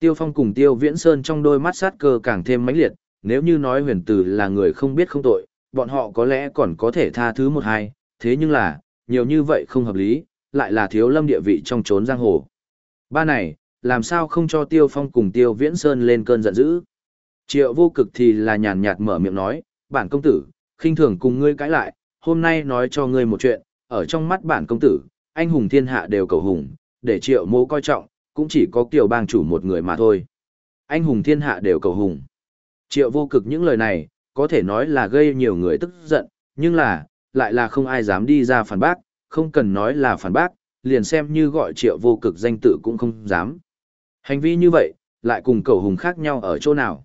Tiêu Phong cùng Tiêu Viễn Sơn trong đôi mắt sát cơ càng thêm mãnh liệt, nếu như nói huyền tử là người không biết không tội, bọn họ có lẽ còn có thể tha thứ một hai, thế nhưng là, nhiều như vậy không hợp lý, lại là thiếu lâm địa vị trong trốn giang hồ. Ba này, làm sao không cho Tiêu Phong cùng Tiêu Viễn Sơn lên cơn giận dữ. Triệu vô cực thì là nhàn nhạt mở miệng nói, bản công tử, khinh thường cùng ngươi cãi lại, hôm nay nói cho ngươi một chuyện, ở trong mắt bản công tử, anh hùng thiên hạ đều cầu hùng, để triệu mô coi trọng, cũng chỉ có kiều bang chủ một người mà thôi. Anh hùng thiên hạ đều cầu hùng. Triệu vô cực những lời này, có thể nói là gây nhiều người tức giận, nhưng là, lại là không ai dám đi ra phản bác, không cần nói là phản bác, liền xem như gọi triệu vô cực danh tự cũng không dám. Hành vi như vậy, lại cùng cầu hùng khác nhau ở chỗ nào?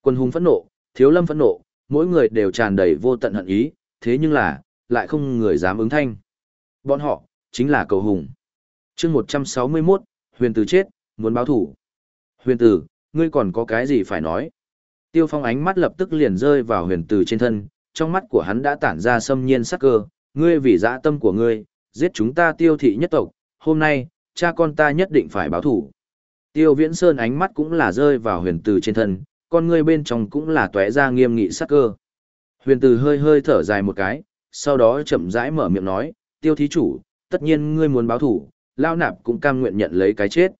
Quân hùng phẫn nộ, thiếu lâm phẫn nộ, mỗi người đều tràn đầy vô tận hận ý, thế nhưng là, lại không người dám ứng thanh. Bọn họ, chính là cầu hùng. chương 161, huyền tử chết, muốn báo thủ. Huyền tử, ngươi còn có cái gì phải nói? Tiêu phong ánh mắt lập tức liền rơi vào huyền tử trên thân, trong mắt của hắn đã tản ra xâm nhiên sắc cơ, ngươi vì dã tâm của ngươi, giết chúng ta tiêu thị nhất tộc, hôm nay, cha con ta nhất định phải báo thủ. Tiêu viễn sơn ánh mắt cũng là rơi vào huyền tử trên thân, con ngươi bên trong cũng là tóe ra nghiêm nghị sắc cơ. Huyền tử hơi hơi thở dài một cái, sau đó chậm rãi mở miệng nói, tiêu thí chủ, tất nhiên ngươi muốn báo thủ, lao nạp cũng cam nguyện nhận lấy cái chết.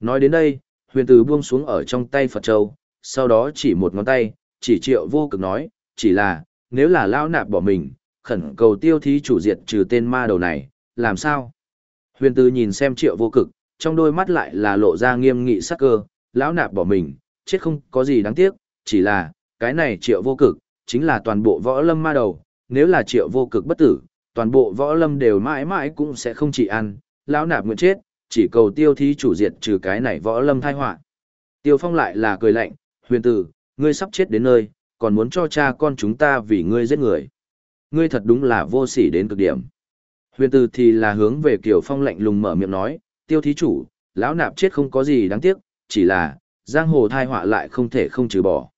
Nói đến đây, huyền tử buông xuống ở trong tay Phật Châu, sau đó chỉ một ngón tay, chỉ triệu vô cực nói, chỉ là, nếu là lao nạp bỏ mình, khẩn cầu tiêu thí chủ diệt trừ tên ma đầu này, làm sao? Huyền tử nhìn xem triệu vô cực, trong đôi mắt lại là lộ ra nghiêm nghị sắc cơ, lão nạp bỏ mình, chết không có gì đáng tiếc, chỉ là, cái này triệu vô cực, chính là toàn bộ võ lâm ma đầu, nếu là triệu vô cực bất tử, toàn bộ võ lâm đều mãi mãi cũng sẽ không chỉ ăn, lão nạp nguyện chết, chỉ cầu tiêu thí chủ diệt trừ cái này võ lâm thai họa Tiêu phong lại là cười lạnh, huyền tử, ngươi sắp chết đến nơi, còn muốn cho cha con chúng ta vì ngươi giết người. Ngươi thật đúng là vô sỉ đến cực điểm. Huyền tử thì là hướng về Kiều Phong lạnh lùng mở miệng nói, tiêu thí chủ, lão nạp chết không có gì đáng tiếc, chỉ là, giang hồ thai họa lại không thể không trừ bỏ.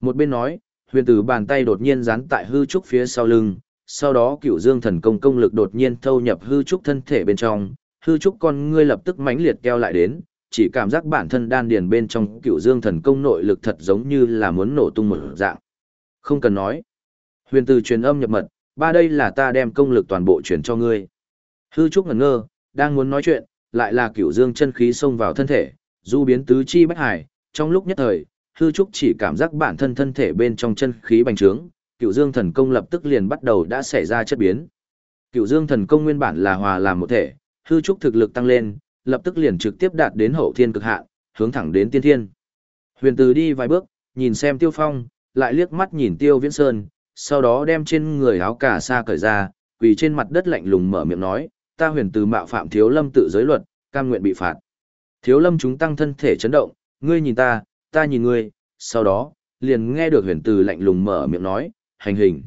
Một bên nói, huyền tử bàn tay đột nhiên dán tại hư trúc phía sau lưng, sau đó cựu dương thần công công lực đột nhiên thâu nhập hư trúc thân thể bên trong, hư trúc con ngươi lập tức mãnh liệt keo lại đến, chỉ cảm giác bản thân đan điền bên trong cựu dương thần công nội lực thật giống như là muốn nổ tung một dạng. Không cần nói. Huyền từ truyền âm nhập mật, ba đây là ta đem công lực toàn bộ truyền cho ngươi. Hư trúc ngẩn ngơ, đang muốn nói chuyện, lại là cựu dương chân khí xông vào thân thể, du biến tứ chi bách hải, trong lúc nhất thời, hư trúc chỉ cảm giác bản thân thân thể bên trong chân khí bành trướng, cựu dương thần công lập tức liền bắt đầu đã xảy ra chất biến. Cựu dương thần công nguyên bản là hòa làm một thể, hư trúc thực lực tăng lên, lập tức liền trực tiếp đạt đến hậu thiên cực hạn, hướng thẳng đến tiên thiên. Huyền Từ đi vài bước, nhìn xem Tiêu Phong, lại liếc mắt nhìn Tiêu Viễn Sơn, sau đó đem trên người áo cà sa cởi ra, quỳ trên mặt đất lạnh lùng mở miệng nói, ta Huyền Từ mạo phạm Thiếu Lâm tự giới luật, cam nguyện bị phạt. Thiếu Lâm chúng tăng thân thể chấn động, ngươi nhìn ta, ta nhìn ngươi, sau đó, liền nghe được huyền từ lạnh lùng mở miệng nói, hành hình.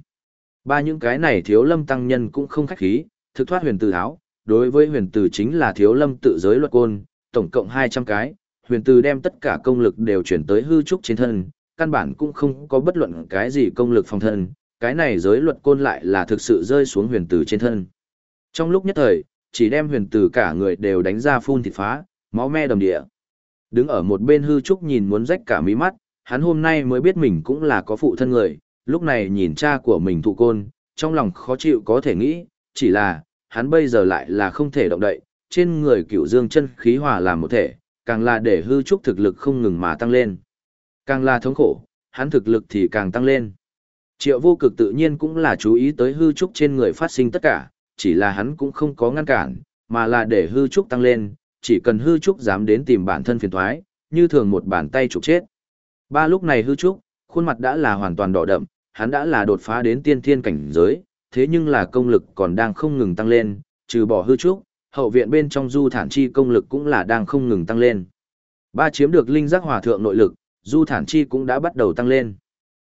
Ba những cái này thiếu lâm tăng nhân cũng không khách khí, thực thoát huyền từ áo, đối với huyền từ chính là thiếu lâm tự giới luật côn, tổng cộng 200 cái, huyền từ đem tất cả công lực đều chuyển tới hư trúc trên thân, căn bản cũng không có bất luận cái gì công lực phòng thân, cái này giới luật côn lại là thực sự rơi xuống huyền từ trên thân. Trong lúc nhất thời, chỉ đem huyền từ cả người đều đánh ra phun thịt phá, máu me đầm địa. Đứng ở một bên hư trúc nhìn muốn rách cả mí mắt, hắn hôm nay mới biết mình cũng là có phụ thân người, lúc này nhìn cha của mình thụ côn, trong lòng khó chịu có thể nghĩ, chỉ là, hắn bây giờ lại là không thể động đậy, trên người cửu dương chân khí hòa làm một thể, càng là để hư trúc thực lực không ngừng mà tăng lên. Càng là thống khổ, hắn thực lực thì càng tăng lên. Triệu vô cực tự nhiên cũng là chú ý tới hư trúc trên người phát sinh tất cả, chỉ là hắn cũng không có ngăn cản, mà là để hư trúc tăng lên, chỉ cần hư trúc dám đến tìm bản thân phiền thoái, như thường một bàn tay trục chết. Ba lúc này hư trúc, khuôn mặt đã là hoàn toàn đỏ đậm, hắn đã là đột phá đến tiên thiên cảnh giới, thế nhưng là công lực còn đang không ngừng tăng lên, trừ bỏ hư trúc, hậu viện bên trong du thản chi công lực cũng là đang không ngừng tăng lên. Ba chiếm được linh giác hòa thượng nội lực, du thản chi cũng đã bắt đầu tăng lên.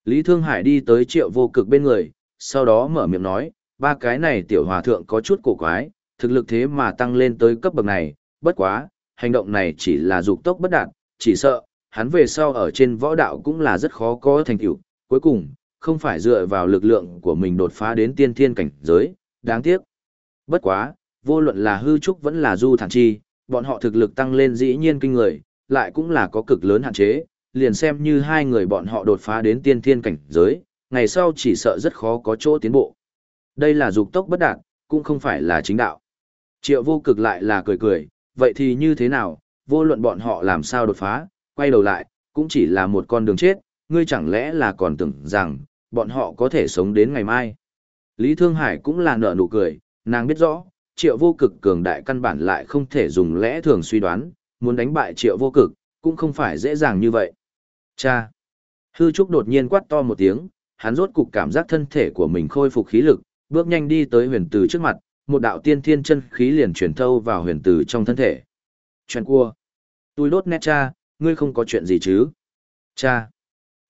Lý Thương Hải đi tới triệu vô cực bên người, sau đó mở miệng nói, ba cái này tiểu hòa thượng có chút cổ quái, thực lực thế mà tăng lên tới cấp bậc này, bất quá, hành động này chỉ là dục tốc bất đạt, chỉ sợ, hắn về sau ở trên võ đạo cũng là rất khó có thành tựu, cuối cùng, không phải dựa vào lực lượng của mình đột phá đến tiên thiên cảnh giới, đáng tiếc. Bất quá, vô luận là hư trúc vẫn là du thản chi, bọn họ thực lực tăng lên dĩ nhiên kinh người, lại cũng là có cực lớn hạn chế, liền xem như hai người bọn họ đột phá đến tiên thiên cảnh giới, ngày sau chỉ sợ rất khó có chỗ tiến bộ. Đây là dục tốc bất đạt, cũng không phải là chính đạo. Triệu vô cực lại là cười cười, vậy thì như thế nào, vô luận bọn họ làm sao đột phá, quay đầu lại, cũng chỉ là một con đường chết, ngươi chẳng lẽ là còn tưởng rằng, bọn họ có thể sống đến ngày mai. Lý Thương Hải cũng là nở nụ cười, nàng biết rõ, triệu vô cực cường đại căn bản lại không thể dùng lẽ thường suy đoán, muốn đánh bại triệu vô cực, cũng không phải dễ dàng như vậy. Cha! Hư Trúc đột nhiên quát to một tiếng, hắn rốt cục cảm giác thân thể của mình khôi phục khí lực, bước nhanh đi tới huyền tử trước mặt, một đạo tiên thiên chân khí liền chuyển thâu vào huyền tử trong thân thể. Chuyện cua! Tôi đốt nét cha, ngươi không có chuyện gì chứ? Cha!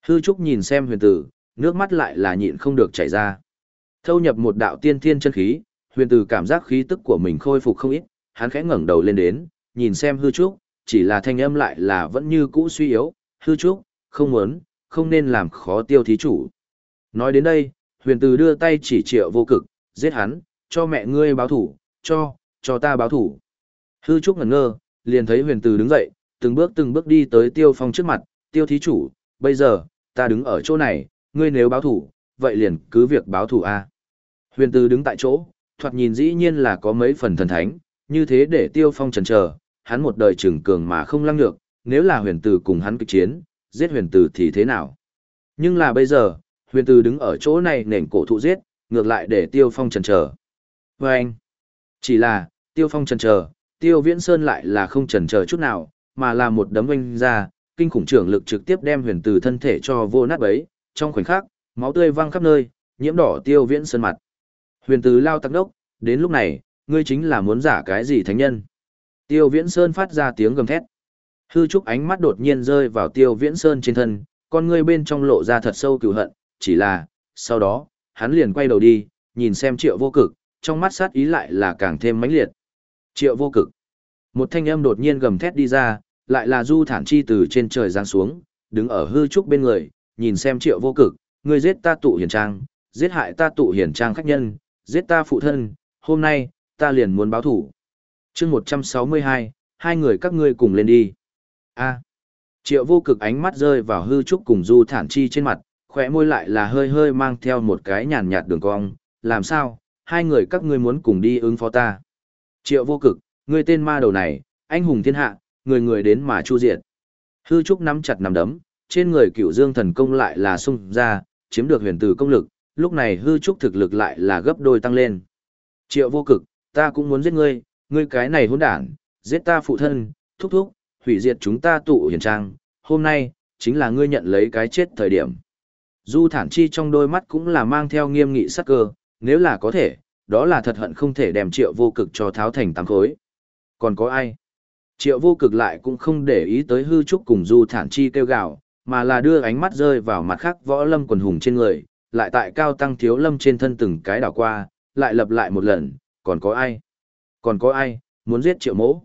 Hư Trúc nhìn xem huyền tử, nước mắt lại là nhịn không được chảy ra. Thâu nhập một đạo tiên thiên chân khí, huyền Từ cảm giác khí tức của mình khôi phục không ít, hắn khẽ ngẩng đầu lên đến, nhìn xem hư trúc, chỉ là thanh âm lại là vẫn như cũ suy yếu, hư trúc, không muốn, không nên làm khó tiêu thí chủ. Nói đến đây, huyền Từ đưa tay chỉ triệu vô cực, giết hắn, cho mẹ ngươi báo thủ, cho, cho ta báo thủ. Hư trúc ngẩn ngơ, liền thấy huyền Từ đứng dậy, từng bước từng bước đi tới tiêu phong trước mặt, tiêu thí chủ, bây giờ, ta đứng ở chỗ này, ngươi nếu báo thủ, vậy liền cứ việc báo thủ a. Huyền Từ đứng tại chỗ, thoạt nhìn dĩ nhiên là có mấy phần thần thánh, như thế để tiêu phong chần chờ hắn một đời trưởng cường mà không lăng được. nếu là huyền Từ cùng hắn kịch chiến, giết huyền Từ thì thế nào? Nhưng là bây giờ, huyền Từ đứng ở chỗ này nền cổ thụ giết, ngược lại để tiêu phong chần chờ Và anh, chỉ là, tiêu phong chần chờ tiêu viễn sơn lại là không chần chờ chút nào, mà là một đấm oanh ra, kinh khủng trưởng lực trực tiếp đem huyền Từ thân thể cho vô nát bấy, trong khoảnh khắc, máu tươi văng khắp nơi, nhiễm đỏ tiêu viễn sơn mặt. Huyền Từ lao tắc đốc, đến lúc này, ngươi chính là muốn giả cái gì thánh nhân. Tiêu viễn sơn phát ra tiếng gầm thét. Hư trúc ánh mắt đột nhiên rơi vào tiêu viễn sơn trên thân, con ngươi bên trong lộ ra thật sâu cừu hận, chỉ là, sau đó, hắn liền quay đầu đi, nhìn xem triệu vô cực, trong mắt sát ý lại là càng thêm mãnh liệt. Triệu vô cực. Một thanh âm đột nhiên gầm thét đi ra, lại là du thản chi từ trên trời giáng xuống, đứng ở hư trúc bên người, nhìn xem triệu vô cực, ngươi giết ta tụ hiền trang, giết hại ta tụ hiền trang khách nhân, giết ta phụ thân, hôm nay, ta liền muốn báo thủ. chương 162, hai người các ngươi cùng lên đi. a triệu vô cực ánh mắt rơi vào hư trúc cùng du thản chi trên mặt, khỏe môi lại là hơi hơi mang theo một cái nhàn nhạt đường cong, làm sao, hai người các ngươi muốn cùng đi ứng phó ta. Triệu vô cực, ngươi tên ma đầu này, anh hùng thiên hạ, người người đến mà chu diệt. Hư trúc nắm chặt nắm đấm, trên người cựu dương thần công lại là sung ra, chiếm được huyền tử công lực, lúc này hư trúc thực lực lại là gấp đôi tăng lên. Triệu vô cực, ta cũng muốn giết ngươi, ngươi cái này hỗn đản, giết ta phụ thân, thúc thúc, hủy diệt chúng ta tụ hiền trang, hôm nay, chính là ngươi nhận lấy cái chết thời điểm. Du thản chi trong đôi mắt cũng là mang theo nghiêm nghị sắc cơ, nếu là có thể, đó là thật hận không thể đem triệu vô cực cho tháo thành tám khối. Còn có ai? Triệu vô cực lại cũng không để ý tới hư trúc cùng du thản chi kêu gào, mà là đưa ánh mắt rơi vào mặt khác võ lâm quần hùng trên người, lại tại cao tăng thiếu lâm trên thân từng cái đảo qua, lại lập lại một lần, còn có ai? Còn có ai, muốn giết triệu mỗ?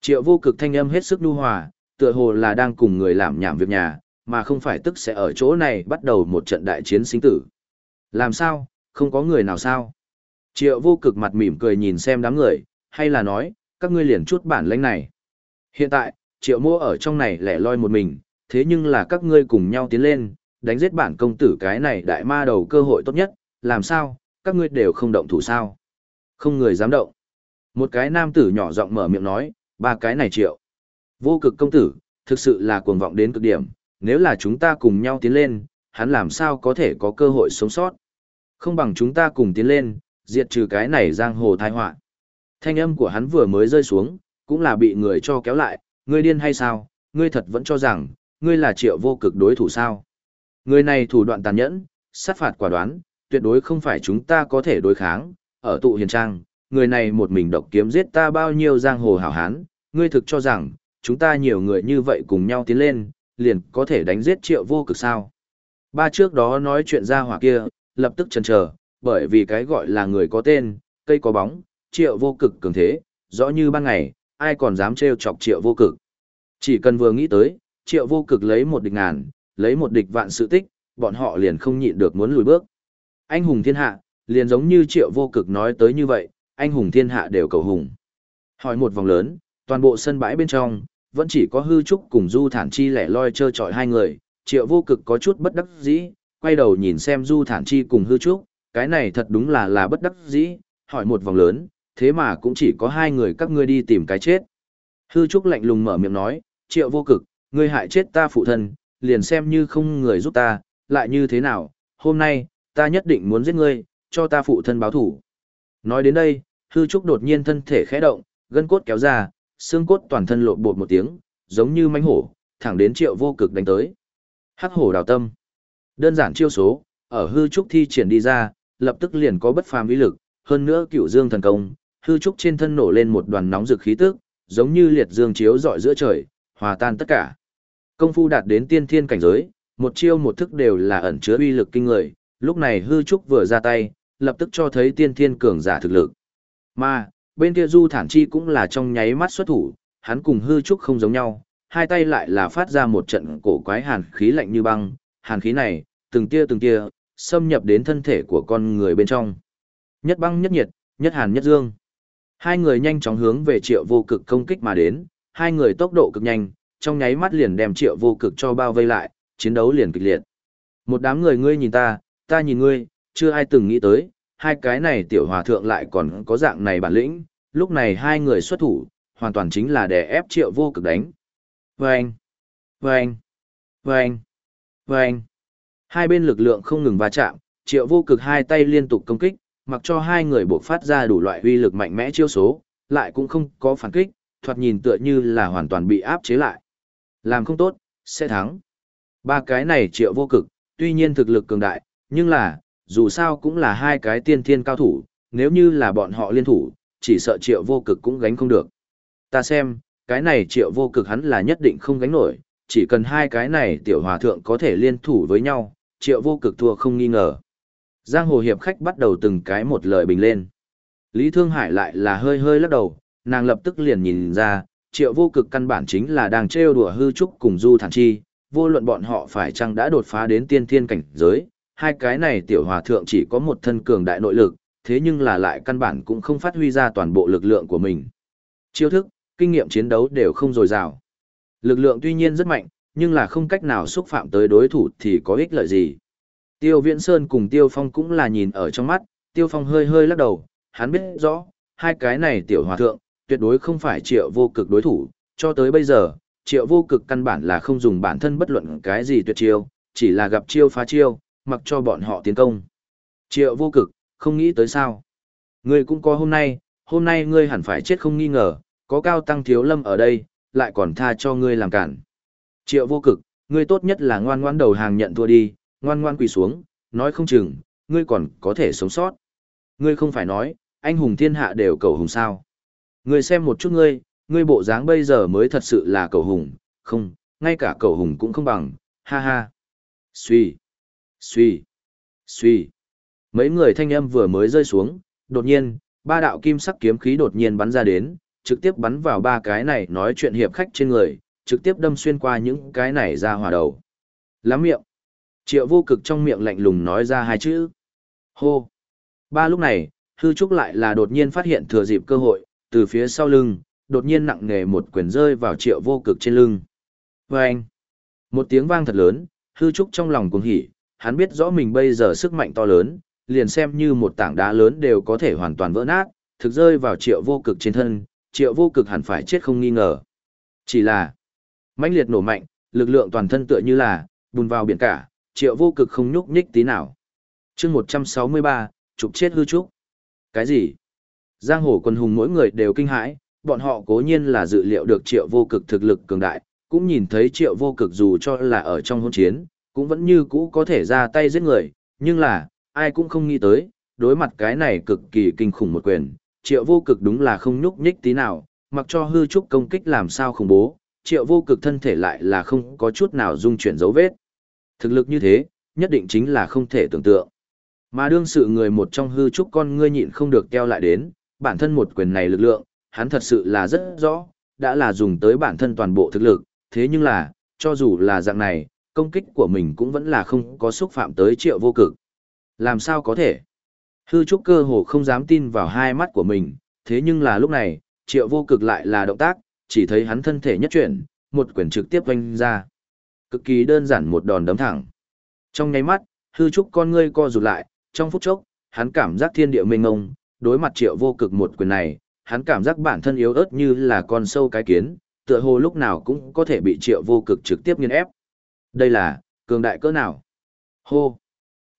Triệu vô cực thanh âm hết sức nhu hòa, tựa hồ là đang cùng người làm nhảm việc nhà, mà không phải tức sẽ ở chỗ này bắt đầu một trận đại chiến sinh tử. Làm sao, không có người nào sao? Triệu vô cực mặt mỉm cười nhìn xem đám người, hay là nói, các ngươi liền chút bản lãnh này. Hiện tại, triệu mô ở trong này lẻ loi một mình, thế nhưng là các ngươi cùng nhau tiến lên, đánh giết bản công tử cái này đại ma đầu cơ hội tốt nhất, làm sao, các ngươi đều không động thủ sao. Không người dám động. Một cái nam tử nhỏ giọng mở miệng nói, ba cái này triệu. Vô cực công tử, thực sự là cuồng vọng đến cực điểm, nếu là chúng ta cùng nhau tiến lên, hắn làm sao có thể có cơ hội sống sót. Không bằng chúng ta cùng tiến lên, diệt trừ cái này giang hồ tai họa. Thanh âm của hắn vừa mới rơi xuống, cũng là bị người cho kéo lại, ngươi điên hay sao, ngươi thật vẫn cho rằng, ngươi là triệu vô cực đối thủ sao. Người này thủ đoạn tàn nhẫn, sát phạt quả đoán, tuyệt đối không phải chúng ta có thể đối kháng, ở tụ hiền trang, người này một mình độc kiếm giết ta bao nhiêu giang hồ hảo hán, ngươi thực cho rằng, chúng ta nhiều người như vậy cùng nhau tiến lên, liền có thể đánh giết triệu vô cực sao. Ba trước đó nói chuyện ra hỏa kia, lập tức chần chờ, bởi vì cái gọi là người có tên, cây có bóng, triệu vô cực cường thế, rõ như ban ngày, ai còn dám trêu chọc triệu vô cực. Chỉ cần vừa nghĩ tới, triệu vô cực lấy một địch ngàn, lấy một địch vạn sự tích, bọn họ liền không nhịn được muốn lùi bước. Anh hùng thiên hạ, liền giống như triệu vô cực nói tới như vậy, anh hùng thiên hạ đều cầu hùng. Hỏi một vòng lớn, toàn bộ sân bãi bên trong, vẫn chỉ có hư trúc cùng du thản chi lẻ loi chơi chọi hai người, triệu vô cực có chút bất đắc dĩ, quay đầu nhìn xem du thản chi cùng hư trúc, cái này thật đúng là là bất đắc dĩ, hỏi một vòng lớn, thế mà cũng chỉ có hai người các ngươi đi tìm cái chết. Hư trúc lạnh lùng mở miệng nói, triệu vô cực, ngươi hại chết ta phụ thân, liền xem như không người giúp ta, lại như thế nào, hôm nay, ta nhất định muốn giết ngươi, cho ta phụ thân báo thủ. Nói đến đây, hư trúc đột nhiên thân thể khẽ động, gân cốt kéo ra, xương cốt toàn thân lộn bột một tiếng, giống như mánh hổ, thẳng đến triệu vô cực đánh tới. Hắc hổ đào tâm. Đơn giản chiêu số, ở hư trúc thi triển đi ra, lập tức liền có bất phàm uy lực, hơn nữa cựu dương thần công, hư trúc trên thân nổ lên một đoàn nóng rực khí tức, giống như liệt dương chiếu rọi giữa trời, hòa tan tất cả. Công phu đạt đến tiên thiên cảnh giới, một chiêu một thức đều là ẩn chứa uy lực kinh người, lúc này hư trúc vừa ra tay, lập tức cho thấy tiên thiên cường giả thực lực. Mà, bên kia Du Thản Chi cũng là trong nháy mắt xuất thủ, hắn cùng hư trúc không giống nhau, hai tay lại là phát ra một trận cổ quái hàn khí lạnh như băng, hàn khí này, từng tia từng tia, xâm nhập đến thân thể của con người bên trong. Nhất băng nhất nhiệt, nhất hàn nhất dương. Hai người nhanh chóng hướng về triệu vô cực công kích mà đến, hai người tốc độ cực nhanh, trong nháy mắt liền đem triệu vô cực cho bao vây lại, chiến đấu liền kịch liệt. Một đám người ngươi nhìn ta, ta nhìn ngươi, chưa ai từng nghĩ tới, hai cái này tiểu hòa thượng lại còn có dạng này bản lĩnh, lúc này hai người xuất thủ, hoàn toàn chính là để ép triệu vô cực đánh. Vâng! Vâng! Vâng! Vâng! Hai bên lực lượng không ngừng va chạm, triệu vô cực hai tay liên tục công kích, mặc cho hai người buộc phát ra đủ loại uy lực mạnh mẽ chiêu số, lại cũng không có phản kích, thoạt nhìn tựa như là hoàn toàn bị áp chế lại. Làm không tốt, sẽ thắng. Ba cái này triệu vô cực, tuy nhiên thực lực cường đại, nhưng là, dù sao cũng là hai cái tiên thiên cao thủ, nếu như là bọn họ liên thủ, chỉ sợ triệu vô cực cũng gánh không được. Ta xem, cái này triệu vô cực hắn là nhất định không gánh nổi, chỉ cần hai cái này tiểu hòa thượng có thể liên thủ với nhau, triệu vô cực thua không nghi ngờ. Giang hồ hiệp khách bắt đầu từng cái một lời bình lên. Lý Thương Hải lại là hơi hơi lắc đầu, nàng lập tức liền nhìn ra, triệu vô cực căn bản chính là đang trêu đùa hư trúc cùng du thản chi, vô luận bọn họ phải chăng đã đột phá đến tiên thiên cảnh giới, hai cái này tiểu hòa thượng chỉ có một thân cường đại nội lực, thế nhưng là lại căn bản cũng không phát huy ra toàn bộ lực lượng của mình. Chiêu thức, kinh nghiệm chiến đấu đều không dồi dào. Lực lượng tuy nhiên rất mạnh, nhưng là không cách nào xúc phạm tới đối thủ thì có ích lợi gì. Tiêu Viễn Sơn cùng Tiêu Phong cũng là nhìn ở trong mắt, Tiêu Phong hơi hơi lắc đầu, hắn biết rõ, hai cái này tiểu hòa thượng, tuyệt đối không phải triệu vô cực đối thủ, cho tới bây giờ, triệu vô cực căn bản là không dùng bản thân bất luận cái gì tuyệt chiêu, chỉ là gặp chiêu phá chiêu, mặc cho bọn họ tiến công. Triệu vô cực, không nghĩ tới sao. Ngươi cũng có hôm nay, hôm nay ngươi hẳn phải chết không nghi ngờ, có cao tăng thiếu lâm ở đây, lại còn tha cho ngươi làm cản. Triệu vô cực, ngươi tốt nhất là ngoan ngoan đầu hàng nhận thua đi, ngoan ngoan quỳ xuống, nói không chừng, ngươi còn có thể sống sót. Ngươi không phải nói, anh hùng thiên hạ đều cầu hùng sao. Ngươi xem một chút ngươi, ngươi bộ dáng bây giờ mới thật sự là cầu hùng, không, ngay cả cầu hùng cũng không bằng, ha ha. Suy, suy, suy. Mấy người thanh âm vừa mới rơi xuống, đột nhiên, ba đạo kim sắc kiếm khí đột nhiên bắn ra đến, trực tiếp bắn vào ba cái này nói chuyện hiệp khách trên người, trực tiếp đâm xuyên qua những cái này ra hỏa đầu. Lắm miệng. Triệu vô cực trong miệng lạnh lùng nói ra hai chữ. Hô. Ba lúc này, hư trúc lại là đột nhiên phát hiện thừa dịp cơ hội, từ phía sau lưng, đột nhiên nặng nề một quyền rơi vào triệu vô cực trên lưng. Và anh. Một tiếng vang thật lớn, hư trúc trong lòng cuồng hỉ, hắn biết rõ mình bây giờ sức mạnh to lớn, liền xem như một tảng đá lớn đều có thể hoàn toàn vỡ nát, thực rơi vào triệu vô cực trên thân, triệu vô cực hẳn phải chết không nghi ngờ. Chỉ là, mãnh liệt nổ mạnh, lực lượng toàn thân tựa như là, bùn vào biển cả, triệu vô cực không nhúc nhích tí nào. chương 163, trục chết hư trúc. Cái gì? Giang hồ quân hùng mỗi người đều kinh hãi, bọn họ cố nhiên là dự liệu được triệu vô cực thực lực cường đại, cũng nhìn thấy triệu vô cực dù cho là ở trong hôn chiến, cũng vẫn như cũ có thể ra tay giết người, nhưng là, ai cũng không nghĩ tới, đối mặt cái này cực kỳ kinh khủng một quyền, triệu vô cực đúng là không nhúc nhích tí nào, mặc cho hư trúc công kích làm sao khủng bố, triệu vô cực thân thể lại là không có chút nào dung chuyển dấu vết. Thực lực như thế, nhất định chính là không thể tưởng tượng. Mà đương sự người một trong hư trúc con ngươi nhịn không được keo lại đến, bản thân một quyền này lực lượng, hắn thật sự là rất rõ, đã là dùng tới bản thân toàn bộ thực lực, thế nhưng là, cho dù là dạng này, công kích của mình cũng vẫn là không có xúc phạm tới triệu vô cực. Làm sao có thể? Hư trúc cơ hồ không dám tin vào hai mắt của mình, thế nhưng là lúc này, triệu vô cực lại là động tác, chỉ thấy hắn thân thể nhất chuyển, một quyền trực tiếp vanh ra. Cực kỳ đơn giản một đòn đấm thẳng. Trong nháy mắt, hư trúc con ngươi co rụt lại, trong phút chốc, hắn cảm giác thiên địa mênh ngông, đối mặt triệu vô cực một quyền này, hắn cảm giác bản thân yếu ớt như là con sâu cái kiến, tựa hồ lúc nào cũng có thể bị triệu vô cực trực tiếp nghiền ép. Đây là, cường đại cỡ nào? Hô!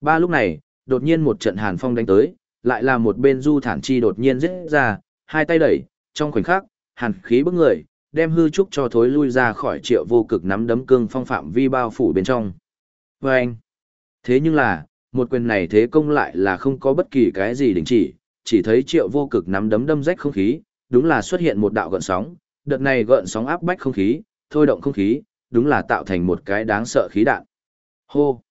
Ba lúc này, đột nhiên một trận hàn phong đánh tới, lại là một bên du thản chi đột nhiên giết ra, hai tay đẩy, trong khoảnh khắc, hàn khí bức người, đem hư trúc cho thối lui ra khỏi triệu vô cực nắm đấm cương phong phạm vi bao phủ bên trong. Và anh, thế nhưng là, một quyền này thế công lại là không có bất kỳ cái gì đình chỉ, chỉ thấy triệu vô cực nắm đấm đâm rách không khí, đúng là xuất hiện một đạo gợn sóng, đợt này gợn sóng áp bách không khí, thôi động không khí, đúng là tạo thành một cái đáng sợ khí đạn. Hô!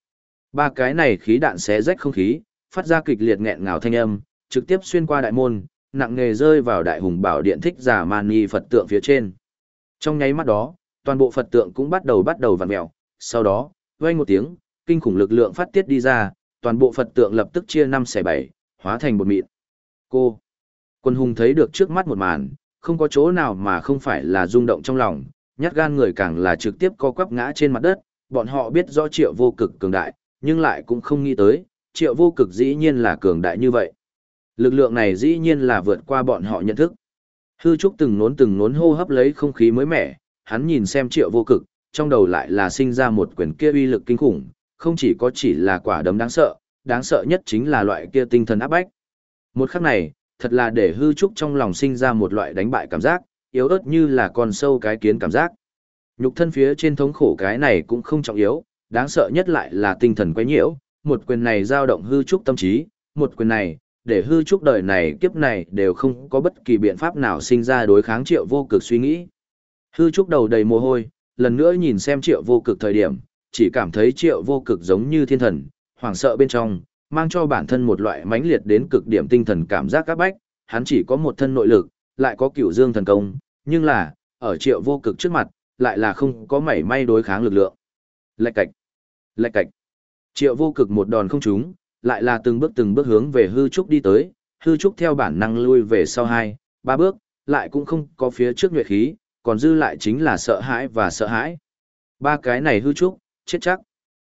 Ba cái này khí đạn xé rách không khí, phát ra kịch liệt nghẹn ngào thanh âm, trực tiếp xuyên qua đại môn, nặng nề rơi vào đại hùng bảo điện thích giả mani Phật tượng phía trên. Trong nháy mắt đó, toàn bộ Phật tượng cũng bắt đầu bắt đầu vặn mèo, sau đó, vang một tiếng, kinh khủng lực lượng phát tiết đi ra, toàn bộ Phật tượng lập tức chia năm xẻ bảy, hóa thành một mịn. Cô, quân hùng thấy được trước mắt một màn, không có chỗ nào mà không phải là rung động trong lòng, nhát gan người càng là trực tiếp co quắp ngã trên mặt đất, bọn họ biết rõ triệu vô cực cường đại, nhưng lại cũng không nghĩ tới, triệu vô cực dĩ nhiên là cường đại như vậy. Lực lượng này dĩ nhiên là vượt qua bọn họ nhận thức. Hư Trúc từng nốn từng nốn hô hấp lấy không khí mới mẻ, hắn nhìn xem triệu vô cực, trong đầu lại là sinh ra một quyền kia uy lực kinh khủng, không chỉ có chỉ là quả đấm đáng sợ, đáng sợ nhất chính là loại kia tinh thần áp bách. Một khắc này, thật là để hư trúc trong lòng sinh ra một loại đánh bại cảm giác, yếu ớt như là con sâu cái kiến cảm giác. Nhục thân phía trên thống khổ cái này cũng không trọng yếu, đáng sợ nhất lại là tinh thần quấy nhiễu, một quyền này dao động hư trúc tâm trí, một quyền này, để hư trúc đời này kiếp này đều không có bất kỳ biện pháp nào sinh ra đối kháng triệu vô cực suy nghĩ. Hư trúc đầu đầy mồ hôi, lần nữa nhìn xem triệu vô cực thời điểm, chỉ cảm thấy triệu vô cực giống như thiên thần, hoảng sợ bên trong, mang cho bản thân một loại mãnh liệt đến cực điểm tinh thần cảm giác các bách, hắn chỉ có một thân nội lực, lại có cửu dương thần công, nhưng là, ở triệu vô cực trước mặt, lại là không có mảy may đối kháng lực lượng. Lạch cạch, lạch cạch. Triệu vô cực một đòn không trúng, lại là từng bước từng bước hướng về hư trúc đi tới, hư trúc theo bản năng lui về sau hai, ba bước, lại cũng không có phía trước nhuệ khí, còn dư lại chính là sợ hãi và sợ hãi. Ba cái này hư trúc, chết chắc.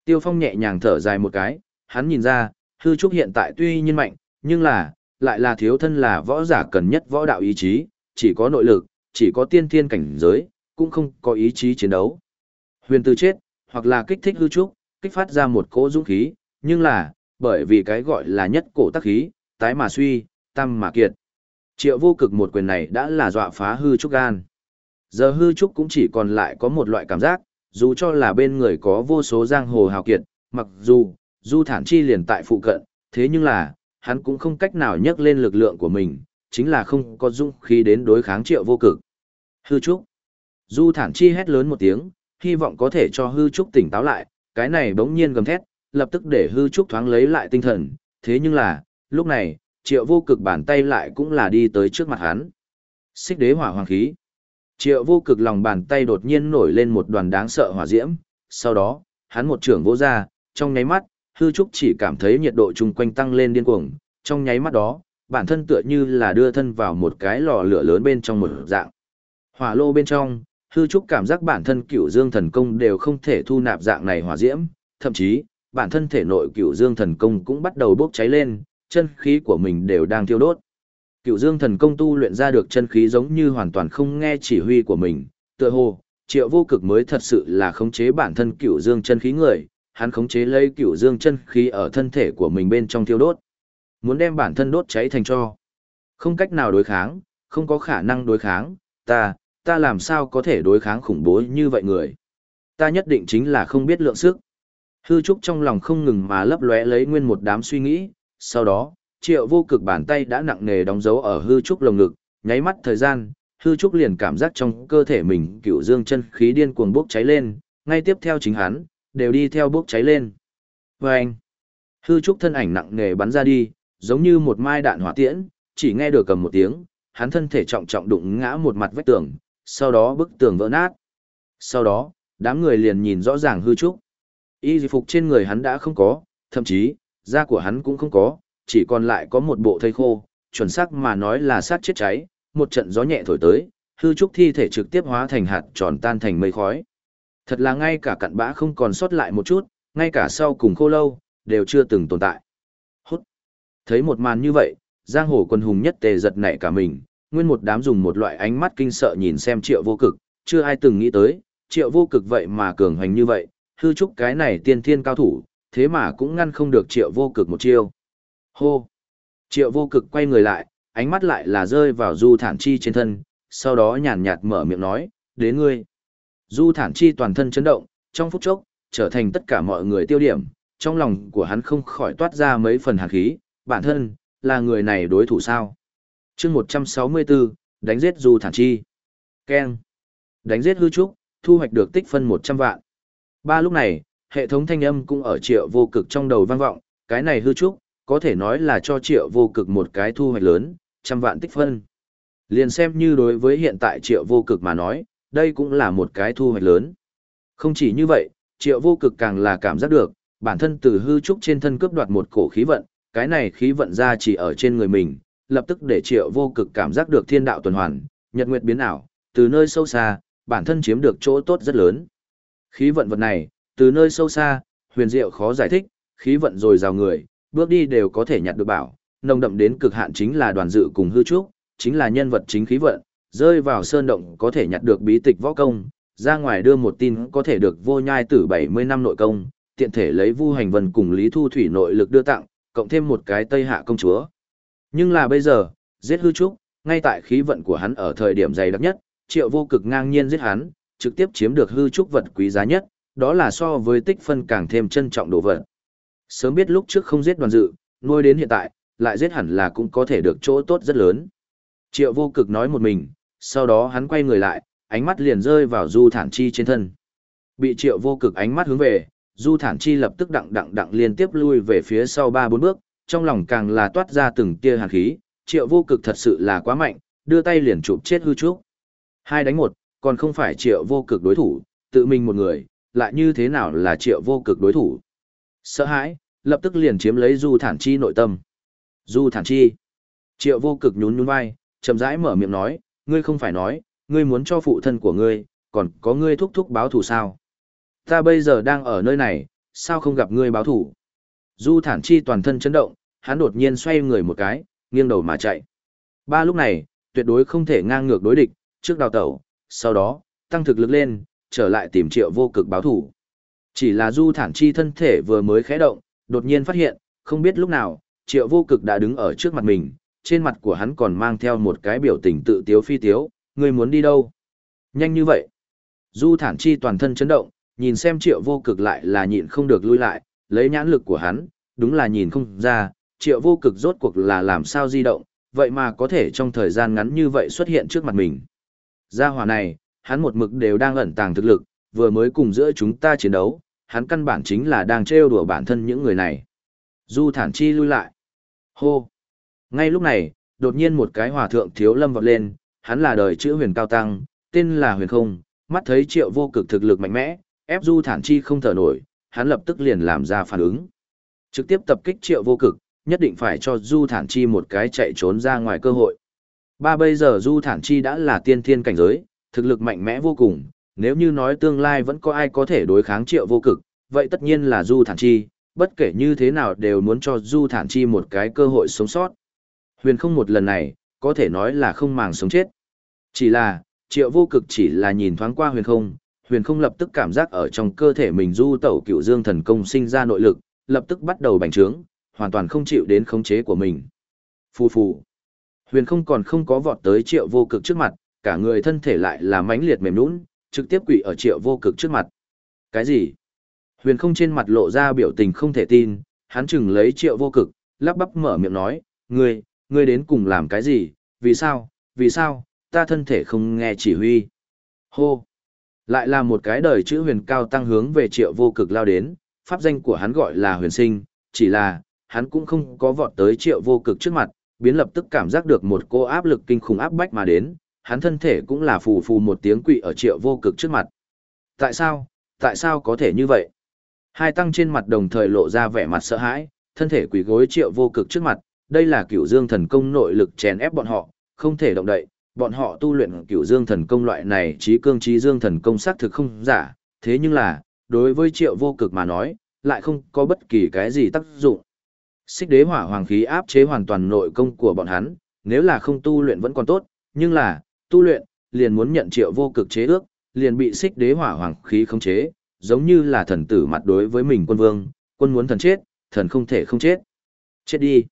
Tiêu phong nhẹ nhàng thở dài một cái, hắn nhìn ra, hư trúc hiện tại tuy nhiên mạnh, nhưng là, lại là thiếu thân là võ giả cần nhất võ đạo ý chí, chỉ có nội lực, chỉ có tiên thiên cảnh giới, cũng không có ý chí chiến đấu. Huyền từ chết, hoặc là kích thích hư trúc, kích phát ra một cỗ dũng khí, nhưng là, bởi vì cái gọi là nhất cổ tắc khí, tái mà suy, tam mà kiệt. Triệu vô cực một quyền này đã là dọa phá hư trúc gan. Giờ hư trúc cũng chỉ còn lại có một loại cảm giác, dù cho là bên người có vô số giang hồ hào kiệt, mặc dù, du thản chi liền tại phụ cận, thế nhưng là, hắn cũng không cách nào nhắc lên lực lượng của mình, chính là không có dũng khí đến đối kháng triệu vô cực. Hư trúc. Du thản chi hét lớn một tiếng, hy vọng có thể cho hư trúc tỉnh táo lại, cái này bỗng nhiên gầm thét, lập tức để hư trúc thoáng lấy lại tinh thần, thế nhưng là, lúc này, triệu vô cực bàn tay lại cũng là đi tới trước mặt hắn. Xích đế hỏa hoàng khí. Triệu vô cực lòng bàn tay đột nhiên nổi lên một đoàn đáng sợ hỏa diễm, sau đó, hắn một trưởng vô ra, trong nháy mắt, hư trúc chỉ cảm thấy nhiệt độ chung quanh tăng lên điên cuồng, trong nháy mắt đó, bản thân tựa như là đưa thân vào một cái lò lửa lớn bên trong một dạng. Hỏa lô bên trong, hư trúc cảm giác bản thân cửu dương thần công đều không thể thu nạp dạng này hỏa diễm, thậm chí, bản thân thể nội cửu dương thần công cũng bắt đầu bốc cháy lên, chân khí của mình đều đang thiêu đốt. Cửu dương thần công tu luyện ra được chân khí giống như hoàn toàn không nghe chỉ huy của mình, tựa hồ, triệu vô cực mới thật sự là khống chế bản thân cửu dương chân khí người, hắn khống chế lấy cửu dương chân khí ở thân thể của mình bên trong thiêu đốt. Muốn đem bản thân đốt cháy thành cho. Không cách nào đối kháng, không có khả năng đối kháng, ta, ta làm sao có thể đối kháng khủng bố như vậy người. Ta nhất định chính là không biết lượng sức. Hư trúc trong lòng không ngừng mà lấp lóe lấy nguyên một đám suy nghĩ, sau đó, triệu vô cực bàn tay đã nặng nề đóng dấu ở hư trúc lồng ngực, nháy mắt thời gian, hư trúc liền cảm giác trong cơ thể mình cựu dương chân khí điên cuồng bốc cháy lên, ngay tiếp theo chính hắn, đều đi theo bốc cháy lên. Và anh, hư trúc thân ảnh nặng nề bắn ra đi, giống như một mai đạn hỏa tiễn, chỉ nghe được cầm một tiếng, hắn thân thể trọng trọng đụng ngã một mặt vách tường, sau đó bức tường vỡ nát. Sau đó, đám người liền nhìn rõ ràng hư trúc. Y phục trên người hắn đã không có, thậm chí, da của hắn cũng không có, chỉ còn lại có một bộ thây khô, chuẩn xác mà nói là sát chết cháy, một trận gió nhẹ thổi tới, hư trúc thi thể trực tiếp hóa thành hạt tròn tan thành mây khói. Thật là ngay cả cặn bã không còn sót lại một chút, ngay cả sau cùng khô lâu, đều chưa từng tồn tại. Hút. Thấy một màn như vậy, giang hồ quân hùng nhất tề giật nảy cả mình, nguyên một đám dùng một loại ánh mắt kinh sợ nhìn xem triệu vô cực, chưa ai từng nghĩ tới, triệu vô cực vậy mà cường hành như vậy, hư trúc cái này tiên thiên cao thủ, thế mà cũng ngăn không được triệu vô cực một chiêu. Hô! Triệu vô cực quay người lại, ánh mắt lại là rơi vào du thản chi trên thân, sau đó nhàn nhạt mở miệng nói, đến ngươi. Du thản chi toàn thân chấn động, trong phút chốc, trở thành tất cả mọi người tiêu điểm, trong lòng của hắn không khỏi toát ra mấy phần hàn khí, bản thân, là người này đối thủ sao. chương 164, đánh giết du thản chi. Ken. Đánh giết hư trúc, thu hoạch được tích phân 100 vạn. Ba lúc này, hệ thống thanh âm cũng ở triệu vô cực trong đầu vang vọng, cái này hư trúc, có thể nói là cho triệu vô cực một cái thu hoạch lớn, trăm vạn tích phân. Liền xem như đối với hiện tại triệu vô cực mà nói, đây cũng là một cái thu hoạch lớn. Không chỉ như vậy, triệu vô cực càng là cảm giác được, bản thân từ hư trúc trên thân cướp đoạt một cổ khí vận, cái này khí vận ra chỉ ở trên người mình, lập tức để triệu vô cực cảm giác được thiên đạo tuần hoàn, nhật nguyệt biến ảo, từ nơi sâu xa, bản thân chiếm được chỗ tốt rất lớn. Khí vận vật này, từ nơi sâu xa, huyền diệu khó giải thích, khí vận rồi rào người, bước đi đều có thể nhặt được bảo, nồng đậm đến cực hạn chính là đoàn dự cùng hư trúc, chính là nhân vật chính khí vận, rơi vào sơn động có thể nhặt được bí tịch võ công, ra ngoài đưa một tin có thể được vô nhai tử 70 năm nội công, tiện thể lấy vu hành vân cùng Lý Thu Thủy nội lực đưa tặng, cộng thêm một cái Tây Hạ công chúa. Nhưng là bây giờ, giết hư trúc, ngay tại khí vận của hắn ở thời điểm dày đặc nhất, triệu vô cực ngang nhiên giết hắn, trực tiếp chiếm được hư trúc vật quý giá nhất, đó là so với tích phân càng thêm trân trọng đồ vật. Sớm biết lúc trước không giết đoàn dự, nuôi đến hiện tại, lại giết hẳn là cũng có thể được chỗ tốt rất lớn. Triệu vô cực nói một mình, sau đó hắn quay người lại, ánh mắt liền rơi vào du thản chi trên thân. Bị triệu vô cực ánh mắt hướng về, du thản chi lập tức đặng đặng đặng liên tiếp lui về phía sau ba bốn bước, trong lòng càng là toát ra từng tia hàn khí, triệu vô cực thật sự là quá mạnh, đưa tay liền chụp chết hư trúc. Hai đánh một, còn không phải triệu vô cực đối thủ, tự mình một người, lại như thế nào là triệu vô cực đối thủ. Sợ hãi, lập tức liền chiếm lấy du thản chi nội tâm. Du thản chi. Triệu vô cực nhún nhún vai, chậm rãi mở miệng nói, ngươi không phải nói, ngươi muốn cho phụ thân của ngươi, còn có ngươi thúc thúc báo thù sao. Ta bây giờ đang ở nơi này, sao không gặp ngươi báo thù? Du thản chi toàn thân chấn động, hắn đột nhiên xoay người một cái, nghiêng đầu mà chạy. Ba lúc này, tuyệt đối không thể ngang ngược đối địch, trước đào tẩu, sau đó, tăng thực lực lên, trở lại tìm triệu vô cực báo thủ. Chỉ là du thản chi thân thể vừa mới khẽ động, đột nhiên phát hiện, không biết lúc nào, triệu vô cực đã đứng ở trước mặt mình, trên mặt của hắn còn mang theo một cái biểu tình tự tiếu phi tiếu, người muốn đi đâu? Nhanh như vậy. Du thản chi toàn thân chấn động, nhìn xem triệu vô cực lại là nhịn không được lui lại, lấy nhãn lực của hắn, đúng là nhìn không ra, triệu vô cực rốt cuộc là làm sao di động, vậy mà có thể trong thời gian ngắn như vậy xuất hiện trước mặt mình. Gia hỏa này, hắn một mực đều đang ẩn tàng thực lực, vừa mới cùng giữa chúng ta chiến đấu, hắn căn bản chính là đang trêu đùa bản thân những người này. Du thản chi lui lại. Hô. Ngay lúc này, đột nhiên một cái hòa thượng thiếu lâm vọt lên, hắn là đời chữ huyền cao tăng, tên là huyền không, mắt thấy triệu vô cực thực lực mạnh mẽ, ép du thản chi không thở nổi, hắn lập tức liền làm ra phản ứng. Trực tiếp tập kích triệu vô cực, nhất định phải cho du thản chi một cái chạy trốn ra ngoài cơ hội. Ba bây giờ du thản chi đã là tiên thiên cảnh giới, thực lực mạnh mẽ vô cùng, nếu như nói tương lai vẫn có ai có thể đối kháng triệu vô cực, vậy tất nhiên là du thản chi, bất kể như thế nào đều muốn cho du thản chi một cái cơ hội sống sót. Huyền không một lần này, có thể nói là không màng sống chết. Chỉ là, triệu vô cực chỉ là nhìn thoáng qua huyền không, huyền không lập tức cảm giác ở trong cơ thể mình du tẩu cựu dương thần công sinh ra nội lực, lập tức bắt đầu bành trướng, hoàn toàn không chịu đến khống chế của mình. Phù phù. Huyền không còn không có vọt tới triệu vô cực trước mặt, cả người thân thể lại là mãnh liệt mềm nũng, trực tiếp quỷ ở triệu vô cực trước mặt. Cái gì? Huyền không trên mặt lộ ra biểu tình không thể tin, hắn chừng lấy triệu vô cực, lắp bắp mở miệng nói, ngươi, ngươi đến cùng làm cái gì, vì sao, vì sao, ta thân thể không nghe chỉ huy. Hô! Lại là một cái đời chữ huyền cao tăng hướng về triệu vô cực lao đến, pháp danh của hắn gọi là huyền sinh, chỉ là, hắn cũng không có vọt tới triệu vô cực trước mặt, biến lập tức cảm giác được một cô áp lực kinh khủng áp bách mà đến, hắn thân thể cũng là phù phù một tiếng quỵ ở triệu vô cực trước mặt. Tại sao, tại sao có thể như vậy? Hai tăng trên mặt đồng thời lộ ra vẻ mặt sợ hãi, thân thể quỳ gối triệu vô cực trước mặt, đây là cửu dương thần công nội lực chèn ép bọn họ, không thể động đậy, bọn họ tu luyện cửu dương thần công loại này trí cương trí dương thần công xác thực không giả, thế nhưng là, đối với triệu vô cực mà nói, lại không có bất kỳ cái gì tác dụng. Xích đế hỏa hoàng khí áp chế hoàn toàn nội công của bọn hắn, nếu là không tu luyện vẫn còn tốt, nhưng là, tu luyện, liền muốn nhận triệu vô cực chế ước, liền bị xích đế hỏa hoàng khí khống chế, giống như là thần tử mặt đối với mình quân vương, quân muốn thần chết, thần không thể không chết. Chết đi.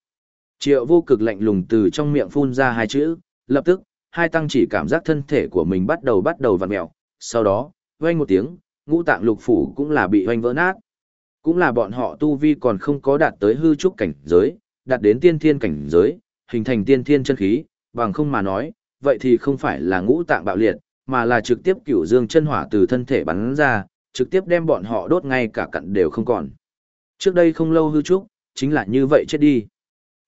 Triệu vô cực lạnh lùng từ trong miệng phun ra hai chữ, lập tức, hai tăng chỉ cảm giác thân thể của mình bắt đầu bắt đầu vặn mẹo, sau đó, vang một tiếng, ngũ tạng lục phủ cũng là bị hoanh vỡ nát. Cũng là bọn họ tu vi còn không có đạt tới hư trúc cảnh giới, đạt đến tiên thiên cảnh giới, hình thành tiên thiên chân khí, bằng không mà nói, vậy thì không phải là ngũ tạng bạo liệt, mà là trực tiếp cửu dương chân hỏa từ thân thể bắn ra, trực tiếp đem bọn họ đốt ngay cả cặn đều không còn. Trước đây không lâu hư trúc, chính là như vậy chết đi.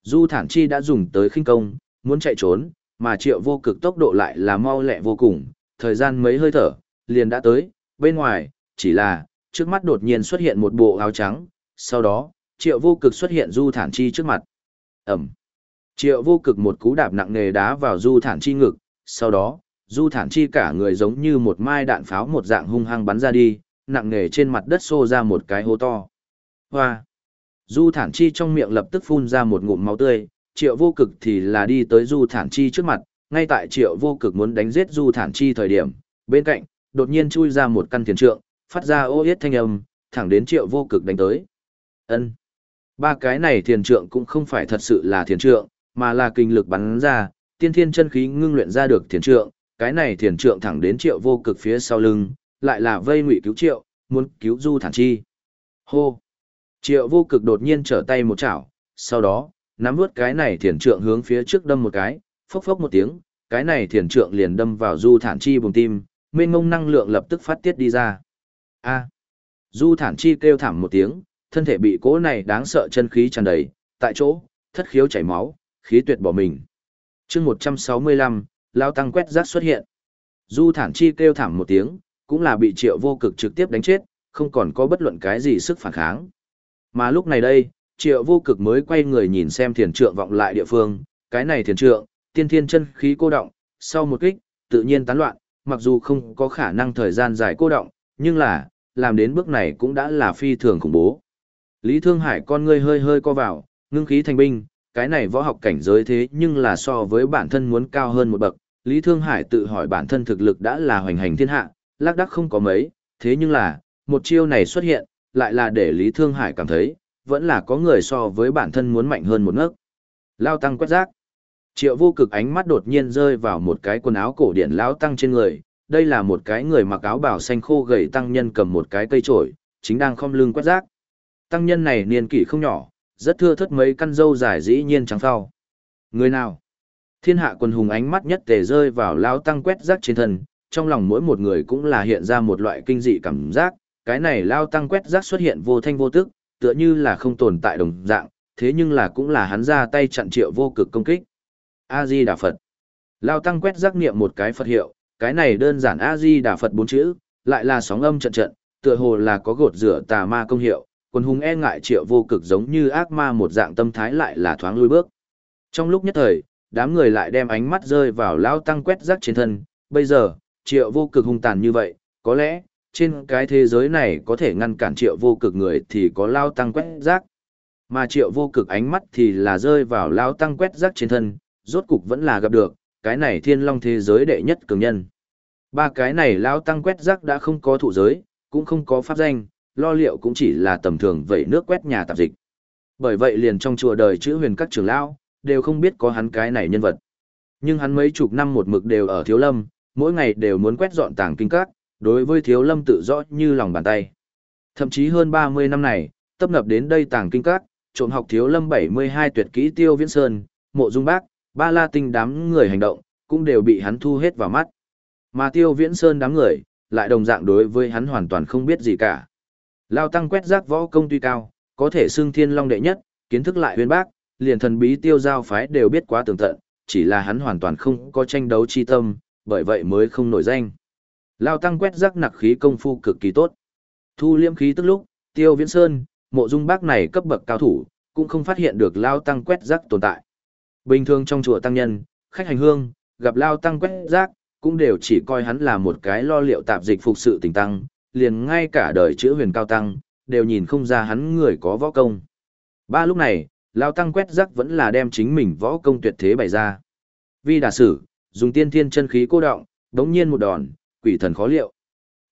Du thản chi đã dùng tới khinh công, muốn chạy trốn, mà triệu vô cực tốc độ lại là mau lẹ vô cùng, thời gian mấy hơi thở, liền đã tới, bên ngoài, chỉ là, trước mắt đột nhiên xuất hiện một bộ áo trắng, sau đó, triệu vô cực xuất hiện du thản chi trước mặt. Ẩm. Triệu vô cực một cú đạp nặng nề đá vào du thản chi ngực, sau đó, du thản chi cả người giống như một mai đạn pháo một dạng hung hăng bắn ra đi, nặng nề trên mặt đất xô ra một cái hố to. Hoa! Du thản chi trong miệng lập tức phun ra một ngụm máu tươi, triệu vô cực thì là đi tới du thản chi trước mặt, ngay tại triệu vô cực muốn đánh giết du thản chi thời điểm, bên cạnh, đột nhiên chui ra một căn thiền trượng, phát ra ô yết thanh âm, thẳng đến triệu vô cực đánh tới. ân Ba cái này thiền trượng cũng không phải thật sự là thiền trượng, mà là kinh lực bắn ra, tiên thiên chân khí ngưng luyện ra được thiền trượng, cái này thiền trượng thẳng đến triệu vô cực phía sau lưng, lại là vây ngụy cứu triệu, muốn cứu du thản chi. Hô! Triệu vô cực đột nhiên trở tay một chảo, sau đó, nắm vướt cái này thiền trượng hướng phía trước đâm một cái, phốc phốc một tiếng, cái này thiền trượng liền đâm vào du thản chi bùng tim, mênh ngông năng lượng lập tức phát tiết đi ra. A! Du thản chi kêu thảm một tiếng, thân thể bị cỗ này đáng sợ chân khí tràn đầy, tại chỗ, thất khiếu chảy máu, khí tuyệt bỏ mình. chương 165, Lao Tăng quét rác xuất hiện. Du thản chi kêu thảm một tiếng, cũng là bị triệu vô cực trực tiếp đánh chết, không còn có bất luận cái gì sức phản kháng. Mà lúc này đây, triệu vô cực mới quay người nhìn xem thiền trượng vọng lại địa phương, cái này thiền trượng, tiên thiên chân khí cô động, sau một kích, tự nhiên tán loạn, mặc dù không có khả năng thời gian dài cô động, nhưng là, làm đến bước này cũng đã là phi thường khủng bố. Lý Thương Hải con ngươi hơi hơi co vào, ngưng khí thành binh, cái này võ học cảnh giới thế nhưng là so với bản thân muốn cao hơn một bậc. Lý Thương Hải tự hỏi bản thân thực lực đã là hoành hành thiên hạ, lác đắc không có mấy, thế nhưng là, một chiêu này xuất hiện, lại là để Lý Thương Hải cảm thấy, vẫn là có người so với bản thân muốn mạnh hơn một ngấc. Lao tăng quét rác. Triệu vô cực ánh mắt đột nhiên rơi vào một cái quần áo cổ điển lão tăng trên người, đây là một cái người mặc áo bào xanh khô gầy tăng nhân cầm một cái cây trổi, chính đang khom lưng quét rác. Tăng nhân này niên kỷ không nhỏ, rất thưa thất mấy căn râu dài dĩ nhiên trắng phao. Người nào? Thiên hạ quần hùng ánh mắt nhất tề rơi vào lão tăng quét rác trên thân, trong lòng mỗi một người cũng là hiện ra một loại kinh dị cảm giác, cái này lao tăng quét rác xuất hiện vô thanh vô tức, tựa như là không tồn tại đồng dạng, thế nhưng là cũng là hắn ra tay chặn triệu vô cực công kích. A-di Đà Phật. Lao tăng quét rác niệm một cái Phật hiệu, cái này đơn giản A-di Đà Phật bốn chữ, lại là sóng âm trận trận, tựa hồ là có gột rửa tà ma công hiệu, quần hùng e ngại triệu vô cực giống như ác ma một dạng tâm thái lại là thoáng lui bước. Trong lúc nhất thời, đám người lại đem ánh mắt rơi vào lao tăng quét rác trên thân, bây giờ, triệu vô cực hung tàn như vậy, có lẽ, trên cái thế giới này có thể ngăn cản triệu vô cực người thì có lao tăng quét rác. Mà triệu vô cực ánh mắt thì là rơi vào lao tăng quét rác trên thân, rốt cục vẫn là gặp được, cái này thiên long thế giới đệ nhất cường nhân. Ba cái này lao tăng quét rác đã không có thụ giới, cũng không có pháp danh, lo liệu cũng chỉ là tầm thường vậy nước quét nhà tạp dịch. Bởi vậy liền trong chùa đời chữ huyền các trưởng lão đều không biết có hắn cái này nhân vật. Nhưng hắn mấy chục năm một mực đều ở thiếu lâm, mỗi ngày đều muốn quét dọn tàng kinh các, đối với thiếu lâm tự rõ như lòng bàn tay. Thậm chí hơn 30 năm này, tập nập đến đây tàng kinh các, trộm học thiếu lâm 72 tuyệt kỹ tiêu viễn sơn, mộ dung bác, ba la tinh đám người hành động, cũng đều bị hắn thu hết vào mắt. Mà tiêu viễn sơn đám người, lại đồng dạng đối với hắn hoàn toàn không biết gì cả. Lao tăng quét rác võ công tuy cao, có thể xưng thiên long đệ nhất, kiến thức lại huyền bác, liền thần bí tiêu giao phái đều biết quá tường tận, chỉ là hắn hoàn toàn không có tranh đấu chi tâm, bởi vậy mới không nổi danh. Lao tăng quét rác nặc khí công phu cực kỳ tốt. Thu liêm khí tức lúc, tiêu viễn sơn, mộ dung bác này cấp bậc cao thủ, cũng không phát hiện được lao tăng quét rác tồn tại. Bình thường trong chùa tăng nhân, khách hành hương, gặp Lao Tăng quét rác, cũng đều chỉ coi hắn là một cái lo liệu tạp dịch phục sự tình tăng, liền ngay cả đời chữ huyền cao tăng, đều nhìn không ra hắn người có võ công. Ba lúc này, Lao Tăng quét rác vẫn là đem chính mình võ công tuyệt thế bày ra. Vi đà sử, dùng tiên thiên chân khí cô động, đống nhiên một đòn, quỷ thần khó liệu.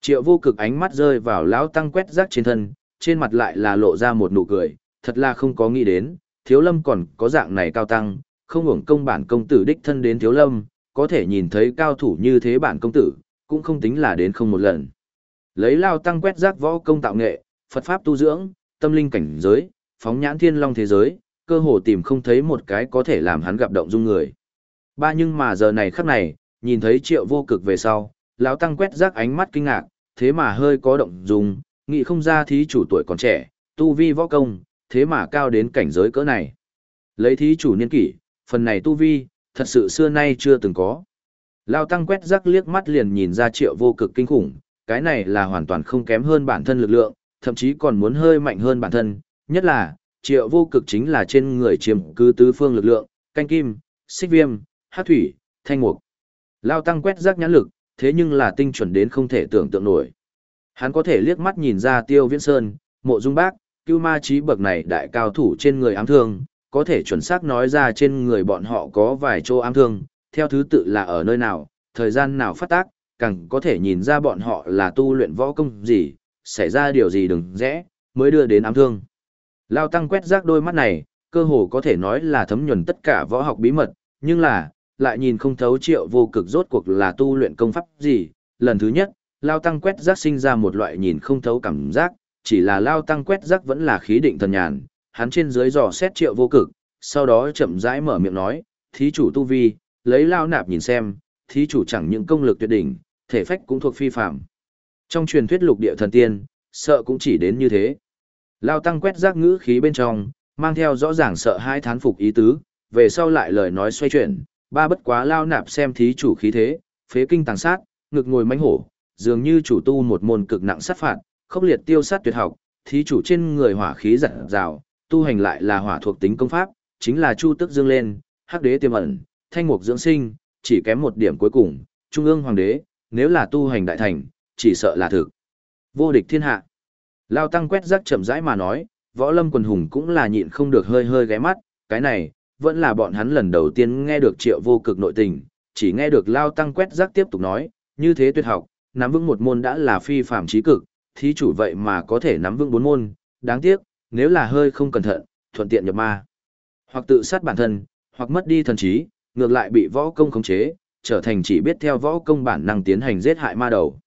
Triệu vô cực ánh mắt rơi vào Lão Tăng quét rác trên thân, trên mặt lại là lộ ra một nụ cười, thật là không có nghĩ đến, thiếu lâm còn có dạng này cao tăng, không hưởng công bản công tử đích thân đến thiếu lâm, có thể nhìn thấy cao thủ như thế bản công tử, cũng không tính là đến không một lần. Lấy lao tăng quét rác võ công tạo nghệ, Phật pháp tu dưỡng, tâm linh cảnh giới, phóng nhãn thiên long thế giới, cơ hồ tìm không thấy một cái có thể làm hắn gặp động dung người. Ba nhưng mà giờ này khắc này, nhìn thấy triệu vô cực về sau, lão tăng quét rác ánh mắt kinh ngạc, thế mà hơi có động dung, nghĩ không ra thí chủ tuổi còn trẻ, tu vi võ công, thế mà cao đến cảnh giới cỡ này. Lấy thí chủ niên kỷ, phần này tu vi, thật sự xưa nay chưa từng có. Lao tăng quét rắc liếc mắt liền nhìn ra triệu vô cực kinh khủng, cái này là hoàn toàn không kém hơn bản thân lực lượng, thậm chí còn muốn hơi mạnh hơn bản thân, nhất là, triệu vô cực chính là trên người chiếm cứ tứ phương lực lượng, canh kim, xích viêm, hát thủy, thanh mục. Lao tăng quét rắc nhãn lực, thế nhưng là tinh chuẩn đến không thể tưởng tượng nổi. Hắn có thể liếc mắt nhìn ra tiêu viễn sơn, mộ dung bác, cưu ma trí bậc này đại cao thủ trên người ám thương, có thể chuẩn xác nói ra trên người bọn họ có vài chỗ ám thương, theo thứ tự là ở nơi nào, thời gian nào phát tác, càng có thể nhìn ra bọn họ là tu luyện võ công gì, xảy ra điều gì đừng rẽ, mới đưa đến ám thương. Lao Tăng quét rác đôi mắt này, cơ hồ có thể nói là thấm nhuần tất cả võ học bí mật, nhưng là, lại nhìn không thấu triệu vô cực rốt cuộc là tu luyện công pháp gì. Lần thứ nhất, Lao Tăng quét rác sinh ra một loại nhìn không thấu cảm giác, chỉ là Lao Tăng quét rác vẫn là khí định thần nhàn, hắn trên dưới dò xét triệu vô cực, sau đó chậm rãi mở miệng nói, thí chủ tu vi, lấy lao nạp nhìn xem, thí chủ chẳng những công lực tuyệt đỉnh, thể phách cũng thuộc phi phạm. Trong truyền thuyết lục địa thần tiên, sợ cũng chỉ đến như thế. Lao tăng quét rác ngữ khí bên trong, mang theo rõ ràng sợ hai thán phục ý tứ, về sau lại lời nói xoay chuyển, ba bất quá lao nạp xem thí chủ khí thế, phế kinh tàng sát, ngực ngồi mánh hổ, dường như chủ tu một môn cực nặng sát phạt, khốc liệt tiêu sát tuyệt học, thí chủ trên người hỏa khí giật rào, tu hành lại là hỏa thuộc tính công pháp, chính là chu tức dương lên, hắc đế tiềm ẩn, thanh mục dưỡng sinh, chỉ kém một điểm cuối cùng, trung ương hoàng đế, nếu là tu hành đại thành, chỉ sợ là thực. Vô địch thiên hạ. Lao tăng quét rác chậm rãi mà nói, võ lâm quần hùng cũng là nhịn không được hơi hơi ghé mắt, cái này, vẫn là bọn hắn lần đầu tiên nghe được triệu vô cực nội tình, chỉ nghe được Lao tăng quét rác tiếp tục nói, như thế tuyệt học, nắm vững một môn đã là phi phạm trí cực, thí chủ vậy mà có thể nắm vững bốn môn, đáng tiếc, nếu là hơi không cẩn thận, thuận tiện nhập ma. Hoặc tự sát bản thân, hoặc mất đi thần trí, ngược lại bị võ công khống chế, trở thành chỉ biết theo võ công bản năng tiến hành giết hại ma đầu.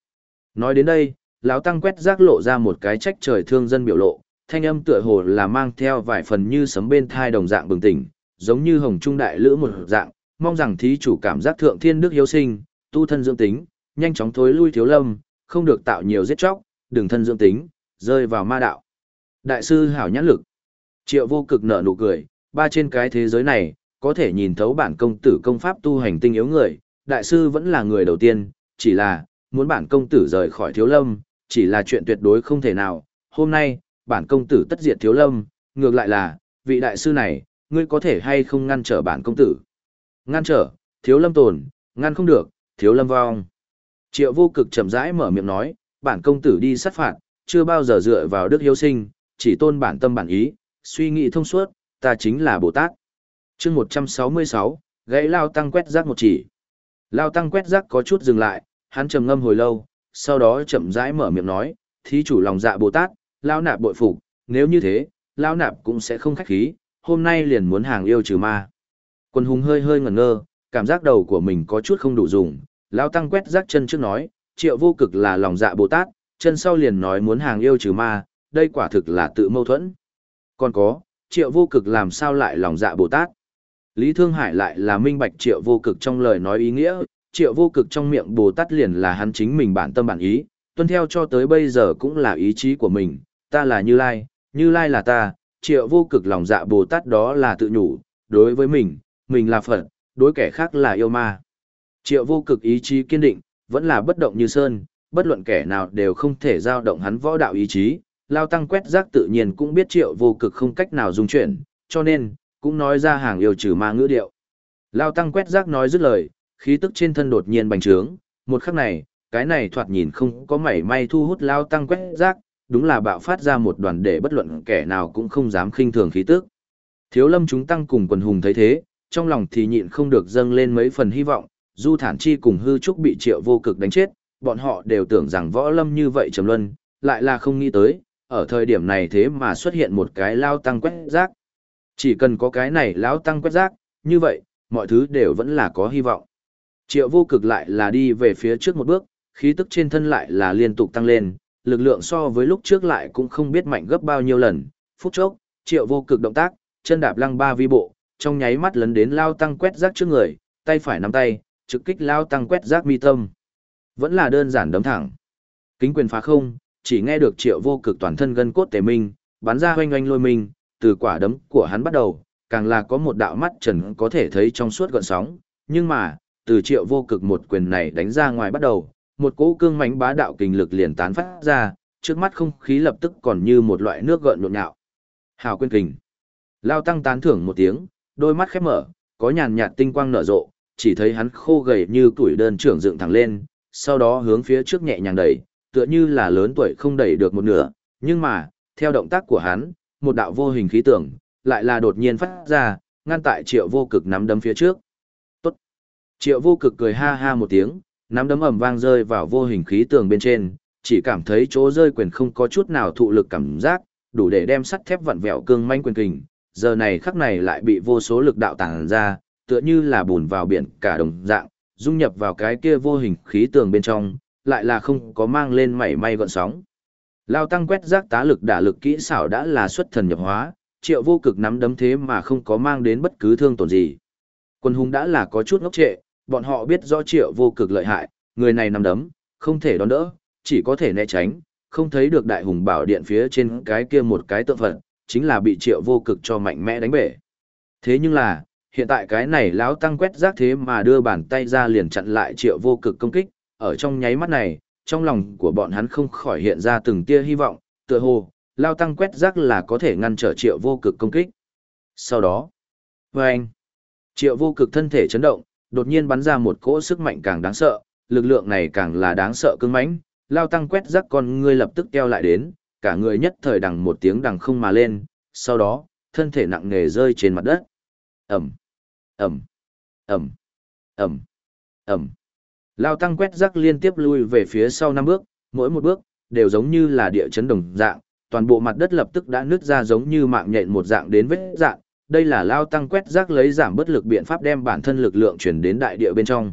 Nói đến đây, lão tăng quét rác lộ ra một cái trách trời thương dân biểu lộ, thanh âm tựa hồ là mang theo vài phần như sấm bên thai đồng dạng bừng tỉnh, giống như hồng trung đại lữ một dạng, mong rằng thí chủ cảm giác thượng thiên đức hiếu sinh, tu thân dưỡng tính, nhanh chóng thối lui thiếu lâm, không được tạo nhiều giết chóc, đừng thân dưỡng tính, rơi vào ma đạo. Đại sư hảo nhãn lực. Triệu vô cực nở nụ cười, ba trên cái thế giới này, có thể nhìn thấu bản công tử công pháp tu hành tinh yếu người, đại sư vẫn là người đầu tiên, chỉ là, muốn bản công tử rời khỏi thiếu lâm, chỉ là chuyện tuyệt đối không thể nào. Hôm nay, bản công tử tất diệt thiếu lâm, ngược lại là, vị đại sư này, ngươi có thể hay không ngăn trở bản công tử. Ngăn trở, thiếu lâm tồn, ngăn không được, thiếu lâm vong. Triệu vô cực chậm rãi mở miệng nói, bản công tử đi sát phạt, chưa bao giờ dựa vào đức hiếu sinh, chỉ tôn bản tâm bản ý, suy nghĩ thông suốt, ta chính là Bồ Tát. chương 166, gãy lao tăng quét rác một chỉ. Lao tăng quét rác có chút dừng lại, hắn trầm ngâm hồi lâu, sau đó chậm rãi mở miệng nói, thí chủ lòng dạ Bồ Tát, lao nạp bội phục, nếu như thế, lao nạp cũng sẽ không khách khí, hôm nay liền muốn hàng yêu trừ ma. Quân hùng hơi hơi ngẩn ngơ, cảm giác đầu của mình có chút không đủ dùng, lão tăng quét rác chân trước nói, triệu vô cực là lòng dạ Bồ Tát, chân sau liền nói muốn hàng yêu trừ ma, đây quả thực là tự mâu thuẫn. Còn có, triệu vô cực làm sao lại lòng dạ Bồ Tát? Lý Thương Hải lại là minh bạch triệu vô cực trong lời nói ý nghĩa, triệu vô cực trong miệng Bồ Tát liền là hắn chính mình bản tâm bản ý, tuân theo cho tới bây giờ cũng là ý chí của mình, ta là Như Lai, Như Lai là ta, triệu vô cực lòng dạ Bồ Tát đó là tự nhủ, đối với mình, mình là Phật, đối kẻ khác là yêu ma. Triệu vô cực ý chí kiên định, vẫn là bất động như sơn, bất luận kẻ nào đều không thể giao động hắn võ đạo ý chí, lao tăng quét rác tự nhiên cũng biết triệu vô cực không cách nào dung chuyển, cho nên, cũng nói ra hàng yêu trừ ma ngữ điệu. Lao tăng quét rác nói dứt lời, khí tức trên thân đột nhiên bành trướng, một khắc này, cái này thoạt nhìn không có mảy may thu hút lao tăng quét rác, đúng là bạo phát ra một đoàn để bất luận kẻ nào cũng không dám khinh thường khí tức. Thiếu lâm chúng tăng cùng quần hùng thấy thế, trong lòng thì nhịn không được dâng lên mấy phần hy vọng, du thản chi cùng hư trúc bị triệu vô cực đánh chết, bọn họ đều tưởng rằng võ lâm như vậy trầm luân, lại là không nghĩ tới, ở thời điểm này thế mà xuất hiện một cái lao tăng quét rác. Chỉ cần có cái này lao tăng quét rác, như vậy, mọi thứ đều vẫn là có hy vọng. Triệu vô cực lại là đi về phía trước một bước, khí tức trên thân lại là liên tục tăng lên, lực lượng so với lúc trước lại cũng không biết mạnh gấp bao nhiêu lần. Phút chốc, triệu vô cực động tác, chân đạp lăng ba vi bộ, trong nháy mắt lấn đến lao tăng quét rác trước người, tay phải nắm tay, trực kích lao tăng quét rác mi tâm. Vẫn là đơn giản đấm thẳng. Kính quyền phá không, chỉ nghe được triệu vô cực toàn thân gân cốt tề minh, bắn ra hoanh hoanh lôi minh, từ quả đấm của hắn bắt đầu, càng là có một đạo mắt trần có thể thấy trong suốt gọn sóng, nhưng mà, từ triệu vô cực một quyền này đánh ra ngoài bắt đầu, một cỗ cương mãnh bá đạo kình lực liền tán phát ra, trước mắt không khí lập tức còn như một loại nước gợn nhộn nhạo. Hào quên kình. Lao tăng tán thưởng một tiếng, đôi mắt khép mở, có nhàn nhạt tinh quang nở rộ, chỉ thấy hắn khô gầy như tuổi đơn trưởng dựng thẳng lên, sau đó hướng phía trước nhẹ nhàng đẩy, tựa như là lớn tuổi không đẩy được một nửa, nhưng mà, theo động tác của hắn, một đạo vô hình khí tưởng, lại là đột nhiên phát ra, ngăn tại triệu vô cực nắm đấm phía trước. Tốt. Triệu vô cực cười ha ha một tiếng, nắm đấm ầm vang rơi vào vô hình khí tường bên trên, chỉ cảm thấy chỗ rơi quyền không có chút nào thụ lực cảm giác, đủ để đem sắt thép vặn vẹo cương manh quyền kình, giờ này khắc này lại bị vô số lực đạo tàng ra, tựa như là bùn vào biển cả đồng dạng, dung nhập vào cái kia vô hình khí tường bên trong, lại là không có mang lên mảy may gọn sóng. Lao tăng quét rác tá lực đả lực kỹ xảo đã là xuất thần nhập hóa, triệu vô cực nắm đấm thế mà không có mang đến bất cứ thương tổn gì. Quân hùng đã là có chút ngốc trệ, bọn họ biết rõ triệu vô cực lợi hại, người này nằm đấm, không thể đón đỡ, chỉ có thể né tránh, không thấy được đại hùng bảo điện phía trên cái kia một cái tượng phật, chính là bị triệu vô cực cho mạnh mẽ đánh bể. Thế nhưng là, hiện tại cái này lão tăng quét rác thế mà đưa bàn tay ra liền chặn lại triệu vô cực công kích, ở trong nháy mắt này, trong lòng của bọn hắn không khỏi hiện ra từng tia hy vọng, tựa hồ, lao tăng quét rác là có thể ngăn trở triệu vô cực công kích. Sau đó, vâng, triệu vô cực thân thể chấn động, đột nhiên bắn ra một cỗ sức mạnh càng đáng sợ, lực lượng này càng là đáng sợ cứng mãnh, lao tăng quét rắc con ngươi lập tức keo lại đến, cả người nhất thời đằng một tiếng đằng không mà lên, sau đó, thân thể nặng nề rơi trên mặt đất. Ẩm, Ẩm, Ẩm, Ẩm, Ẩm. Lao tăng quét rắc liên tiếp lui về phía sau năm bước, mỗi một bước, đều giống như là địa chấn đồng dạng, toàn bộ mặt đất lập tức đã nứt ra giống như mạng nhện một dạng đến vết dạng. Đây là Lao tăng quét rác lấy giảm bất lực biện pháp đem bản thân lực lượng chuyển đến đại địa bên trong.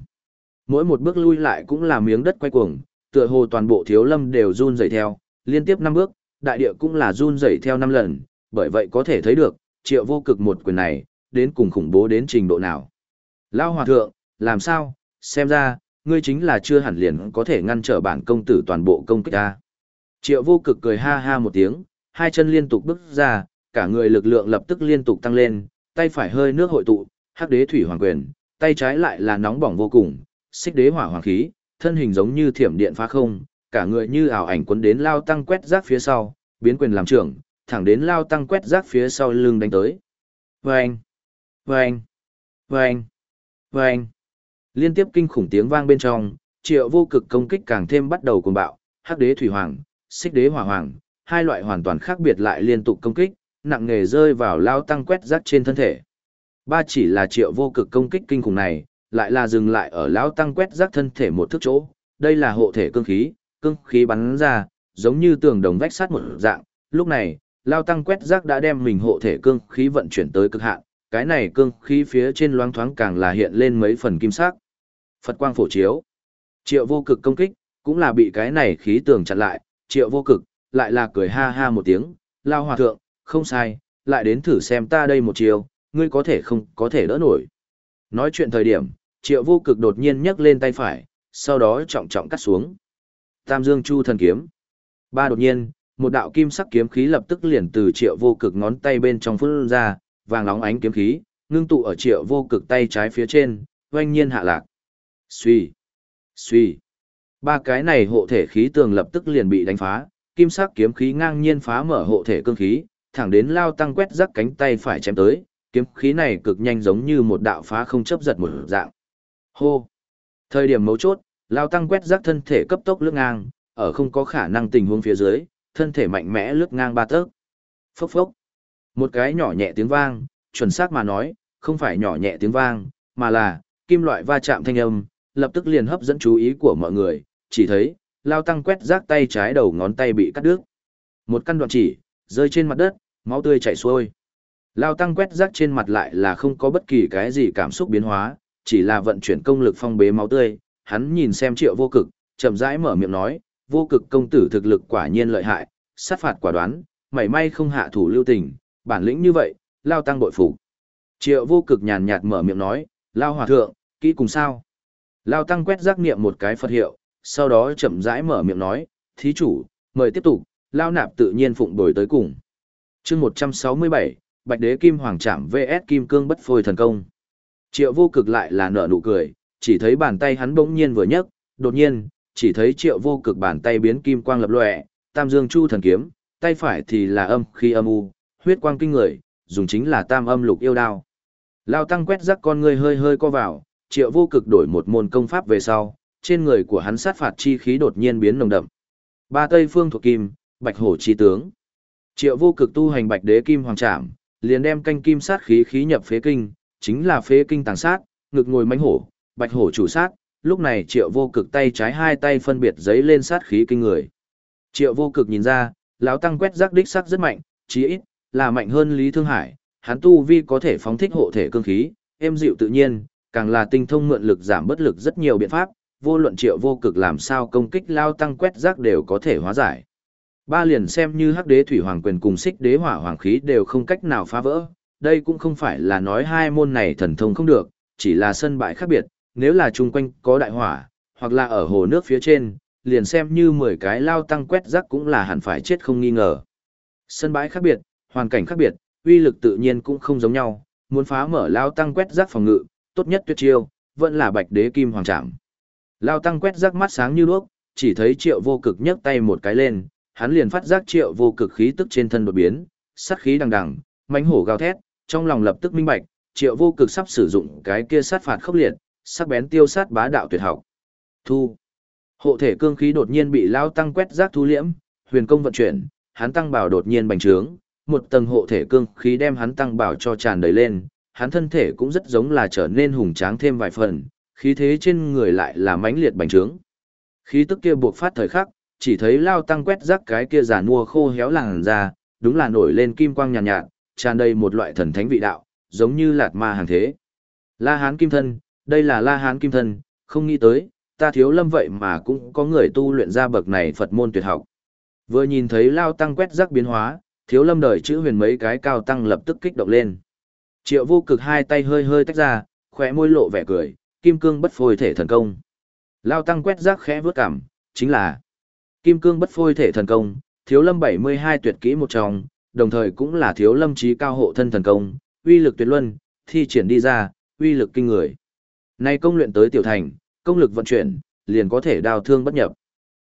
Mỗi một bước lui lại cũng là miếng đất quay cuồng, tựa hồ toàn bộ thiếu lâm đều run rẩy theo, liên tiếp năm bước, đại địa cũng là run rẩy theo năm lần, bởi vậy có thể thấy được, triệu vô cực một quyền này, đến cùng khủng bố đến trình độ nào. Lao hòa thượng, làm sao, xem ra, ngươi chính là chưa hẳn liền có thể ngăn trở bản công tử toàn bộ công kích ta. Triệu vô cực cười ha ha một tiếng, hai chân liên tục bước ra, cả người lực lượng lập tức liên tục tăng lên, tay phải hơi nước hội tụ, hắc đế thủy hoàng quyền, tay trái lại là nóng bỏng vô cùng, xích đế hỏa hoàng khí, thân hình giống như thiểm điện phá không, cả người như ảo ảnh cuốn đến lao tăng quét rác phía sau, biến quyền làm trưởng, thẳng đến lao tăng quét rác phía sau lưng đánh tới. Vâng! Vâng! Vâng! Vâng! Liên tiếp kinh khủng tiếng vang bên trong, triệu vô cực công kích càng thêm bắt đầu cuồng bạo, hắc đế thủy hoàng, xích đế hỏa hoàng, hai loại hoàn toàn khác biệt lại liên tục công kích, nặng nghề rơi vào lao tăng quét rác trên thân thể. Ba chỉ là triệu vô cực công kích kinh khủng này, lại là dừng lại ở lao tăng quét rác thân thể một thước chỗ, đây là hộ thể cương khí, cương khí bắn ra, giống như tường đồng vách sắt một dạng, lúc này, lao tăng quét rác đã đem mình hộ thể cương khí vận chuyển tới cực hạn, cái này cương khí phía trên loáng thoáng càng là hiện lên mấy phần kim sắc. Phật quang phổ chiếu. Triệu vô cực công kích, cũng là bị cái này khí tường chặn lại, triệu vô cực, lại là cười ha ha một tiếng, lao hòa thượng, không sai, lại đến thử xem ta đây một chiều, ngươi có thể không có thể đỡ nổi. Nói chuyện thời điểm, triệu vô cực đột nhiên nhấc lên tay phải, sau đó trọng trọng cắt xuống. Tam Dương Chu thần kiếm. Ba đột nhiên, một đạo kim sắc kiếm khí lập tức liền từ triệu vô cực ngón tay bên trong phun ra, vàng nóng ánh kiếm khí, ngưng tụ ở triệu vô cực tay trái phía trên, oanh nhiên hạ lạc. Suy, suy. Ba cái này hộ thể khí tường lập tức liền bị đánh phá, kim sắc kiếm khí ngang nhiên phá mở hộ thể cương khí, thẳng đến lao tăng quét rắc cánh tay phải chém tới, kiếm khí này cực nhanh giống như một đạo phá không chấp giật một dạng. Hô. Thời điểm mấu chốt, Lao Tăng quét rác thân thể cấp tốc lướt ngang, ở không có khả năng tình huống phía dưới, thân thể mạnh mẽ lướt ngang ba tấc. Phốc phốc. Một cái nhỏ nhẹ tiếng vang, chuẩn xác mà nói, không phải nhỏ nhẹ tiếng vang, mà là kim loại va chạm thanh âm, lập tức liền hấp dẫn chú ý của mọi người, chỉ thấy, Lao Tăng quét rác tay trái đầu ngón tay bị cắt đứt. Một căn đoạn chỉ, rơi trên mặt đất, máu tươi chảy xuôi. Lao Tăng quét rác trên mặt lại là không có bất kỳ cái gì cảm xúc biến hóa, chỉ là vận chuyển công lực phong bế máu tươi, hắn nhìn xem triệu vô cực, chậm rãi mở miệng nói, vô cực công tử thực lực quả nhiên lợi hại, sát phạt quả đoán, mảy may không hạ thủ lưu tình, bản lĩnh như vậy, Lao Tăng bội phục. Triệu vô cực nhàn nhạt mở miệng nói, Lao Hòa Thượng, kỹ cùng sao? Lao Tăng quét rác niệm một cái Phật hiệu, sau đó chậm rãi mở miệng nói, thí chủ, mời tiếp tục, Lao Nạp tự nhiên phụng đổi tới cùng chương 167, Bạch Đế Kim Hoàng trạm VS Kim Cương Bất Phôi Thần Công. Triệu vô cực lại là nở nụ cười, chỉ thấy bàn tay hắn bỗng nhiên vừa nhấc, đột nhiên, chỉ thấy triệu vô cực bàn tay biến kim quang lập lòe, tam dương chu thần kiếm, tay phải thì là âm khi âm u, huyết quang kinh người, dùng chính là tam âm lục yêu đao. Lao tăng quét rắc con ngươi hơi hơi co vào, triệu vô cực đổi một môn công pháp về sau, trên người của hắn sát phạt chi khí đột nhiên biến nồng đậm. Ba Tây Phương thuộc kim, Bạch Hổ chi tướng. Triệu vô cực tu hành Bạch Đế Kim Hoàng Trảm, liền đem canh kim sát khí khí nhập phế kinh, chính là phế kinh tàng sát, ngực ngồi mãnh hổ, Bạch Hổ chủ sát, lúc này Triệu vô cực tay trái hai tay phân biệt giấy lên sát khí kinh người. Triệu vô cực nhìn ra, lão tăng quét rác đích sắc rất mạnh, chí ít là mạnh hơn Lý Thương Hải, hắn tu vi có thể phóng thích hộ thể cương khí, êm dịu tự nhiên, càng là tinh thông mượn lực giảm bất lực rất nhiều biện pháp, vô luận triệu vô cực làm sao công kích lao tăng quét rác đều có thể hóa giải. Ba liền xem như hắc đế thủy hoàng quyền cùng xích đế hỏa hoàng khí đều không cách nào phá vỡ, đây cũng không phải là nói hai môn này thần thông không được, chỉ là sân bãi khác biệt, nếu là chung quanh có đại hỏa, hoặc là ở hồ nước phía trên, liền xem như 10 cái lao tăng quét rác cũng là hẳn phải chết không nghi ngờ. Sân bãi khác biệt, hoàn cảnh khác biệt, uy lực tự nhiên cũng không giống nhau, muốn phá mở lao tăng quét rác phòng ngự, tốt nhất tuyệt chiêu, vẫn là bạch đế kim hoàng trảm. Lao tăng quét rác mắt sáng như đuốc, chỉ thấy triệu vô cực nhấc tay một cái lên, hắn liền phát giác triệu vô cực khí tức trên thân đột biến, sát khí đằng đằng, mãnh hổ gào thét, trong lòng lập tức minh bạch, triệu vô cực sắp sử dụng cái kia sát phạt khốc liệt, sắc bén tiêu sát bá đạo tuyệt học. Thu. Hộ thể cương khí đột nhiên bị lao tăng quét rác thu liễm, huyền công vận chuyển, hắn tăng bảo đột nhiên bành trướng, một tầng hộ thể cương khí đem hắn tăng bảo cho tràn đầy lên, hắn thân thể cũng rất giống là trở nên hùng tráng thêm vài phần, khí thế trên người lại là mãnh liệt bành trướng. Khí tức kia buộc phát thời khắc, chỉ thấy lao tăng quét rác cái kia giả mua khô héo làng ra, đúng là nổi lên kim quang nhàn nhạt, nhạt, tràn đầy một loại thần thánh vị đạo, giống như lạt ma hàng thế. La Hán Kim Thân, đây là La Hán Kim Thân, không nghĩ tới, ta thiếu lâm vậy mà cũng có người tu luyện ra bậc này Phật môn tuyệt học. Vừa nhìn thấy lao tăng quét rác biến hóa, thiếu lâm đời chữ huyền mấy cái cao tăng lập tức kích động lên. Triệu vô cực hai tay hơi hơi tách ra, khỏe môi lộ vẻ cười, kim cương bất phôi thể thần công. Lao tăng quét rác khẽ vướt cảm, chính là kim cương bất phôi thể thần công, thiếu lâm 72 tuyệt kỹ một trong, đồng thời cũng là thiếu lâm trí cao hộ thân thần công, uy lực tuyệt luân, thi triển đi ra, uy lực kinh người. Nay công luyện tới tiểu thành, công lực vận chuyển, liền có thể đào thương bất nhập.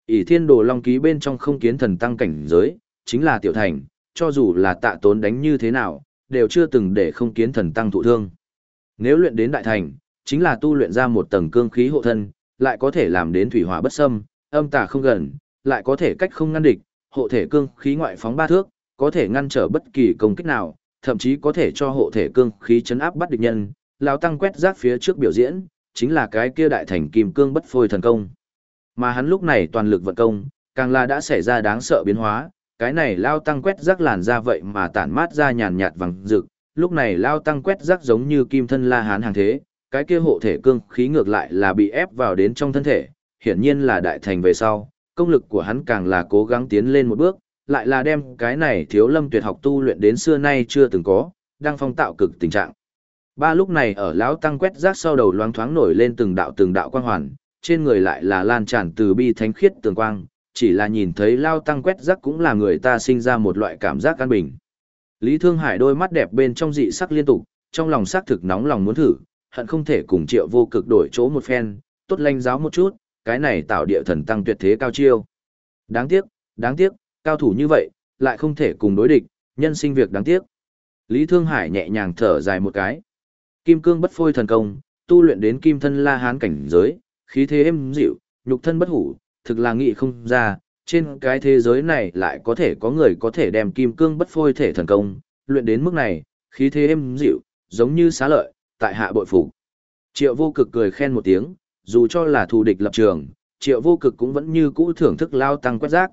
ỷ thiên đồ long ký bên trong không kiến thần tăng cảnh giới, chính là tiểu thành, cho dù là tạ tốn đánh như thế nào, đều chưa từng để không kiến thần tăng thụ thương. Nếu luyện đến đại thành, chính là tu luyện ra một tầng cương khí hộ thân, lại có thể làm đến thủy hỏa bất xâm, âm tà không gần, lại có thể cách không ngăn địch, hộ thể cương khí ngoại phóng ba thước, có thể ngăn trở bất kỳ công kích nào, thậm chí có thể cho hộ thể cương khí chấn áp bắt địch nhân, lão tăng quét rác phía trước biểu diễn, chính là cái kia đại thành kim cương bất phôi thần công. Mà hắn lúc này toàn lực vận công, càng là đã xảy ra đáng sợ biến hóa, cái này lao tăng quét rác làn ra vậy mà tản mát ra nhàn nhạt vàng rực, lúc này lao tăng quét rác giống như kim thân la hán hàng thế, cái kia hộ thể cương khí ngược lại là bị ép vào đến trong thân thể, hiển nhiên là đại thành về sau, công lực của hắn càng là cố gắng tiến lên một bước, lại là đem cái này thiếu lâm tuyệt học tu luyện đến xưa nay chưa từng có, đang phong tạo cực tình trạng. Ba lúc này ở lão tăng quét rác sau đầu loáng thoáng nổi lên từng đạo từng đạo quang hoàn, trên người lại là lan tràn từ bi thánh khiết tường quang, chỉ là nhìn thấy lao tăng quét rác cũng là người ta sinh ra một loại cảm giác an bình. Lý Thương Hải đôi mắt đẹp bên trong dị sắc liên tục, trong lòng sắc thực nóng lòng muốn thử, hận không thể cùng triệu vô cực đổi chỗ một phen, tốt lanh giáo một chút, cái này tạo địa thần tăng tuyệt thế cao chiêu. Đáng tiếc, đáng tiếc, cao thủ như vậy, lại không thể cùng đối địch, nhân sinh việc đáng tiếc. Lý Thương Hải nhẹ nhàng thở dài một cái. Kim cương bất phôi thần công, tu luyện đến kim thân la hán cảnh giới, khí thế êm dịu, nhục thân bất hủ, thực là nghị không ra, trên cái thế giới này lại có thể có người có thể đem kim cương bất phôi thể thần công, luyện đến mức này, khí thế êm dịu, giống như xá lợi, tại hạ bội phục. Triệu vô cực cười khen một tiếng, dù cho là thù địch lập trường, triệu vô cực cũng vẫn như cũ thưởng thức lao tăng quét rác.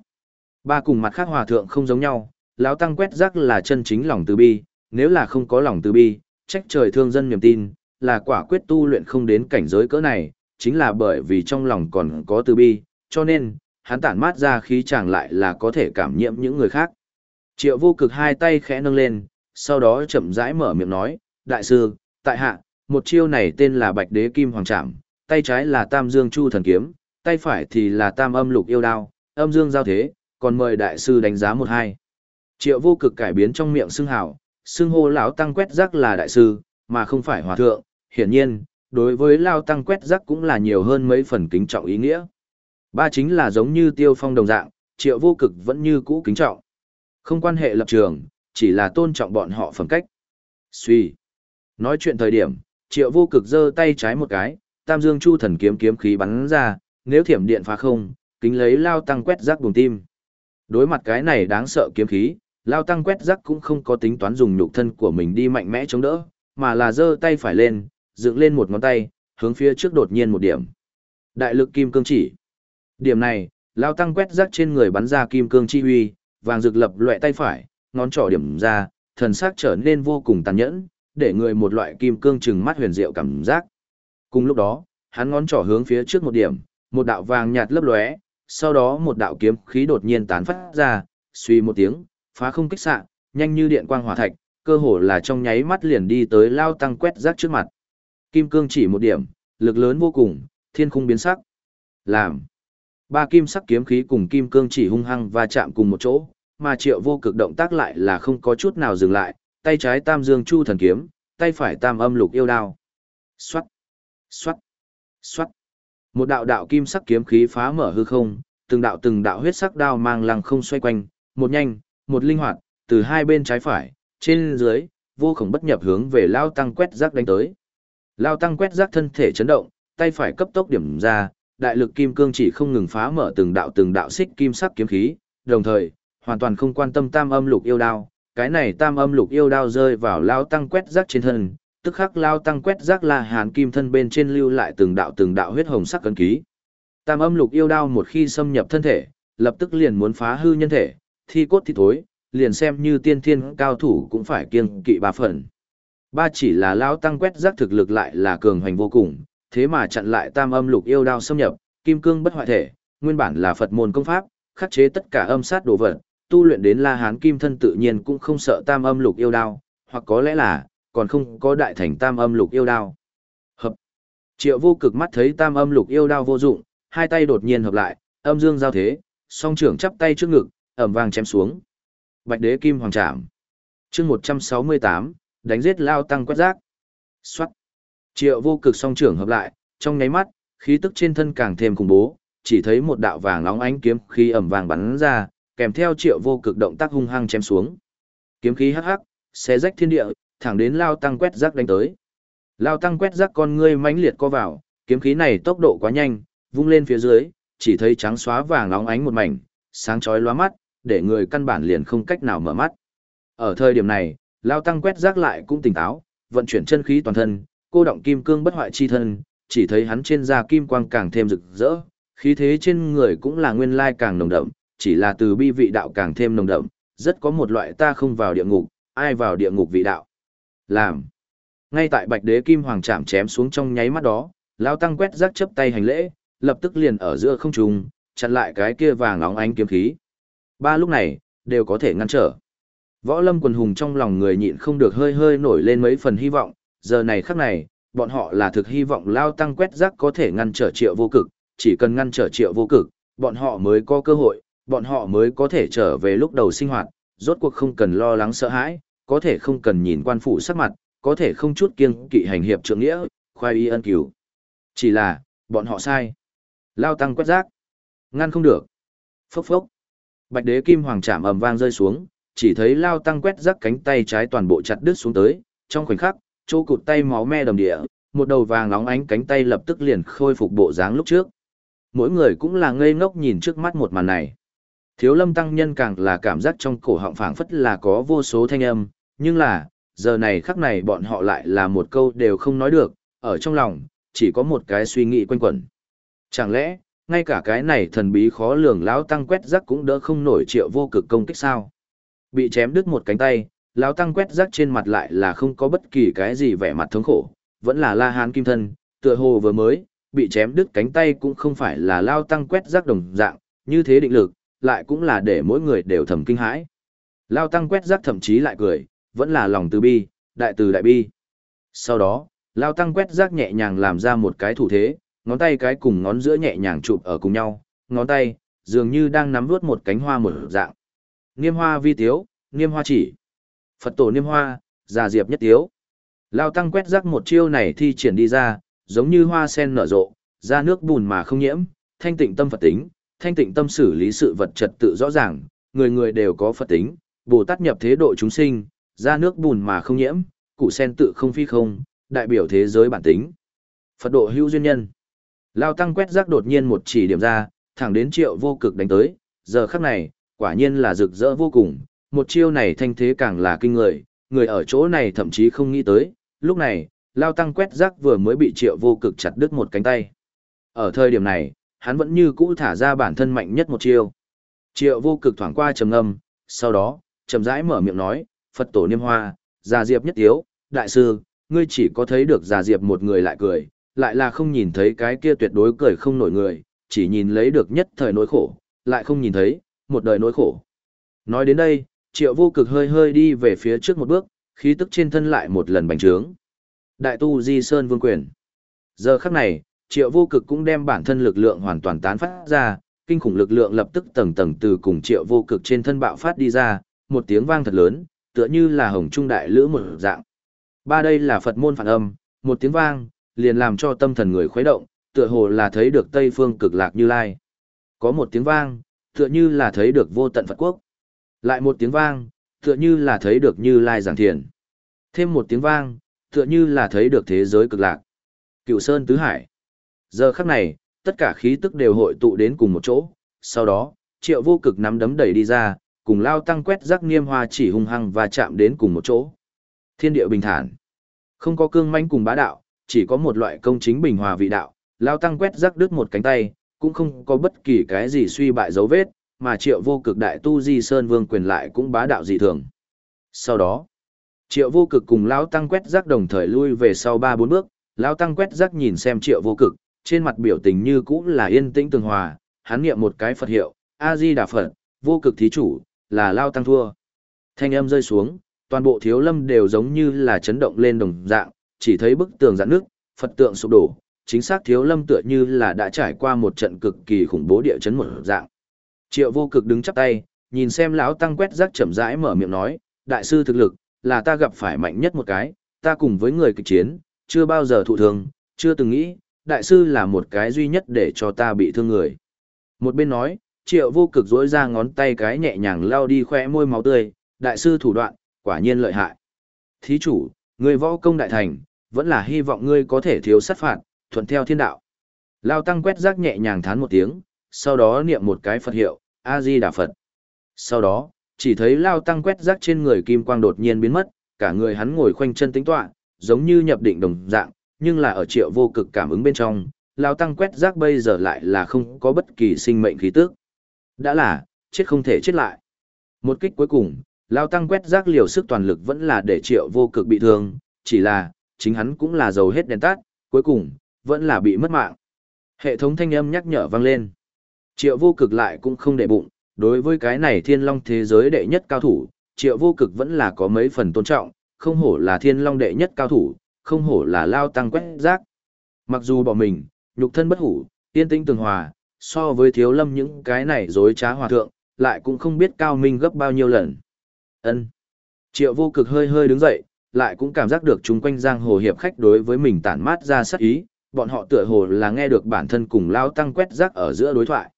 Ba cùng mặt khác hòa thượng không giống nhau, lao tăng quét rác là chân chính lòng từ bi, nếu là không có lòng từ bi, trách trời thương dân niềm tin, là quả quyết tu luyện không đến cảnh giới cỡ này, chính là bởi vì trong lòng còn có từ bi, cho nên, hắn tản mát ra khí chàng lại là có thể cảm nhiễm những người khác. Triệu vô cực hai tay khẽ nâng lên, sau đó chậm rãi mở miệng nói, đại sư, tại hạ, một chiêu này tên là Bạch Đế Kim Hoàng Trảm, tay trái là Tam Dương Chu Thần Kiếm, tay phải thì là Tam Âm Lục Yêu Đao, âm dương giao thế, còn mời đại sư đánh giá một hai. Triệu vô cực cải biến trong miệng xưng hào, xưng hô lão tăng quét rác là đại sư, mà không phải hòa thượng, hiển nhiên, đối với lao tăng quét rác cũng là nhiều hơn mấy phần kính trọng ý nghĩa. Ba chính là giống như tiêu phong đồng dạng, triệu vô cực vẫn như cũ kính trọng. Không quan hệ lập trường, chỉ là tôn trọng bọn họ phẩm cách. Suy. Nói chuyện thời điểm, triệu vô cực giơ tay trái một cái, tam dương chu thần kiếm kiếm khí bắn ra, nếu thiểm điện phá không, kính lấy lao tăng quét rác buồng tim. Đối mặt cái này đáng sợ kiếm khí, lao tăng quét rác cũng không có tính toán dùng nhục thân của mình đi mạnh mẽ chống đỡ, mà là giơ tay phải lên, dựng lên một ngón tay, hướng phía trước đột nhiên một điểm. Đại lực kim cương chỉ. Điểm này, lao tăng quét rác trên người bắn ra kim cương chi huy, vàng rực lập loại tay phải, ngón trỏ điểm ra, thần sắc trở nên vô cùng tàn nhẫn, để người một loại kim cương trừng mắt huyền diệu cảm giác. Cùng lúc đó, hắn ngón trỏ hướng phía trước một điểm, một đạo vàng nhạt lấp lóe, sau đó một đạo kiếm khí đột nhiên tán phát ra, suy một tiếng, phá không kích xạ, nhanh như điện quang hỏa thạch, cơ hồ là trong nháy mắt liền đi tới lao tăng quét rác trước mặt. Kim cương chỉ một điểm, lực lớn vô cùng, thiên khung biến sắc. Làm. Ba kim sắc kiếm khí cùng kim cương chỉ hung hăng và chạm cùng một chỗ, mà triệu vô cực động tác lại là không có chút nào dừng lại, tay trái tam dương chu thần kiếm, tay phải tam âm lục yêu đao. Xoát, xoát, xoát. Một đạo đạo kim sắc kiếm khí phá mở hư không, từng đạo từng đạo huyết sắc đao mang lăng không xoay quanh, một nhanh, một linh hoạt, từ hai bên trái phải, trên dưới, vô khổng bất nhập hướng về lao tăng quét rác đánh tới. Lao tăng quét rác thân thể chấn động, tay phải cấp tốc điểm ra, đại lực kim cương chỉ không ngừng phá mở từng đạo từng đạo xích kim sắc kiếm khí, đồng thời, hoàn toàn không quan tâm tam âm lục yêu đao, cái này tam âm lục yêu đao rơi vào lao tăng quét rác trên thân, tức khắc lao tăng quét rác là hàn kim thân bên trên lưu lại từng đạo từng đạo huyết hồng sắc cân ký. Tam âm lục yêu đao một khi xâm nhập thân thể, lập tức liền muốn phá hư nhân thể, thi cốt thi thối, liền xem như tiên thiên cao thủ cũng phải kiêng kỵ ba phần. Ba chỉ là lao tăng quét rác thực lực lại là cường hoành vô cùng, thế mà chặn lại tam âm lục yêu đao xâm nhập, kim cương bất hoại thể, nguyên bản là Phật môn công pháp, khắc chế tất cả âm sát đồ vật, tu luyện đến La Hán kim thân tự nhiên cũng không sợ tam âm lục yêu đao, hoặc có lẽ là còn không có đại thành tam âm lục yêu đao. Hợp. Triệu Vô Cực mắt thấy tam âm lục yêu đao vô dụng, hai tay đột nhiên hợp lại, âm dương giao thế, song trưởng chắp tay trước ngực, ẩm vàng chém xuống. Bạch Đế Kim Hoàng Trảm. Chương 168, đánh giết lao tăng quét rác. xoát Triệu Vô Cực song trưởng hợp lại, trong nháy mắt, khí tức trên thân càng thêm khủng bố, chỉ thấy một đạo vàng nóng ánh kiếm khí ẩm vàng bắn ra, kèm theo Triệu Vô Cực động tác hung hăng chém xuống. Kiếm khí hắc hắc, xé rách thiên địa, thẳng đến lao tăng quét rác đánh tới. Lao tăng quét rác con ngươi mãnh liệt co vào, kiếm khí này tốc độ quá nhanh, vung lên phía dưới, chỉ thấy trắng xóa vàng óng ánh một mảnh, sáng chói lóa mắt, để người căn bản liền không cách nào mở mắt. Ở thời điểm này, Lao tăng quét rác lại cũng tỉnh táo, vận chuyển chân khí toàn thân, cô động kim cương bất hoại chi thân, chỉ thấy hắn trên da kim quang càng thêm rực rỡ, khí thế trên người cũng là nguyên lai càng nồng đậm, chỉ là từ bi vị đạo càng thêm nồng đậm, rất có một loại ta không vào địa ngục, ai vào địa ngục vị đạo. Làm. Ngay tại Bạch Đế Kim Hoàng chạm chém xuống trong nháy mắt đó, lão tăng quét rác chấp tay hành lễ, lập tức liền ở giữa không trung, chặn lại cái kia vàng óng ánh kiếm khí. Ba lúc này, đều có thể ngăn trở. Võ Lâm quần hùng trong lòng người nhịn không được hơi hơi nổi lên mấy phần hy vọng, giờ này khắc này, bọn họ là thực hy vọng lao tăng quét rác có thể ngăn trở triệu vô cực, chỉ cần ngăn trở triệu vô cực, bọn họ mới có cơ hội, bọn họ mới có thể trở về lúc đầu sinh hoạt, rốt cuộc không cần lo lắng sợ hãi, có thể không cần nhìn quan phủ sắc mặt, có thể không chút kiêng kỵ hành hiệp trượng nghĩa, khoai y ân cứu. Chỉ là, bọn họ sai. Lao tăng quét rác. Ngăn không được. Phốc phốc. Bạch đế kim hoàng chạm ầm vang rơi xuống, chỉ thấy Lao tăng quét rác cánh tay trái toàn bộ chặt đứt xuống tới, trong khoảnh khắc, chỗ cụt tay máu me đầm địa, một đầu vàng nóng ánh cánh tay lập tức liền khôi phục bộ dáng lúc trước. Mỗi người cũng là ngây ngốc nhìn trước mắt một màn này. Thiếu lâm tăng nhân càng là cảm giác trong cổ họng phảng phất là có vô số thanh âm, nhưng là, giờ này khắc này bọn họ lại là một câu đều không nói được, ở trong lòng, chỉ có một cái suy nghĩ quanh quẩn. Chẳng lẽ, ngay cả cái này thần bí khó lường lão tăng quét rắc cũng đỡ không nổi triệu vô cực công kích sao? Bị chém đứt một cánh tay, lão tăng quét rắc trên mặt lại là không có bất kỳ cái gì vẻ mặt thống khổ, vẫn là la hán kim thân, tựa hồ vừa mới, bị chém đứt cánh tay cũng không phải là lao tăng quét rắc đồng dạng, như thế định lực, lại cũng là để mỗi người đều thầm kinh hãi. Lao tăng quét rác thậm chí lại cười, vẫn là lòng từ bi, đại từ đại bi. Sau đó, Lao tăng quét rác nhẹ nhàng làm ra một cái thủ thế, ngón tay cái cùng ngón giữa nhẹ nhàng chụp ở cùng nhau, ngón tay, dường như đang nắm vuốt một cánh hoa mở dạng. Niêm hoa vi tiếu, niêm hoa chỉ. Phật tổ niêm hoa, già diệp nhất tiếu. Lao tăng quét rác một chiêu này thi triển đi ra, giống như hoa sen nở rộ, ra nước bùn mà không nhiễm, thanh tịnh tâm Phật tính, thanh tịnh tâm xử lý sự vật trật tự rõ ràng, người người đều có Phật tính, Bồ Tát nhập thế độ chúng sinh, ra nước bùn mà không nhiễm, cụ sen tự không phi không, đại biểu thế giới bản tính. Phật độ hữu duyên nhân. Lao tăng quét rác đột nhiên một chỉ điểm ra, thẳng đến triệu vô cực đánh tới, giờ khắc này, quả nhiên là rực rỡ vô cùng, một chiêu này thanh thế càng là kinh người, người ở chỗ này thậm chí không nghĩ tới, lúc này, Lao tăng quét rác vừa mới bị triệu vô cực chặt đứt một cánh tay. Ở thời điểm này, hắn vẫn như cũ thả ra bản thân mạnh nhất một chiêu. Triệu vô cực thoảng qua trầm ngâm, sau đó, trầm rãi mở miệng nói, Phật tổ niêm hoa, già diệp nhất tiếu, đại sư, ngươi chỉ có thấy được già diệp một người lại cười, lại là không nhìn thấy cái kia tuyệt đối cười không nổi người, chỉ nhìn lấy được nhất thời nỗi khổ, lại không nhìn thấy, một đời nỗi khổ. Nói đến đây, triệu vô cực hơi hơi đi về phía trước một bước, khí tức trên thân lại một lần bành trướng. Đại tu di sơn vương quyền. Giờ khắc này, triệu vô cực cũng đem bản thân lực lượng hoàn toàn tán phát ra, kinh khủng lực lượng lập tức tầng tầng từ cùng triệu vô cực trên thân bạo phát đi ra, một tiếng vang thật lớn, tựa như là hồng trung đại lữ một dạng. Ba đây là Phật môn phản âm, một tiếng vang, liền làm cho tâm thần người khuấy động, tựa hồ là thấy được Tây phương cực lạc như lai. Có một tiếng vang, tựa như là thấy được vô tận Phật quốc. Lại một tiếng vang, tựa như là thấy được như lai giảng thiền. Thêm một tiếng vang, tựa như là thấy được thế giới cực lạc. Cựu Sơn Tứ Hải. Giờ khắc này, tất cả khí tức đều hội tụ đến cùng một chỗ, sau đó, triệu vô cực nắm đấm đẩy đi ra, cùng lao tăng quét rắc niêm hoa chỉ hung hăng và chạm đến cùng một chỗ. Thiên địa bình thản. Không có cương manh cùng bá đạo, chỉ có một loại công chính bình hòa vị đạo. Lao tăng quét rắc đứt một cánh tay, cũng không có bất kỳ cái gì suy bại dấu vết, mà triệu vô cực đại tu di sơn vương quyền lại cũng bá đạo dị thường. Sau đó, triệu vô cực cùng Lao tăng quét rác đồng thời lui về sau ba bốn bước, Lao tăng quét rác nhìn xem triệu vô cực, trên mặt biểu tình như cũ là yên tĩnh tường hòa, hắn niệm một cái Phật hiệu, A-di Đà Phật, vô cực thí chủ, là Lao tăng thua. Thanh âm rơi xuống, toàn bộ thiếu lâm đều giống như là chấn động lên đồng dạng, chỉ thấy bức tường giãn nước, Phật tượng sụp đổ, chính xác thiếu lâm tựa như là đã trải qua một trận cực kỳ khủng bố địa chấn một dạng. Triệu vô cực đứng chắp tay, nhìn xem lão tăng quét rác chậm rãi mở miệng nói, đại sư thực lực, là ta gặp phải mạnh nhất một cái, ta cùng với người kịch chiến, chưa bao giờ thụ thương, chưa từng nghĩ, đại sư là một cái duy nhất để cho ta bị thương người. Một bên nói, triệu vô cực dối ra ngón tay cái nhẹ nhàng lao đi khoe môi máu tươi, đại sư thủ đoạn, quả nhiên lợi hại. Thí chủ, người võ công đại thành, vẫn là hy vọng ngươi có thể thiếu sát phạt, thuận theo thiên đạo. Lao tăng quét rác nhẹ nhàng thán một tiếng, sau đó niệm một cái Phật hiệu, A-di-đà Phật. Sau đó, chỉ thấy Lao tăng quét rác trên người kim quang đột nhiên biến mất, cả người hắn ngồi khoanh chân tính tọa, giống như nhập định đồng dạng, nhưng là ở triệu vô cực cảm ứng bên trong, Lao tăng quét rác bây giờ lại là không có bất kỳ sinh mệnh khí tức. Đã là, chết không thể chết lại. Một kích cuối cùng, Lao tăng quét rác liều sức toàn lực vẫn là để triệu vô cực bị thương, chỉ là, chính hắn cũng là dầu hết đèn tắt, cuối cùng, vẫn là bị mất mạng. Hệ thống thanh âm nhắc nhở vang lên. Triệu vô cực lại cũng không để bụng, đối với cái này thiên long thế giới đệ nhất cao thủ, triệu vô cực vẫn là có mấy phần tôn trọng, không hổ là thiên long đệ nhất cao thủ, không hổ là lao tăng quét rác. Mặc dù bỏ mình, nhục thân bất hủ, tiên tinh tường hòa, so với thiếu lâm những cái này dối trá hòa thượng, lại cũng không biết cao minh gấp bao nhiêu lần. ân Triệu vô cực hơi hơi đứng dậy, lại cũng cảm giác được chung quanh giang hồ hiệp khách đối với mình tản mát ra sắc ý, bọn họ tựa hồ là nghe được bản thân cùng lao tăng quét rác ở giữa đối thoại.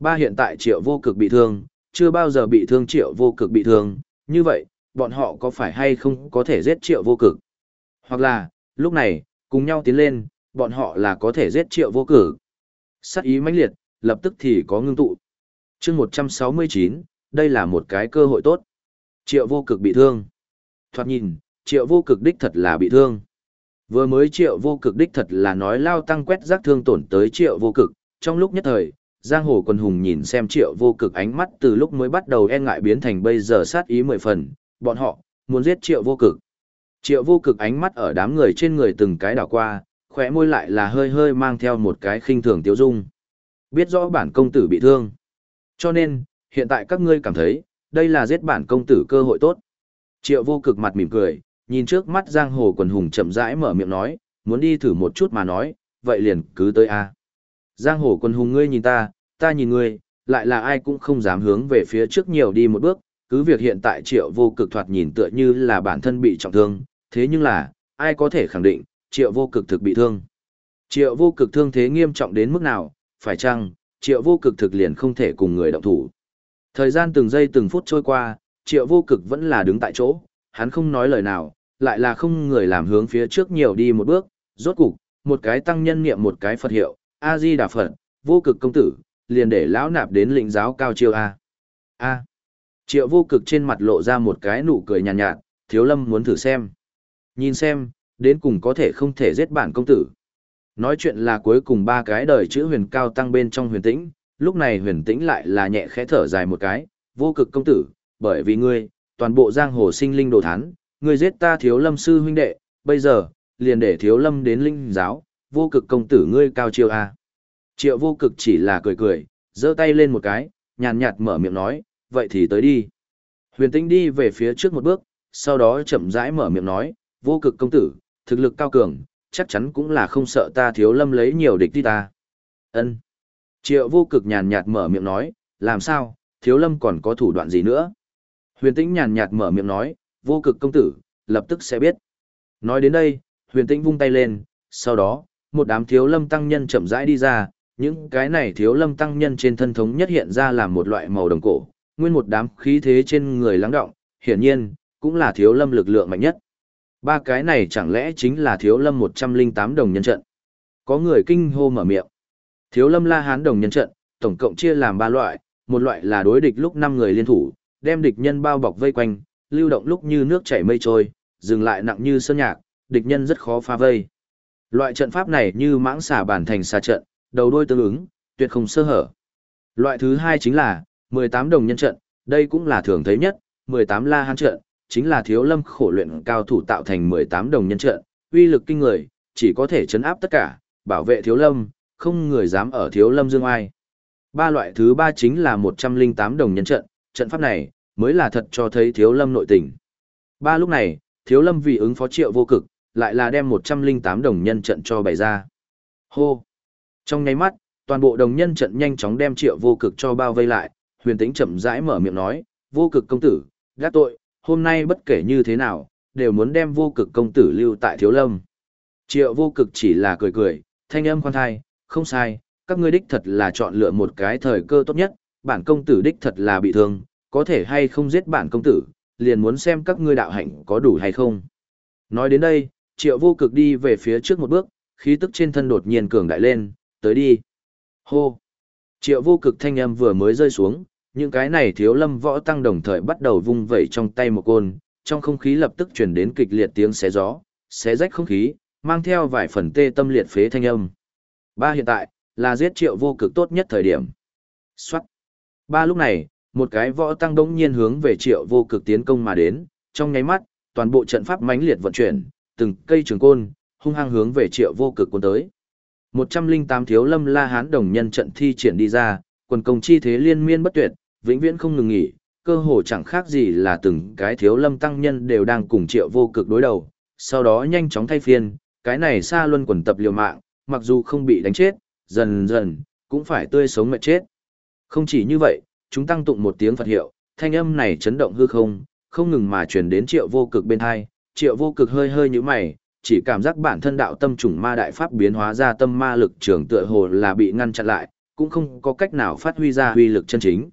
Ba hiện tại triệu vô cực bị thương, chưa bao giờ bị thương triệu vô cực bị thương, như vậy, bọn họ có phải hay không có thể giết triệu vô cực? Hoặc là, lúc này, Cùng nhau tiến lên, bọn họ là có thể giết triệu vô cử. Sát ý mãnh liệt, lập tức thì có ngưng tụ. chương 169, đây là một cái cơ hội tốt. Triệu vô cực bị thương. Thoạt nhìn, triệu vô cực đích thật là bị thương. Vừa mới triệu vô cực đích thật là nói lao tăng quét rác thương tổn tới triệu vô cực, trong lúc nhất thời, giang hồ quân hùng nhìn xem triệu vô cực ánh mắt từ lúc mới bắt đầu e ngại biến thành bây giờ sát ý mười phần, bọn họ, muốn giết triệu vô cực. Triệu vô cực ánh mắt ở đám người trên người từng cái đảo qua, khỏe môi lại là hơi hơi mang theo một cái khinh thường tiêu dung. Biết rõ bản công tử bị thương. Cho nên, hiện tại các ngươi cảm thấy, đây là giết bản công tử cơ hội tốt. Triệu vô cực mặt mỉm cười, nhìn trước mắt giang hồ quần hùng chậm rãi mở miệng nói, muốn đi thử một chút mà nói, vậy liền cứ tới a. Giang hồ quần hùng ngươi nhìn ta, ta nhìn ngươi, lại là ai cũng không dám hướng về phía trước nhiều đi một bước, cứ việc hiện tại triệu vô cực thoạt nhìn tựa như là bản thân bị trọng thương, thế nhưng là, ai có thể khẳng định, triệu vô cực thực bị thương. Triệu vô cực thương thế nghiêm trọng đến mức nào, phải chăng, triệu vô cực thực liền không thể cùng người động thủ. Thời gian từng giây từng phút trôi qua, triệu vô cực vẫn là đứng tại chỗ, hắn không nói lời nào, lại là không người làm hướng phía trước nhiều đi một bước, rốt cục, một cái tăng nhân niệm một cái Phật hiệu, A-di Đà Phật, vô cực công tử, liền để lão nạp đến lĩnh giáo cao chiêu A. A. Triệu vô cực trên mặt lộ ra một cái nụ cười nhàn nhạt, nhạt, thiếu lâm muốn thử xem. Nhìn xem, đến cùng có thể không thể giết bản công tử. Nói chuyện là cuối cùng ba cái đời chữ huyền cao tăng bên trong huyền tĩnh, lúc này huyền tĩnh lại là nhẹ khẽ thở dài một cái, vô cực công tử, bởi vì ngươi, toàn bộ giang hồ sinh linh đồ thán, ngươi giết ta thiếu lâm sư huynh đệ, bây giờ, liền để thiếu lâm đến linh giáo, vô cực công tử ngươi cao chiêu a. Triệu vô cực chỉ là cười cười, giơ tay lên một cái, nhàn nhạt mở miệng nói, vậy thì tới đi. Huyền tĩnh đi về phía trước một bước, sau đó chậm rãi mở miệng nói, vô cực công tử, thực lực cao cường, chắc chắn cũng là không sợ ta thiếu lâm lấy nhiều địch đi ta. Ân. Triệu vô cực nhàn nhạt mở miệng nói, làm sao, thiếu lâm còn có thủ đoạn gì nữa? Huyền tĩnh nhàn nhạt mở miệng nói, vô cực công tử, lập tức sẽ biết. Nói đến đây, huyền tĩnh vung tay lên, sau đó, một đám thiếu lâm tăng nhân chậm rãi đi ra, những cái này thiếu lâm tăng nhân trên thân thống nhất hiện ra là một loại màu đồng cổ, nguyên một đám khí thế trên người lắng động, hiển nhiên, cũng là thiếu lâm lực lượng mạnh nhất. Ba cái này chẳng lẽ chính là thiếu lâm 108 đồng nhân trận. Có người kinh hô mở miệng. Thiếu lâm la hán đồng nhân trận, tổng cộng chia làm ba loại, một loại là đối địch lúc 5 người liên thủ, đem địch nhân bao bọc vây quanh, lưu động lúc như nước chảy mây trôi, dừng lại nặng như sơn nhạc, địch nhân rất khó phá vây. Loại trận pháp này như mãng xà bản thành xà trận, đầu đôi tương ứng, tuyệt không sơ hở. Loại thứ hai chính là 18 đồng nhân trận, đây cũng là thường thấy nhất, 18 la hán trận, chính là thiếu lâm khổ luyện cao thủ tạo thành 18 đồng nhân trận, uy lực kinh người, chỉ có thể chấn áp tất cả, bảo vệ thiếu lâm, không người dám ở thiếu lâm dương ai. Ba loại thứ ba chính là 108 đồng nhân trận, trận pháp này, mới là thật cho thấy thiếu lâm nội tình. Ba lúc này, thiếu lâm vì ứng phó triệu vô cực, lại là đem 108 đồng nhân trận cho bày ra. Hô! Trong nháy mắt, toàn bộ đồng nhân trận nhanh chóng đem triệu vô cực cho bao vây lại, huyền tĩnh chậm rãi mở miệng nói, vô cực công tử, gác tội, hôm nay bất kể như thế nào, đều muốn đem vô cực công tử lưu tại thiếu lâm. Triệu vô cực chỉ là cười cười, thanh âm khoan thai, không sai, các ngươi đích thật là chọn lựa một cái thời cơ tốt nhất, bản công tử đích thật là bị thương, có thể hay không giết bản công tử, liền muốn xem các ngươi đạo hạnh có đủ hay không. Nói đến đây, triệu vô cực đi về phía trước một bước, khí tức trên thân đột nhiên cường đại lên, tới đi. Hô! Triệu vô cực thanh âm vừa mới rơi xuống, những cái này thiếu lâm võ tăng đồng thời bắt đầu vung vẩy trong tay một côn, trong không khí lập tức chuyển đến kịch liệt tiếng xé gió, xé rách không khí, mang theo vài phần tê tâm liệt phế thanh âm. Ba hiện tại, là giết triệu vô cực tốt nhất thời điểm. Xoát! Ba lúc này, một cái võ tăng đống nhiên hướng về triệu vô cực tiến công mà đến, trong nháy mắt, toàn bộ trận pháp mãnh liệt vận chuyển, từng cây trường côn, hung hăng hướng về triệu vô cực cuốn tới. 108 thiếu lâm la hán đồng nhân trận thi triển đi ra, quần công chi thế liên miên bất tuyệt, vĩnh viễn không ngừng nghỉ, cơ hồ chẳng khác gì là từng cái thiếu lâm tăng nhân đều đang cùng triệu vô cực đối đầu, sau đó nhanh chóng thay phiên, cái này xa luân quần tập liều mạng, mặc dù không bị đánh chết, dần dần, cũng phải tươi sống mệt chết. Không chỉ như vậy, chúng tăng tụng một tiếng Phật hiệu, thanh âm này chấn động hư không, không ngừng mà truyền đến triệu vô cực bên hai, triệu vô cực hơi hơi như mày, chỉ cảm giác bản thân đạo tâm trùng ma đại pháp biến hóa ra tâm ma lực trường tựa hồ là bị ngăn chặn lại, cũng không có cách nào phát huy ra huy lực chân chính.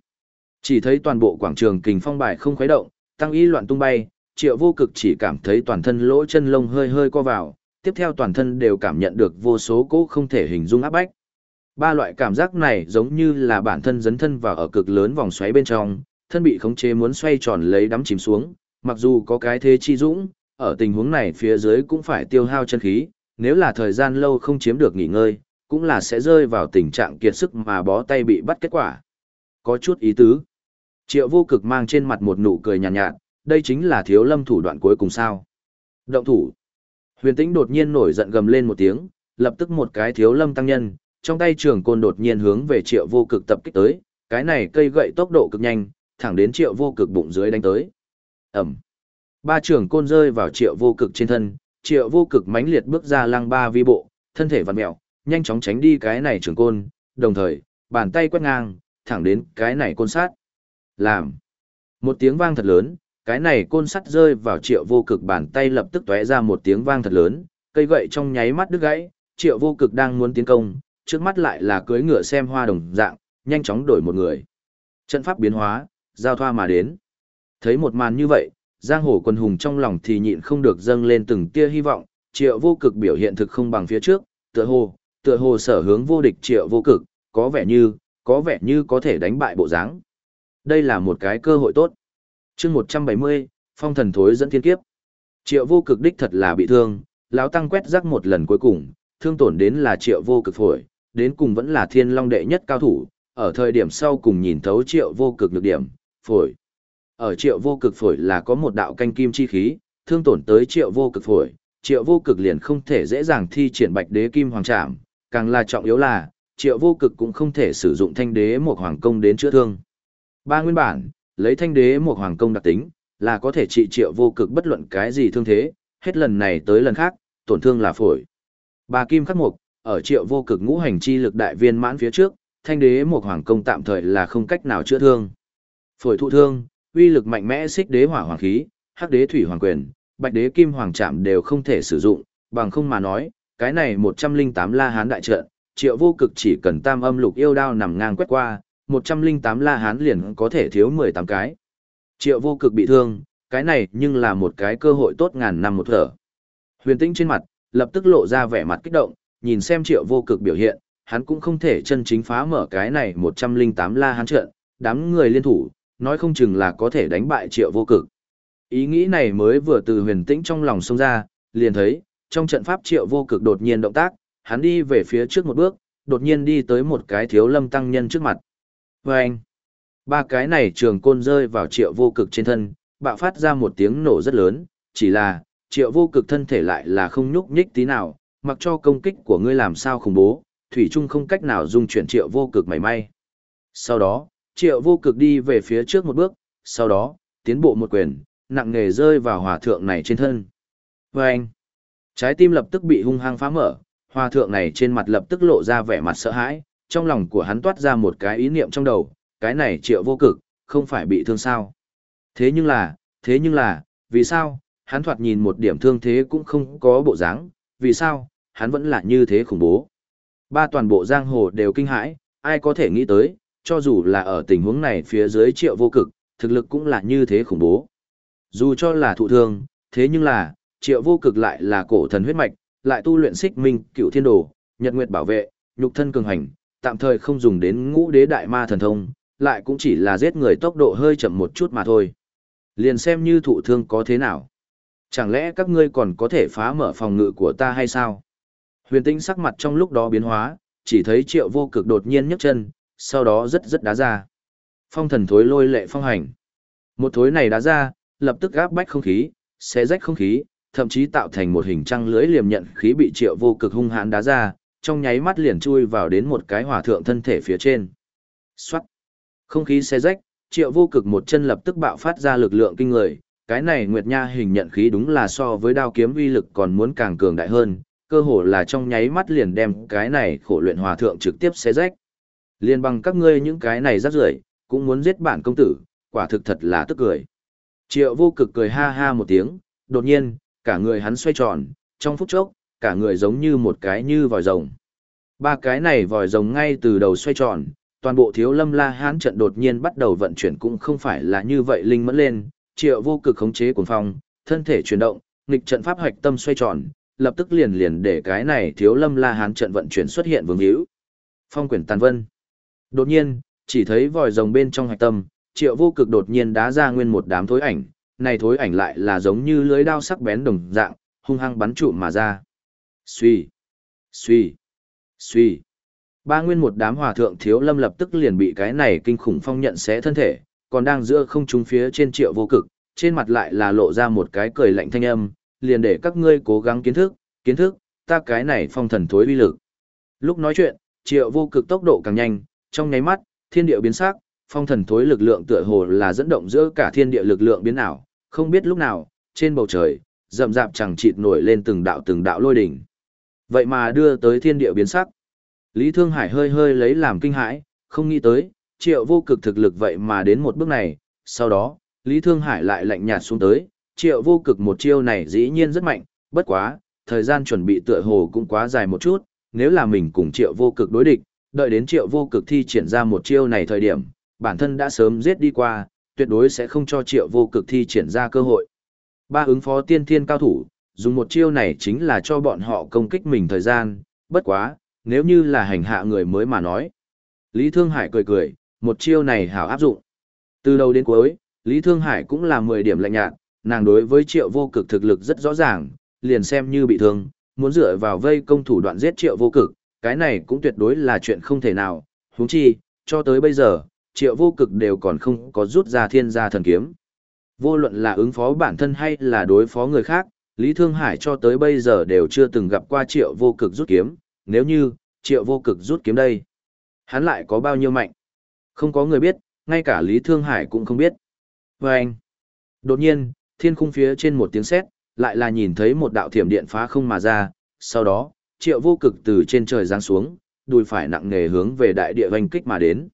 Chỉ thấy toàn bộ quảng trường kình phong bài không khuấy động, tăng y loạn tung bay, triệu vô cực chỉ cảm thấy toàn thân lỗ chân lông hơi hơi co vào, tiếp theo toàn thân đều cảm nhận được vô số cỗ không thể hình dung áp bách. Ba loại cảm giác này giống như là bản thân dấn thân vào ở cực lớn vòng xoáy bên trong, thân bị khống chế muốn xoay tròn lấy đắm chìm xuống, mặc dù có cái thế chi dũng, ở tình huống này phía dưới cũng phải tiêu hao chân khí, nếu là thời gian lâu không chiếm được nghỉ ngơi, cũng là sẽ rơi vào tình trạng kiệt sức mà bó tay bị bắt kết quả. Có chút ý tứ. Triệu vô cực mang trên mặt một nụ cười nhàn nhạt, nhạt, đây chính là thiếu lâm thủ đoạn cuối cùng sao. Động thủ. Huyền tĩnh đột nhiên nổi giận gầm lên một tiếng, lập tức một cái thiếu lâm tăng nhân, trong tay trường côn đột nhiên hướng về triệu vô cực tập kích tới, cái này cây gậy tốc độ cực nhanh, thẳng đến triệu vô cực bụng dưới đánh tới. Ẩm. Ba trường côn rơi vào triệu vô cực trên thân, triệu vô cực mãnh liệt bước ra lăng ba vi bộ, thân thể vặn mẹo, nhanh chóng tránh đi cái này trường côn, đồng thời, bàn tay quét ngang, thẳng đến cái này côn sát. Làm. Một tiếng vang thật lớn, cái này côn sắt rơi vào triệu vô cực bàn tay lập tức tóe ra một tiếng vang thật lớn, cây gậy trong nháy mắt đứt gãy, triệu vô cực đang muốn tiến công, trước mắt lại là cưới ngựa xem hoa đồng dạng, nhanh chóng đổi một người. Trận pháp biến hóa, giao thoa mà đến. Thấy một màn như vậy, giang hồ quân hùng trong lòng thì nhịn không được dâng lên từng tia hy vọng, triệu vô cực biểu hiện thực không bằng phía trước, tựa hồ, tựa hồ sở hướng vô địch triệu vô cực, có vẻ như, có vẻ như có thể đánh bại bộ dáng. Đây là một cái cơ hội tốt. chương 170, phong thần thối dẫn thiên kiếp. Triệu vô cực đích thật là bị thương, lão tăng quét rắc một lần cuối cùng, thương tổn đến là triệu vô cực phổi, đến cùng vẫn là thiên long đệ nhất cao thủ, ở thời điểm sau cùng nhìn thấu triệu vô cực nhược điểm, phổi. Ở triệu vô cực phổi là có một đạo canh kim chi khí, thương tổn tới triệu vô cực phổi, triệu vô cực liền không thể dễ dàng thi triển bạch đế kim hoàng trảm, càng là trọng yếu là, triệu vô cực cũng không thể sử dụng thanh đế một hoàng công đến chữa thương. Ba nguyên bản, lấy thanh đế một hoàng công đặc tính, là có thể trị triệu vô cực bất luận cái gì thương thế, hết lần này tới lần khác, tổn thương là phổi. Ba kim khắc mục, ở triệu vô cực ngũ hành chi lực đại viên mãn phía trước, thanh đế một hoàng công tạm thời là không cách nào chữa thương. Phổi thụ thương, uy lực mạnh mẽ xích đế hỏa hoàng khí, hắc đế thủy hoàng quyền, bạch đế kim hoàng trạm đều không thể sử dụng, bằng không mà nói, cái này 108 la hán đại trận, triệu vô cực chỉ cần tam âm lục yêu đao nằm ngang quét qua, 108 la hán liền có thể thiếu 18 cái. Triệu vô cực bị thương, cái này nhưng là một cái cơ hội tốt ngàn năm một thở. Huyền tĩnh trên mặt, lập tức lộ ra vẻ mặt kích động, nhìn xem triệu vô cực biểu hiện, hắn cũng không thể chân chính phá mở cái này 108 la hán trận, đám người liên thủ, nói không chừng là có thể đánh bại triệu vô cực. Ý nghĩ này mới vừa từ huyền tĩnh trong lòng xông ra, liền thấy, trong trận pháp triệu vô cực đột nhiên động tác, hắn đi về phía trước một bước, đột nhiên đi tới một cái thiếu lâm tăng nhân trước mặt. Và anh, ba cái này trường côn rơi vào triệu vô cực trên thân, bạo phát ra một tiếng nổ rất lớn, chỉ là, triệu vô cực thân thể lại là không nhúc nhích tí nào, mặc cho công kích của ngươi làm sao khủng bố, thủy trung không cách nào dung chuyển triệu vô cực mảy may. Sau đó, triệu vô cực đi về phía trước một bước, sau đó, tiến bộ một quyền, nặng nề rơi vào hòa thượng này trên thân. Và anh, trái tim lập tức bị hung hăng phá mở, hòa thượng này trên mặt lập tức lộ ra vẻ mặt sợ hãi, trong lòng của hắn toát ra một cái ý niệm trong đầu, cái này triệu vô cực, không phải bị thương sao. Thế nhưng là, thế nhưng là, vì sao, hắn thoạt nhìn một điểm thương thế cũng không có bộ dáng, vì sao, hắn vẫn là như thế khủng bố. Ba toàn bộ giang hồ đều kinh hãi, ai có thể nghĩ tới, cho dù là ở tình huống này phía dưới triệu vô cực, thực lực cũng là như thế khủng bố. Dù cho là thụ thương, thế nhưng là, triệu vô cực lại là cổ thần huyết mạch, lại tu luyện xích minh, cựu thiên đồ, nhật nguyệt bảo vệ, nhục thân cường hành, tạm thời không dùng đến ngũ đế đại ma thần thông, lại cũng chỉ là giết người tốc độ hơi chậm một chút mà thôi. Liền xem như thụ thương có thế nào. Chẳng lẽ các ngươi còn có thể phá mở phòng ngự của ta hay sao? Huyền tinh sắc mặt trong lúc đó biến hóa, chỉ thấy triệu vô cực đột nhiên nhấc chân, sau đó rất rất đá ra. Phong thần thối lôi lệ phong hành. Một thối này đá ra, lập tức gáp bách không khí, xé rách không khí, thậm chí tạo thành một hình trăng lưới liềm nhận khí bị triệu vô cực hung hãn đá ra, trong nháy mắt liền chui vào đến một cái hỏa thượng thân thể phía trên. Xoát. Không khí xé rách, triệu vô cực một chân lập tức bạo phát ra lực lượng kinh người, cái này Nguyệt Nha hình nhận khí đúng là so với đao kiếm uy lực còn muốn càng cường đại hơn, cơ hồ là trong nháy mắt liền đem cái này khổ luyện hòa thượng trực tiếp xé rách. Liên bằng các ngươi những cái này rắc rưởi, cũng muốn giết bản công tử, quả thực thật là tức cười. Triệu vô cực cười ha ha một tiếng, đột nhiên, cả người hắn xoay tròn, trong phút chốc, cả người giống như một cái như vòi rồng. Ba cái này vòi rồng ngay từ đầu xoay tròn, toàn bộ thiếu lâm la hán trận đột nhiên bắt đầu vận chuyển cũng không phải là như vậy linh mẫn lên, triệu vô cực khống chế cuồng phong, thân thể chuyển động, nghịch trận pháp hoạch tâm xoay tròn, lập tức liền liền để cái này thiếu lâm la hán trận vận chuyển xuất hiện vương hữu. Phong quyển tàn vân. Đột nhiên, chỉ thấy vòi rồng bên trong hạch tâm, triệu vô cực đột nhiên đá ra nguyên một đám thối ảnh, này thối ảnh lại là giống như lưới đao sắc bén đồng dạng, hung hăng bắn trụ mà ra suy, suy, suy. Ba nguyên một đám hòa thượng thiếu lâm lập tức liền bị cái này kinh khủng phong nhận xé thân thể, còn đang giữa không trung phía trên triệu vô cực, trên mặt lại là lộ ra một cái cười lạnh thanh âm, liền để các ngươi cố gắng kiến thức, kiến thức, ta cái này phong thần thối uy lực. Lúc nói chuyện, triệu vô cực tốc độ càng nhanh, trong nháy mắt, thiên địa biến sắc, phong thần thối lực lượng tựa hồ là dẫn động giữa cả thiên địa lực lượng biến ảo, không biết lúc nào, trên bầu trời, rậm rạp chẳng chịt nổi lên từng đạo từng đạo lôi đỉnh. Vậy mà đưa tới thiên địa biến sắc. Lý Thương Hải hơi hơi lấy làm kinh hãi, không nghĩ tới, triệu vô cực thực lực vậy mà đến một bước này, sau đó, Lý Thương Hải lại lạnh nhạt xuống tới, triệu vô cực một chiêu này dĩ nhiên rất mạnh, bất quá, thời gian chuẩn bị tựa hồ cũng quá dài một chút, nếu là mình cùng triệu vô cực đối địch, đợi đến triệu vô cực thi triển ra một chiêu này thời điểm, bản thân đã sớm giết đi qua, tuyệt đối sẽ không cho triệu vô cực thi triển ra cơ hội. Ba ứng phó tiên thiên cao thủ, dùng một chiêu này chính là cho bọn họ công kích mình thời gian, bất quá, nếu như là hành hạ người mới mà nói. Lý Thương Hải cười cười, một chiêu này hảo áp dụng. Từ đầu đến cuối, Lý Thương Hải cũng là 10 điểm lạnh nhạt, nàng đối với triệu vô cực thực lực rất rõ ràng, liền xem như bị thương, muốn dựa vào vây công thủ đoạn giết triệu vô cực, cái này cũng tuyệt đối là chuyện không thể nào, huống chi, cho tới bây giờ, triệu vô cực đều còn không có rút ra thiên gia thần kiếm. Vô luận là ứng phó bản thân hay là đối phó người khác, Lý Thương Hải cho tới bây giờ đều chưa từng gặp qua triệu vô cực rút kiếm, nếu như, triệu vô cực rút kiếm đây. Hắn lại có bao nhiêu mạnh? Không có người biết, ngay cả Lý Thương Hải cũng không biết. Và anh, đột nhiên, thiên khung phía trên một tiếng sét, lại là nhìn thấy một đạo thiểm điện phá không mà ra, sau đó, triệu vô cực từ trên trời giáng xuống, đùi phải nặng nề hướng về đại địa vành kích mà đến.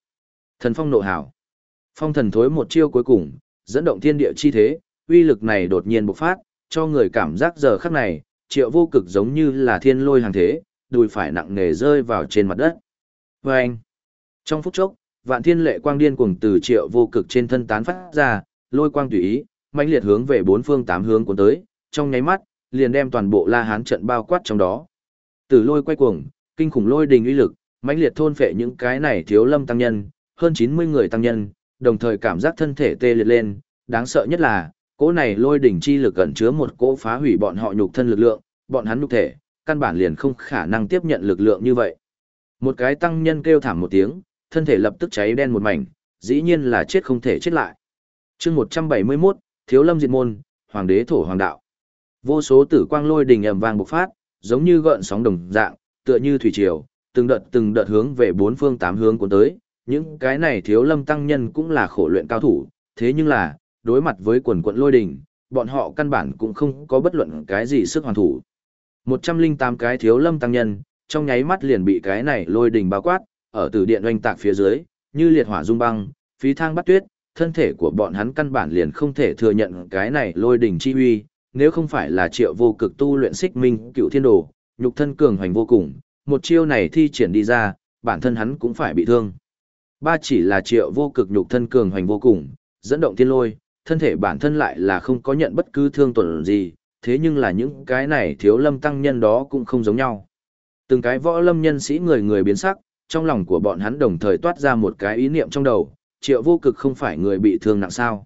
Thần phong nộ hảo. Phong thần thối một chiêu cuối cùng, dẫn động thiên địa chi thế, uy lực này đột nhiên bộc phát, cho người cảm giác giờ khắc này, triệu vô cực giống như là thiên lôi hàng thế, đùi phải nặng nề rơi vào trên mặt đất. Và anh, trong phút chốc, vạn thiên lệ quang điên cuồng từ triệu vô cực trên thân tán phát ra, lôi quang tùy ý, mãnh liệt hướng về bốn phương tám hướng cuốn tới, trong nháy mắt, liền đem toàn bộ La Hán trận bao quát trong đó. từ lôi quay cuồng, kinh khủng lôi đình uy lực, mãnh liệt thôn phệ những cái này thiếu lâm tăng nhân, hơn 90 người tăng nhân, đồng thời cảm giác thân thể tê liệt lên, đáng sợ nhất là, cỗ này lôi đỉnh chi lực ẩn chứa một cỗ phá hủy bọn họ nhục thân lực lượng, bọn hắn nhục thể, căn bản liền không khả năng tiếp nhận lực lượng như vậy. Một cái tăng nhân kêu thảm một tiếng, thân thể lập tức cháy đen một mảnh, dĩ nhiên là chết không thể chết lại. chương 171, Thiếu Lâm Diệt Môn, Hoàng đế thổ hoàng đạo. Vô số tử quang lôi đỉnh ầm vang bộc phát, giống như gợn sóng đồng dạng, tựa như thủy triều, từng đợt từng đợt hướng về bốn phương tám hướng cuốn tới, những cái này thiếu lâm tăng nhân cũng là khổ luyện cao thủ, thế nhưng là, đối mặt với quần quận lôi đỉnh, bọn họ căn bản cũng không có bất luận cái gì sức hoàn thủ. 108 cái thiếu lâm tăng nhân, trong nháy mắt liền bị cái này lôi đỉnh bao quát, ở từ điện oanh tạc phía dưới, như liệt hỏa dung băng, phí thang bắt tuyết, thân thể của bọn hắn căn bản liền không thể thừa nhận cái này lôi đỉnh chi uy, nếu không phải là triệu vô cực tu luyện xích minh cựu thiên đồ, nhục thân cường hoành vô cùng, một chiêu này thi triển đi ra, bản thân hắn cũng phải bị thương. Ba chỉ là triệu vô cực nhục thân cường hoành vô cùng, dẫn động thiên lôi, thân thể bản thân lại là không có nhận bất cứ thương tổn gì, thế nhưng là những cái này thiếu lâm tăng nhân đó cũng không giống nhau. Từng cái võ lâm nhân sĩ người người biến sắc, trong lòng của bọn hắn đồng thời toát ra một cái ý niệm trong đầu, triệu vô cực không phải người bị thương nặng sao.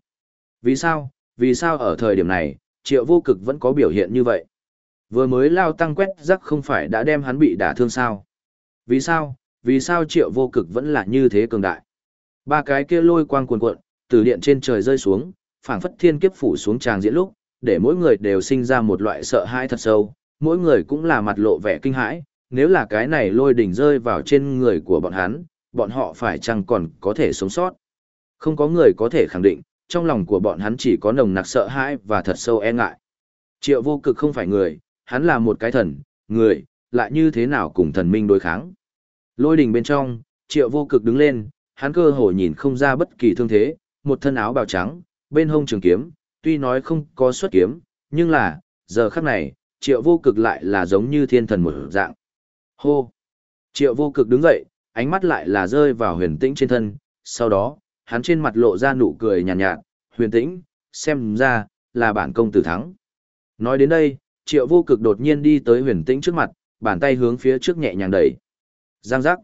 Vì sao, vì sao ở thời điểm này, triệu vô cực vẫn có biểu hiện như vậy? Vừa mới lao tăng quét rắc không phải đã đem hắn bị đả thương sao? Vì sao, vì sao triệu vô cực vẫn là như thế cường đại. Ba cái kia lôi quang cuồn cuộn, từ điện trên trời rơi xuống, phảng phất thiên kiếp phủ xuống tràng diễn lúc, để mỗi người đều sinh ra một loại sợ hãi thật sâu, mỗi người cũng là mặt lộ vẻ kinh hãi, nếu là cái này lôi đỉnh rơi vào trên người của bọn hắn, bọn họ phải chăng còn có thể sống sót. Không có người có thể khẳng định, trong lòng của bọn hắn chỉ có nồng nặc sợ hãi và thật sâu e ngại. Triệu vô cực không phải người, hắn là một cái thần, người, lại như thế nào cùng thần minh đối kháng. Lôi đỉnh bên trong, triệu vô cực đứng lên, hắn cơ hồ nhìn không ra bất kỳ thương thế, một thân áo bào trắng, bên hông trường kiếm, tuy nói không có xuất kiếm, nhưng là, giờ khắc này, triệu vô cực lại là giống như thiên thần một dạng. Hô! Triệu vô cực đứng dậy, ánh mắt lại là rơi vào huyền tĩnh trên thân, sau đó, hắn trên mặt lộ ra nụ cười nhàn nhạt, nhạt, huyền tĩnh, xem ra, là bản công tử thắng. Nói đến đây, triệu vô cực đột nhiên đi tới huyền tĩnh trước mặt, bàn tay hướng phía trước nhẹ nhàng đẩy. Giang giác.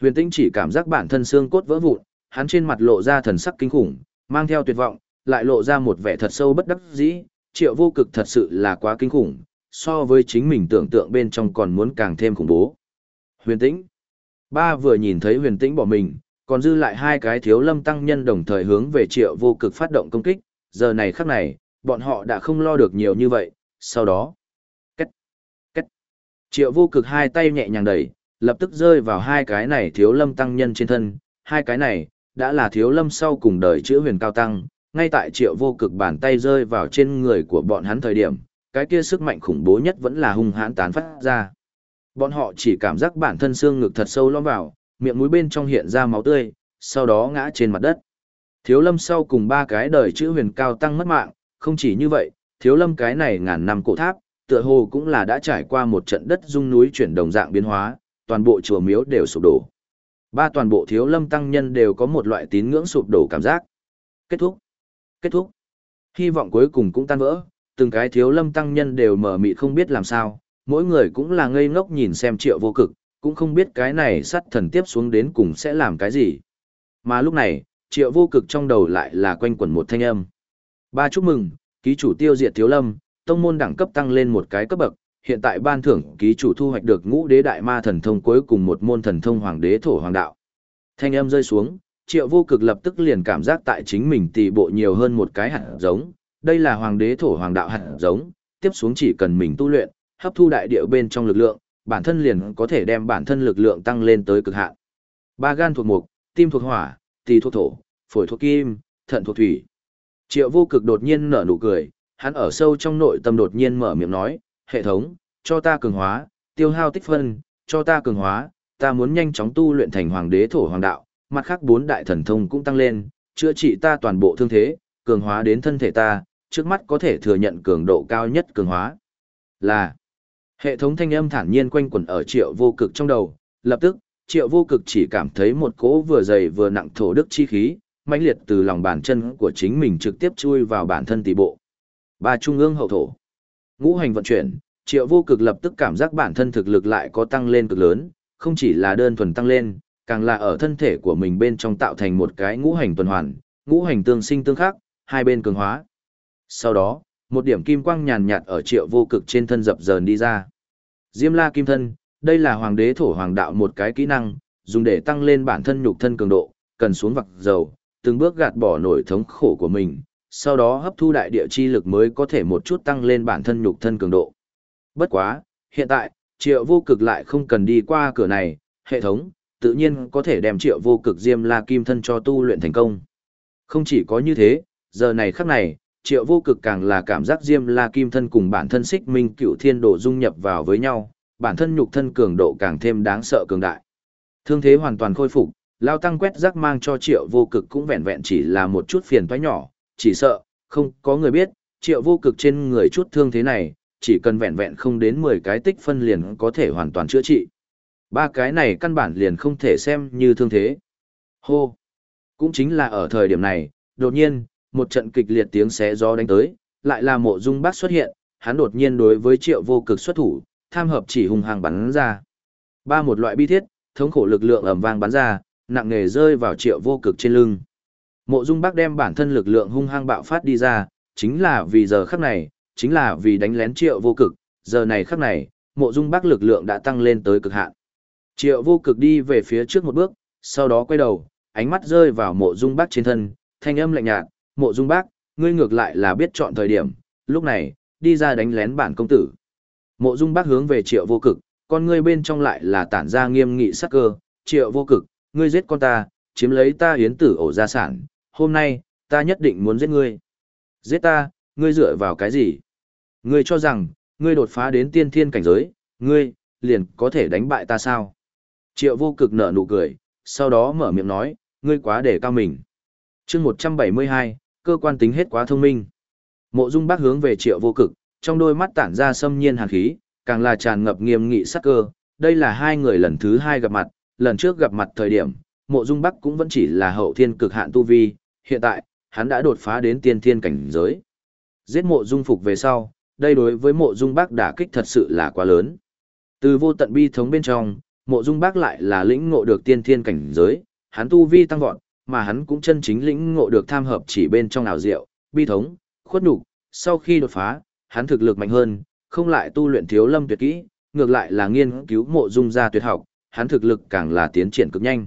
Huyền tĩnh chỉ cảm giác bản thân xương cốt vỡ vụn, hắn trên mặt lộ ra thần sắc kinh khủng, mang theo tuyệt vọng, lại lộ ra một vẻ thật sâu bất đắc dĩ, triệu vô cực thật sự là quá kinh khủng, so với chính mình tưởng tượng bên trong còn muốn càng thêm khủng bố. Huyền tĩnh. Ba vừa nhìn thấy huyền tĩnh bỏ mình, còn dư lại hai cái thiếu lâm tăng nhân đồng thời hướng về triệu vô cực phát động công kích, giờ này khắc này, bọn họ đã không lo được nhiều như vậy, sau đó. Cách. Cách. Triệu vô cực hai tay nhẹ nhàng đẩy, lập tức rơi vào hai cái này thiếu lâm tăng nhân trên thân, hai cái này, đã là thiếu lâm sau cùng đời chữa huyền cao tăng, ngay tại triệu vô cực bàn tay rơi vào trên người của bọn hắn thời điểm, cái kia sức mạnh khủng bố nhất vẫn là hung hãn tán phát ra. Bọn họ chỉ cảm giác bản thân xương ngực thật sâu lõm vào, miệng mũi bên trong hiện ra máu tươi, sau đó ngã trên mặt đất. Thiếu lâm sau cùng ba cái đời chữ huyền cao tăng mất mạng, không chỉ như vậy, thiếu lâm cái này ngàn năm cổ tháp, tựa hồ cũng là đã trải qua một trận đất rung núi chuyển đồng dạng biến hóa, toàn bộ chùa miếu đều sụp đổ. Ba toàn bộ thiếu lâm tăng nhân đều có một loại tín ngưỡng sụp đổ cảm giác. Kết thúc. Kết thúc. Hy vọng cuối cùng cũng tan vỡ, từng cái thiếu lâm tăng nhân đều mở mịt không biết làm sao, mỗi người cũng là ngây ngốc nhìn xem triệu vô cực, cũng không biết cái này sắt thần tiếp xuống đến cùng sẽ làm cái gì. Mà lúc này, triệu vô cực trong đầu lại là quanh quẩn một thanh âm. Ba chúc mừng, ký chủ tiêu diệt thiếu lâm, tông môn đẳng cấp tăng lên một cái cấp bậc, hiện tại ban thưởng ký chủ thu hoạch được ngũ đế đại ma thần thông cuối cùng một môn thần thông hoàng đế thổ hoàng đạo. Thanh âm rơi xuống, triệu vô cực lập tức liền cảm giác tại chính mình tỷ bộ nhiều hơn một cái hạt giống, đây là hoàng đế thổ hoàng đạo hạt giống, tiếp xuống chỉ cần mình tu luyện, hấp thu đại địa bên trong lực lượng, bản thân liền có thể đem bản thân lực lượng tăng lên tới cực hạn. Ba gan thuộc mục, tim thuộc hỏa, tỳ thuộc thổ, phổi thuộc kim, thận thuộc thủy. Triệu vô cực đột nhiên nở nụ cười, hắn ở sâu trong nội tâm đột nhiên mở miệng nói, hệ thống, cho ta cường hóa, tiêu hao tích phân, cho ta cường hóa, ta muốn nhanh chóng tu luyện thành hoàng đế thổ hoàng đạo, mặt khác bốn đại thần thông cũng tăng lên, chữa trị ta toàn bộ thương thế, cường hóa đến thân thể ta, trước mắt có thể thừa nhận cường độ cao nhất cường hóa. Là hệ thống thanh âm thản nhiên quanh quẩn ở triệu vô cực trong đầu, lập tức, triệu vô cực chỉ cảm thấy một cỗ vừa dày vừa nặng thổ đức chi khí, mãnh liệt từ lòng bàn chân của chính mình trực tiếp chui vào bản thân tỷ bộ. Ba trung ương hậu thổ. Ngũ hành vận chuyển, triệu vô cực lập tức cảm giác bản thân thực lực lại có tăng lên cực lớn, không chỉ là đơn thuần tăng lên, càng là ở thân thể của mình bên trong tạo thành một cái ngũ hành tuần hoàn, ngũ hành tương sinh tương khắc, hai bên cường hóa. Sau đó, một điểm kim quang nhàn nhạt ở triệu vô cực trên thân dập dờn đi ra. Diêm la kim thân, đây là hoàng đế thổ hoàng đạo một cái kỹ năng, dùng để tăng lên bản thân nhục thân cường độ, cần xuống vặc dầu, từng bước gạt bỏ nổi thống khổ của mình, sau đó hấp thu đại địa chi lực mới có thể một chút tăng lên bản thân nhục thân cường độ. Bất quá, hiện tại, triệu vô cực lại không cần đi qua cửa này, hệ thống, tự nhiên có thể đem triệu vô cực diêm la kim thân cho tu luyện thành công. Không chỉ có như thế, giờ này khắc này, triệu vô cực càng là cảm giác diêm la kim thân cùng bản thân xích minh cựu thiên độ dung nhập vào với nhau, bản thân nhục thân cường độ càng thêm đáng sợ cường đại. Thương thế hoàn toàn khôi phục, lao tăng quét rác mang cho triệu vô cực cũng vẹn vẹn chỉ là một chút phiền toái nhỏ, chỉ sợ, không có người biết, triệu vô cực trên người chút thương thế này, chỉ cần vẹn vẹn không đến 10 cái tích phân liền có thể hoàn toàn chữa trị. Ba cái này căn bản liền không thể xem như thương thế. Hô! Cũng chính là ở thời điểm này, đột nhiên, một trận kịch liệt tiếng xé gió đánh tới, lại là mộ dung bác xuất hiện, hắn đột nhiên đối với triệu vô cực xuất thủ, tham hợp chỉ hùng hàng bắn ra. Ba một loại bi thiết, thống khổ lực lượng ẩm vang bắn ra, nặng nề rơi vào triệu vô cực trên lưng. Mộ dung bác đem bản thân lực lượng hung hăng bạo phát đi ra, chính là vì giờ khắc này, chính là vì đánh lén triệu vô cực, giờ này khắc này, mộ dung bác lực lượng đã tăng lên tới cực hạn. Triệu vô cực đi về phía trước một bước, sau đó quay đầu, ánh mắt rơi vào mộ dung bác trên thân, thanh âm lạnh nhạt, mộ dung bác, ngươi ngược lại là biết chọn thời điểm, lúc này, đi ra đánh lén bản công tử. Mộ dung bác hướng về triệu vô cực, con ngươi bên trong lại là tản ra nghiêm nghị sắc cơ, triệu vô cực, ngươi giết con ta, chiếm lấy ta hiến tử ổ gia sản, hôm nay, ta nhất định muốn giết ngươi. Giết ta, ngươi dựa vào cái gì? Ngươi cho rằng, ngươi đột phá đến tiên thiên cảnh giới, ngươi, liền có thể đánh bại ta sao? Triệu vô cực nở nụ cười, sau đó mở miệng nói, ngươi quá để cao mình. chương 172, cơ quan tính hết quá thông minh. Mộ dung bác hướng về triệu vô cực, trong đôi mắt tản ra xâm nhiên hàn khí, càng là tràn ngập nghiêm nghị sắc cơ. Đây là hai người lần thứ hai gặp mặt, lần trước gặp mặt thời điểm, mộ dung bắc cũng vẫn chỉ là hậu thiên cực hạn tu vi, hiện tại, hắn đã đột phá đến tiên thiên cảnh giới. Giết mộ dung phục về sau, đây đối với mộ dung bác đả kích thật sự là quá lớn. Từ vô tận bi thống bên trong, mộ dung bác lại là lĩnh ngộ được tiên thiên cảnh giới, hắn tu vi tăng vọt, mà hắn cũng chân chính lĩnh ngộ được tham hợp chỉ bên trong ảo diệu, bi thống, khuất nhục, sau khi đột phá, hắn thực lực mạnh hơn, không lại tu luyện thiếu lâm tuyệt kỹ, ngược lại là nghiên cứu mộ dung gia tuyệt học, hắn thực lực càng là tiến triển cực nhanh.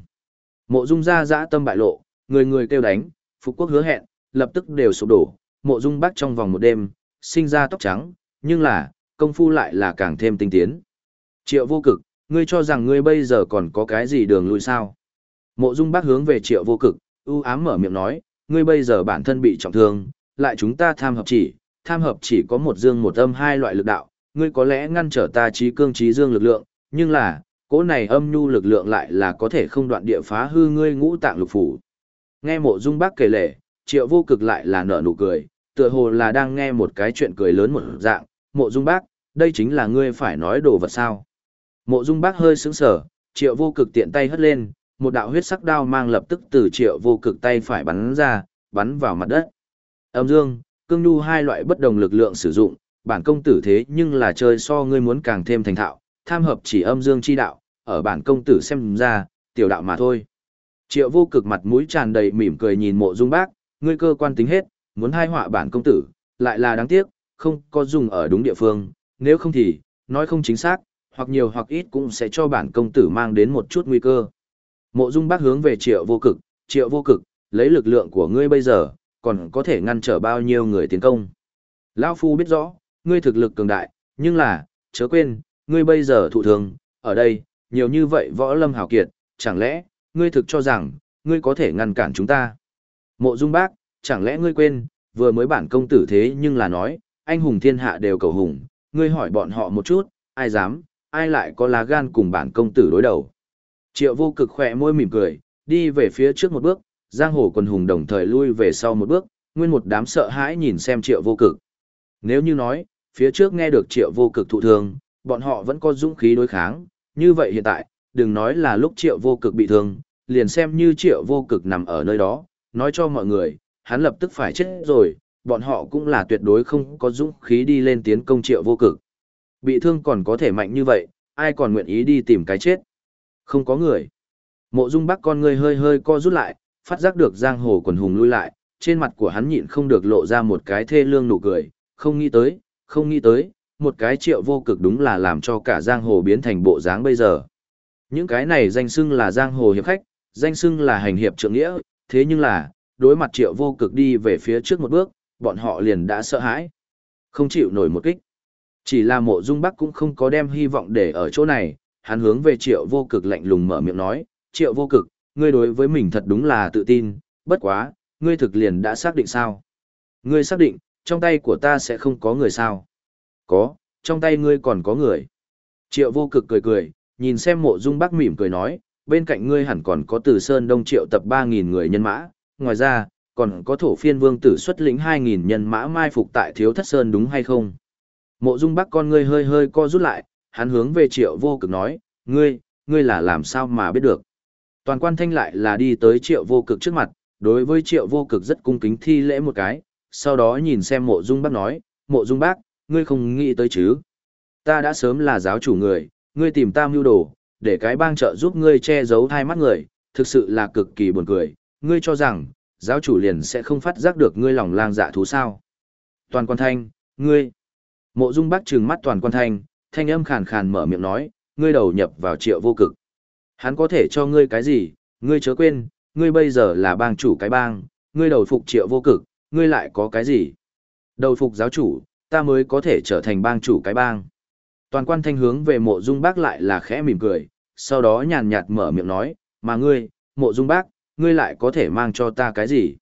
Mộ dung gia dã tâm bại lộ, người người kêu đánh, phục quốc hứa hẹn, lập tức đều sụp đổ, mộ dung bác trong vòng một đêm, sinh ra tóc trắng, nhưng là, công phu lại là càng thêm tinh tiến. Triệu vô cực, ngươi cho rằng ngươi bây giờ còn có cái gì đường lui sao? Mộ dung bác hướng về triệu vô cực, ưu ám mở miệng nói, ngươi bây giờ bản thân bị trọng thương, lại chúng ta tham hợp chỉ, tham hợp chỉ có một dương một âm hai loại lực đạo, ngươi có lẽ ngăn trở ta trí cương trí dương lực lượng, nhưng là, cỗ này âm nhu lực lượng lại là có thể không đoạn địa phá hư ngươi ngũ tạng lục phủ. Nghe mộ dung bác kể lể, triệu vô cực lại là nở nụ cười, tựa hồ là đang nghe một cái chuyện cười lớn một dạng, mộ dung bác, đây chính là ngươi phải nói đồ vật sao. Mộ dung bác hơi sững sờ, triệu vô cực tiện tay hất lên, một đạo huyết sắc đao mang lập tức từ triệu vô cực tay phải bắn ra, bắn vào mặt đất. Âm dương, cương nhu hai loại bất đồng lực lượng sử dụng, bản công tử thế nhưng là chơi so ngươi muốn càng thêm thành thạo, tham hợp chỉ âm dương chi đạo, ở bản công tử xem ra, tiểu đạo mà thôi. Triệu vô cực mặt mũi tràn đầy mỉm cười nhìn mộ dung bác, ngươi cơ quan tính hết, muốn hai họa bản công tử, lại là đáng tiếc, không có dùng ở đúng địa phương, nếu không thì, nói không chính xác, hoặc nhiều hoặc ít cũng sẽ cho bản công tử mang đến một chút nguy cơ. Mộ dung bác hướng về triệu vô cực, triệu vô cực, lấy lực lượng của ngươi bây giờ, còn có thể ngăn trở bao nhiêu người tiến công. Lão Phu biết rõ, ngươi thực lực cường đại, nhưng là, chớ quên, ngươi bây giờ thụ thường, ở đây, nhiều như vậy võ lâm hào kiệt, chẳng lẽ, ngươi thực cho rằng, ngươi có thể ngăn cản chúng ta. Mộ dung bác, chẳng lẽ ngươi quên, vừa mới bản công tử thế nhưng là nói, anh hùng thiên hạ đều cầu hùng, ngươi hỏi bọn họ một chút, ai dám, ai lại có lá gan cùng bản công tử đối đầu. Triệu vô cực khỏe môi mỉm cười, đi về phía trước một bước, giang hồ quần hùng đồng thời lui về sau một bước, nguyên một đám sợ hãi nhìn xem triệu vô cực. Nếu như nói, phía trước nghe được triệu vô cực thụ thương, bọn họ vẫn có dũng khí đối kháng, như vậy hiện tại, đừng nói là lúc triệu vô cực bị thương, liền xem như triệu vô cực nằm ở nơi đó, nói cho mọi người, hắn lập tức phải chết rồi, bọn họ cũng là tuyệt đối không có dũng khí đi lên tiến công triệu vô cực. Bị thương còn có thể mạnh như vậy, ai còn nguyện ý đi tìm cái chết. Không có người. Mộ dung bắc con ngươi hơi hơi co rút lại, phát giác được giang hồ quần hùng lui lại, trên mặt của hắn nhịn không được lộ ra một cái thê lương nụ cười, không nghĩ tới, không nghĩ tới, một cái triệu vô cực đúng là làm cho cả giang hồ biến thành bộ dáng bây giờ. Những cái này danh xưng là giang hồ hiệp khách, danh xưng là hành hiệp trượng nghĩa, thế nhưng là, đối mặt triệu vô cực đi về phía trước một bước, bọn họ liền đã sợ hãi. Không chịu nổi một kích. Chỉ là mộ dung bắc cũng không có đem hy vọng để ở chỗ này, hắn hướng về triệu vô cực lạnh lùng mở miệng nói, triệu vô cực, ngươi đối với mình thật đúng là tự tin, bất quá, ngươi thực liền đã xác định sao? Ngươi xác định, trong tay của ta sẽ không có người sao? Có, trong tay ngươi còn có người. Triệu vô cực cười cười, nhìn xem mộ dung bắc mỉm cười nói, bên cạnh ngươi hẳn còn có từ Sơn Đông triệu tập 3.000 người nhân mã, ngoài ra, còn có thổ phiên vương tử xuất lĩnh 2.000 nhân mã mai phục tại thiếu thất Sơn đúng hay không? Mộ dung bắc con ngươi hơi hơi co rút lại, hắn hướng về triệu vô cực nói, ngươi, ngươi là làm sao mà biết được? Toàn quan thanh lại là đi tới triệu vô cực trước mặt, đối với triệu vô cực rất cung kính thi lễ một cái, sau đó nhìn xem mộ dung Bắc nói, mộ dung Bắc, ngươi không nghĩ tới chứ. Ta đã sớm là giáo chủ người, ngươi tìm ta mưu đồ, để cái bang trợ giúp ngươi che giấu hai mắt người, thực sự là cực kỳ buồn cười, ngươi cho rằng, giáo chủ liền sẽ không phát giác được ngươi lòng lang dạ thú sao. Toàn quan thanh, ngươi. Mộ dung bác trừng mắt toàn quan thanh, thanh âm khàn khàn mở miệng nói, ngươi đầu nhập vào triệu vô cực. Hắn có thể cho ngươi cái gì, ngươi chớ quên, ngươi bây giờ là bang chủ cái bang, ngươi đầu phục triệu vô cực, ngươi lại có cái gì? Đầu phục giáo chủ, ta mới có thể trở thành bang chủ cái bang. Toàn quan thanh hướng về mộ dung bác lại là khẽ mỉm cười, sau đó nhàn nhạt mở miệng nói, mà ngươi, mộ dung bác, ngươi lại có thể mang cho ta cái gì?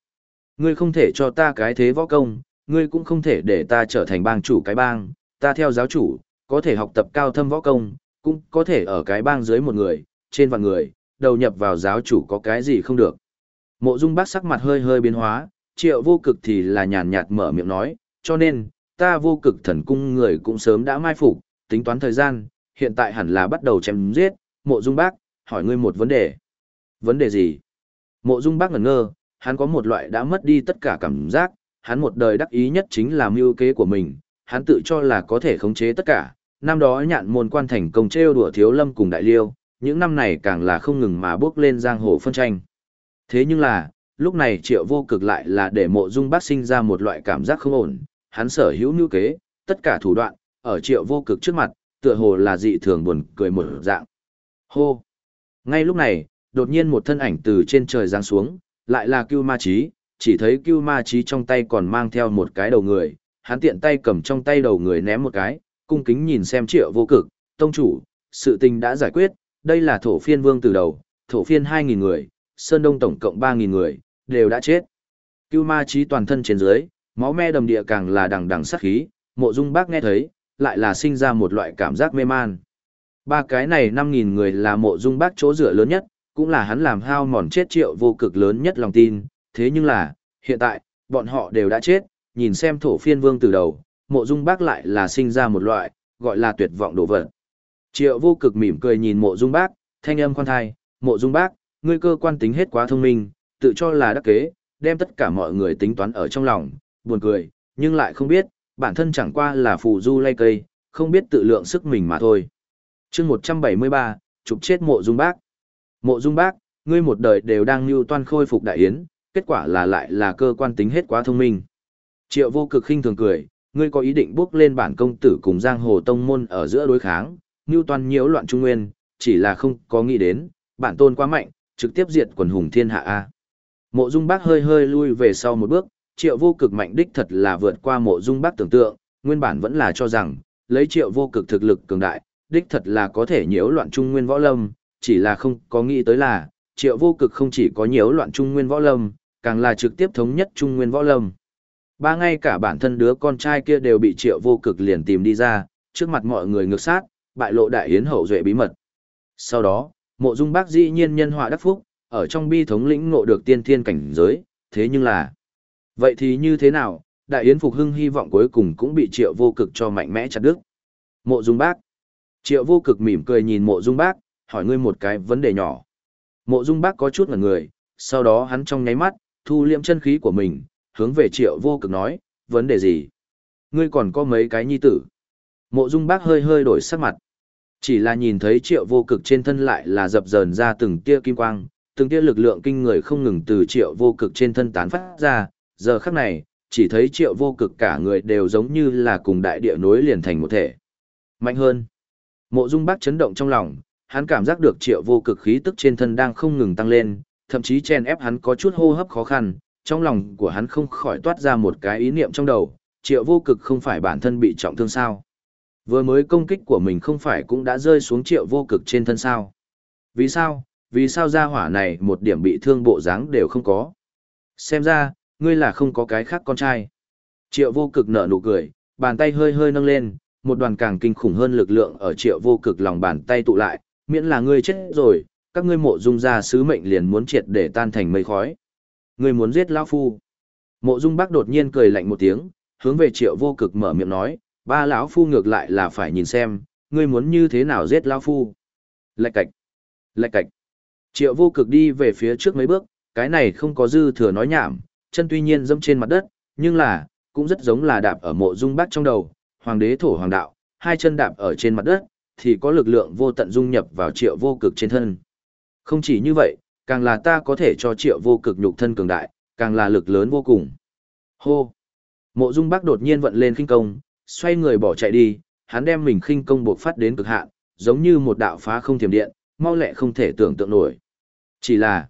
Ngươi không thể cho ta cái thế võ công, ngươi cũng không thể để ta trở thành bang chủ cái bang, ta theo giáo chủ, có thể học tập cao thâm võ công, cũng có thể ở cái bang dưới một người, trên vạn người, đầu nhập vào giáo chủ có cái gì không được. Mộ dung bác sắc mặt hơi hơi biến hóa, triệu vô cực thì là nhàn nhạt mở miệng nói, cho nên, ta vô cực thần cung người cũng sớm đã mai phục, tính toán thời gian, hiện tại hẳn là bắt đầu chém giết, mộ dung bác, hỏi ngươi một vấn đề. Vấn đề gì? Mộ dung bác ngẩn ngơ, hắn có một loại đã mất đi tất cả cảm giác, hắn một đời đắc ý nhất chính là mưu kế của mình, hắn tự cho là có thể khống chế tất cả, năm đó nhạn môn quan thành công trêu đùa thiếu lâm cùng đại liêu, những năm này càng là không ngừng mà bước lên giang hồ phân tranh. Thế nhưng là, lúc này triệu vô cực lại là để mộ dung bác sinh ra một loại cảm giác không ổn, hắn sở hữu mưu kế, tất cả thủ đoạn, ở triệu vô cực trước mặt, tựa hồ là dị thường buồn cười một dạng. Hô! Ngay lúc này, đột nhiên một thân ảnh từ trên trời giáng xuống, lại là Cưu Ma Chí, chỉ thấy Cưu Ma Chí trong tay còn mang theo một cái đầu người, hắn tiện tay cầm trong tay đầu người ném một cái, cung kính nhìn xem triệu vô cực, tông chủ, sự tình đã giải quyết, đây là thổ phiên vương từ đầu, thổ phiên 2.000 người, Sơn Đông tổng cộng 3.000 người, đều đã chết. Cưu ma trí toàn thân trên dưới, máu me đầm địa càng là đằng đằng sát khí, mộ dung bác nghe thấy, lại là sinh ra một loại cảm giác mê man. Ba cái này 5.000 người là mộ dung bác chỗ dựa lớn nhất, cũng là hắn làm hao mòn chết triệu vô cực lớn nhất lòng tin, thế nhưng là, hiện tại, bọn họ đều đã chết, nhìn xem thổ phiên vương từ đầu, mộ dung bác lại là sinh ra một loại, gọi là tuyệt vọng đổ vật. Triệu vô cực mỉm cười nhìn mộ dung bác, thanh âm khoan thai, mộ dung bác, ngươi cơ quan tính hết quá thông minh, tự cho là đắc kế, đem tất cả mọi người tính toán ở trong lòng, buồn cười, nhưng lại không biết, bản thân chẳng qua là phù du lay cây, không biết tự lượng sức mình mà thôi. chương 173, trục chết mộ dung bác. Mộ dung bác, ngươi một đời đều đang như toan khôi phục đại yến, kết quả là lại là cơ quan tính hết quá thông minh. Triệu vô cực khinh thường cười, ngươi có ý định bước lên bản công tử cùng giang hồ tông môn ở giữa đối kháng, như toàn nhiễu loạn trung nguyên, chỉ là không có nghĩ đến, bản tôn quá mạnh, trực tiếp diệt quần hùng thiên hạ A. Mộ dung bác hơi hơi lui về sau một bước, triệu vô cực mạnh đích thật là vượt qua mộ dung bác tưởng tượng, nguyên bản vẫn là cho rằng, lấy triệu vô cực thực lực cường đại, đích thật là có thể nhiễu loạn trung nguyên võ lâm, chỉ là không có nghĩ tới là, triệu vô cực không chỉ có nhiễu loạn trung nguyên võ lâm, càng là trực tiếp thống nhất trung nguyên võ lâm. Ba ngay cả bản thân đứa con trai kia đều bị triệu vô cực liền tìm đi ra, trước mặt mọi người ngược sát, bại lộ đại hiến hậu duệ bí mật. Sau đó, mộ dung bác dĩ nhiên nhân họa đắc phúc, ở trong bi thống lĩnh ngộ được tiên thiên cảnh giới, thế nhưng là... Vậy thì như thế nào, đại yến phục hưng hy vọng cuối cùng cũng bị triệu vô cực cho mạnh mẽ chặt đứt. Mộ dung bác. Triệu vô cực mỉm cười nhìn mộ dung bác, hỏi ngươi một cái vấn đề nhỏ. Mộ dung bác có chút ngẩn người, sau đó hắn trong nháy mắt, thu liễm chân khí của mình, hướng về triệu vô cực nói, vấn đề gì? Ngươi còn có mấy cái nhi tử? Mộ dung bác hơi hơi đổi sắc mặt. Chỉ là nhìn thấy triệu vô cực trên thân lại là dập dờn ra từng tia kim quang, từng tia lực lượng kinh người không ngừng từ triệu vô cực trên thân tán phát ra, giờ khắc này, chỉ thấy triệu vô cực cả người đều giống như là cùng đại địa nối liền thành một thể. Mạnh hơn. Mộ dung bác chấn động trong lòng, hắn cảm giác được triệu vô cực khí tức trên thân đang không ngừng tăng lên, thậm chí chen ép hắn có chút hô hấp khó khăn, trong lòng của hắn không khỏi toát ra một cái ý niệm trong đầu, triệu vô cực không phải bản thân bị trọng thương sao. Vừa mới công kích của mình không phải cũng đã rơi xuống triệu vô cực trên thân sao. Vì sao, vì sao gia hỏa này một điểm bị thương bộ dáng đều không có. Xem ra, ngươi là không có cái khác con trai. Triệu vô cực nở nụ cười, bàn tay hơi hơi nâng lên, một đoàn càng kinh khủng hơn lực lượng ở triệu vô cực lòng bàn tay tụ lại, miễn là ngươi chết rồi, các ngươi mộ dung ra sứ mệnh liền muốn triệt để tan thành mây khói. Ngươi muốn giết lão phu. Mộ dung bác đột nhiên cười lạnh một tiếng, hướng về triệu vô cực mở miệng nói, ba lão phu ngược lại là phải nhìn xem, ngươi muốn như thế nào giết lão phu. Lạch cạch. Lạch cạch. Triệu vô cực đi về phía trước mấy bước, cái này không có dư thừa nói nhảm, chân tuy nhiên dẫm trên mặt đất, nhưng là, cũng rất giống là đạp ở mộ dung bác trong đầu, hoàng đế thổ hoàng đạo, hai chân đạp ở trên mặt đất, thì có lực lượng vô tận dung nhập vào triệu vô cực trên thân. Không chỉ như vậy, càng là ta có thể cho triệu vô cực nhục thân cường đại, càng là lực lớn vô cùng. Hô! Mộ dung bác đột nhiên vận lên khinh công, xoay người bỏ chạy đi, hắn đem mình khinh công buộc phát đến cực hạn, giống như một đạo phá không thiểm điện, mau lẹ không thể tưởng tượng nổi. Chỉ là,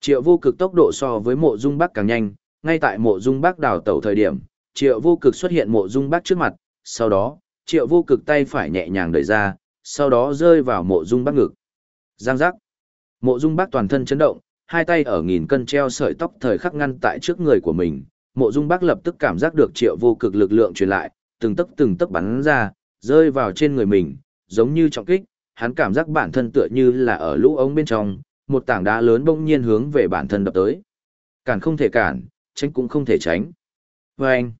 triệu vô cực tốc độ so với mộ dung bắc càng nhanh, ngay tại mộ dung bắc đào tẩu thời điểm, triệu vô cực xuất hiện mộ dung bắc trước mặt, sau đó, triệu vô cực tay phải nhẹ nhàng đẩy ra, sau đó rơi vào mộ dung bắc ngực. Giang giác. Mộ dung Bác toàn thân chấn động, hai tay ở nghìn cân treo sợi tóc thời khắc ngăn tại trước người của mình. Mộ dung Bác lập tức cảm giác được triệu vô cực lực lượng truyền lại, từng tấc từng tấc bắn ra, rơi vào trên người mình, giống như trọng kích, hắn cảm giác bản thân tựa như là ở lũ ống bên trong, một tảng đá lớn bỗng nhiên hướng về bản thân đập tới. Cản không thể cản, tránh cũng không thể tránh. Và anh,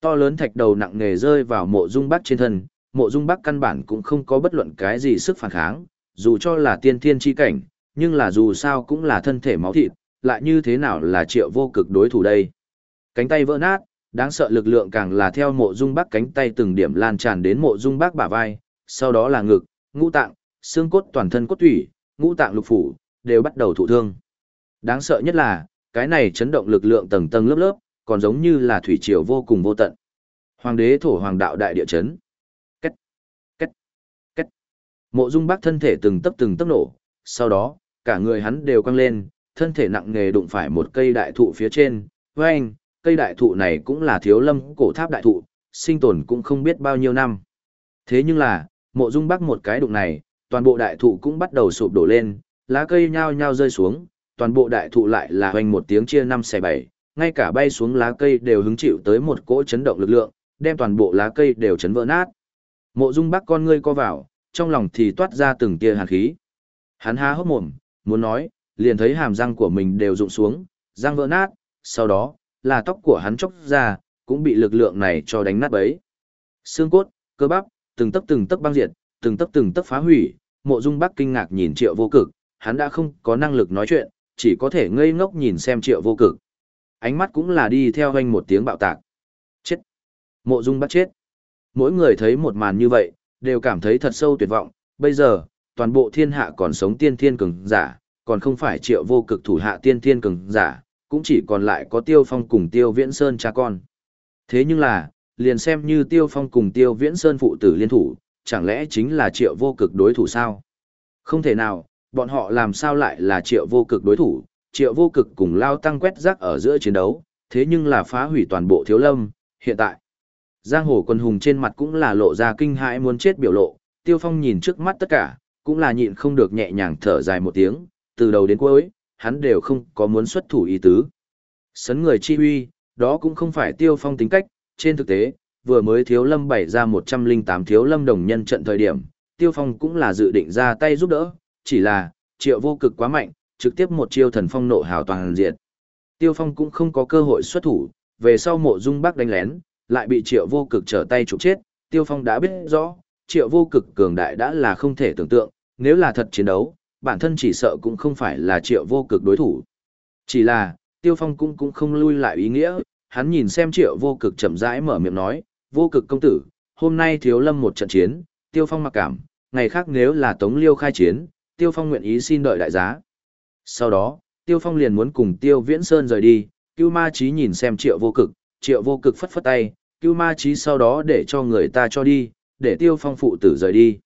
to lớn thạch đầu nặng nề rơi vào mộ dung bắc trên thân, mộ dung bắc căn bản cũng không có bất luận cái gì sức phản kháng, dù cho là tiên thiên chi cảnh, nhưng là dù sao cũng là thân thể máu thịt, lại như thế nào là triệu vô cực đối thủ đây. Cánh tay vỡ nát, Đáng sợ lực lượng càng là theo mộ dung bác cánh tay từng điểm lan tràn đến mộ dung bác bả vai, sau đó là ngực, ngũ tạng, xương cốt toàn thân cốt thủy, ngũ tạng lục phủ, đều bắt đầu thụ thương. Đáng sợ nhất là, cái này chấn động lực lượng tầng tầng lớp lớp, còn giống như là thủy triều vô cùng vô tận. Hoàng đế thổ hoàng đạo đại địa chấn. Cách, cách, cách. Mộ Dung Bác thân thể từng tấp từng tấp nổ, sau đó, cả người hắn đều căng lên, thân thể nặng nề đụng phải một cây đại thụ phía trên. Với anh, cây đại thụ này cũng là thiếu lâm cổ tháp đại thụ, sinh tồn cũng không biết bao nhiêu năm. Thế nhưng là, mộ dung bắc một cái đụng này, toàn bộ đại thụ cũng bắt đầu sụp đổ lên, lá cây nhao nhao rơi xuống, toàn bộ đại thụ lại là hoành một tiếng chia năm xẻ bảy, ngay cả bay xuống lá cây đều hứng chịu tới một cỗ chấn động lực lượng, đem toàn bộ lá cây đều chấn vỡ nát. Mộ Dung Bắc con ngươi co vào, trong lòng thì toát ra từng tia hàn khí. Hắn há hốc mồm, muốn nói, liền thấy hàm răng của mình đều rụng xuống, răng vỡ nát, sau đó, là tóc của hắn chốc ra, cũng bị lực lượng này cho đánh nát bấy. Xương cốt, cơ bắp, từng tấc từng tấc băng diệt, từng tấc từng tấc phá hủy, Mộ Dung Bắc kinh ngạc nhìn Triệu Vô Cực, hắn đã không có năng lực nói chuyện, chỉ có thể ngây ngốc nhìn xem Triệu Vô Cực. Ánh mắt cũng là đi theo hoanh một tiếng bạo tạc. Chết. Mộ Dung Bắc chết. Mỗi người thấy một màn như vậy, đều cảm thấy thật sâu tuyệt vọng, bây giờ, toàn bộ thiên hạ còn sống tiên thiên cường giả, còn không phải Triệu Vô Cực thủ hạ tiên thiên cường giả, cũng chỉ còn lại có Tiêu Phong cùng Tiêu Viễn Sơn cha con. Thế nhưng là, liền xem như Tiêu Phong cùng Tiêu Viễn Sơn phụ tử liên thủ, chẳng lẽ chính là triệu vô cực đối thủ sao? Không thể nào, bọn họ làm sao lại là triệu vô cực đối thủ, triệu vô cực cùng lao tăng quét rác ở giữa chiến đấu, thế nhưng là phá hủy toàn bộ thiếu lâm, hiện tại. Giang hồ quân hùng trên mặt cũng là lộ ra kinh hãi muốn chết biểu lộ, tiêu phong nhìn trước mắt tất cả, cũng là nhịn không được nhẹ nhàng thở dài một tiếng, từ đầu đến cuối, hắn đều không có muốn xuất thủ ý tứ. Sấn người chi huy, đó cũng không phải tiêu phong tính cách, trên thực tế, vừa mới thiếu lâm bày ra 108 thiếu lâm đồng nhân trận thời điểm, Tiêu Phong cũng là dự định ra tay giúp đỡ, chỉ là, triệu vô cực quá mạnh, trực tiếp một chiêu thần phong nộ hào toàn diệt. Tiêu Phong cũng không có cơ hội xuất thủ, về sau mộ dung bác đánh lén, lại bị triệu vô cực trở tay trục chết, Tiêu Phong đã biết rõ, triệu vô cực cường đại đã là không thể tưởng tượng, nếu là thật chiến đấu, bản thân chỉ sợ cũng không phải là triệu vô cực đối thủ. Chỉ là, Tiêu Phong cũng cũng không lui lại ý nghĩa, hắn nhìn xem triệu vô cực chậm rãi mở miệng nói, vô cực công tử, hôm nay thiếu lâm một trận chiến, tiêu phong mặc cảm, ngày khác nếu là tống liêu khai chiến, tiêu phong nguyện ý xin đợi đại giá. Sau đó, tiêu phong liền muốn cùng tiêu viễn sơn rời đi, cưu ma trí nhìn xem triệu vô cực, triệu vô cực phất phất tay, cưu ma trí sau đó để cho người ta cho đi, để tiêu phong phụ tử rời đi.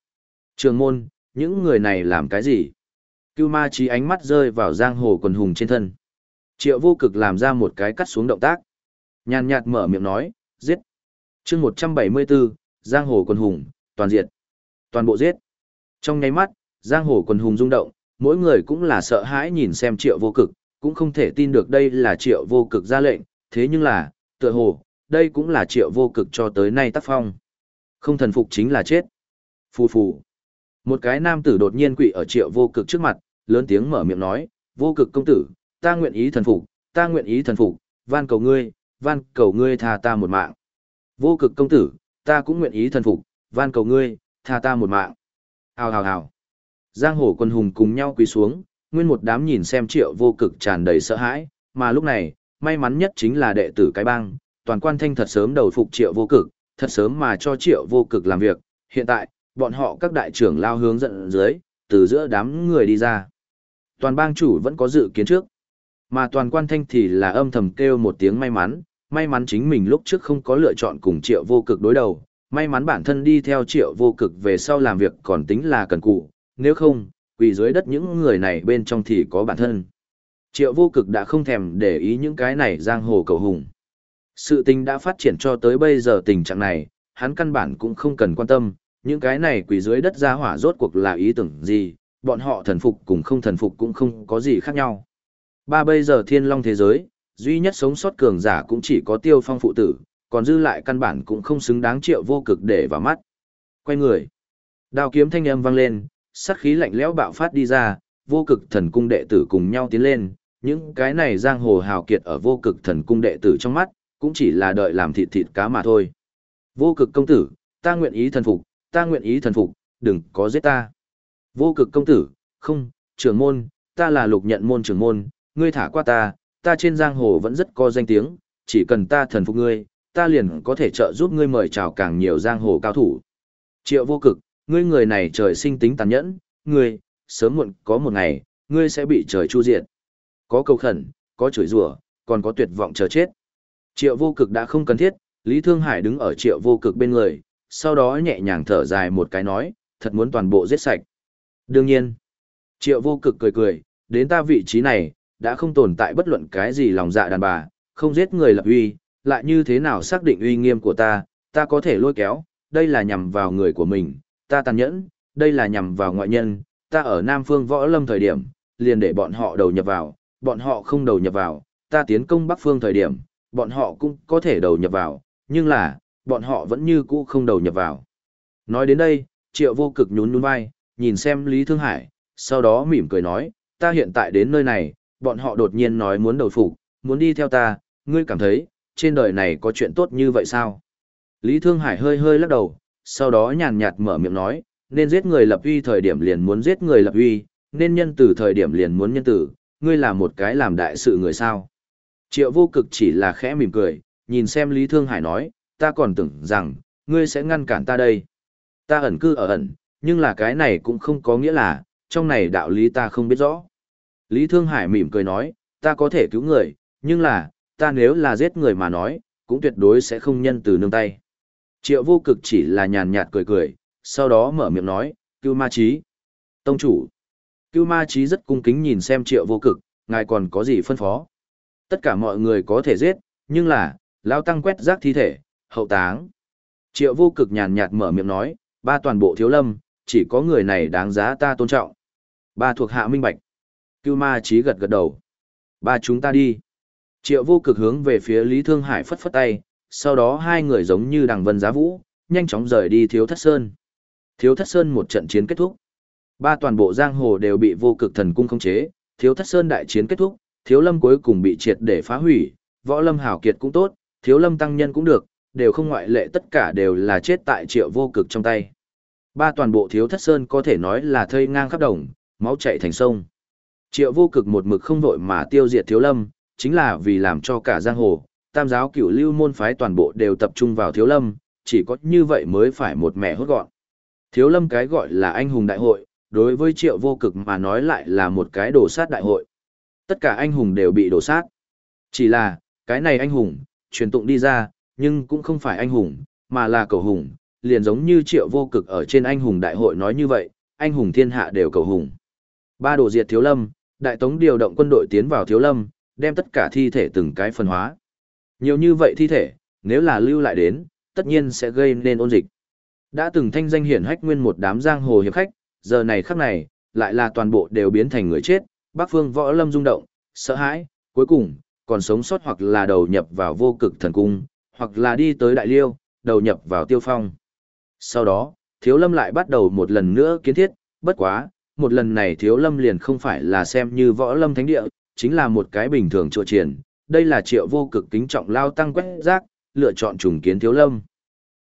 Trường môn, những người này làm cái gì? Cưu ma trí ánh mắt rơi vào giang hồ quần hùng trên thân. Triệu vô cực làm ra một cái cắt xuống động tác. Nhàn nhạt mở miệng nói, giết chương 174, Giang Hồ quần Hùng, toàn diệt. Toàn bộ giết. Trong nháy mắt, Giang Hồ quần Hùng rung động, mỗi người cũng là sợ hãi nhìn xem triệu vô cực, cũng không thể tin được đây là triệu vô cực ra lệnh, thế nhưng là, tựa hồ, đây cũng là triệu vô cực cho tới nay tác phong. Không thần phục chính là chết. Phù phù. Một cái nam tử đột nhiên quỵ ở triệu vô cực trước mặt, lớn tiếng mở miệng nói, vô cực công tử, ta nguyện ý thần phục, ta nguyện ý thần phục, van cầu ngươi, van cầu ngươi tha ta một mạng. Vô cực công tử, ta cũng nguyện ý thần phục, van cầu ngươi, tha ta một mạng. Hào hào hào. Giang hồ quân hùng cùng nhau quỳ xuống, nguyên một đám nhìn xem triệu vô cực tràn đầy sợ hãi, mà lúc này, may mắn nhất chính là đệ tử cái bang, toàn quan thanh thật sớm đầu phục triệu vô cực, thật sớm mà cho triệu vô cực làm việc, hiện tại, bọn họ các đại trưởng lao hướng dẫn dưới, từ giữa đám người đi ra. Toàn bang chủ vẫn có dự kiến trước, mà toàn quan thanh thì là âm thầm kêu một tiếng may mắn, may mắn chính mình lúc trước không có lựa chọn cùng triệu vô cực đối đầu, may mắn bản thân đi theo triệu vô cực về sau làm việc còn tính là cần cụ, nếu không, quỳ dưới đất những người này bên trong thì có bản thân. Triệu vô cực đã không thèm để ý những cái này giang hồ cầu hùng. Sự tình đã phát triển cho tới bây giờ tình trạng này, hắn căn bản cũng không cần quan tâm, những cái này quỷ dưới đất ra hỏa rốt cuộc là ý tưởng gì, bọn họ thần phục cùng không thần phục cũng không có gì khác nhau. Ba bây giờ thiên long thế giới, duy nhất sống sót cường giả cũng chỉ có tiêu phong phụ tử, còn dư lại căn bản cũng không xứng đáng triệu vô cực để vào mắt. Quay người, đao kiếm thanh âm vang lên, sát khí lạnh lẽo bạo phát đi ra, vô cực thần cung đệ tử cùng nhau tiến lên, những cái này giang hồ hào kiệt ở vô cực thần cung đệ tử trong mắt, cũng chỉ là đợi làm thịt thịt cá mà thôi. Vô cực công tử, ta nguyện ý thần phục, ta nguyện ý thần phục, đừng có giết ta. Vô cực công tử, không, trưởng môn, ta là lục nhận môn trưởng môn, ngươi thả qua ta, ta trên giang hồ vẫn rất có danh tiếng, chỉ cần ta thần phục ngươi, ta liền có thể trợ giúp ngươi mời chào càng nhiều giang hồ cao thủ. Triệu vô cực, ngươi người này trời sinh tính tàn nhẫn, ngươi, sớm muộn có một ngày, ngươi sẽ bị trời chu diệt. Có cầu khẩn, có chửi rủa, còn có tuyệt vọng chờ chết. Triệu vô cực đã không cần thiết, Lý Thương Hải đứng ở triệu vô cực bên người, sau đó nhẹ nhàng thở dài một cái nói, thật muốn toàn bộ giết sạch. Đương nhiên, triệu vô cực cười cười, đến ta vị trí này, đã không tồn tại bất luận cái gì lòng dạ đàn bà, không giết người lập uy, lại như thế nào xác định uy nghiêm của ta, ta có thể lôi kéo, đây là nhằm vào người của mình, ta tàn nhẫn, đây là nhằm vào ngoại nhân, ta ở Nam Phương Võ Lâm thời điểm, liền để bọn họ đầu nhập vào, bọn họ không đầu nhập vào, ta tiến công Bắc Phương thời điểm, bọn họ cũng có thể đầu nhập vào, nhưng là, bọn họ vẫn như cũ không đầu nhập vào. Nói đến đây, triệu vô cực nhún nhún vai, nhìn xem Lý Thương Hải, sau đó mỉm cười nói, ta hiện tại đến nơi này, bọn họ đột nhiên nói muốn đầu phục, muốn đi theo ta, ngươi cảm thấy, trên đời này có chuyện tốt như vậy sao? Lý Thương Hải hơi hơi lắc đầu, sau đó nhàn nhạt mở miệng nói, nên giết người lập uy thời điểm liền muốn giết người lập uy, nên nhân tử thời điểm liền muốn nhân tử, ngươi là một cái làm đại sự người sao. Triệu vô cực chỉ là khẽ mỉm cười, nhìn xem Lý Thương Hải nói, ta còn tưởng rằng, ngươi sẽ ngăn cản ta đây. Ta ẩn cư ở ẩn, nhưng là cái này cũng không có nghĩa là, trong này đạo lý ta không biết rõ. Lý Thương Hải mỉm cười nói, ta có thể cứu người, nhưng là, ta nếu là giết người mà nói, cũng tuyệt đối sẽ không nhân từ nương tay. Triệu vô cực chỉ là nhàn nhạt cười cười, sau đó mở miệng nói, Cưu Ma Chí. Tông chủ. Cưu Ma Chí rất cung kính nhìn xem triệu vô cực, ngài còn có gì phân phó. Tất cả mọi người có thể giết, nhưng là, lao tăng quét rác thi thể, hậu táng. Triệu vô cực nhàn nhạt mở miệng nói, ba toàn bộ thiếu lâm, chỉ có người này đáng giá ta tôn trọng. Ba thuộc hạ minh bạch. Cưu Ma trí gật gật đầu. Ba chúng ta đi. Triệu vô cực hướng về phía Lý Thương Hải phất phất tay, sau đó hai người giống như đằng vân giá vũ, nhanh chóng rời đi Thiếu Thất Sơn. Thiếu Thất Sơn một trận chiến kết thúc. Ba toàn bộ giang hồ đều bị vô cực thần cung khống chế, Thiếu Thất Sơn đại chiến kết thúc, Thiếu Lâm cuối cùng bị triệt để phá hủy, Võ Lâm hảo kiệt cũng tốt, Thiếu Lâm tăng nhân cũng được, đều không ngoại lệ tất cả đều là chết tại Triệu vô cực trong tay. Ba toàn bộ Thiếu Thất Sơn có thể nói là thây ngang khắp đồng, máu chảy thành sông. Triệu vô cực một mực không vội mà tiêu diệt Thiếu Lâm, chính là vì làm cho cả giang hồ, tam giáo cửu lưu môn phái toàn bộ đều tập trung vào thiếu lâm, chỉ có như vậy mới phải một mẹ hốt gọn. Thiếu lâm cái gọi là anh hùng đại hội, đối với triệu vô cực mà nói lại là một cái đổ sát đại hội. Tất cả anh hùng đều bị đổ sát. Chỉ là, cái này anh hùng, truyền tụng đi ra, nhưng cũng không phải anh hùng, mà là cầu hùng, liền giống như triệu vô cực ở trên anh hùng đại hội nói như vậy, anh hùng thiên hạ đều cầu hùng. Ba đồ diệt thiếu lâm, đại tống điều động quân đội tiến vào thiếu lâm, đem tất cả thi thể từng cái phân hóa. Nhiều như vậy thi thể, nếu là lưu lại đến, tất nhiên sẽ gây nên ôn dịch. Đã từng thanh danh hiển hách nguyên một đám giang hồ hiệp khách, giờ này khắc này, lại là toàn bộ đều biến thành người chết, Bắc Phương Võ Lâm rung động, sợ hãi, cuối cùng, còn sống sót hoặc là đầu nhập vào vô cực thần cung, hoặc là đi tới Đại Liêu, đầu nhập vào Tiêu Phong. Sau đó, Thiếu Lâm lại bắt đầu một lần nữa kiến thiết, bất quá, một lần này Thiếu Lâm liền không phải là xem như Võ Lâm Thánh Địa, chính là một cái bình thường chùa triển, đây là triệu vô cực kính trọng lao tăng quét rác, lựa chọn trùng kiến thiếu lâm.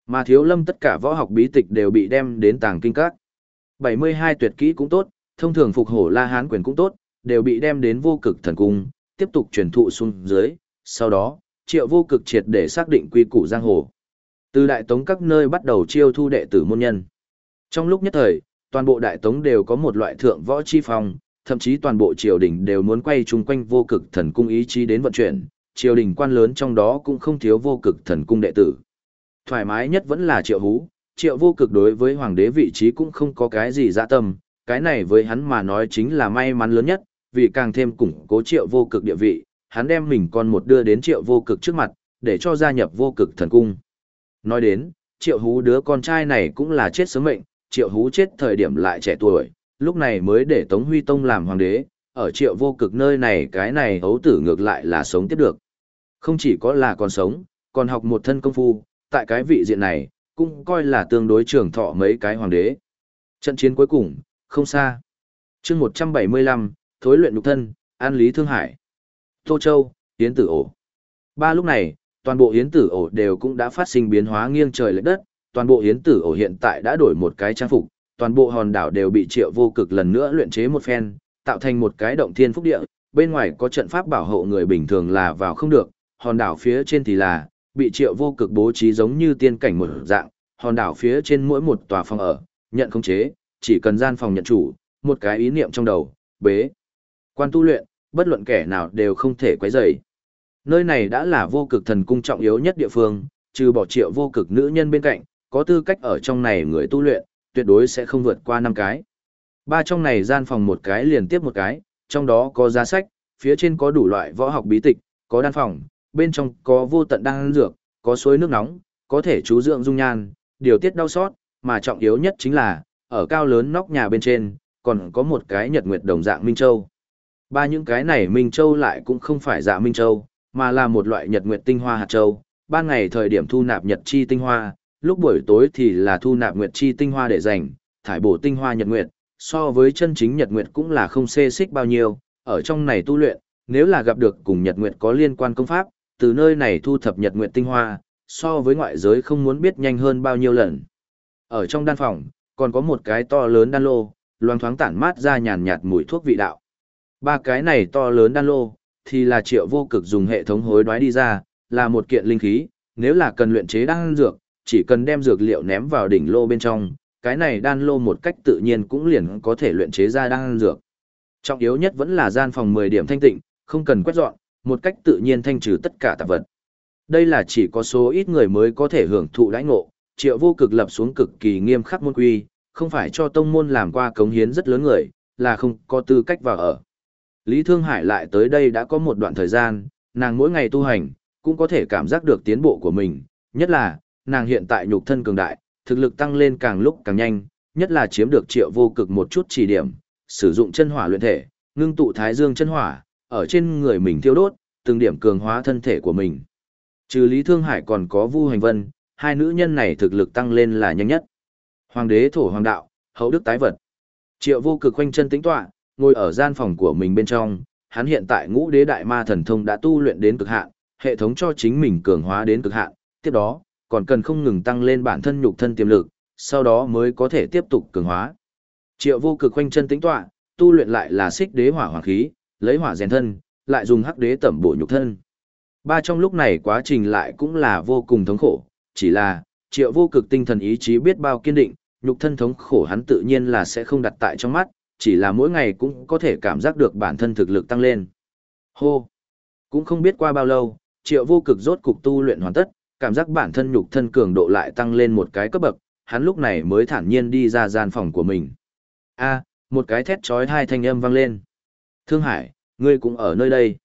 Mà thiếu lâm tất cả võ học bí tịch đều bị đem đến tàng kinh các. 72 tuyệt kỹ cũng tốt, thông thường phục hổ la hán quyền cũng tốt, đều bị đem đến vô cực thần cung, tiếp tục truyền thụ xuống dưới. Sau đó, triệu vô cực triệt để xác định quy củ giang hồ. Từ đại tống các nơi bắt đầu chiêu thu đệ tử môn nhân. Trong lúc nhất thời, toàn bộ đại tống đều có một loại thượng võ chi phong, thậm chí toàn bộ triều đình đều muốn quay chung quanh vô cực thần cung ý chí đến vận chuyển, triều đình quan lớn trong đó cũng không thiếu vô cực thần cung đệ tử. Thoải mái nhất vẫn là triệu hú, triệu vô cực đối với hoàng đế vị trí cũng không có cái gì dạ tâm, cái này với hắn mà nói chính là may mắn lớn nhất, vì càng thêm củng cố triệu vô cực địa vị, hắn đem mình con một đưa đến triệu vô cực trước mặt, để cho gia nhập vô cực thần cung. Nói đến, triệu hú đứa con trai này cũng là chết sớm mệnh, triệu hú chết thời điểm lại trẻ tuổi, lúc này mới để Tống Huy Tông làm hoàng đế, ở triệu vô cực nơi này cái này hấu tử ngược lại là sống tiếp được. Không chỉ có là còn sống, còn học một thân công phu, tại cái vị diện này, cũng coi là tương đối trưởng thọ mấy cái hoàng đế. Trận chiến cuối cùng, không xa. chương 175, thối luyện lục thân, an lý thương hải. Tô Châu, Yến Tử Ổ. Ba lúc này, toàn bộ Yến Tử Ổ đều cũng đã phát sinh biến hóa nghiêng trời lệch đất, toàn bộ Yến Tử Ổ hiện tại đã đổi một cái trang phục, toàn bộ hòn đảo đều bị triệu vô cực lần nữa luyện chế một phen, tạo thành một cái động thiên phúc địa, bên ngoài có trận pháp bảo hộ người bình thường là vào không được, hòn đảo phía trên thì là, bị triệu vô cực bố trí giống như tiên cảnh một dạng, hòn đảo phía trên mỗi một tòa phòng ở, nhận khống chế, chỉ cần gian phòng nhận chủ, một cái ý niệm trong đầu, bế. Quan tu luyện, bất luận kẻ nào đều không thể quấy rầy. Nơi này đã là vô cực thần cung trọng yếu nhất địa phương, trừ bỏ triệu vô cực nữ nhân bên cạnh, có tư cách ở trong này người tu luyện, tuyệt đối sẽ không vượt qua năm cái. Ba trong này gian phòng một cái liền tiếp một cái, trong đó có giá sách, phía trên có đủ loại võ học bí tịch, có đan phòng, bên trong có vô tận đan dược, có suối nước nóng, có thể chú dưỡng dung nhan, điều tiết đau sót, mà trọng yếu nhất chính là, ở cao lớn nóc nhà bên trên, còn có một cái nhật nguyệt đồng dạng Minh Châu. Ba những cái này Minh Châu lại cũng không phải dạ Minh Châu, mà là một loại nhật nguyệt tinh hoa hạt châu. Ban ngày thời điểm thu nạp nhật chi tinh hoa, lúc buổi tối thì là thu nạp nguyệt chi tinh hoa để dành, thải bổ tinh hoa nhật nguyệt, so với chân chính nhật nguyệt cũng là không xê xích bao nhiêu, ở trong này tu luyện, nếu là gặp được cùng nhật nguyệt có liên quan công pháp, từ nơi này thu thập nhật nguyệt tinh hoa, so với ngoại giới không muốn biết nhanh hơn bao nhiêu lần. Ở trong đan phòng, còn có một cái to lớn đan lô, loang thoáng tản mát ra nhàn nhạt mùi thuốc vị đạo. Ba cái này to lớn đan lô, thì là triệu vô cực dùng hệ thống hối đoái đi ra, là một kiện linh khí, nếu là cần luyện chế đan dược, chỉ cần đem dược liệu ném vào đỉnh lô bên trong, cái này đan lô một cách tự nhiên cũng liền có thể luyện chế ra đan dược. Trọng yếu nhất vẫn là gian phòng 10 điểm thanh tịnh, không cần quét dọn, một cách tự nhiên thanh trừ tất cả tạp vật. Đây là chỉ có số ít người mới có thể hưởng thụ đãi ngộ, triệu vô cực lập xuống cực kỳ nghiêm khắc môn quy, không phải cho tông môn làm qua cống hiến rất lớn người, là không có tư cách vào ở. Lý Thương Hải lại tới đây đã có một đoạn thời gian, nàng mỗi ngày tu hành, cũng có thể cảm giác được tiến bộ của mình, nhất là, nàng hiện tại nhục thân cường đại, thực lực tăng lên càng lúc càng nhanh, nhất là chiếm được triệu vô cực một chút chỉ điểm, sử dụng chân hỏa luyện thể, ngưng tụ thái dương chân hỏa, ở trên người mình thiêu đốt, từng điểm cường hóa thân thể của mình. Trừ Lý Thương Hải còn có Vu Hành Vân, hai nữ nhân này thực lực tăng lên là nhanh nhất. Hoàng đế thổ hoàng đạo, hậu đức tái vật. Triệu vô cực quanh chân tĩnh tọa, ngồi ở gian phòng của mình bên trong, hắn hiện tại ngũ đế đại ma thần thông đã tu luyện đến cực hạn, hệ thống cho chính mình cường hóa đến cực hạn, tiếp đó, còn cần không ngừng tăng lên bản thân nhục thân tiềm lực, sau đó mới có thể tiếp tục cường hóa. Triệu vô cực quanh chân tĩnh tọa, tu luyện lại là xích đế hỏa hoàng khí, lấy hỏa rèn thân, lại dùng hắc đế tẩm bổ nhục thân. Ba trong lúc này quá trình lại cũng là vô cùng thống khổ, chỉ là, triệu vô cực tinh thần ý chí biết bao kiên định, nhục thân thống khổ hắn tự nhiên là sẽ không đặt tại trong mắt, chỉ là mỗi ngày cũng có thể cảm giác được bản thân thực lực tăng lên. Hô! Cũng không biết qua bao lâu, triệu vô cực rốt cục tu luyện hoàn tất, cảm giác bản thân nhục thân cường độ lại tăng lên một cái cấp bậc, hắn lúc này mới thản nhiên đi ra gian phòng của mình. A, một cái thét chói hai thanh âm vang lên. Thương Hải, ngươi cũng ở nơi đây.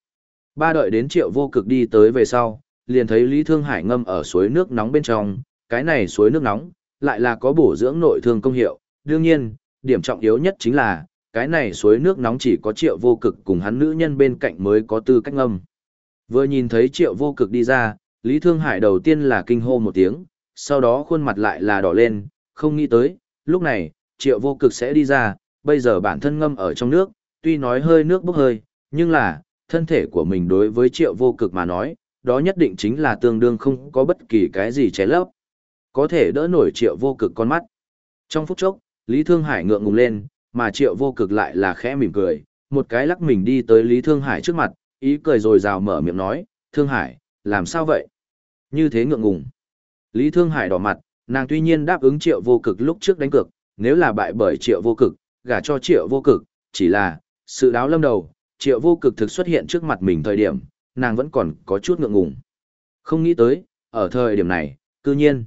Ba đợi đến triệu vô cực đi tới về sau, liền thấy Lý Thương Hải ngâm ở suối nước nóng bên trong, cái này suối nước nóng, lại là có bổ dưỡng nội thương công hiệu. Đương nhiên, điểm trọng yếu nhất chính là, cái này suối nước nóng chỉ có triệu vô cực cùng hắn nữ nhân bên cạnh mới có tư cách ngâm. Vừa nhìn thấy triệu vô cực đi ra, Lý Thương Hải đầu tiên là kinh hô một tiếng, sau đó khuôn mặt lại là đỏ lên, không nghĩ tới, lúc này, triệu vô cực sẽ đi ra, bây giờ bản thân ngâm ở trong nước, tuy nói hơi nước bốc hơi, nhưng là, thân thể của mình đối với triệu vô cực mà nói, đó nhất định chính là tương đương không có bất kỳ cái gì cháy lấp. Có thể đỡ nổi triệu vô cực con mắt. Trong phút chốc, Lý Thương Hải ngượng ngùng lên, mà triệu vô cực lại là khẽ mỉm cười, một cái lắc mình đi tới Lý Thương Hải trước mặt, ý cười rồi rào mở miệng nói, Thương Hải, làm sao vậy? Như thế ngượng ngùng. Lý Thương Hải đỏ mặt, nàng tuy nhiên đáp ứng triệu vô cực lúc trước đánh cược, nếu là bại bởi triệu vô cực, gả cho triệu vô cực, chỉ là, sự đáo lâm đầu, triệu vô cực thực xuất hiện trước mặt mình thời điểm, nàng vẫn còn có chút ngượng ngùng. Không nghĩ tới, ở thời điểm này, cư nhiên,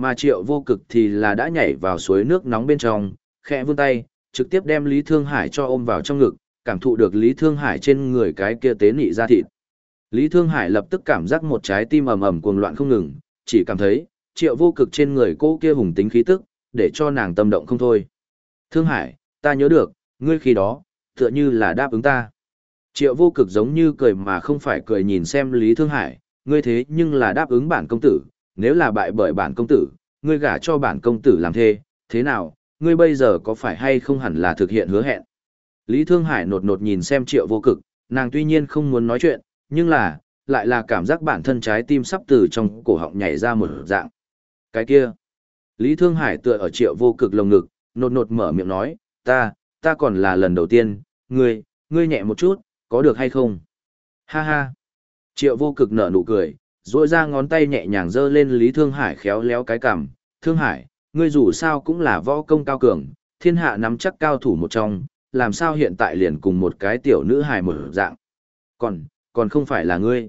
mà triệu vô cực thì là đã nhảy vào suối nước nóng bên trong, khẽ vươn tay, trực tiếp đem Lý Thương Hải cho ôm vào trong ngực, cảm thụ được Lý Thương Hải trên người cái kia tế nị ra thịt. Lý Thương Hải lập tức cảm giác một trái tim ầm ầm cuồng loạn không ngừng, chỉ cảm thấy, triệu vô cực trên người cô kia hùng tính khí tức, để cho nàng tâm động không thôi. Thương Hải, ta nhớ được, ngươi khi đó, tựa như là đáp ứng ta. Triệu vô cực giống như cười mà không phải cười nhìn xem Lý Thương Hải, ngươi thế nhưng là đáp ứng bản công tử, nếu là bại bởi bản công tử, ngươi gả cho bản công tử làm thê, thế nào, ngươi bây giờ có phải hay không hẳn là thực hiện hứa hẹn. Lý Thương Hải nột nột nhìn xem triệu vô cực, nàng tuy nhiên không muốn nói chuyện, nhưng là, lại là cảm giác bản thân trái tim sắp từ trong cổ họng nhảy ra một dạng. Cái kia, Lý Thương Hải tựa ở triệu vô cực lồng ngực, nột nột mở miệng nói, ta, ta còn là lần đầu tiên, ngươi, ngươi nhẹ một chút, có được hay không? Ha ha. Triệu vô cực nở nụ cười, duỗi ra ngón tay nhẹ nhàng giơ lên Lý Thương Hải khéo léo cái cằm. Thương Hải, ngươi dù sao cũng là võ công cao cường, thiên hạ nắm chắc cao thủ một trong, làm sao hiện tại liền cùng một cái tiểu nữ hài một dạng. Còn, còn không phải là ngươi.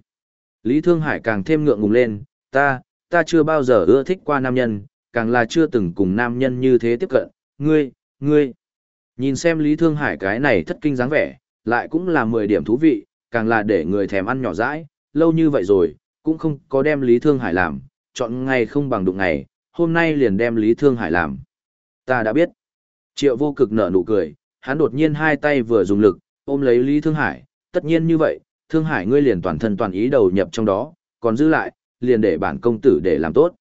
Lý Thương Hải càng thêm ngượng ngùng lên, ta, ta chưa bao giờ ưa thích qua nam nhân, càng là chưa từng cùng nam nhân như thế tiếp cận, ngươi, ngươi. Nhìn xem Lý Thương Hải cái này thất kinh dáng vẻ, lại cũng là 10 điểm thú vị, càng là để người thèm ăn nhỏ dãi, lâu như vậy rồi, cũng không có đem Lý Thương Hải làm, chọn ngày không bằng đụng ngày, hôm nay liền đem Lý Thương Hải làm. Ta đã biết. Triệu vô cực nở nụ cười, hắn đột nhiên hai tay vừa dùng lực, ôm lấy Lý Thương Hải, tất nhiên như vậy, Thương Hải ngươi liền toàn thân toàn ý đầu nhập trong đó, còn giữ lại, liền để bản công tử để làm tốt.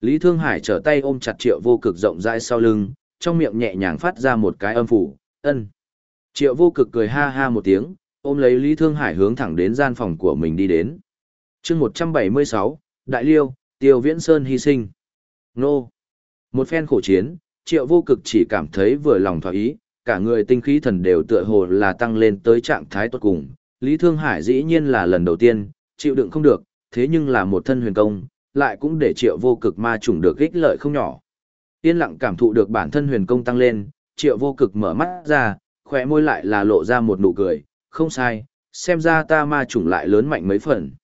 Lý Thương Hải trở tay ôm chặt Triệu Vô Cực rộng rãi sau lưng, trong miệng nhẹ nhàng phát ra một cái âm phủ, ân. Triệu Vô Cực cười ha ha một tiếng, ôm lấy Lý Thương Hải hướng thẳng đến gian phòng của mình đi đến chương 176, Đại Liêu, Tiêu Viễn Sơn hy sinh. Nô. Một phen khổ chiến, Triệu Vô Cực chỉ cảm thấy vừa lòng thỏa ý, cả người tinh khí thần đều tựa hồ là tăng lên tới trạng thái tốt cùng. Lý Thương Hải dĩ nhiên là lần đầu tiên, chịu đựng không được, thế nhưng là một thân huyền công, lại cũng để triệu vô cực ma trùng được ích lợi không nhỏ. Yên lặng cảm thụ được bản thân huyền công tăng lên, triệu vô cực mở mắt ra, khỏe môi lại là lộ ra một nụ cười, không sai, xem ra ta ma trùng lại lớn mạnh mấy phần.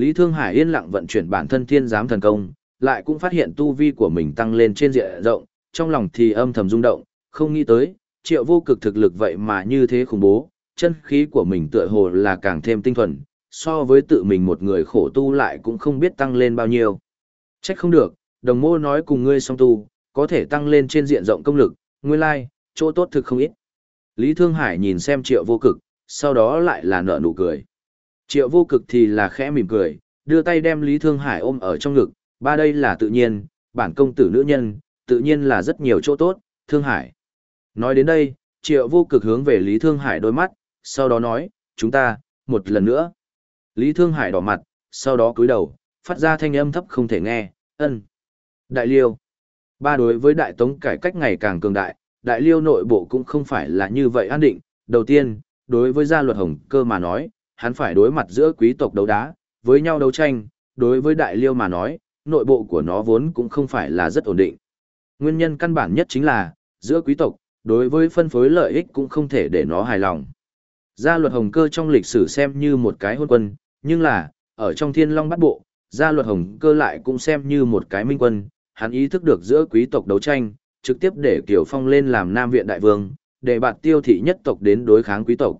Lý Thương Hải yên lặng vận chuyển bản thân thiên giám thần công, lại cũng phát hiện tu vi của mình tăng lên trên diện rộng, trong lòng thì âm thầm rung động, không nghĩ tới, triệu vô cực thực lực vậy mà như thế khủng bố, chân khí của mình tựa hồ là càng thêm tinh thuần, so với tự mình một người khổ tu lại cũng không biết tăng lên bao nhiêu. Trách không được, đồng mô nói cùng ngươi song tu, có thể tăng lên trên diện rộng công lực, nguyên lai, chỗ tốt thực không ít. Lý Thương Hải nhìn xem triệu vô cực, sau đó lại là nở nụ cười. Triệu vô cực thì là khẽ mỉm cười, đưa tay đem Lý Thương Hải ôm ở trong ngực, ba đây là tự nhiên, bản công tử nữ nhân, tự nhiên là rất nhiều chỗ tốt, Thương Hải. Nói đến đây, triệu vô cực hướng về Lý Thương Hải đôi mắt, sau đó nói, chúng ta, một lần nữa. Lý Thương Hải đỏ mặt, sau đó cúi đầu, phát ra thanh âm thấp không thể nghe, ân. Đại Liêu. Ba đối với Đại Tống cải cách ngày càng cường đại, Đại Liêu nội bộ cũng không phải là như vậy an định. Đầu tiên, đối với gia luật hồng cơ mà nói, hắn phải đối mặt giữa quý tộc đấu đá, với nhau đấu tranh, đối với Đại Liêu mà nói, nội bộ của nó vốn cũng không phải là rất ổn định. Nguyên nhân căn bản nhất chính là, giữa quý tộc, đối với phân phối lợi ích cũng không thể để nó hài lòng. Gia luật hồng cơ trong lịch sử xem như một cái hôn quân, nhưng là, ở trong thiên long bắt bộ, gia luật hồng cơ lại cũng xem như một cái minh quân, hắn ý thức được giữa quý tộc đấu tranh, trực tiếp để Kiều Phong lên làm Nam Viện Đại Vương, để bạt tiêu thị nhất tộc đến đối kháng quý tộc.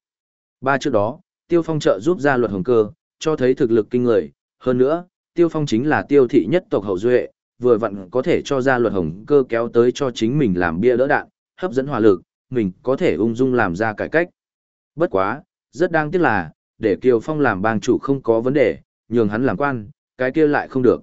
Ba trước đó, Tiêu Phong trợ giúp ra luật hồng cơ, cho thấy thực lực kinh người, hơn nữa, Tiêu Phong chính là tiêu thị nhất tộc hậu duệ, vừa vặn có thể cho ra luật hồng cơ kéo tới cho chính mình làm bia đỡ đạn, hấp dẫn hỏa lực, mình có thể ung dung làm ra cải cách. Bất quá, rất đáng tiếc là, để Kiều Phong làm bang chủ không có vấn đề, nhường hắn làm quan, cái kia lại không được.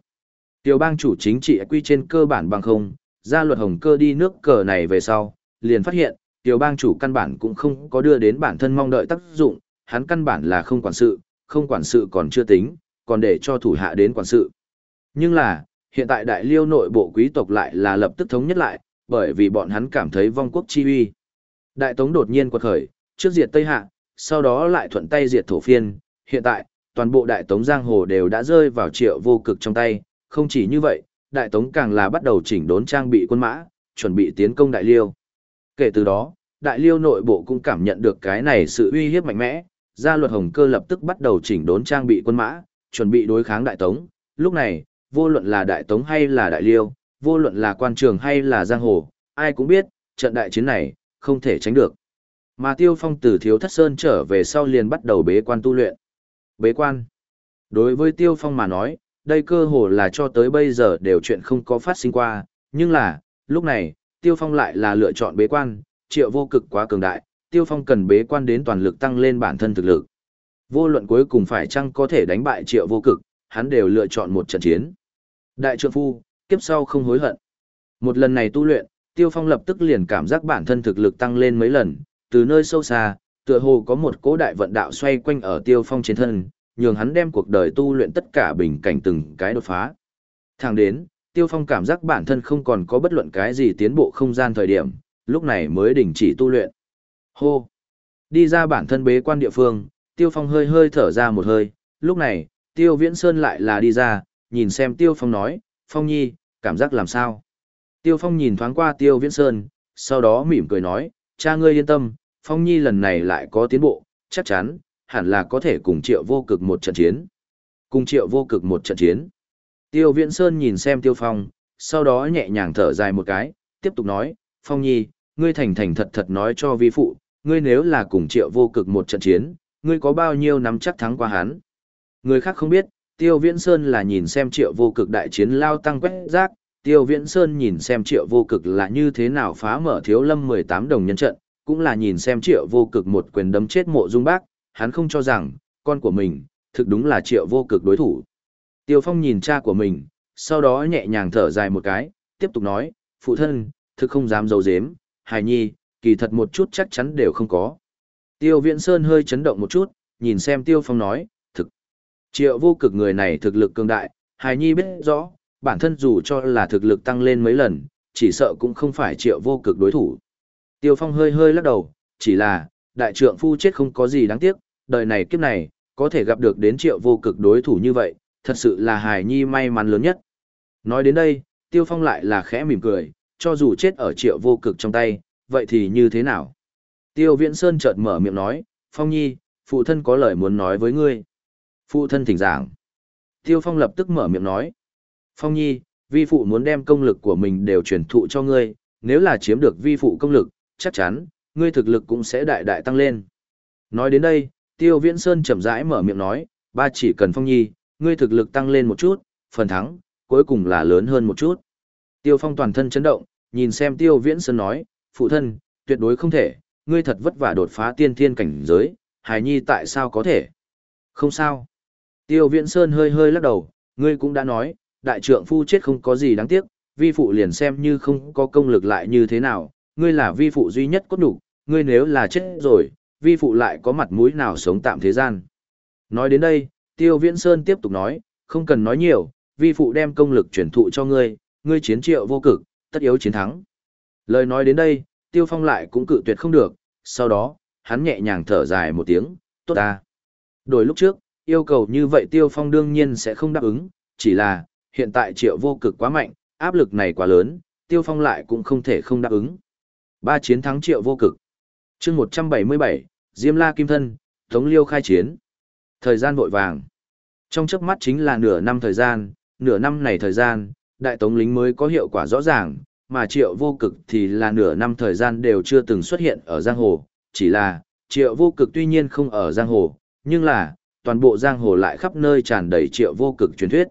Tiêu bang chủ chính trị quy trên cơ bản bằng không, ra luật hồng cơ đi nước cờ này về sau, liền phát hiện, tiểu bang chủ căn bản cũng không có đưa đến bản thân mong đợi tác dụng, hắn căn bản là không quản sự, không quản sự còn chưa tính, còn để cho thủ hạ đến quản sự. Nhưng là, hiện tại đại liêu nội bộ quý tộc lại là lập tức thống nhất lại, bởi vì bọn hắn cảm thấy vong quốc chi uy. Đại Tống đột nhiên quật khởi, trước diệt Tây Hạ, sau đó lại thuận tay diệt thổ phiên, hiện tại, toàn bộ đại tống giang hồ đều đã rơi vào triệu vô cực trong tay, không chỉ như vậy, đại tống càng là bắt đầu chỉnh đốn trang bị quân mã, chuẩn bị tiến công đại liêu. Kể từ đó, đại liêu nội bộ cũng cảm nhận được cái này sự uy hiếp mạnh mẽ, gia luật hồng cơ lập tức bắt đầu chỉnh đốn trang bị quân mã, chuẩn bị đối kháng đại tống. Lúc này, vô luận là đại tống hay là đại liêu, vô luận là quan trường hay là giang hồ, ai cũng biết, trận đại chiến này, không thể tránh được. Mà Tiêu Phong từ Thiếu Thất Sơn trở về sau liền bắt đầu bế quan tu luyện. Bế quan. Đối với Tiêu Phong mà nói, đây cơ hồ là cho tới bây giờ đều chuyện không có phát sinh qua, nhưng là, lúc này, Tiêu Phong lại là lựa chọn bế quan, triệu vô cực quá cường đại, Tiêu Phong cần bế quan đến toàn lực tăng lên bản thân thực lực. Vô luận cuối cùng phải chăng có thể đánh bại triệu vô cực, hắn đều lựa chọn một trận chiến. Đại trượng phu, kiếp sau không hối hận. Một lần này tu luyện, Tiêu Phong lập tức liền cảm giác bản thân thực lực tăng lên mấy lần, từ nơi sâu xa, tựa hồ có một cỗ đại vận đạo xoay quanh ở Tiêu Phong trên thân, nhường hắn đem cuộc đời tu luyện tất cả bình cảnh từng cái đột phá. Thẳng đến, Tiêu Phong cảm giác bản thân không còn có bất luận cái gì tiến bộ không gian thời điểm, lúc này mới đình chỉ tu luyện. Hô! Đi ra bản thân bế quan địa phương, Tiêu Phong hơi hơi thở ra một hơi, lúc này, Tiêu Viễn Sơn lại là đi ra, nhìn xem Tiêu Phong nói, Phong Nhi, cảm giác làm sao? Tiêu Phong nhìn thoáng qua Tiêu Viễn Sơn, sau đó mỉm cười nói, cha ngươi yên tâm, Phong Nhi lần này lại có tiến bộ, chắc chắn, hẳn là có thể cùng triệu vô cực một trận chiến. Cùng triệu vô cực một trận chiến. Tiêu Viễn Sơn nhìn xem Tiêu Phong, sau đó nhẹ nhàng thở dài một cái, tiếp tục nói, Phong Nhi, ngươi thành thành thật thật nói cho vi phụ, ngươi nếu là cùng triệu vô cực một trận chiến, ngươi có bao nhiêu nắm chắc thắng qua hắn. Người khác không biết, Tiêu Viễn Sơn là nhìn xem triệu vô cực đại chiến lao tăng quét rác, Tiêu Viễn Sơn nhìn xem triệu vô cực là như thế nào phá mở thiếu lâm 18 đồng nhân trận, cũng là nhìn xem triệu vô cực một quyền đấm chết mộ dung bác, hắn không cho rằng, con của mình, thực đúng là triệu vô cực đối thủ. Tiêu Phong nhìn cha của mình, sau đó nhẹ nhàng thở dài một cái, tiếp tục nói, phụ thân, thực không dám dấu dếm, hài nhi, kỳ thật một chút chắc chắn đều không có. Tiêu Viễn Sơn hơi chấn động một chút, nhìn xem Tiêu Phong nói, thực. Triệu vô cực người này thực lực cường đại, hài nhi biết rõ, bản thân dù cho là thực lực tăng lên mấy lần, chỉ sợ cũng không phải triệu vô cực đối thủ. Tiêu Phong hơi hơi lắc đầu, chỉ là, đại trượng phu chết không có gì đáng tiếc, đời này kiếp này, có thể gặp được đến triệu vô cực đối thủ như vậy, thật sự là hài nhi may mắn lớn nhất. Nói đến đây, Tiêu Phong lại là khẽ mỉm cười, cho dù chết ở triệu vô cực trong tay, vậy thì như thế nào? Tiêu Viễn Sơn chợt mở miệng nói, Phong Nhi, phụ thân có lời muốn nói với ngươi. Phụ thân thỉnh giảng. Tiêu Phong lập tức mở miệng nói, Phong Nhi, vi phụ muốn đem công lực của mình đều truyền thụ cho ngươi, nếu là chiếm được vi phụ công lực, chắc chắn, ngươi thực lực cũng sẽ đại đại tăng lên. Nói đến đây, Tiêu Viễn Sơn chậm rãi mở miệng nói, ba chỉ cần Phong Nhi, ngươi thực lực tăng lên một chút, phần thắng, cuối cùng là lớn hơn một chút. Tiêu Phong toàn thân chấn động, nhìn xem Tiêu Viễn Sơn nói, phụ thân, tuyệt đối không thể, ngươi thật vất vả đột phá tiên thiên cảnh giới, hài nhi tại sao có thể? Không sao. Tiêu Viễn Sơn hơi hơi lắc đầu, ngươi cũng đã nói, đại trượng phu chết không có gì đáng tiếc, vi phụ liền xem như không có công lực lại như thế nào, ngươi là vi phụ duy nhất cốt đủ, ngươi nếu là chết rồi, vi phụ lại có mặt mũi nào sống tạm thế gian. Nói đến đây, Tiêu Viễn Sơn tiếp tục nói, không cần nói nhiều, vi phụ đem công lực chuyển thụ cho ngươi, ngươi chiến triệu vô cực, tất yếu chiến thắng. Lời nói đến đây, Tiêu Phong lại cũng cự tuyệt không được, sau đó, hắn nhẹ nhàng thở dài một tiếng, tốt ta. Đổi lúc trước, yêu cầu như vậy Tiêu Phong đương nhiên sẽ không đáp ứng, chỉ là, hiện tại triệu vô cực quá mạnh, áp lực này quá lớn, Tiêu Phong lại cũng không thể không đáp ứng. Ba chiến thắng triệu vô cực. chương 177, Diêm La Kim Thân, Tống Liêu khai chiến. Thời gian vội vàng. Trong chớp mắt chính là nửa năm thời gian, nửa năm này thời gian, đại tống lính mới có hiệu quả rõ ràng, mà triệu vô cực thì là nửa năm thời gian đều chưa từng xuất hiện ở giang hồ, chỉ là, triệu vô cực tuy nhiên không ở giang hồ, nhưng là, toàn bộ giang hồ lại khắp nơi tràn đầy triệu vô cực truyền thuyết.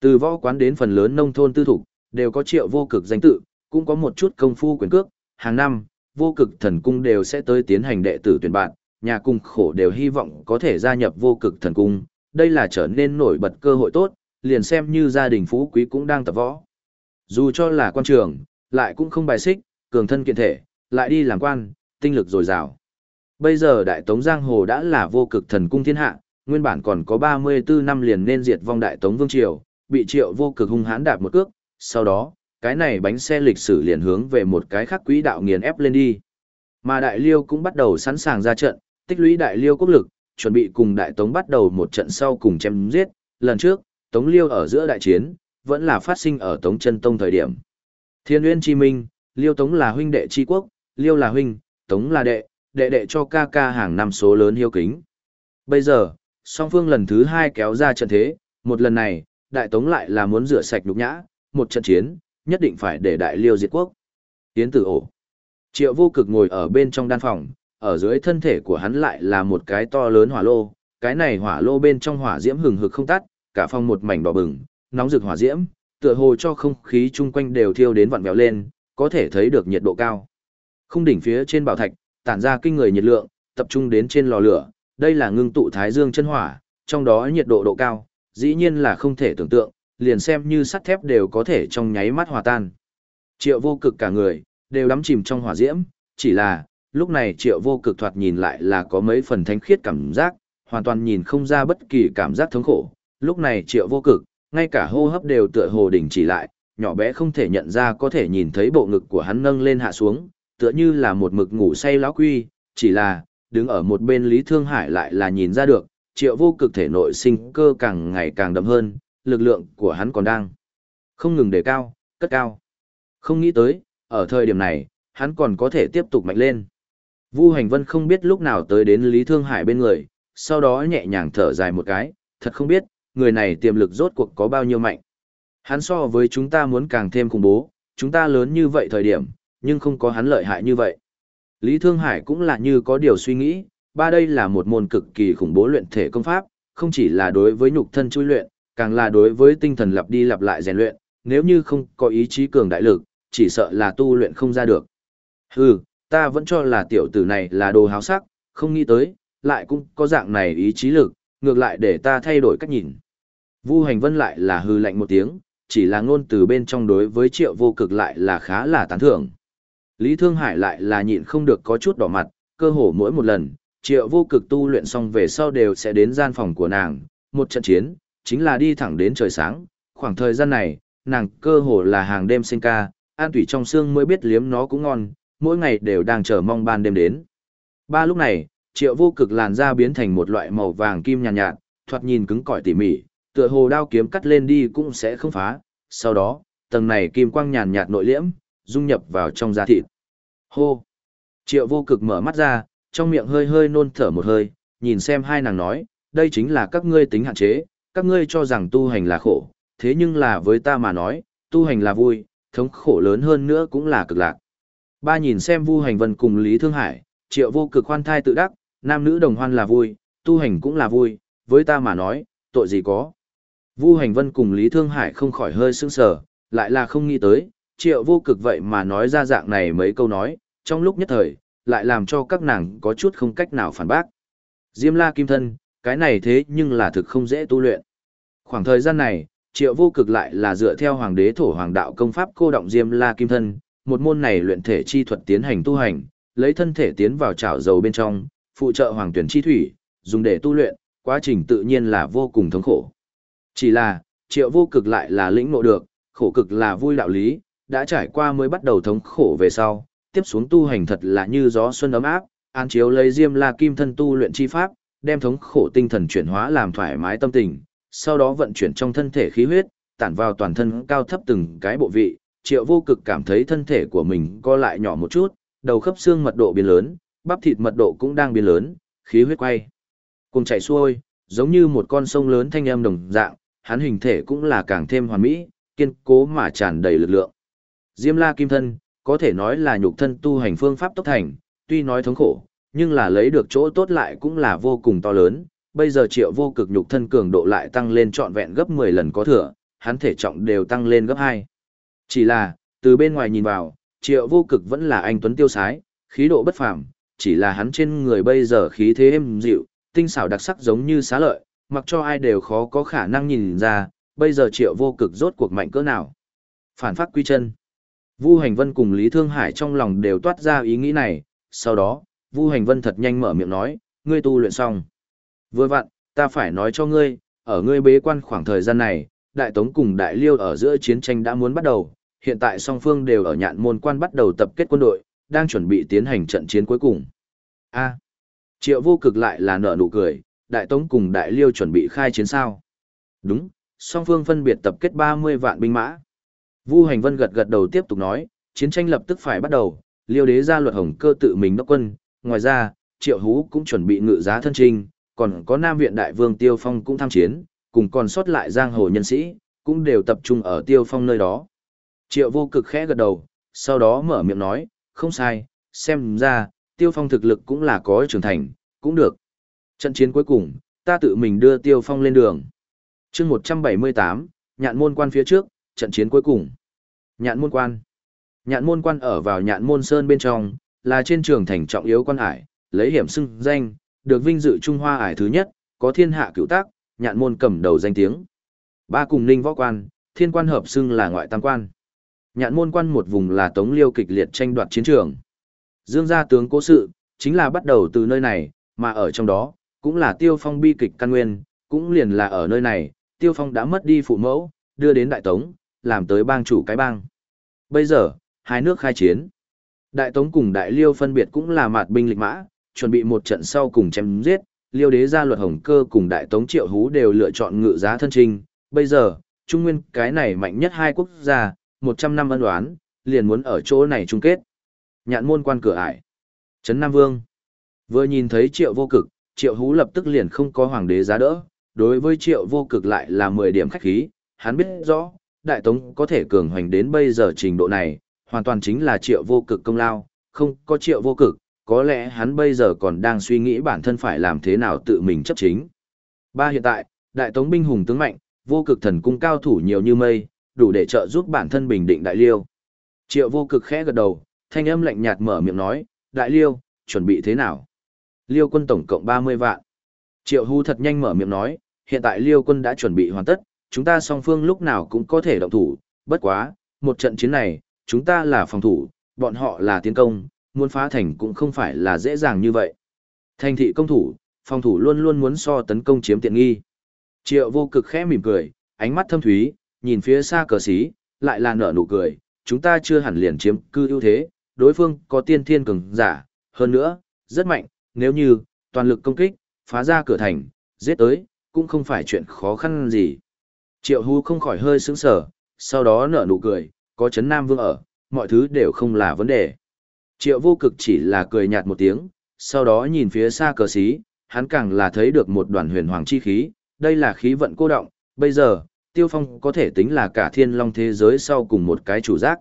Từ võ quán đến phần lớn nông thôn tư thục, đều có triệu vô cực danh tự, cũng có một chút công phu quyền cước, hàng năm, vô cực thần cung đều sẽ tới tiến hành đệ tử tuyển bạn, nhà cung khổ đều hy vọng có thể gia nhập vô cực thần cung, đây là trở nên nổi bật cơ hội tốt, liền xem như gia đình phú quý cũng đang tập võ. Dù cho là quan trường, lại cũng không bài xích, cường thân kiện thể, lại đi làm quan, tinh lực dồi dào. Bây giờ Đại Tống Giang Hồ đã là vô cực thần cung thiên hạ, nguyên bản còn có 34 năm liền nên diệt vong Đại Tống Vương Triều, bị triệu vô cực hung hãn đạp một cước, sau đó, cái này bánh xe lịch sử liền hướng về một cái khác quỹ đạo nghiền ép lên đi. Mà Đại Liêu cũng bắt đầu sẵn sàng ra trận, tích lũy Đại Liêu quốc lực, chuẩn bị cùng Đại Tống bắt đầu một trận sau cùng chém giết, lần trước, Tống Liêu ở giữa đại chiến, vẫn là phát sinh ở Tống Chân Tông thời điểm. Thiên Nguyên Chi Minh, Liêu Tống là huynh đệ chi quốc, Liêu là huynh, Tống là đệ, đệ đệ cho ca ca hàng năm số lớn hiếu kính. Bây giờ, song phương lần thứ hai kéo ra trận thế, một lần này, Đại Tống lại là muốn rửa sạch nhục nhã, một trận chiến, nhất định phải để Đại Liêu diệt quốc. Tiến tử ổ. Triệu vô cực ngồi ở bên trong đan phòng, ở dưới thân thể của hắn lại là một cái to lớn hỏa lô, cái này hỏa lô bên trong hỏa diễm hừng hực không tắt, cả phòng một mảnh đỏ bừng, nóng rực hỏa diễm, tựa hồ cho không khí chung quanh đều thiêu đến vặn vẹo lên, có thể thấy được nhiệt độ cao. Không đỉnh phía trên bảo thạch, tản ra kinh người nhiệt lượng, tập trung đến trên lò lửa, đây là ngưng tụ thái dương chân hỏa, trong đó nhiệt độ độ cao, dĩ nhiên là không thể tưởng tượng, liền xem như sắt thép đều có thể trong nháy mắt hòa tan. Triệu vô cực cả người, đều đắm chìm trong hỏa diễm, chỉ là, lúc này triệu vô cực thoạt nhìn lại là có mấy phần thánh khiết cảm giác, hoàn toàn nhìn không ra bất kỳ cảm giác thống khổ, lúc này triệu vô cực, ngay cả hô hấp đều tựa hồ đình chỉ lại, nhỏ bé không thể nhận ra có thể nhìn thấy bộ ngực của hắn nâng lên hạ xuống, tựa như là một mực ngủ say lão quy, chỉ là, đứng ở một bên Lý Thương Hải lại là nhìn ra được, triệu vô cực thể nội sinh cơ càng ngày càng đậm hơn, lực lượng của hắn còn đang không ngừng đề cao, cất cao. Không nghĩ tới, ở thời điểm này, hắn còn có thể tiếp tục mạnh lên. Vu Hành Vân không biết lúc nào tới đến Lý Thương Hải bên người, sau đó nhẹ nhàng thở dài một cái, thật không biết, người này tiềm lực rốt cuộc có bao nhiêu mạnh. Hắn so với chúng ta muốn càng thêm khủng bố, chúng ta lớn như vậy thời điểm, nhưng không có hắn lợi hại như vậy. Lý Thương Hải cũng là như có điều suy nghĩ, ba đây là một môn cực kỳ khủng bố luyện thể công pháp, không chỉ là đối với nhục thân chui luyện, càng là đối với tinh thần lặp đi lặp lại rèn luyện, nếu như không có ý chí cường đại lực, chỉ sợ là tu luyện không ra được. Hừ, ta vẫn cho là tiểu tử này là đồ háo sắc, không nghĩ tới, lại cũng có dạng này ý chí lực, ngược lại để ta thay đổi cách nhìn. Vu hành vân lại là hư lạnh một tiếng, chỉ là ngôn từ bên trong đối với triệu vô cực lại là khá là tán thưởng. Lý Thương Hải lại là nhịn không được có chút đỏ mặt, cơ hồ mỗi một lần, triệu vô cực tu luyện xong về sau đều sẽ đến gian phòng của nàng, một trận chiến, chính là đi thẳng đến trời sáng, khoảng thời gian này, nàng cơ hồ là hàng đêm sinh ca, an tủy trong xương mới biết liếm nó cũng ngon, mỗi ngày đều đang chờ mong ban đêm đến. Ba lúc này, triệu vô cực làn da biến thành một loại màu vàng kim nhàn nhạt, nhạt, thoạt nhìn cứng cỏi tỉ mỉ, tựa hồ đao kiếm cắt lên đi cũng sẽ không phá, sau đó, tầng này kim quang nhàn nhạt nội liễm, dung nhập vào trong da thịt. Hô! Triệu vô cực mở mắt ra, trong miệng hơi hơi nôn thở một hơi, nhìn xem hai nàng nói, đây chính là các ngươi tính hạn chế, các ngươi cho rằng tu hành là khổ, thế nhưng là với ta mà nói, tu hành là vui, thống khổ lớn hơn nữa cũng là cực lạc. Ba nhìn xem Vu Hành Vân cùng Lý Thương Hải, Triệu Vô Cực khoan thai tự đắc, nam nữ đồng hoan là vui, tu hành cũng là vui, với ta mà nói, tội gì có. Vu Hành Vân cùng Lý Thương Hải không khỏi hơi sững sờ, lại là không nghĩ tới, Triệu Vô Cực vậy mà nói ra dạng này mấy câu nói, trong lúc nhất thời, lại làm cho các nàng có chút không cách nào phản bác. Diêm La Kim Thân, cái này thế nhưng là thực không dễ tu luyện. Khoảng thời gian này, Triệu Vô Cực lại là dựa theo Hoàng đế thổ hoàng đạo công pháp cô động Diêm La Kim Thân, một môn này luyện thể chi thuật tiến hành tu hành, lấy thân thể tiến vào chảo dầu bên trong, phụ trợ hoàng tuyển chi thủy, dùng để tu luyện, quá trình tự nhiên là vô cùng thống khổ. Chỉ là, triệu vô cực lại là lĩnh ngộ được, khổ cực là vui đạo lý, đã trải qua mới bắt đầu thống khổ về sau, tiếp xuống tu hành thật là như gió xuân ấm áp, an chiếu lấy diêm la kim thân tu luyện chi pháp, đem thống khổ tinh thần chuyển hóa làm thoải mái tâm tình, sau đó vận chuyển trong thân thể khí huyết, tản vào toàn thân cao thấp từng cái bộ vị, triệu vô cực cảm thấy thân thể của mình co lại nhỏ một chút, đầu khớp xương mật độ biến lớn, bắp thịt mật độ cũng đang biến lớn, khí huyết quay. Cùng chảy xuôi, giống như một con sông lớn thanh âm đồng dạng, hắn hình thể cũng là càng thêm hoàn mỹ, kiên cố mà tràn đầy lực lượng. Diêm la kim thân, có thể nói là nhục thân tu hành phương pháp tốc thành, tuy nói thống khổ, nhưng là lấy được chỗ tốt lại cũng là vô cùng to lớn. Bây giờ triệu vô cực nhục thân cường độ lại tăng lên trọn vẹn gấp 10 lần có thừa, hắn thể trọng đều tăng lên gấp 2. Chỉ là, từ bên ngoài nhìn vào, triệu vô cực vẫn là anh tuấn tiêu sái, khí độ bất phàm, chỉ là hắn trên người bây giờ khí thế êm dịu, tinh xảo đặc sắc giống như xá lợi, mặc cho ai đều khó có khả năng nhìn ra, bây giờ triệu vô cực rốt cuộc mạnh cỡ nào. Phản phát quy chân. Vu Hành Vân cùng Lý Thương Hải trong lòng đều toát ra ý nghĩ này, sau đó, Vu Hành Vân thật nhanh mở miệng nói, ngươi tu luyện xong. Vừa vặn, ta phải nói cho ngươi, ở ngươi bế quan khoảng thời gian này, Đại Tống cùng Đại Liêu ở giữa chiến tranh đã muốn bắt đầu, hiện tại song phương đều ở nhạn môn quan bắt đầu tập kết quân đội, đang chuẩn bị tiến hành trận chiến cuối cùng. A. triệu vô cực lại là nở nụ cười, Đại Tống cùng Đại Liêu chuẩn bị khai chiến sao. Đúng, song phương phân biệt tập kết 30 vạn binh mã. Vu Hành Vân gật gật đầu tiếp tục nói, chiến tranh lập tức phải bắt đầu, Liêu đế ra luật hồng cơ tự mình đốc quân, ngoài ra, Triệu Hú cũng chuẩn bị ngự giá thân trinh, còn có Nam viện đại vương Tiêu Phong cũng tham chiến, cùng còn sót lại giang hồ nhân sĩ, cũng đều tập trung ở Tiêu Phong nơi đó. Triệu vô cực khẽ gật đầu, sau đó mở miệng nói, không sai, xem ra, Tiêu Phong thực lực cũng là có trưởng thành, cũng được. Trận chiến cuối cùng, ta tự mình đưa Tiêu Phong lên đường. chương 178, nhạn môn quan phía trước, trận chiến cuối cùng. Nhạn môn quan. Nhạn môn quan ở vào nhạn môn sơn bên trong, là trên trường thành trọng yếu quan ải, lấy hiểm xưng danh, được vinh dự Trung Hoa ải thứ nhất, có thiên hạ cựu tác, nhạn môn cầm đầu danh tiếng. Ba cùng ninh võ quan, thiên quan hợp xưng là ngoại tam quan. Nhạn môn quan một vùng là tống liêu kịch liệt tranh đoạt chiến trường. Dương gia tướng cố sự, chính là bắt đầu từ nơi này, mà ở trong đó, cũng là tiêu phong bi kịch căn nguyên, cũng liền là ở nơi này, tiêu phong đã mất đi phụ mẫu, đưa đến đại tống, làm tới bang chủ cái bang. Bây giờ, hai nước khai chiến. Đại Tống cùng Đại Liêu phân biệt cũng là mạt binh lịch mã, chuẩn bị một trận sau cùng chém giết, liêu đế gia luật hồng cơ cùng đại tống triệu hú đều lựa chọn ngự giá thân trinh. Bây giờ, Trung Nguyên cái này mạnh nhất hai quốc gia, 100 năm ân đoán, liền muốn ở chỗ này chung kết. Nhạn môn quan cửa ải. Trấn Nam Vương. Vừa nhìn thấy triệu vô cực, triệu hú lập tức liền không có hoàng đế giá đỡ. Đối với triệu vô cực lại là 10 điểm khách khí, hắn biết rõ, đại tống có thể cường hoành đến bây giờ trình độ này, hoàn toàn chính là triệu vô cực công lao, không có triệu vô cực, có lẽ hắn bây giờ còn đang suy nghĩ bản thân phải làm thế nào tự mình chấp chính. Ba hiện tại, đại tống binh hùng tướng mạnh, vô cực thần cung cao thủ nhiều như mây, đủ để trợ giúp bản thân bình định đại liêu. Triệu vô cực khẽ gật đầu, thanh âm lạnh nhạt mở miệng nói, đại liêu, chuẩn bị thế nào? Liêu quân tổng cộng 30 vạn. Triệu hưu thật nhanh mở miệng nói, hiện tại liêu quân đã chuẩn bị hoàn tất, chúng ta song phương lúc nào cũng có thể động thủ, bất quá, một trận chiến này, chúng ta là phòng thủ, bọn họ là tiến công, muốn phá thành cũng không phải là dễ dàng như vậy. Thành thị công thủ, phòng thủ luôn luôn muốn so tấn công chiếm tiện nghi. Triệu vô cực khẽ mỉm cười, ánh mắt thâm thúy, nhìn phía xa cờ xí, lại là nở nụ cười, chúng ta chưa hẳn liền chiếm cư ưu thế, đối phương có tiên thiên cường giả, hơn nữa, rất mạnh, nếu như, toàn lực công kích, phá ra cửa thành, giết tới, cũng không phải chuyện khó khăn gì. Triệu hú không khỏi hơi sững sờ, sau đó nở nụ cười, có chấn nam vương ở, mọi thứ đều không là vấn đề. Triệu vô cực chỉ là cười nhạt một tiếng, sau đó nhìn phía xa cờ xí, hắn càng là thấy được một đoàn huyền hoàng chi khí, đây là khí vận cô động, bây giờ, tiêu phong có thể tính là cả thiên long thế giới sau cùng một cái chủ giác.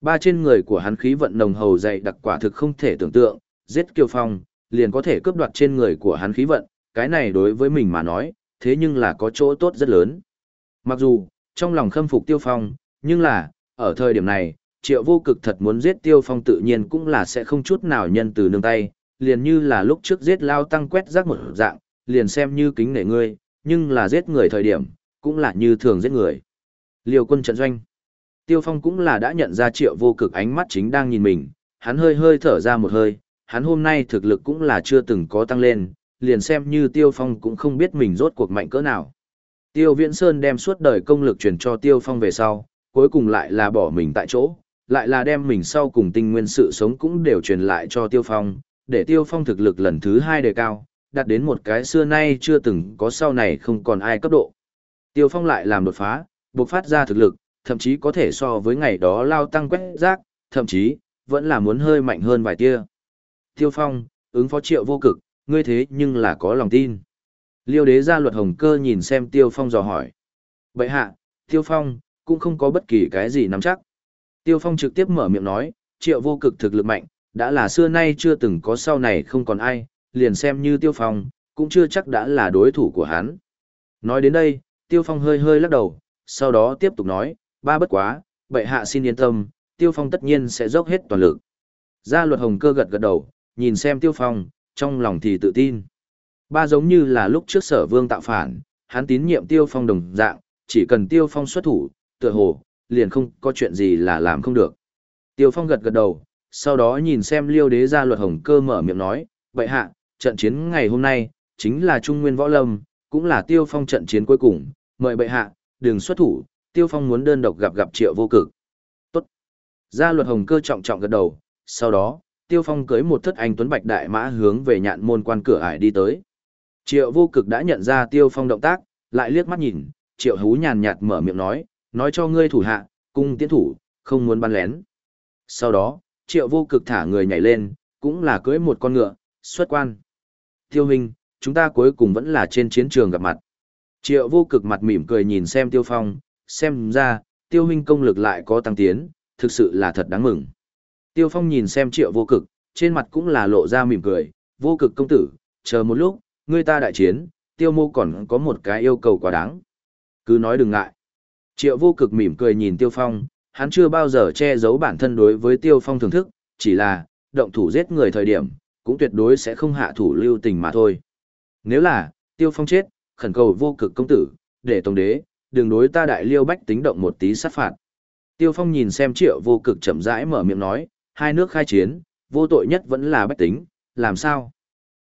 Ba trên người của hắn khí vận nồng hầu dày đặc quả thực không thể tưởng tượng, giết Kiều phong, liền có thể cướp đoạt trên người của hắn khí vận, cái này đối với mình mà nói, thế nhưng là có chỗ tốt rất lớn. Mặc dù, trong lòng khâm phục tiêu phong, nhưng là, ở thời điểm này, triệu vô cực thật muốn giết tiêu phong tự nhiên cũng là sẽ không chút nào nhân từ nương tay, liền như là lúc trước giết lao tăng quét rác một dạng, liền xem như kính nể ngươi, nhưng là giết người thời điểm, cũng là như thường giết người. Liều quân trận doanh. Tiêu phong cũng là đã nhận ra triệu vô cực ánh mắt chính đang nhìn mình, hắn hơi hơi thở ra một hơi, hắn hôm nay thực lực cũng là chưa từng có tăng lên, liền xem như tiêu phong cũng không biết mình rốt cuộc mạnh cỡ nào. Tiêu Viễn Sơn đem suốt đời công lực truyền cho Tiêu Phong về sau, cuối cùng lại là bỏ mình tại chỗ, lại là đem mình sau cùng tinh nguyên sự sống cũng đều truyền lại cho Tiêu Phong, để Tiêu Phong thực lực lần thứ hai đề cao, đạt đến một cái xưa nay chưa từng có sau này không còn ai cấp độ. Tiêu Phong lại làm đột phá, bộc phát ra thực lực, thậm chí có thể so với ngày đó lao tăng quét rác, thậm chí, vẫn là muốn hơi mạnh hơn vài tia. Tiêu Phong, ứng phó triệu vô cực, ngươi thế nhưng là có lòng tin. Liêu đế gia luật hồng cơ nhìn xem Tiêu Phong dò hỏi. Vậy hạ, Tiêu Phong, cũng không có bất kỳ cái gì nắm chắc. Tiêu Phong trực tiếp mở miệng nói, triệu vô cực thực lực mạnh, đã là xưa nay chưa từng có sau này không còn ai, liền xem như Tiêu Phong, cũng chưa chắc đã là đối thủ của hắn. Nói đến đây, Tiêu Phong hơi hơi lắc đầu, sau đó tiếp tục nói, ba bất quá, bệ hạ xin yên tâm, Tiêu Phong tất nhiên sẽ dốc hết toàn lực. Gia luật hồng cơ gật gật đầu, nhìn xem Tiêu Phong, trong lòng thì tự tin. Ba giống như là lúc trước sở vương tạo phản, hắn tín nhiệm tiêu phong đồng dạng, chỉ cần tiêu phong xuất thủ, tựa hồ, liền không có chuyện gì là làm không được. Tiêu phong gật gật đầu, sau đó nhìn xem liêu đế gia luật hồng cơ mở miệng nói, vậy hạ, trận chiến ngày hôm nay, chính là Trung Nguyên Võ Lâm, cũng là tiêu phong trận chiến cuối cùng, mời bệ hạ, đừng xuất thủ, tiêu phong muốn đơn độc gặp gặp triệu vô cực. Tốt. Gia luật hồng cơ trọng trọng gật đầu, sau đó, tiêu phong cưới một thất anh tuấn bạch đại mã hướng về nhạn môn quan cửa ải đi tới. Triệu vô cực đã nhận ra tiêu phong động tác, lại liếc mắt nhìn, triệu hú nhàn nhạt mở miệng nói, nói cho ngươi thủ hạ, cung tiến thủ, không muốn bắn lén. Sau đó, triệu vô cực thả người nhảy lên, cũng là cưới một con ngựa, xuất quan. Tiêu hình, chúng ta cuối cùng vẫn là trên chiến trường gặp mặt. Triệu vô cực mặt mỉm cười nhìn xem tiêu phong, xem ra, tiêu Hình công lực lại có tăng tiến, thực sự là thật đáng mừng. Tiêu phong nhìn xem triệu vô cực, trên mặt cũng là lộ ra mỉm cười, vô cực công tử, chờ một lúc, ngươi ta đại chiến, tiêu mô còn có một cái yêu cầu quá đáng. Cứ nói đừng ngại. Triệu vô cực mỉm cười nhìn tiêu phong, hắn chưa bao giờ che giấu bản thân đối với tiêu phong thưởng thức, chỉ là, động thủ giết người thời điểm, cũng tuyệt đối sẽ không hạ thủ lưu tình mà thôi. Nếu là, tiêu phong chết, khẩn cầu vô cực công tử, để tổng đế, đừng đối ta đại liêu bách tính động một tí sát phạt. Tiêu phong nhìn xem triệu vô cực chậm rãi mở miệng nói, hai nước khai chiến, vô tội nhất vẫn là bách tính, làm sao?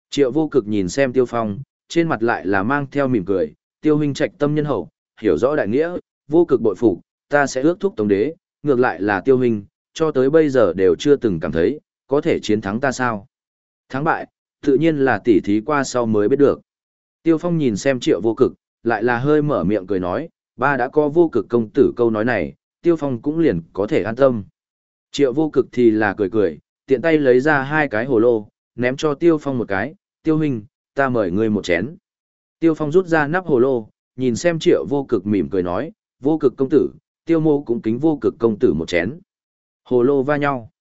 Triệu vô cực nhìn xem tiêu phong, trên mặt lại là mang theo mỉm cười, tiêu huynh trạch tâm nhân hậu, hiểu rõ đại nghĩa, vô cực bội phục, ta sẽ ước thúc tổng đế, ngược lại là tiêu huynh, cho tới bây giờ đều chưa từng cảm thấy, có thể chiến thắng ta sao. Thắng bại, Tự nhiên là tỉ thí qua sau mới biết được. Tiêu Phong nhìn xem triệu vô cực, lại là hơi mở miệng cười nói, ba đã có vô cực công tử câu nói này, Tiêu Phong cũng liền có thể an tâm. Triệu vô cực thì là cười cười, tiện tay lấy ra hai cái hồ lô, ném cho Tiêu Phong một cái, Tiêu Hình, ta mời ngươi một chén. Tiêu Phong rút ra nắp hồ lô, nhìn xem triệu vô cực mỉm cười nói, vô cực công tử, tiêu mô cũng kính vô cực công tử một chén. Hồ lô va nhau.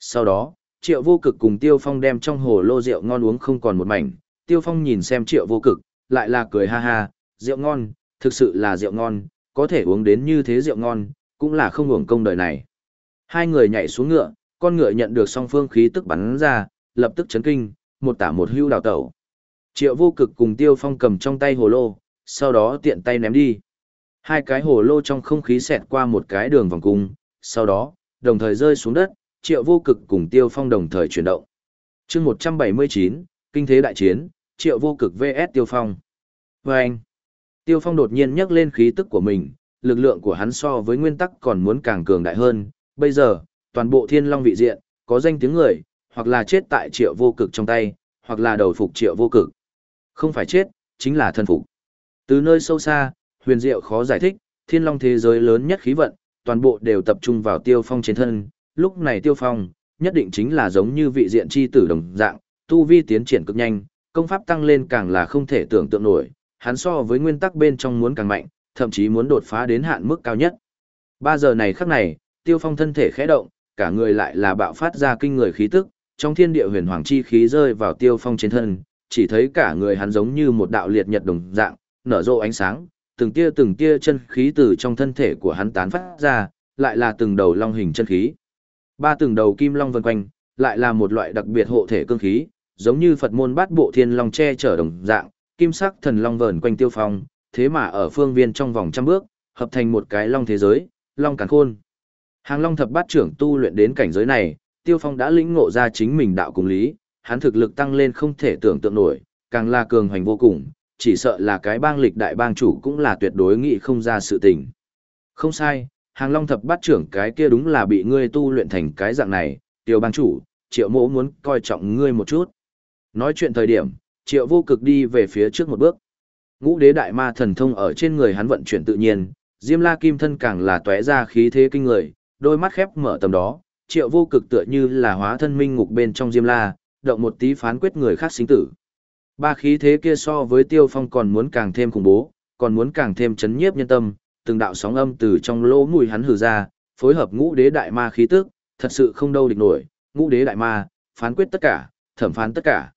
Sau đó, triệu vô cực cùng tiêu phong đem trong hồ lô rượu ngon uống không còn một mảnh. Tiêu phong nhìn xem triệu vô cực, lại là cười ha ha, rượu ngon, thực sự là rượu ngon, có thể uống đến như thế rượu ngon, cũng là không hưởng công đời này. Hai người nhảy xuống ngựa, con ngựa nhận được song phương khí tức bắn ra, lập tức chấn kinh, một tả một hưu đào tẩu. Triệu vô cực cùng tiêu phong cầm trong tay hồ lô, sau đó tiện tay ném đi. Hai cái hồ lô trong không khí xẹt qua một cái đường vòng cung, sau đó, đồng thời rơi xuống đất, triệu vô cực cùng tiêu phong đồng thời chuyển động. chương 179, Kinh thế đại chiến, triệu vô cực vs tiêu phong. Và anh, tiêu phong đột nhiên nhắc lên khí tức của mình, lực lượng của hắn so với nguyên tắc còn muốn càng cường đại hơn. Bây giờ, toàn bộ thiên long vị diện, có danh tiếng người, hoặc là chết tại triệu vô cực trong tay, hoặc là đầu phục triệu vô cực. Không phải chết, chính là thân phục. Từ nơi sâu xa, huyền diệu khó giải thích, thiên long thế giới lớn nhất khí vận, toàn bộ đều tập trung vào tiêu phong trên thân. Lúc này tiêu phong, nhất định chính là giống như vị diện chi tử đồng dạng, tu vi tiến triển cực nhanh, công pháp tăng lên càng là không thể tưởng tượng nổi, hắn so với nguyên tắc bên trong muốn càng mạnh, thậm chí muốn đột phá đến hạn mức cao nhất. Ba giờ này khắc này, tiêu phong thân thể khẽ động, cả người lại là bạo phát ra kinh người khí tức, trong thiên địa huyền hoàng chi khí rơi vào tiêu phong trên thân, chỉ thấy cả người hắn giống như một đạo liệt nhật đồng dạng, nở rộ ánh sáng, từng tia từng tia chân khí từ trong thân thể của hắn tán phát ra, lại là từng đầu long hình chân khí. Ba từng đầu kim long vần quanh, lại là một loại đặc biệt hộ thể cương khí, giống như Phật môn bát bộ thiên long che chở đồng dạng, kim sắc thần long vờn quanh tiêu phong, thế mà ở phương viên trong vòng trăm bước, hợp thành một cái long thế giới, long càn khôn. Hàng long thập bát trưởng tu luyện đến cảnh giới này, tiêu phong đã lĩnh ngộ ra chính mình đạo cùng lý, hắn thực lực tăng lên không thể tưởng tượng nổi, càng là cường hoành vô cùng, chỉ sợ là cái bang lịch đại bang chủ cũng là tuyệt đối nghị không ra sự tình. Không sai, hàng long thập bát trưởng cái kia đúng là bị ngươi tu luyện thành cái dạng này, Tiêu bang chủ, triệu mỗ muốn coi trọng ngươi một chút. Nói chuyện thời điểm, triệu vô cực đi về phía trước một bước. Ngũ đế đại ma thần thông ở trên người hắn vận chuyển tự nhiên, diêm la kim thân càng là tóe ra khí thế kinh người, đôi mắt khép mở tầm đó, triệu vô cực tựa như là hóa thân minh ngục bên trong diêm la, động một tí phán quyết người khác sinh tử. Ba khí thế kia so với tiêu phong còn muốn càng thêm khủng bố, còn muốn càng thêm chấn nhiếp nhân tâm, từng đạo sóng âm từ trong lỗ mũi hắn hừ ra, phối hợp ngũ đế đại ma khí tức, thật sự không đâu địch nổi, ngũ đế đại ma, phán quyết tất cả, thẩm phán tất cả.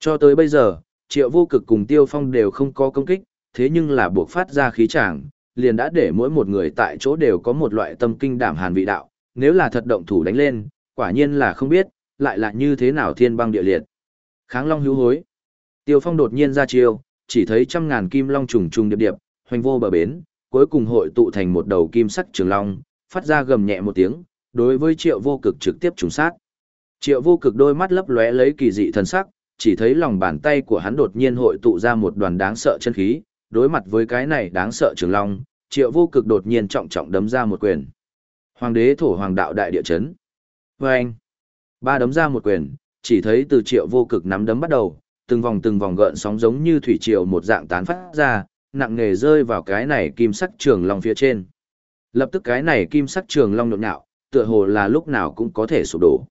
Cho tới bây giờ, triệu vô cực cùng tiêu phong đều không có công kích, thế nhưng là buộc phát ra khí tràng, liền đã để mỗi một người tại chỗ đều có một loại tâm kinh đảm hàn vị đạo, nếu là thật động thủ đánh lên, quả nhiên là không biết, lại là như thế nào thiên băng địa liệt. Kháng long hữu hối. Tiêu Phong đột nhiên ra chiêu, chỉ thấy trăm ngàn kim long trùng trùng điệp điệp, hoành vô bờ bến, cuối cùng hội tụ thành một đầu kim sắc trường long, phát ra gầm nhẹ một tiếng, đối với Triệu Vô Cực trực tiếp trùng sát. Triệu Vô Cực đôi mắt lấp lóe lấy kỳ dị thần sắc, chỉ thấy lòng bàn tay của hắn đột nhiên hội tụ ra một đoàn đáng sợ chân khí, đối mặt với cái này đáng sợ trường long, Triệu Vô Cực đột nhiên trọng trọng đấm ra một quyền. Hoàng đế thổ hoàng đạo đại địa chấn. Vâng! Ba đấm ra một quyền, chỉ thấy từ Triệu Vô Cực nắm đấm bắt đầu, từng vòng từng vòng gợn sóng giống như thủy triều một dạng tán phát ra, nặng nề rơi vào cái này kim sắc trường long phía trên. Lập tức cái này kim sắc trường long nhộn nhạo, tựa hồ là lúc nào cũng có thể sụp đổ.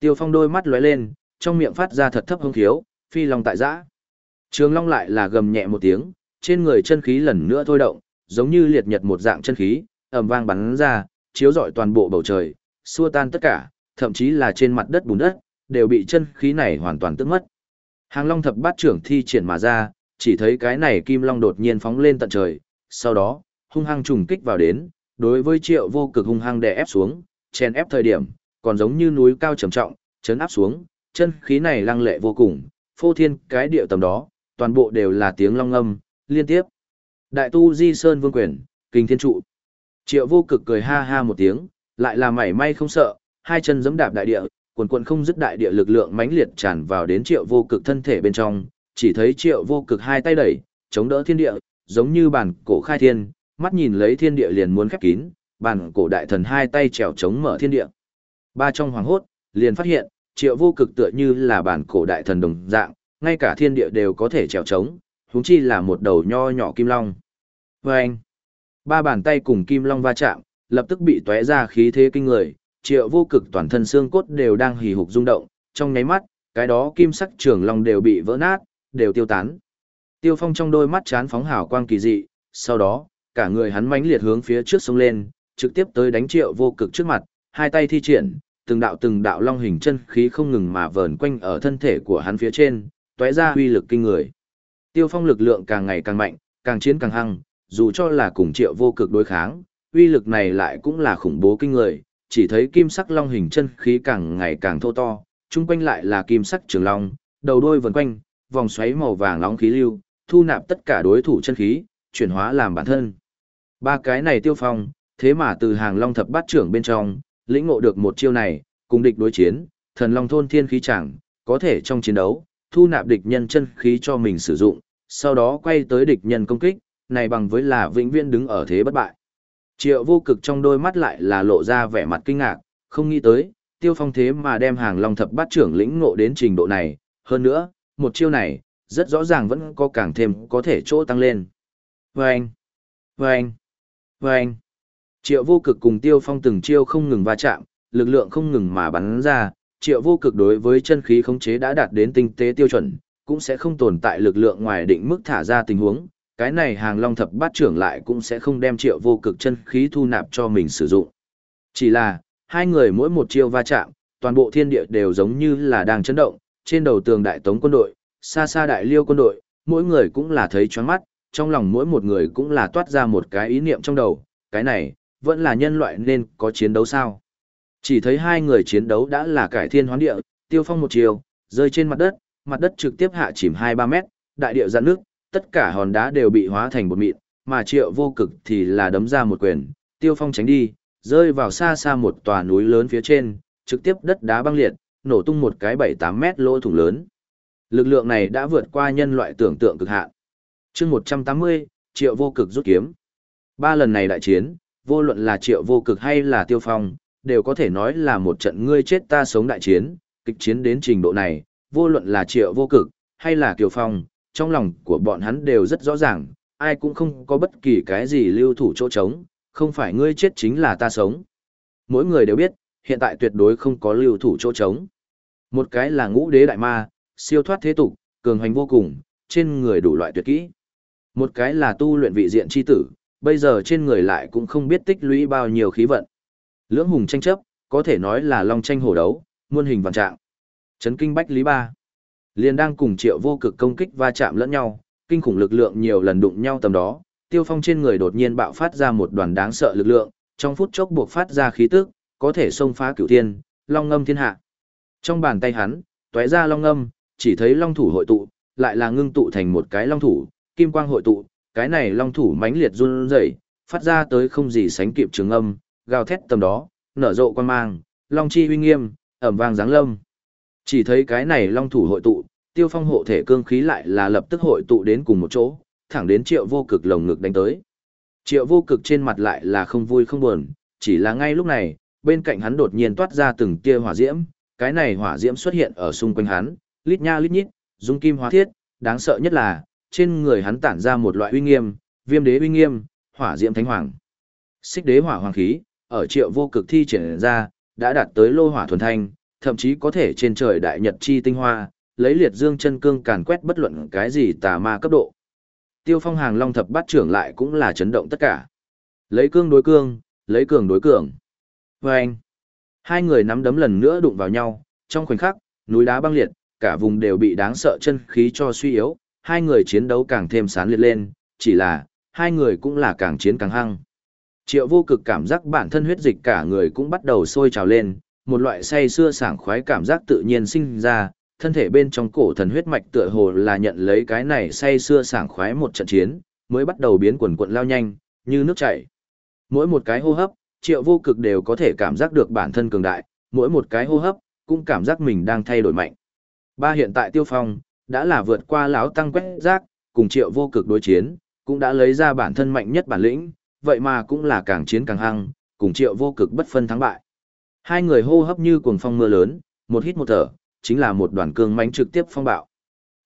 Tiêu Phong đôi mắt lóe lên, trong miệng phát ra thật thấp hưng khiếu, phi long tại dã. Trường long lại là gầm nhẹ một tiếng, trên người chân khí lần nữa thôi động, giống như liệt nhật một dạng chân khí, ầm vang bắn ra, chiếu rọi toàn bộ bầu trời, xua tan tất cả, thậm chí là trên mặt đất bùn đất, đều bị chân khí này hoàn toàn tức mất. Hàng long thập bát trưởng thi triển mà ra, chỉ thấy cái này kim long đột nhiên phóng lên tận trời, sau đó, hung hăng trùng kích vào đến, đối với triệu vô cực hung hăng đè ép xuống, chen ép thời điểm, còn giống như núi cao trầm trọng, chấn áp xuống, chân khí này lăng lệ vô cùng, phô thiên cái điệu tầm đó, toàn bộ đều là tiếng long âm, liên tiếp. Đại tu di sơn vương quyền, kinh thiên trụ. Triệu vô cực cười ha ha một tiếng, lại là mảy may không sợ, hai chân giẫm đạp đại địa, quần quần không dứt đại địa lực lượng mãnh liệt tràn vào đến triệu vô cực thân thể bên trong, chỉ thấy triệu vô cực hai tay đẩy, chống đỡ thiên địa, giống như bản cổ khai thiên, mắt nhìn lấy thiên địa liền muốn khép kín, bản cổ đại thần hai tay trèo chống mở thiên địa. Ba trong hoàng hốt, liền phát hiện, triệu vô cực tựa như là bản cổ đại thần đồng dạng, ngay cả thiên địa đều có thể trèo chống huống chi là một đầu nho nhỏ kim long. Và anh, ba bàn tay cùng kim long va chạm, lập tức bị tóe ra khí thế kinh người, triệu vô cực toàn thân xương cốt đều đang hì hục rung động, trong nháy mắt, cái đó kim sắc trường long đều bị vỡ nát, đều tiêu tán. Tiêu Phong trong đôi mắt chán phóng hào quang kỳ dị, sau đó, cả người hắn mãnh liệt hướng phía trước sông lên, trực tiếp tới đánh triệu vô cực trước mặt, hai tay thi triển, từng đạo từng đạo long hình chân khí không ngừng mà vờn quanh ở thân thể của hắn phía trên, tóe ra uy lực kinh người. Tiêu Phong lực lượng càng ngày càng mạnh, càng chiến càng hăng, dù cho là cùng triệu vô cực đối kháng, uy lực này lại cũng là khủng bố kinh người, chỉ thấy kim sắc long hình chân khí càng ngày càng thô to, chung quanh lại là kim sắc trường long, đầu đôi vần quanh, vòng xoáy màu vàng nóng khí lưu, thu nạp tất cả đối thủ chân khí, chuyển hóa làm bản thân. Ba cái này tiêu phong, thế mà từ hàng long thập bát trưởng bên trong, lĩnh ngộ được một chiêu này, cùng địch đối chiến, thần long thôn thiên khí chẳng, có thể trong chiến đấu, thu nạp địch nhân chân khí cho mình sử dụng, sau đó quay tới địch nhân công kích, này bằng với là vĩnh viễn đứng ở thế bất bại. Triệu vô cực trong đôi mắt lại là lộ ra vẻ mặt kinh ngạc, không nghĩ tới, tiêu phong thế mà đem hàng long thập bát trưởng lĩnh ngộ đến trình độ này, hơn nữa, một chiêu này, rất rõ ràng vẫn có càng thêm có thể chỗ tăng lên. Vâng! Vâng! Vâng! Triệu vô cực cùng tiêu phong từng chiêu không ngừng va chạm, lực lượng không ngừng mà bắn ra, triệu vô cực đối với chân khí khống chế đã đạt đến tinh tế tiêu chuẩn, cũng sẽ không tồn tại lực lượng ngoài định mức thả ra tình huống, cái này hàng long thập bát trưởng lại cũng sẽ không đem triệu vô cực chân khí thu nạp cho mình sử dụng. Chỉ là, hai người mỗi một chiêu va chạm, toàn bộ thiên địa đều giống như là đang chấn động, trên đầu tường đại tống quân đội, xa xa đại liêu quân đội, mỗi người cũng là thấy choáng mắt, trong lòng mỗi một người cũng là toát ra một cái ý niệm trong đầu, cái này, vẫn là nhân loại nên có chiến đấu sao. Chỉ thấy hai người chiến đấu đã là cải thiên hoán địa, tiêu phong một chiều, rơi trên mặt đất, mặt đất trực tiếp hạ chìm 2-3 mét, đại địa giãn nước, tất cả hòn đá đều bị hóa thành bột mịn, mà triệu vô cực thì là đấm ra một quyền, tiêu phong tránh đi, rơi vào xa xa một tòa núi lớn phía trên, trực tiếp đất đá băng liệt, nổ tung một cái 7-8 mét lỗ thủng lớn. Lực lượng này đã vượt qua nhân loại tưởng tượng cực hạn. chương 180, triệu vô cực rút kiếm. Ba lần này đại chiến, vô luận là triệu vô cực hay là tiêu phong, đều có thể nói là một trận ngươi chết ta sống đại chiến, kịch chiến đến trình độ này, vô luận là triệu vô cực, hay là kiều phong, trong lòng của bọn hắn đều rất rõ ràng, ai cũng không có bất kỳ cái gì lưu thủ chỗ trống, không phải ngươi chết chính là ta sống. Mỗi người đều biết, hiện tại tuyệt đối không có lưu thủ chỗ trống. Một cái là ngũ đế đại ma, siêu thoát thế tục, cường hành vô cùng, trên người đủ loại tuyệt kỹ. Một cái là tu luyện vị diện chi tử, bây giờ trên người lại cũng không biết tích lũy bao nhiêu khí vận. Lưỡng hùng tranh chấp, có thể nói là long tranh hổ đấu, muôn hình vạn trạng. Chấn kinh bách lý ba. Liền đang cùng triệu vô cực công kích va chạm lẫn nhau, kinh khủng lực lượng nhiều lần đụng nhau tầm đó, tiêu phong trên người đột nhiên bạo phát ra một đoàn đáng sợ lực lượng, trong phút chốc buộc phát ra khí tức, có thể xông phá cửu thiên, long ngâm thiên hạ. Trong bàn tay hắn, tóe ra long ngâm, chỉ thấy long thủ hội tụ, lại là ngưng tụ thành một cái long thủ, kim quang hội tụ, cái này long thủ mãnh liệt run rẩy, phát ra tới không gì sánh kịp trường âm, gào thét tầm đó, nở rộ quan mang, long chi uy nghiêm, ẩm vang giáng lâm. Chỉ thấy cái này long thủ hội tụ, tiêu phong hộ thể cương khí lại là lập tức hội tụ đến cùng một chỗ, thẳng đến triệu vô cực lồng ngực đánh tới. Triệu vô cực trên mặt lại là không vui không buồn, chỉ là ngay lúc này, bên cạnh hắn đột nhiên toát ra từng tia hỏa diễm, cái này hỏa diễm xuất hiện ở xung quanh hắn, lít nha lít nhít, dung kim hóa thiết, đáng sợ nhất là, trên người hắn tản ra một loại uy nghiêm, viêm đế uy nghiêm, hỏa diễm thánh hoàng. Xích đế hỏa hoàng khí, ở triệu vô cực thi triển ra, đã đạt tới lô hỏa thuần thanh, thậm chí có thể trên trời đại nhật chi tinh hoa, lấy liệt dương chân cương càn quét bất luận cái gì tà ma cấp độ. Tiêu phong hàng long thập bát trưởng lại cũng là chấn động tất cả. Lấy cương đối cương, lấy cường đối cường. Và anh, hai người nắm đấm lần nữa đụng vào nhau, trong khoảnh khắc, núi đá băng liệt, cả vùng đều bị đáng sợ chân khí cho suy yếu, hai người chiến đấu càng thêm sán liệt lên, chỉ là, hai người cũng là càng chiến càng hăng. Triệu vô cực cảm giác bản thân huyết dịch cả người cũng bắt đầu sôi trào lên, một loại say xưa sảng khoái cảm giác tự nhiên sinh ra, thân thể bên trong cổ thần huyết mạch tựa hồ là nhận lấy cái này say xưa sảng khoái một trận chiến, mới bắt đầu biến quần quận lao nhanh, như nước chảy. Mỗi một cái hô hấp, triệu vô cực đều có thể cảm giác được bản thân cường đại, mỗi một cái hô hấp, cũng cảm giác mình đang thay đổi mạnh. Ba hiện tại tiêu phong, đã là vượt qua lão tăng quét rác, cùng triệu vô cực đối chiến, cũng đã lấy ra bản thân mạnh nhất bản lĩnh, vậy mà cũng là càng chiến càng hăng, cùng triệu vô cực bất phân thắng bại. Hai người hô hấp như cuồng phong mưa lớn, một hít một thở, chính là một đoàn cương mãnh trực tiếp phong bạo.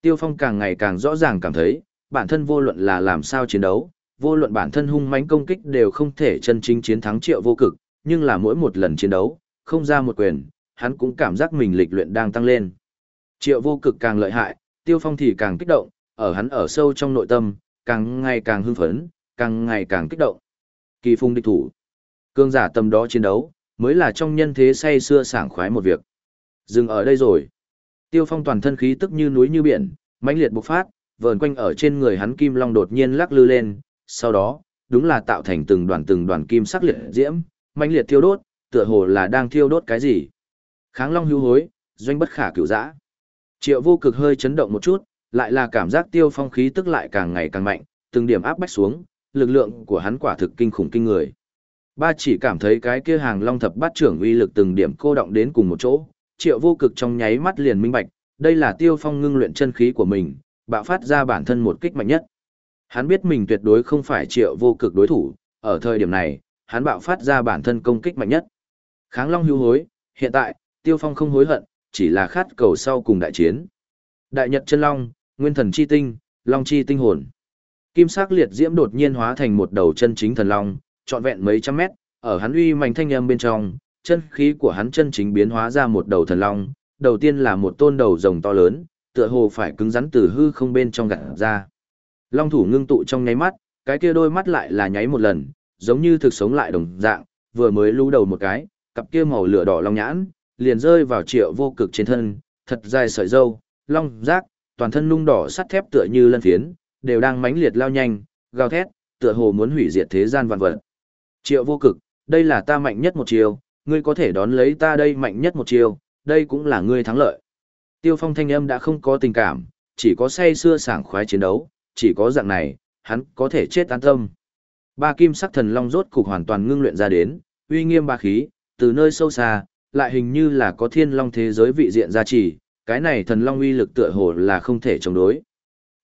Tiêu Phong càng ngày càng rõ ràng cảm thấy, bản thân vô luận là làm sao chiến đấu, vô luận bản thân hung mãnh công kích đều không thể chân chính chiến thắng triệu vô cực, nhưng là mỗi một lần chiến đấu, không ra một quyền, hắn cũng cảm giác mình lịch luyện đang tăng lên. Triệu vô cực càng lợi hại, Tiêu Phong thì càng kích động, ở hắn ở sâu trong nội tâm, càng ngày càng hưng phấn, càng ngày càng kích động. Kỳ phung địch thủ. Cương giả tầm đó chiến đấu, mới là trong nhân thế say xưa sảng khoái một việc. Dừng ở đây rồi. Tiêu Phong toàn thân khí tức như núi như biển, mãnh liệt bộc phát, vờn quanh ở trên người hắn kim long đột nhiên lắc lư lên, sau đó, đúng là tạo thành từng đoàn từng đoàn kim sắc liệt diễm, mãnh liệt thiêu đốt, tựa hồ là đang thiêu đốt cái gì. Kháng long hưu hối, doanh bất khả cửu dã. Triệu vô cực hơi chấn động một chút, lại là cảm giác tiêu phong khí tức lại càng ngày càng mạnh, từng điểm áp bách xuống, lực lượng của hắn quả thực kinh khủng kinh người. Ba chỉ cảm thấy cái kia hàng long thập bát trưởng uy lực từng điểm cô động đến cùng một chỗ, triệu vô cực trong nháy mắt liền minh bạch, đây là tiêu phong ngưng luyện chân khí của mình, bạo phát ra bản thân một kích mạnh nhất. Hắn biết mình tuyệt đối không phải triệu vô cực đối thủ, ở thời điểm này, hắn bạo phát ra bản thân công kích mạnh nhất. Kháng long hưu hối, hiện tại, tiêu phong không hối hận, chỉ là khát cầu sau cùng đại chiến. Đại nhật chân long, nguyên thần chi tinh, long chi tinh hồn. Kim sắc liệt diễm đột nhiên hóa thành một đầu chân chính thần long, trọn vẹn mấy trăm mét, ở hắn uy mạnh thanh âm bên trong, chân khí của hắn chân chính biến hóa ra một đầu thần long, đầu tiên là một tôn đầu rồng to lớn, tựa hồ phải cứng rắn từ hư không bên trong gạt ra. Long thủ ngưng tụ trong nháy mắt, cái kia đôi mắt lại là nháy một lần, giống như thực sống lại đồng dạng, vừa mới lú đầu một cái, cặp kia màu lửa đỏ long nhãn, liền rơi vào triệu vô cực trên thân, thật dài sợi dâu, long giác, toàn thân nung đỏ sắt thép tựa như lân phiến, đều đang mãnh liệt lao nhanh, gào thét, tựa hồ muốn hủy diệt thế gian vạn vật. Triệu vô cực, đây là ta mạnh nhất một chiều, ngươi có thể đón lấy ta đây mạnh nhất một chiều, đây cũng là ngươi thắng lợi. Tiêu phong thanh âm đã không có tình cảm, chỉ có say xưa sảng khoái chiến đấu, chỉ có dạng này, hắn có thể chết an tâm. Ba kim sắc thần long rốt cục hoàn toàn ngưng luyện ra đến, uy nghiêm ba khí, từ nơi sâu xa, lại hình như là có thiên long thế giới vị diện gia trì, cái này thần long uy lực tựa hồ là không thể chống đối.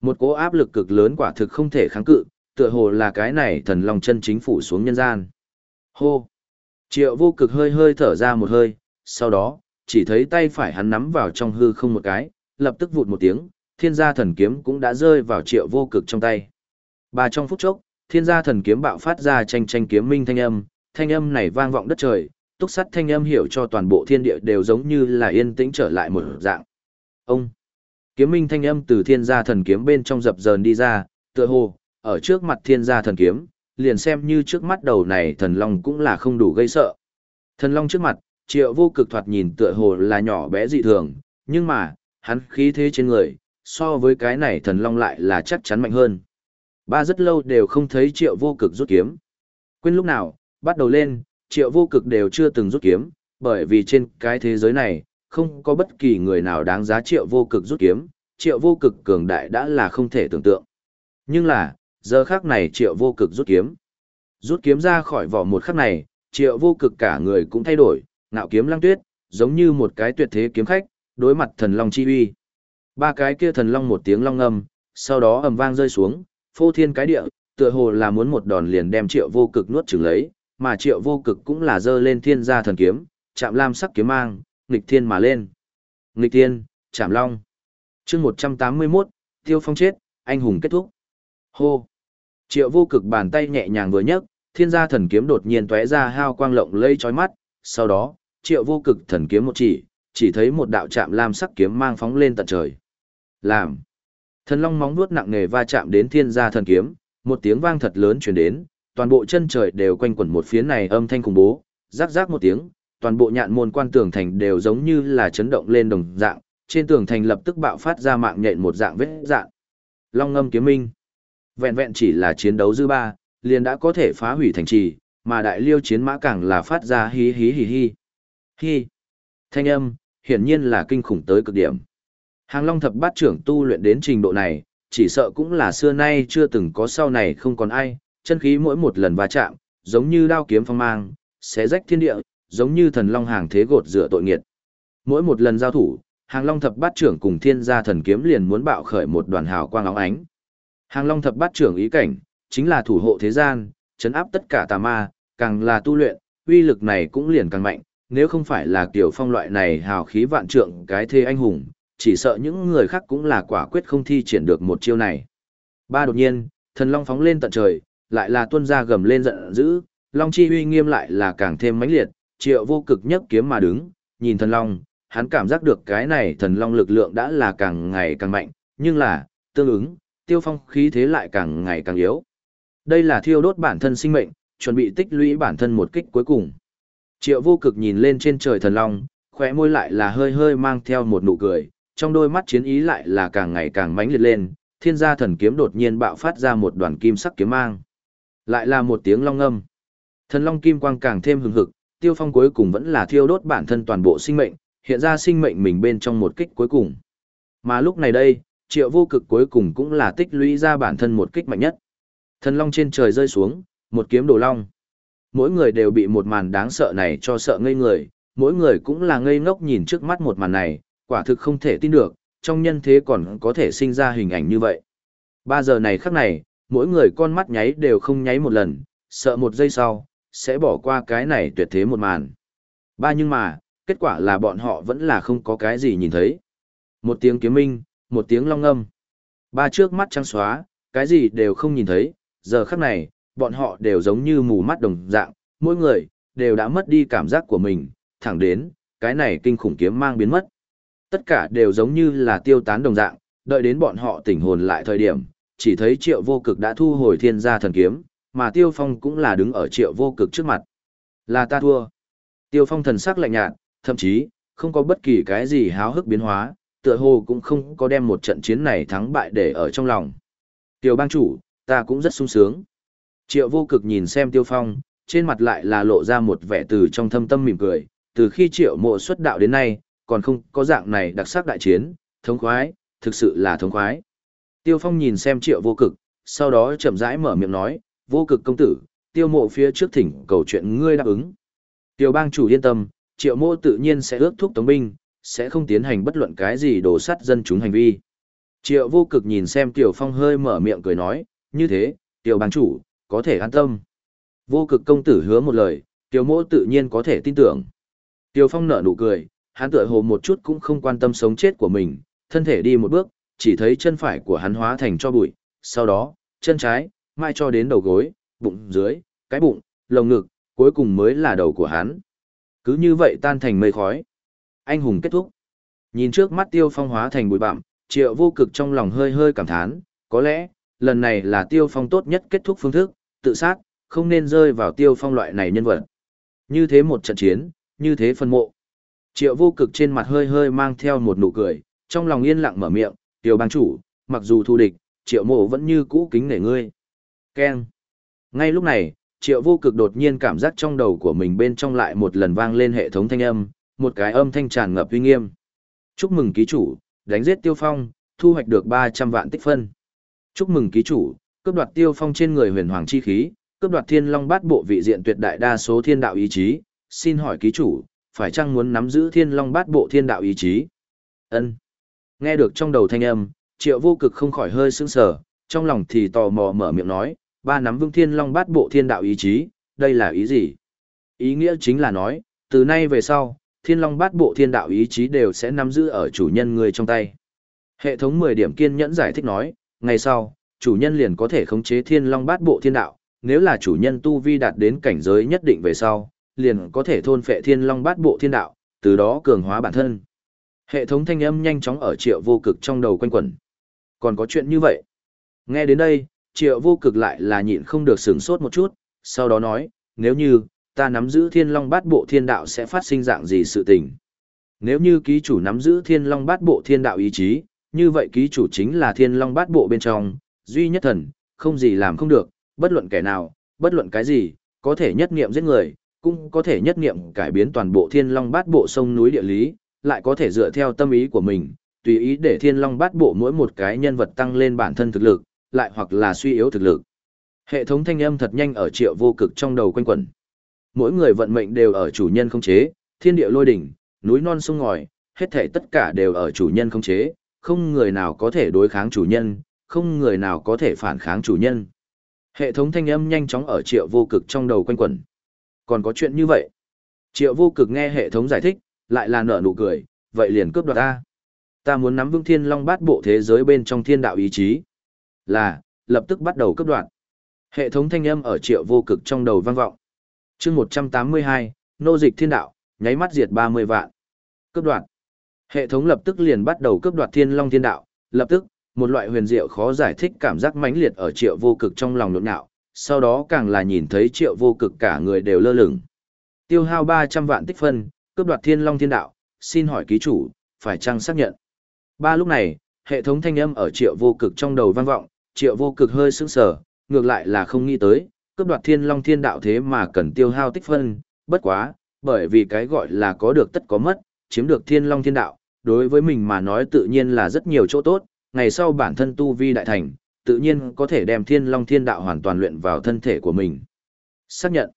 Một cỗ áp lực cực lớn quả thực không thể kháng cự, tựa hồ là cái này thần long chân chính phủ xuống nhân gian. Hô! Triệu vô cực hơi hơi thở ra một hơi, sau đó, chỉ thấy tay phải hắn nắm vào trong hư không một cái, lập tức vụt một tiếng, thiên gia thần kiếm cũng đã rơi vào triệu vô cực trong tay. Ba trong phút chốc, thiên gia thần kiếm bạo phát ra tranh tranh kiếm minh thanh âm, thanh âm này vang vọng đất trời, túc sắt thanh âm hiểu cho toàn bộ thiên địa đều giống như là yên tĩnh trở lại một dạng. Ông! Kiếm minh thanh âm từ thiên gia thần kiếm bên trong dập dờn đi ra, tựa hồ, ở trước mặt thiên gia thần kiếm, liền xem như trước mắt đầu này thần long cũng là không đủ gây sợ. Thần long trước mặt, triệu vô cực thoạt nhìn tựa hồ là nhỏ bé dị thường, nhưng mà, hắn khí thế trên người, so với cái này thần long lại là chắc chắn mạnh hơn. Ba rất lâu đều không thấy triệu vô cực rút kiếm. Quên lúc nào, bắt đầu lên, triệu vô cực đều chưa từng rút kiếm, bởi vì trên cái thế giới này, không có bất kỳ người nào đáng giá triệu vô cực rút kiếm, triệu vô cực cường đại đã là không thể tưởng tượng. Nhưng là, giờ khác này triệu vô cực rút kiếm. Rút kiếm ra khỏi vỏ một khắc này, triệu vô cực cả người cũng thay đổi, ngạo kiếm lăng tuyết, giống như một cái tuyệt thế kiếm khách, đối mặt thần long chi uy. Ba cái kia thần long một tiếng long ngâm, sau đó ầm vang rơi xuống, phô thiên cái địa, tựa hồ là muốn một đòn liền đem triệu vô cực nuốt chửng lấy, mà triệu vô cực cũng là dơ lên thiên gia thần kiếm, chạm lam sắc kiếm mang, nghịch thiên mà lên. Nghịch thiên, chạm long. chương 181, tiêu phong chết, anh hùng kết thúc. Hô. Triệu vô cực bàn tay nhẹ nhàng vừa nhấc, thiên gia thần kiếm đột nhiên tóe ra hao quang lộng lây chói mắt, sau đó, triệu vô cực thần kiếm một chỉ, chỉ thấy một đạo chạm lam sắc kiếm mang phóng lên tận trời. Làm. Thần long móng vuốt nặng nề va chạm đến thiên gia thần kiếm, một tiếng vang thật lớn truyền đến, toàn bộ chân trời đều quanh quẩn một phía này âm thanh khủng bố, rắc rắc một tiếng, toàn bộ nhạn môn quan tường thành đều giống như là chấn động lên đồng dạng, trên tường thành lập tức bạo phát ra mạng nhện một dạng vết dạng. Long ngâm kiếm minh. Vẹn vẹn chỉ là chiến đấu dư ba, liền đã có thể phá hủy thành trì, mà đại liêu chiến mã càng là phát ra hí hí hí hí. Hí. Thanh âm, hiển nhiên là kinh khủng tới cực điểm. Hàng Long thập bát trưởng tu luyện đến trình độ này, chỉ sợ cũng là xưa nay chưa từng có sau này không còn ai, chân khí mỗi một lần va chạm, giống như đao kiếm phong mang, xé rách thiên địa, giống như thần long hàng thế gột rửa tội nghiệt. Mỗi một lần giao thủ, Hàng Long thập bát trưởng cùng Thiên gia thần kiếm liền muốn bạo khởi một đoàn hào quang óng ánh. Hàng Long thập bát trưởng ý cảnh, chính là thủ hộ thế gian, chấn áp tất cả tà ma, càng là tu luyện, uy lực này cũng liền càng mạnh, nếu không phải là tiểu Phong loại này hào khí vạn trượng cái thê anh hùng, chỉ sợ những người khác cũng là quả quyết không thi triển được một chiêu này. Ba đột nhiên, thần long phóng lên tận trời, lại là tuân ra gầm lên giận dữ, long chi uy nghiêm lại là càng thêm mãnh liệt, triệu vô cực nhấc kiếm mà đứng, nhìn thần long, hắn cảm giác được cái này thần long lực lượng đã là càng ngày càng mạnh, nhưng là, tương ứng, tiêu phong khí thế lại càng ngày càng yếu. Đây là thiêu đốt bản thân sinh mệnh, chuẩn bị tích lũy bản thân một kích cuối cùng. Triệu vô cực nhìn lên trên trời thần long, khóe môi lại là hơi hơi mang theo một nụ cười, trong đôi mắt chiến ý lại là càng ngày càng mãnh liệt lên, thiên gia thần kiếm đột nhiên bạo phát ra một đoàn kim sắc kiếm mang. Lại là một tiếng long âm. Thần long kim quang càng thêm hừng hực, tiêu phong cuối cùng vẫn là thiêu đốt bản thân toàn bộ sinh mệnh, hiện ra sinh mệnh mình bên trong một kích cuối cùng. Mà lúc này đây, triệu vô cực cuối cùng cũng là tích lũy ra bản thân một kích mạnh nhất. Thần long trên trời rơi xuống, một kiếm đồ long. Mỗi người đều bị một màn đáng sợ này cho sợ ngây người, mỗi người cũng là ngây ngốc nhìn trước mắt một màn này, quả thực không thể tin được, trong nhân thế còn có thể sinh ra hình ảnh như vậy. Ba giờ này khắc này, mỗi người con mắt nháy đều không nháy một lần, sợ một giây sau, sẽ bỏ qua cái này tuyệt thế một màn. Ba nhưng mà, kết quả là bọn họ vẫn là không có cái gì nhìn thấy. Một tiếng kiếm minh, một tiếng long âm. Ba trước mắt trắng xóa, cái gì đều không nhìn thấy, giờ khắc này, bọn họ đều giống như mù mắt đồng dạng, mỗi người, đều đã mất đi cảm giác của mình, thẳng đến, cái này kinh khủng kiếm mang biến mất. Tất cả đều giống như là tiêu tán đồng dạng, đợi đến bọn họ tỉnh hồn lại thời điểm, chỉ thấy triệu vô cực đã thu hồi thiên gia thần kiếm, mà tiêu phong cũng là đứng ở triệu vô cực trước mặt. Là ta thua. Tiêu phong thần sắc lạnh nhạt, thậm chí, không có bất kỳ cái gì háo hức biến hóa, tựa hồ cũng không có đem một trận chiến này thắng bại để ở trong lòng. Tiêu bang chủ, ta cũng rất sung sướng. Triệu vô cực nhìn xem tiêu phong, trên mặt lại là lộ ra một vẻ từ trong thâm tâm mỉm cười, từ khi triệu mộ xuất đạo đến nay, còn không có dạng này đặc sắc đại chiến, thống khoái, thực sự là thống khoái. Tiêu phong nhìn xem triệu vô cực, sau đó chậm rãi mở miệng nói, vô cực công tử, tiêu mộ phía trước thỉnh cầu chuyện ngươi đáp ứng. Tiêu bang chủ yên tâm, triệu mộ tự nhiên sẽ ước thúc tống binh, sẽ không tiến hành bất luận cái gì đổ sắt dân chúng hành vi. Triệu vô cực nhìn xem Tiểu Phong hơi mở miệng cười nói, như thế, Tiểu bang chủ, có thể an tâm. Vô cực công tử hứa một lời, Tiểu mộ tự nhiên có thể tin tưởng. Tiểu Phong nở nụ cười, hắn tựa hồ một chút cũng không quan tâm sống chết của mình, thân thể đi một bước, chỉ thấy chân phải của hắn hóa thành cho bụi, sau đó, chân trái, mai cho đến đầu gối, bụng dưới, cái bụng, lồng ngực, cuối cùng mới là đầu của hắn. Cứ như vậy tan thành mây khói. Anh hùng kết thúc. Nhìn trước mắt tiêu phong hóa thành bụi bặm, triệu vô cực trong lòng hơi hơi cảm thán, có lẽ, lần này là tiêu phong tốt nhất kết thúc phương thức, tự sát, không nên rơi vào tiêu phong loại này nhân vật. Như thế một trận chiến, như thế phân mộ. Triệu vô cực trên mặt hơi hơi mang theo một nụ cười, trong lòng yên lặng mở miệng, tiêu bang chủ, mặc dù thù địch, triệu mộ vẫn như cũ kính nể ngươi. Keng. Ngay lúc này, triệu vô cực đột nhiên cảm giác trong đầu của mình bên trong lại một lần vang lên hệ thống thanh âm, một cái âm thanh tràn ngập uy nghiêm. Chúc mừng ký chủ, đánh giết tiêu phong, thu hoạch được 300 vạn tích phân. Chúc mừng ký chủ, cướp đoạt tiêu phong trên người huyền hoàng chi khí, cướp đoạt thiên long bát bộ vị diện tuyệt đại đa số thiên đạo ý chí. Xin hỏi ký chủ, phải chăng muốn nắm giữ thiên long bát bộ thiên đạo ý chí? Ân. Nghe được trong đầu thanh âm, triệu vô cực không khỏi hơi sững sờ, trong lòng thì tò mò mở miệng nói, ba nắm vương thiên long bát bộ thiên đạo ý chí, đây là ý gì? Ý nghĩa chính là nói, từ nay về sau, thiên long bát bộ thiên đạo ý chí đều sẽ nắm giữ ở chủ nhân người trong tay. Hệ thống 10 điểm kiên nhẫn giải thích nói, ngày sau, chủ nhân liền có thể khống chế thiên long bát bộ thiên đạo, nếu là chủ nhân tu vi đạt đến cảnh giới nhất định về sau, liền có thể thôn phệ thiên long bát bộ thiên đạo, từ đó cường hóa bản thân. Hệ thống thanh âm nhanh chóng ở triệu vô cực trong đầu quanh quẩn. Còn có chuyện như vậy. Nghe đến đây, triệu vô cực lại là nhịn không được sửng sốt một chút, sau đó nói, nếu như, ta nắm giữ thiên long bát bộ thiên đạo sẽ phát sinh dạng gì sự tình. Nếu như ký chủ nắm giữ thiên long bát bộ thiên đạo ý chí, như vậy ký chủ chính là thiên long bát bộ bên trong, duy nhất thần, không gì làm không được, bất luận kẻ nào, bất luận cái gì, có thể nhất nghiệm giết người, cũng có thể nhất nghiệm cải biến toàn bộ thiên long bát bộ sông núi địa lý, lại có thể dựa theo tâm ý của mình, tùy ý để thiên long bát bộ mỗi một cái nhân vật tăng lên bản thân thực lực, lại hoặc là suy yếu thực lực. Hệ thống thanh âm thật nhanh ở triệu vô cực trong đầu quanh quẩn. Mỗi người vận mệnh đều ở chủ nhân không chế, thiên địa lôi đỉnh, núi non sông ngòi, hết thảy tất cả đều ở chủ nhân không chế, không người nào có thể đối kháng chủ nhân, không người nào có thể phản kháng chủ nhân. Hệ thống thanh âm nhanh chóng ở triệu vô cực trong đầu quanh quẩn. Còn có chuyện như vậy. Triệu vô cực nghe hệ thống giải thích, lại là nở nụ cười, vậy liền cướp đoạt ta. Ta muốn nắm vững thiên long bát bộ thế giới bên trong thiên đạo ý chí. Là, lập tức bắt đầu cướp đoạn Hệ thống thanh âm ở triệu vô cực trong đầu vang vọng. chương 182, nô dịch thiên đạo, nháy mắt diệt 30 vạn. Cướp đoạn Hệ thống lập tức liền bắt đầu cướp đoạt thiên long thiên đạo, lập tức, một loại huyền diệu khó giải thích cảm giác mãnh liệt ở triệu vô cực trong lòng nhộn nhạo, sau đó càng là nhìn thấy triệu vô cực cả người đều lơ lửng. Tiêu hao 300 vạn tích phân, cướp đoạt thiên long thiên đạo, xin hỏi ký chủ, phải chăng xác nhận? Ba lúc này, hệ thống thanh âm ở triệu vô cực trong đầu vang vọng, triệu vô cực hơi sững sờ, ngược lại là không nghĩ tới, cướp đoạt thiên long thiên đạo thế mà cần tiêu hao tích phân, bất quá, bởi vì cái gọi là có được tất có mất, chiếm được thiên long thiên đạo, đối với mình mà nói tự nhiên là rất nhiều chỗ tốt, ngày sau bản thân tu vi đại thành, tự nhiên có thể đem thiên long thiên đạo hoàn toàn luyện vào thân thể của mình. Xác nhận.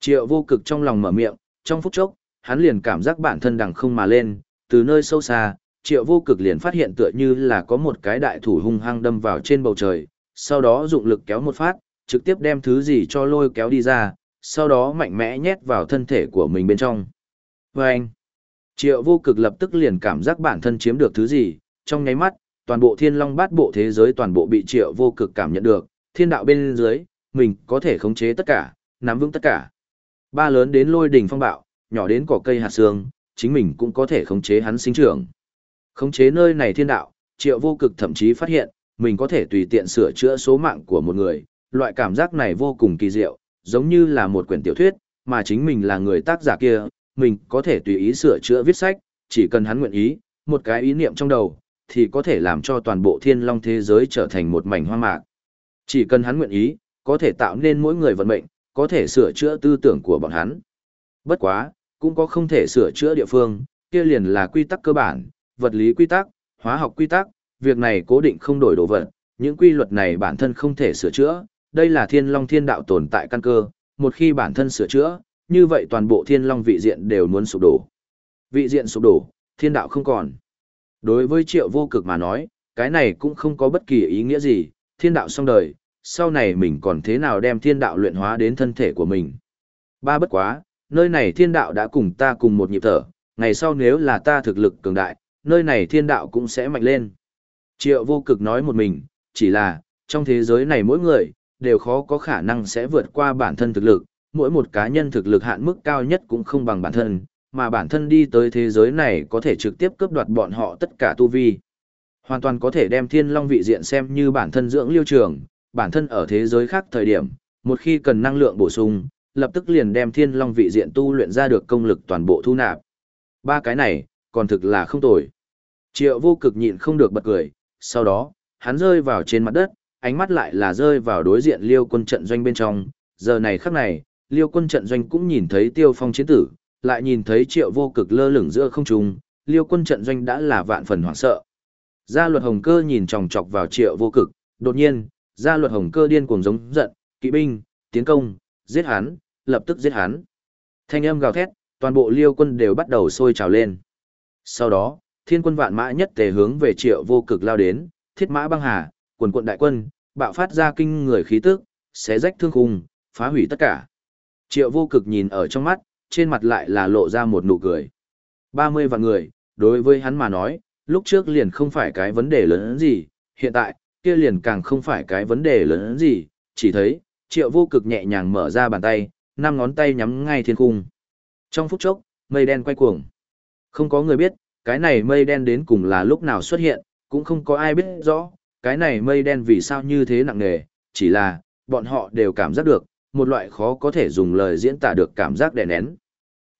Triệu vô cực trong lòng mở miệng, trong phút chốc, hắn liền cảm giác bản thân đằng không mà lên, từ nơi sâu xa, triệu vô cực liền phát hiện tựa như là có một cái đại thủ hung hăng đâm vào trên bầu trời, sau đó dụng lực kéo một phát, trực tiếp đem thứ gì cho lôi kéo đi ra, sau đó mạnh mẽ nhét vào thân thể của mình bên trong. Và anh, triệu vô cực lập tức liền cảm giác bản thân chiếm được thứ gì, trong nháy mắt, toàn bộ thiên long bát bộ thế giới toàn bộ bị triệu vô cực cảm nhận được, thiên đạo bên dưới, mình có thể khống chế tất cả, nắm vững tất cả. Ba lớn đến lôi đỉnh phong bạo, nhỏ đến cỏ cây hạt xương, chính mình cũng có thể khống chế hắn sinh trưởng. Khống chế nơi này thiên đạo, triệu vô cực thậm chí phát hiện, mình có thể tùy tiện sửa chữa số mạng của một người, loại cảm giác này vô cùng kỳ diệu, giống như là một quyển tiểu thuyết, mà chính mình là người tác giả kia, mình có thể tùy ý sửa chữa viết sách, chỉ cần hắn nguyện ý, một cái ý niệm trong đầu, thì có thể làm cho toàn bộ thiên long thế giới trở thành một mảnh hoang mạc. Chỉ cần hắn nguyện ý, có thể tạo nên mỗi người vận mệnh, có thể sửa chữa tư tưởng của bọn hắn. Bất quá, cũng có không thể sửa chữa địa phương, kia liền là quy tắc cơ bản, vật lý quy tắc, hóa học quy tắc, việc này cố định không đổi đồ vật, những quy luật này bản thân không thể sửa chữa, đây là thiên long thiên đạo tồn tại căn cơ, một khi bản thân sửa chữa, như vậy toàn bộ thiên long vị diện đều muốn sụp đổ. Vị diện sụp đổ, thiên đạo không còn. Đối với triệu vô cực mà nói, cái này cũng không có bất kỳ ý nghĩa gì, thiên đạo xong đời, sau này mình còn thế nào đem thiên đạo luyện hóa đến thân thể của mình. Ba bất quá, nơi này thiên đạo đã cùng ta cùng một nhịp thở, ngày sau nếu là ta thực lực cường đại, nơi này thiên đạo cũng sẽ mạnh lên. Triệu vô cực nói một mình, chỉ là, trong thế giới này mỗi người, đều khó có khả năng sẽ vượt qua bản thân thực lực, mỗi một cá nhân thực lực hạn mức cao nhất cũng không bằng bản thân, mà bản thân đi tới thế giới này có thể trực tiếp cướp đoạt bọn họ tất cả tu vi. Hoàn toàn có thể đem thiên long vị diện xem như bản thân dưỡng liêu trường, bản thân ở thế giới khác thời điểm, một khi cần năng lượng bổ sung, lập tức liền đem thiên long vị diện tu luyện ra được công lực toàn bộ thu nạp. Ba cái này, còn thực là không tồi. Triệu vô cực nhịn không được bật cười, sau đó, hắn rơi vào trên mặt đất, ánh mắt lại là rơi vào đối diện liêu quân trận doanh bên trong, giờ này khắc này, liêu quân trận doanh cũng nhìn thấy tiêu phong chiến tử, lại nhìn thấy triệu vô cực lơ lửng giữa không trung, liêu quân trận doanh đã là vạn phần hoảng sợ. Gia luật hồng cơ nhìn chòng chọc vào triệu vô cực, đột nhiên, gia luật hồng cơ điên cuồng giống giận, kỵ binh, tiến công, giết hắn, lập tức giết hắn. Thanh âm gào thét, toàn bộ liêu quân đều bắt đầu sôi trào lên. Sau đó, thiên quân vạn mã nhất tề hướng về triệu vô cực lao đến, thiết mã băng hà, quần quận đại quân, bạo phát ra kinh người khí tức, xé rách thương khung, phá hủy tất cả. Triệu vô cực nhìn ở trong mắt, trên mặt lại là lộ ra một nụ cười. 30 vạn người, đối với hắn mà nói, lúc trước liền không phải cái vấn đề lớn gì, hiện tại, kia liền càng không phải cái vấn đề lớn gì, chỉ thấy, triệu vô cực nhẹ nhàng mở ra bàn tay, năm ngón tay nhắm ngay thiên cung. Trong phút chốc, mây đen quay cuồng. Không có người biết, cái này mây đen đến cùng là lúc nào xuất hiện, cũng không có ai biết rõ, cái này mây đen vì sao như thế nặng nề, chỉ là, bọn họ đều cảm giác được, một loại khó có thể dùng lời diễn tả được cảm giác đè nén.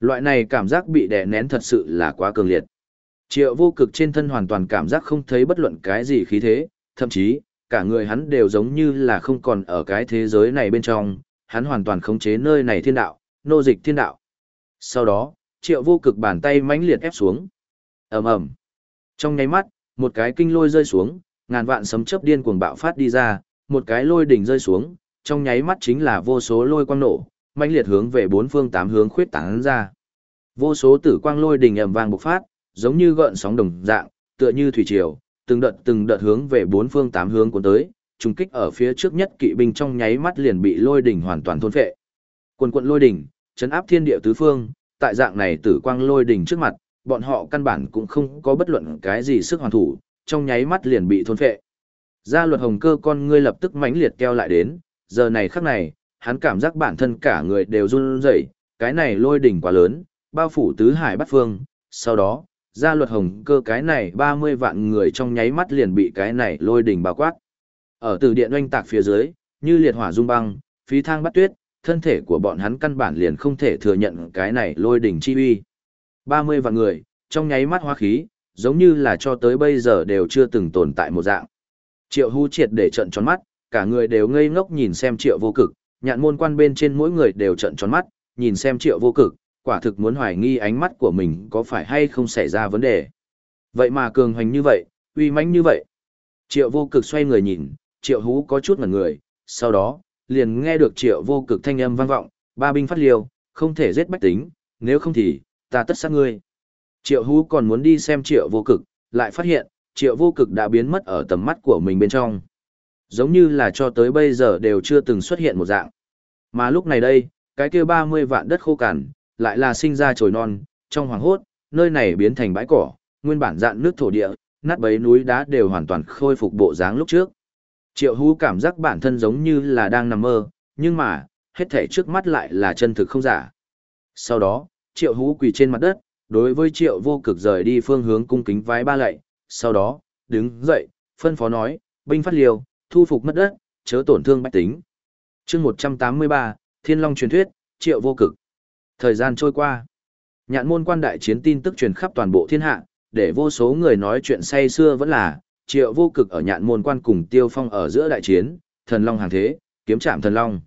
Loại này cảm giác bị đè nén thật sự là quá cường liệt. Triệu vô cực trên thân hoàn toàn cảm giác không thấy bất luận cái gì khí thế, thậm chí, cả người hắn đều giống như là không còn ở cái thế giới này bên trong, hắn hoàn toàn khống chế nơi này thiên đạo, nô dịch thiên đạo. Sau đó, triệu vô cực bàn tay mãnh liệt ép xuống ầm ầm. Trong nháy mắt một cái kinh lôi rơi xuống ngàn vạn sấm chớp điên cuồng bạo phát đi ra một cái lôi đỉnh rơi xuống trong nháy mắt chính là vô số lôi quang nổ mãnh liệt hướng về bốn phương tám hướng khuyết tán ra. Vô số tử quang lôi đỉnh ầm vang bộc phát giống như gợn sóng đồng dạng tựa như thủy triều từng đợt từng đợt hướng về bốn phương tám hướng cuốn tới trùng kích ở phía trước nhất kỵ binh trong nháy mắt liền bị lôi đỉnh hoàn toàn thôn phệ. Quần quận lôi đỉnh chấn áp thiên địa tứ phương tại dạng này tử quang lôi đỉnh trước mặt, bọn họ căn bản cũng không có bất luận cái gì sức hoàn thủ, trong nháy mắt liền bị thôn phệ. Gia luật hồng cơ con ngươi lập tức mãnh liệt keo lại đến, giờ này khắc này, hắn cảm giác bản thân cả người đều run rẩy, cái này lôi đỉnh quá lớn, bao phủ tứ hải bát phương, sau đó, gia luật hồng cơ cái này 30 vạn người trong nháy mắt liền bị cái này lôi đỉnh bao quát. Ở từ điện oanh tạc phía dưới, như liệt hỏa dung băng, phí thang bắt tuyết, thân thể của bọn hắn căn bản liền không thể thừa nhận cái này lôi đỉnh chi uy. 30 vạn người, trong nháy mắt hoa khí, giống như là cho tới bây giờ đều chưa từng tồn tại một dạng. Triệu hú triệt để trận tròn mắt, cả người đều ngây ngốc nhìn xem triệu vô cực, nhạn môn quan bên trên mỗi người đều trận tròn mắt, nhìn xem triệu vô cực, quả thực muốn hoài nghi ánh mắt của mình có phải hay không xảy ra vấn đề. Vậy mà cường hoành như vậy, uy mãnh như vậy. Triệu vô cực xoay người nhìn, triệu hú có chút ngẩn người, sau đó, liền nghe được triệu vô cực thanh âm vang vọng, ba binh phát liều, không thể giết bách tính, nếu không thì, ta tất sát ngươi. Triệu hú còn muốn đi xem triệu vô cực, lại phát hiện, triệu vô cực đã biến mất ở tầm mắt của mình bên trong. Giống như là cho tới bây giờ đều chưa từng xuất hiện một dạng. Mà lúc này đây, cái kia 30 vạn đất khô cằn, lại là sinh ra trồi non, trong hoàng hốt, nơi này biến thành bãi cỏ, nguyên bản dạn nước thổ địa, nát bấy núi đá đều hoàn toàn khôi phục bộ dáng lúc trước. Triệu hú cảm giác bản thân giống như là đang nằm mơ, nhưng mà, hết thể trước mắt lại là chân thực không giả. Sau đó, triệu hú quỳ trên mặt đất, đối với triệu vô cực rời đi phương hướng cung kính vái ba lạy, sau đó, đứng dậy, phân phó nói, binh phát liều, thu phục mất đất, chớ tổn thương bách tính. chương 183, Thiên Long truyền thuyết, triệu vô cực. Thời gian trôi qua, nhạn môn quan đại chiến tin tức truyền khắp toàn bộ thiên hạ, để vô số người nói chuyện say xưa vẫn là, triệu vô cực ở nhạn môn quan cùng tiêu phong ở giữa đại chiến, thần long hàng thế, kiếm chạm thần long.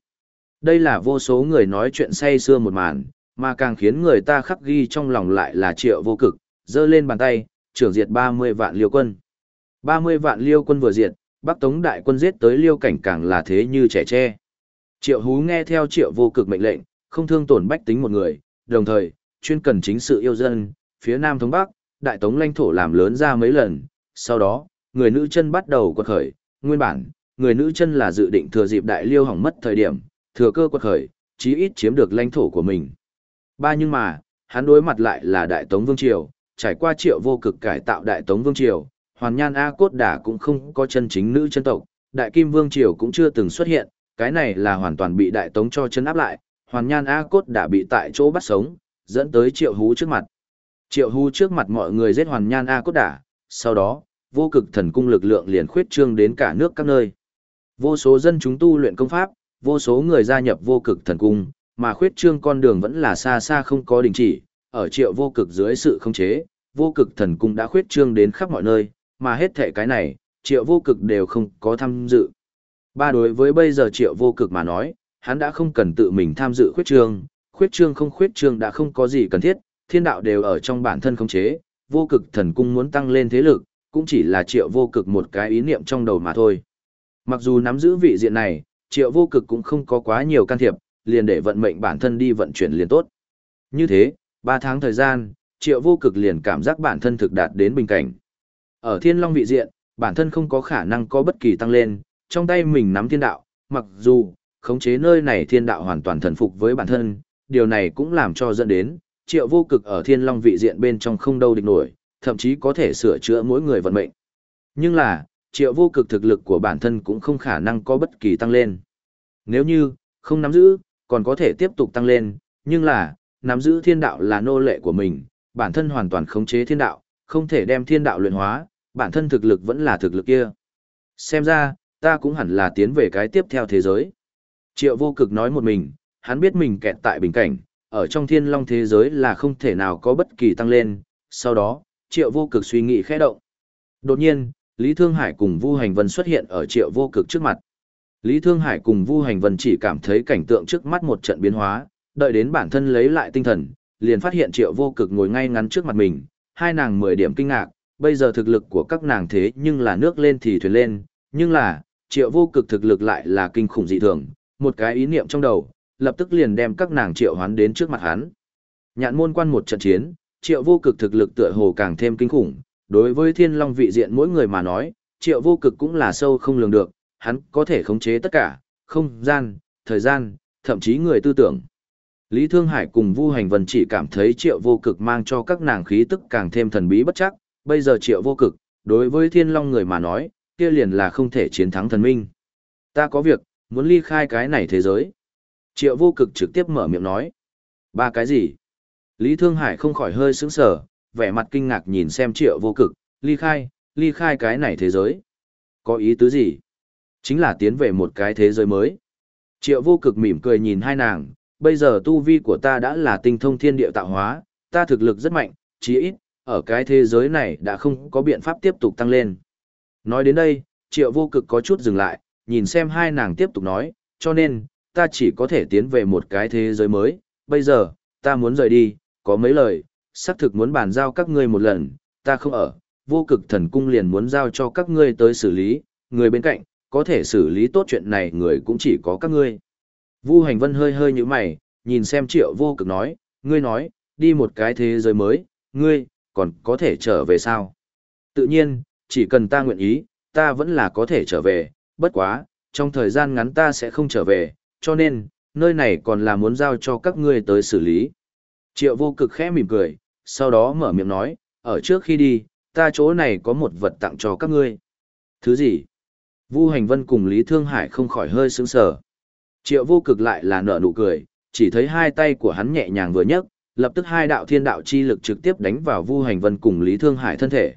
Đây là vô số người nói chuyện say xưa một màn, mà càng khiến người ta khắc ghi trong lòng lại là triệu vô cực, giơ lên bàn tay, trưởng diệt 30 vạn liêu quân. 30 vạn liêu quân vừa diệt, Bắc Tống đại quân giết tới liêu cảnh càng là thế như trẻ tre. Triệu hú nghe theo triệu vô cực mệnh lệnh, không thương tổn bách tính một người, đồng thời, chuyên cần chính sự yêu dân, phía Nam thống Bắc, đại tống lãnh thổ làm lớn ra mấy lần, sau đó, người nữ chân bắt đầu quật khởi, nguyên bản, người nữ chân là dự định thừa dịp đại liêu hỏng mất thời điểm, thừa cơ quật khởi, chí ít chiếm được lãnh thổ của mình. Ba nhưng mà, hắn đối mặt lại là đại tống vương triều, trải qua triệu vô cực cải tạo đại tống vương triều, hoàn nhan A cốt Đà cũng không có chân chính nữ chân tộc, đại kim vương triều cũng chưa từng xuất hiện, cái này là hoàn toàn bị đại tống cho chân áp lại, hoàn nhan A cốt đã bị tại chỗ bắt sống, dẫn tới triệu hú trước mặt. Triệu hú trước mặt mọi người giết hoàn nhan A cốt Đà, sau đó, vô cực thần cung lực lượng liền khuyết trương đến cả nước các nơi. Vô số dân chúng tu luyện công pháp, vô số người gia nhập vô cực thần cung, mà khuyết trương con đường vẫn là xa xa không có đình chỉ, ở triệu vô cực dưới sự không chế, vô cực thần cung đã khuyết trương đến khắp mọi nơi, mà hết thể cái này, triệu vô cực đều không có tham dự. Ba đối với bây giờ triệu vô cực mà nói, hắn đã không cần tự mình tham dự khuyết trương, khuyết trương không khuyết trương đã không có gì cần thiết, thiên đạo đều ở trong bản thân không chế, vô cực thần cung muốn tăng lên thế lực, cũng chỉ là triệu vô cực một cái ý niệm trong đầu mà thôi. Mặc dù nắm giữ vị diện này, triệu vô cực cũng không có quá nhiều can thiệp, liền để vận mệnh bản thân đi vận chuyển liền tốt. Như thế, 3 tháng thời gian, triệu vô cực liền cảm giác bản thân thực đạt đến bình cảnh. Ở thiên long vị diện, bản thân không có khả năng có bất kỳ tăng lên, trong tay mình nắm thiên đạo, mặc dù, khống chế nơi này thiên đạo hoàn toàn thần phục với bản thân, điều này cũng làm cho dẫn đến, triệu vô cực ở thiên long vị diện bên trong không đâu địch nổi, thậm chí có thể sửa chữa mỗi người vận mệnh. Nhưng là, triệu vô cực thực lực của bản thân cũng không khả năng có bất kỳ tăng lên. Nếu như, không nắm giữ, còn có thể tiếp tục tăng lên, nhưng là, nắm giữ thiên đạo là nô lệ của mình, bản thân hoàn toàn khống chế thiên đạo, không thể đem thiên đạo luyện hóa, bản thân thực lực vẫn là thực lực kia. Xem ra, ta cũng hẳn là tiến về cái tiếp theo thế giới. Triệu vô cực nói một mình, hắn biết mình kẹt tại bình cảnh, ở trong thiên long thế giới là không thể nào có bất kỳ tăng lên, sau đó, triệu vô cực suy nghĩ khẽ động. Đột nhiên, Lý Thương Hải cùng Vu Hành Vân xuất hiện ở triệu vô cực trước mặt. Lý Thương Hải cùng Vu Hành Vân chỉ cảm thấy cảnh tượng trước mắt một trận biến hóa, đợi đến bản thân lấy lại tinh thần, liền phát hiện triệu vô cực ngồi ngay ngắn trước mặt mình, hai nàng mười điểm kinh ngạc, bây giờ thực lực của các nàng thế nhưng là nước lên thì thuyền lên, nhưng là, triệu vô cực thực lực lại là kinh khủng dị thường, một cái ý niệm trong đầu, lập tức liền đem các nàng triệu hoán đến trước mặt hắn. Nhạn môn quan một trận chiến, triệu vô cực thực lực tựa hồ càng thêm kinh khủng, đối với thiên long vị diện mỗi người mà nói, triệu vô cực cũng là sâu không lường được, hắn có thể khống chế tất cả, không gian, thời gian, thậm chí người tư tưởng. Lý Thương Hải cùng Vu Hành Vân chỉ cảm thấy triệu vô cực mang cho các nàng khí tức càng thêm thần bí bất chắc, bây giờ triệu vô cực, đối với thiên long người mà nói, kia liền là không thể chiến thắng thần minh. Ta có việc, muốn ly khai cái này thế giới. Triệu vô cực trực tiếp mở miệng nói. Ba cái gì? Lý Thương Hải không khỏi hơi sững sờ, vẻ mặt kinh ngạc nhìn xem triệu vô cực, ly khai, ly khai cái này thế giới. Có ý tứ gì? Chính là tiến về một cái thế giới mới. Triệu vô cực mỉm cười nhìn hai nàng, bây giờ tu vi của ta đã là tinh thông thiên địa tạo hóa, ta thực lực rất mạnh, chí ít, ở cái thế giới này đã không có biện pháp tiếp tục tăng lên. Nói đến đây, triệu vô cực có chút dừng lại, nhìn xem hai nàng tiếp tục nói, cho nên, ta chỉ có thể tiến về một cái thế giới mới, bây giờ, ta muốn rời đi, có mấy lời, xác thực muốn bàn giao các ngươi một lần, ta không ở, vô cực thần cung liền muốn giao cho các ngươi tới xử lý, người bên cạnh, có thể xử lý tốt chuyện này người cũng chỉ có các ngươi. Vu hành vân hơi hơi như mày, nhìn xem triệu vô cực nói, ngươi nói, đi một cái thế giới mới, ngươi, còn có thể trở về sao? Tự nhiên, chỉ cần ta nguyện ý, ta vẫn là có thể trở về, bất quá, trong thời gian ngắn ta sẽ không trở về, cho nên, nơi này còn là muốn giao cho các ngươi tới xử lý. Triệu vô cực khẽ mỉm cười, sau đó mở miệng nói, ở trước khi đi, ta chỗ này có một vật tặng cho các ngươi. Thứ gì? Vu Hành Vân cùng Lý Thương Hải không khỏi hơi sững sờ. Triệu vô cực lại là nở nụ cười, chỉ thấy hai tay của hắn nhẹ nhàng vừa nhấc, lập tức hai đạo thiên đạo chi lực trực tiếp đánh vào Vu Hành Vân cùng Lý Thương Hải thân thể.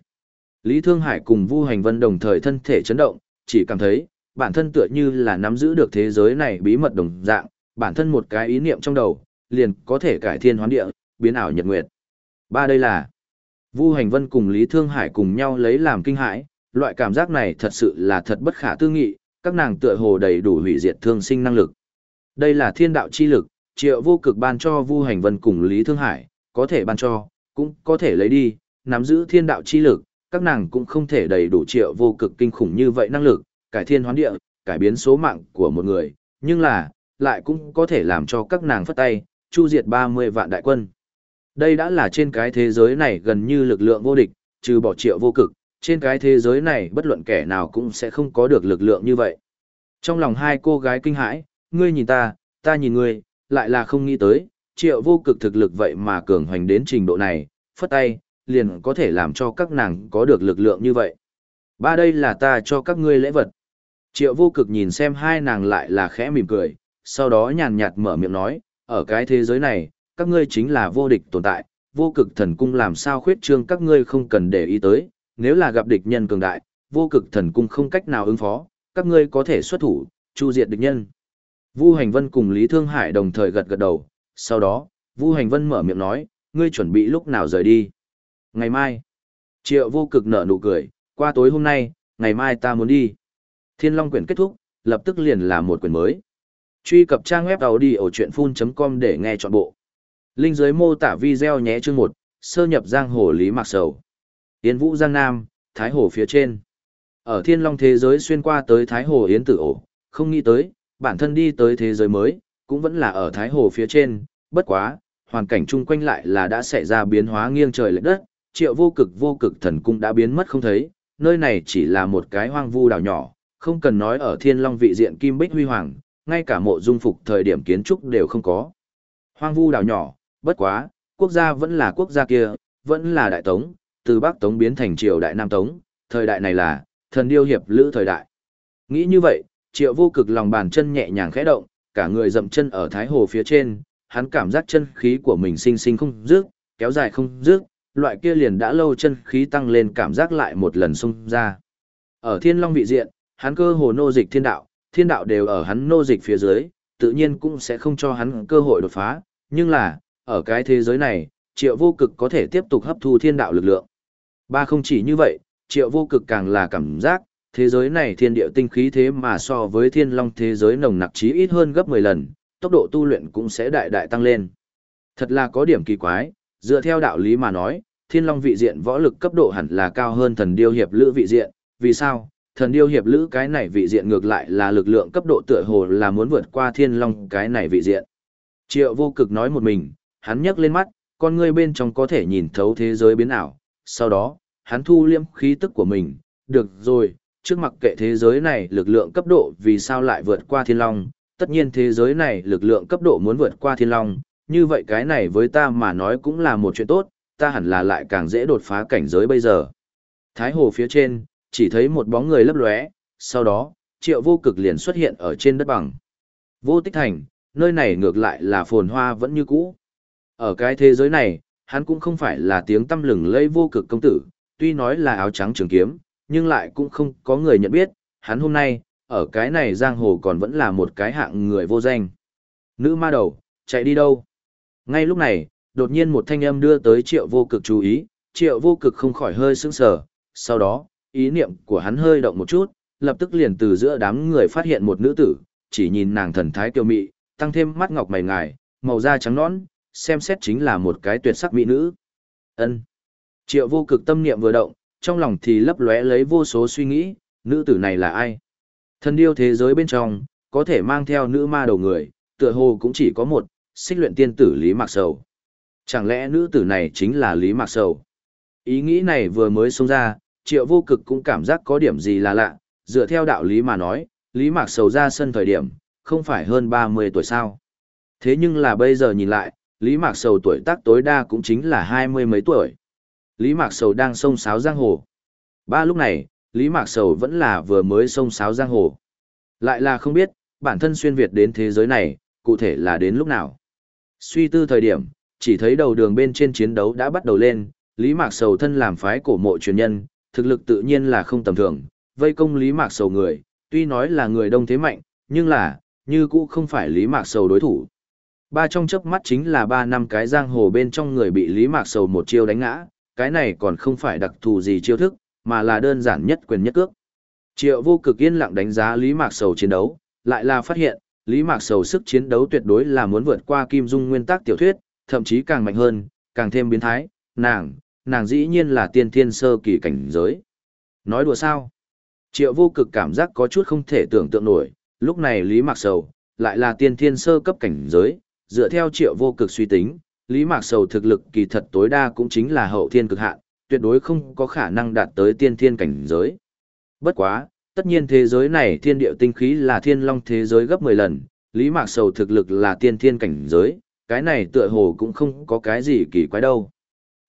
Lý Thương Hải cùng Vu Hành Vân đồng thời thân thể chấn động, chỉ cảm thấy, bản thân tựa như là nắm giữ được thế giới này bí mật đồng dạng, bản thân một cái ý niệm trong đầu, liền có thể cải thiên hoán địa, biến ảo nhật nguyệt. Ba đây là Vu Hành Vân cùng Lý Thương Hải cùng nhau lấy làm kinh hãi, loại cảm giác này thật sự là thật bất khả tư nghị, các nàng tựa hồ đầy đủ hủy diệt thương sinh năng lực. Đây là thiên đạo chi lực, triệu vô cực ban cho Vu Hành Vân cùng Lý Thương Hải, có thể ban cho, cũng có thể lấy đi, nắm giữ thiên đạo chi lực, các nàng cũng không thể đầy đủ triệu vô cực kinh khủng như vậy năng lực, cải thiên hoán địa, cải biến số mạng của một người, nhưng là, lại cũng có thể làm cho các nàng phất tay, chu diệt 30 vạn đại quân. Đây đã là trên cái thế giới này gần như lực lượng vô địch, trừ bỏ triệu vô cực, trên cái thế giới này bất luận kẻ nào cũng sẽ không có được lực lượng như vậy. Trong lòng hai cô gái kinh hãi, ngươi nhìn ta, ta nhìn ngươi, lại là không nghĩ tới, triệu vô cực thực lực vậy mà cường hoành đến trình độ này, phất tay, liền có thể làm cho các nàng có được lực lượng như vậy. Ba đây là ta cho các ngươi lễ vật. Triệu vô cực nhìn xem hai nàng lại là khẽ mỉm cười, sau đó nhàn nhạt mở miệng nói, ở cái thế giới này, các ngươi chính là vô địch tồn tại, vô cực thần cung làm sao khuyết trương các ngươi không cần để ý tới, nếu là gặp địch nhân cường đại, vô cực thần cung không cách nào ứng phó, các ngươi có thể xuất thủ, chu diệt địch nhân. Vu Hành Vân cùng Lý Thương Hải đồng thời gật gật đầu, sau đó, Vu Hành Vân mở miệng nói, ngươi chuẩn bị lúc nào rời đi. Ngày mai, Triệu vô cực nở nụ cười, qua tối hôm nay, ngày mai ta muốn đi. Thiên Long quyển kết thúc, lập tức liền là một quyển mới. Truy cập trang web đầu đi ở chuyệnfun.com để nghe trọn bộ. Linh dưới mô tả video nhé chương một, sơ nhập giang hồ Lý Mạc Sầu. Yến Vũ Giang Nam, Thái Hồ phía trên. Ở thiên long thế giới xuyên qua tới Thái Hồ Yến Tử Ổ, không nghĩ tới, bản thân đi tới thế giới mới, cũng vẫn là ở Thái Hồ phía trên, bất quá, hoàn cảnh chung quanh lại là đã xảy ra biến hóa nghiêng trời lệch đất, triệu vô cực vô cực thần cung đã biến mất không thấy, nơi này chỉ là một cái hoang vu đảo nhỏ, không cần nói ở thiên long vị diện kim bích huy hoàng, ngay cả mộ dung phục thời điểm kiến trúc đều không có. Hoang vu đảo nhỏ, bất quá, quốc gia vẫn là quốc gia kia, vẫn là đại tống, từ Bắc Tống biến thành triều đại Nam Tống, thời đại này là thần điêu hiệp lữ thời đại. Nghĩ như vậy, triệu vô cực lòng bàn chân nhẹ nhàng khẽ động, cả người dậm chân ở thái hồ phía trên, hắn cảm giác chân khí của mình sinh sinh không dứt, kéo dài không dứt, loại kia liền đã lâu chân khí tăng lên cảm giác lại một lần xung ra. Ở thiên long vị diện, hắn cơ hồ nô dịch thiên đạo, thiên đạo đều ở hắn nô dịch phía dưới, tự nhiên cũng sẽ không cho hắn cơ hội đột phá, nhưng là, ở cái thế giới này, triệu vô cực có thể tiếp tục hấp thu thiên đạo lực lượng. Ba không chỉ như vậy, triệu vô cực càng là cảm giác, thế giới này thiên địa tinh khí thế mà so với thiên long thế giới nồng nặc chí ít hơn gấp 10 lần, tốc độ tu luyện cũng sẽ đại đại tăng lên. Thật là có điểm kỳ quái, dựa theo đạo lý mà nói, thiên long vị diện võ lực cấp độ hẳn là cao hơn thần điêu hiệp lữ vị diện, vì sao? Thần điêu hiệp lữ cái này vị diện ngược lại là lực lượng cấp độ tựa hồ là muốn vượt qua thiên long cái này vị diện. Triệu vô cực nói một mình, hắn nhấc lên mắt, con ngươi bên trong có thể nhìn thấu thế giới biến ảo, sau đó, hắn thu liêm khí tức của mình, được rồi, trước mặt kệ thế giới này lực lượng cấp độ vì sao lại vượt qua thiên long, tất nhiên thế giới này lực lượng cấp độ muốn vượt qua thiên long, như vậy cái này với ta mà nói cũng là một chuyện tốt, ta hẳn là lại càng dễ đột phá cảnh giới bây giờ. Thái hồ phía trên, chỉ thấy một bóng người lấp lóe, sau đó, triệu vô cực liền xuất hiện ở trên đất bằng. Vô tích thành, nơi này ngược lại là phồn hoa vẫn như cũ. Ở cái thế giới này, hắn cũng không phải là tiếng tâm lừng lây vô cực công tử, tuy nói là áo trắng trường kiếm, nhưng lại cũng không có người nhận biết, hắn hôm nay, ở cái này giang hồ còn vẫn là một cái hạng người vô danh. Nữ ma đầu, chạy đi đâu? Ngay lúc này, đột nhiên một thanh âm đưa tới triệu vô cực chú ý, triệu vô cực không khỏi hơi sững sờ, sau đó, ý niệm của hắn hơi động một chút, lập tức liền từ giữa đám người phát hiện một nữ tử, chỉ nhìn nàng thần thái kiêu mị, tăng thêm mắt ngọc mày ngài, màu da trắng nõn, xem xét chính là một cái tuyệt sắc mỹ nữ. Ân. Triệu vô cực tâm niệm vừa động, trong lòng thì lấp lóe lấy vô số suy nghĩ, nữ tử này là ai? Thần điêu thế giới bên trong, có thể mang theo nữ ma đầu người, tựa hồ cũng chỉ có một, xích luyện tiên tử Lý Mạc Sầu. Chẳng lẽ nữ tử này chính là Lý Mạc Sầu? Ý nghĩ này vừa mới xông ra, triệu vô cực cũng cảm giác có điểm gì là lạ, dựa theo đạo lý mà nói, Lý Mạc Sầu ra sân thời điểm, không phải hơn 30 tuổi sao. Thế nhưng là bây giờ nhìn lại, Lý Mạc Sầu tuổi tác tối đa cũng chính là hai mươi mấy tuổi. Lý Mạc Sầu đang sông sáo giang hồ. Ba lúc này, Lý Mạc Sầu vẫn là vừa mới sông sáo giang hồ. Lại là không biết, bản thân xuyên Việt đến thế giới này, cụ thể là đến lúc nào. Suy tư thời điểm, chỉ thấy đầu đường bên trên chiến đấu đã bắt đầu lên, Lý Mạc Sầu thân làm phái cổ mộ truyền nhân, thực lực tự nhiên là không tầm thường, vây công Lý Mạc Sầu người, tuy nói là người đông thế mạnh, nhưng là, như cũ không phải Lý Mạc Sầu đối thủ. Ba trong chớp mắt chính là ba năm cái giang hồ bên trong người bị Lý Mạc Sầu một chiêu đánh ngã, cái này còn không phải đặc thù gì chiêu thức, mà là đơn giản nhất quyền nhất cước. Triệu vô cực yên lặng đánh giá Lý Mạc Sầu chiến đấu, lại là phát hiện, Lý Mạc Sầu sức chiến đấu tuyệt đối là muốn vượt qua Kim Dung nguyên tắc tiểu thuyết, thậm chí càng mạnh hơn, càng thêm biến thái, nàng, nàng dĩ nhiên là tiên thiên sơ kỳ cảnh giới. Nói đùa sao? Triệu vô cực cảm giác có chút không thể tưởng tượng nổi, lúc này Lý Mạc Sầu, lại là tiên thiên sơ cấp cảnh giới, dựa theo triệu vô cực suy tính, Lý Mạc Sầu thực lực kỳ thật tối đa cũng chính là hậu thiên cực hạn, tuyệt đối không có khả năng đạt tới tiên thiên cảnh giới. Bất quá, tất nhiên thế giới này thiên địa tinh khí là thiên long thế giới gấp 10 lần, Lý Mạc Sầu thực lực là tiên thiên cảnh giới, cái này tựa hồ cũng không có cái gì kỳ quái đâu.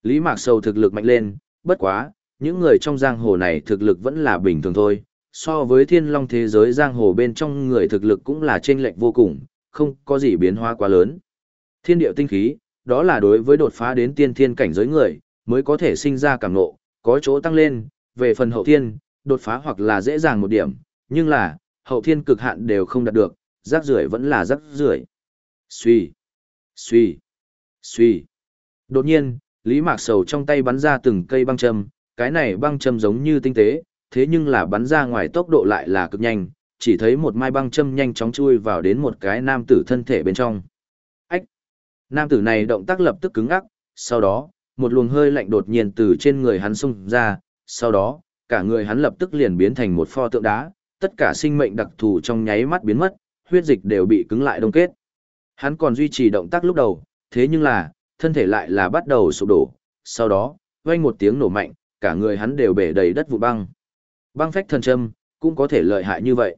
Lý Mạc Sầu thực lực mạnh lên, bất quá, những người trong giang hồ này thực lực vẫn là bình thường thôi, so với thiên long thế giới giang hồ bên trong người thực lực cũng là chênh lệch vô cùng, không có gì biến hóa quá lớn. Thiên điệu tinh khí, đó là đối với đột phá đến tiên thiên cảnh giới người, mới có thể sinh ra cảm ngộ, có chỗ tăng lên, về phần hậu thiên, đột phá hoặc là dễ dàng một điểm, nhưng là, hậu thiên cực hạn đều không đạt được, rác rưởi vẫn là rác rưởi. Suy, suy, suy. Đột nhiên, Lý Mạc Sầu trong tay bắn ra từng cây băng châm, cái này băng châm giống như tinh tế, thế nhưng là bắn ra ngoài tốc độ lại là cực nhanh, chỉ thấy một mai băng châm nhanh chóng chui vào đến một cái nam tử thân thể bên trong. Nam tử này động tác lập tức cứng ngắc, sau đó, một luồng hơi lạnh đột nhiên từ trên người hắn xung ra, sau đó, cả người hắn lập tức liền biến thành một pho tượng đá, tất cả sinh mệnh đặc thù trong nháy mắt biến mất, huyết dịch đều bị cứng lại đông kết. Hắn còn duy trì động tác lúc đầu, thế nhưng là, thân thể lại là bắt đầu sụp đổ, sau đó, vang một tiếng nổ mạnh, cả người hắn đều bể đầy đất vụ băng. Băng phách thần châm, cũng có thể lợi hại như vậy.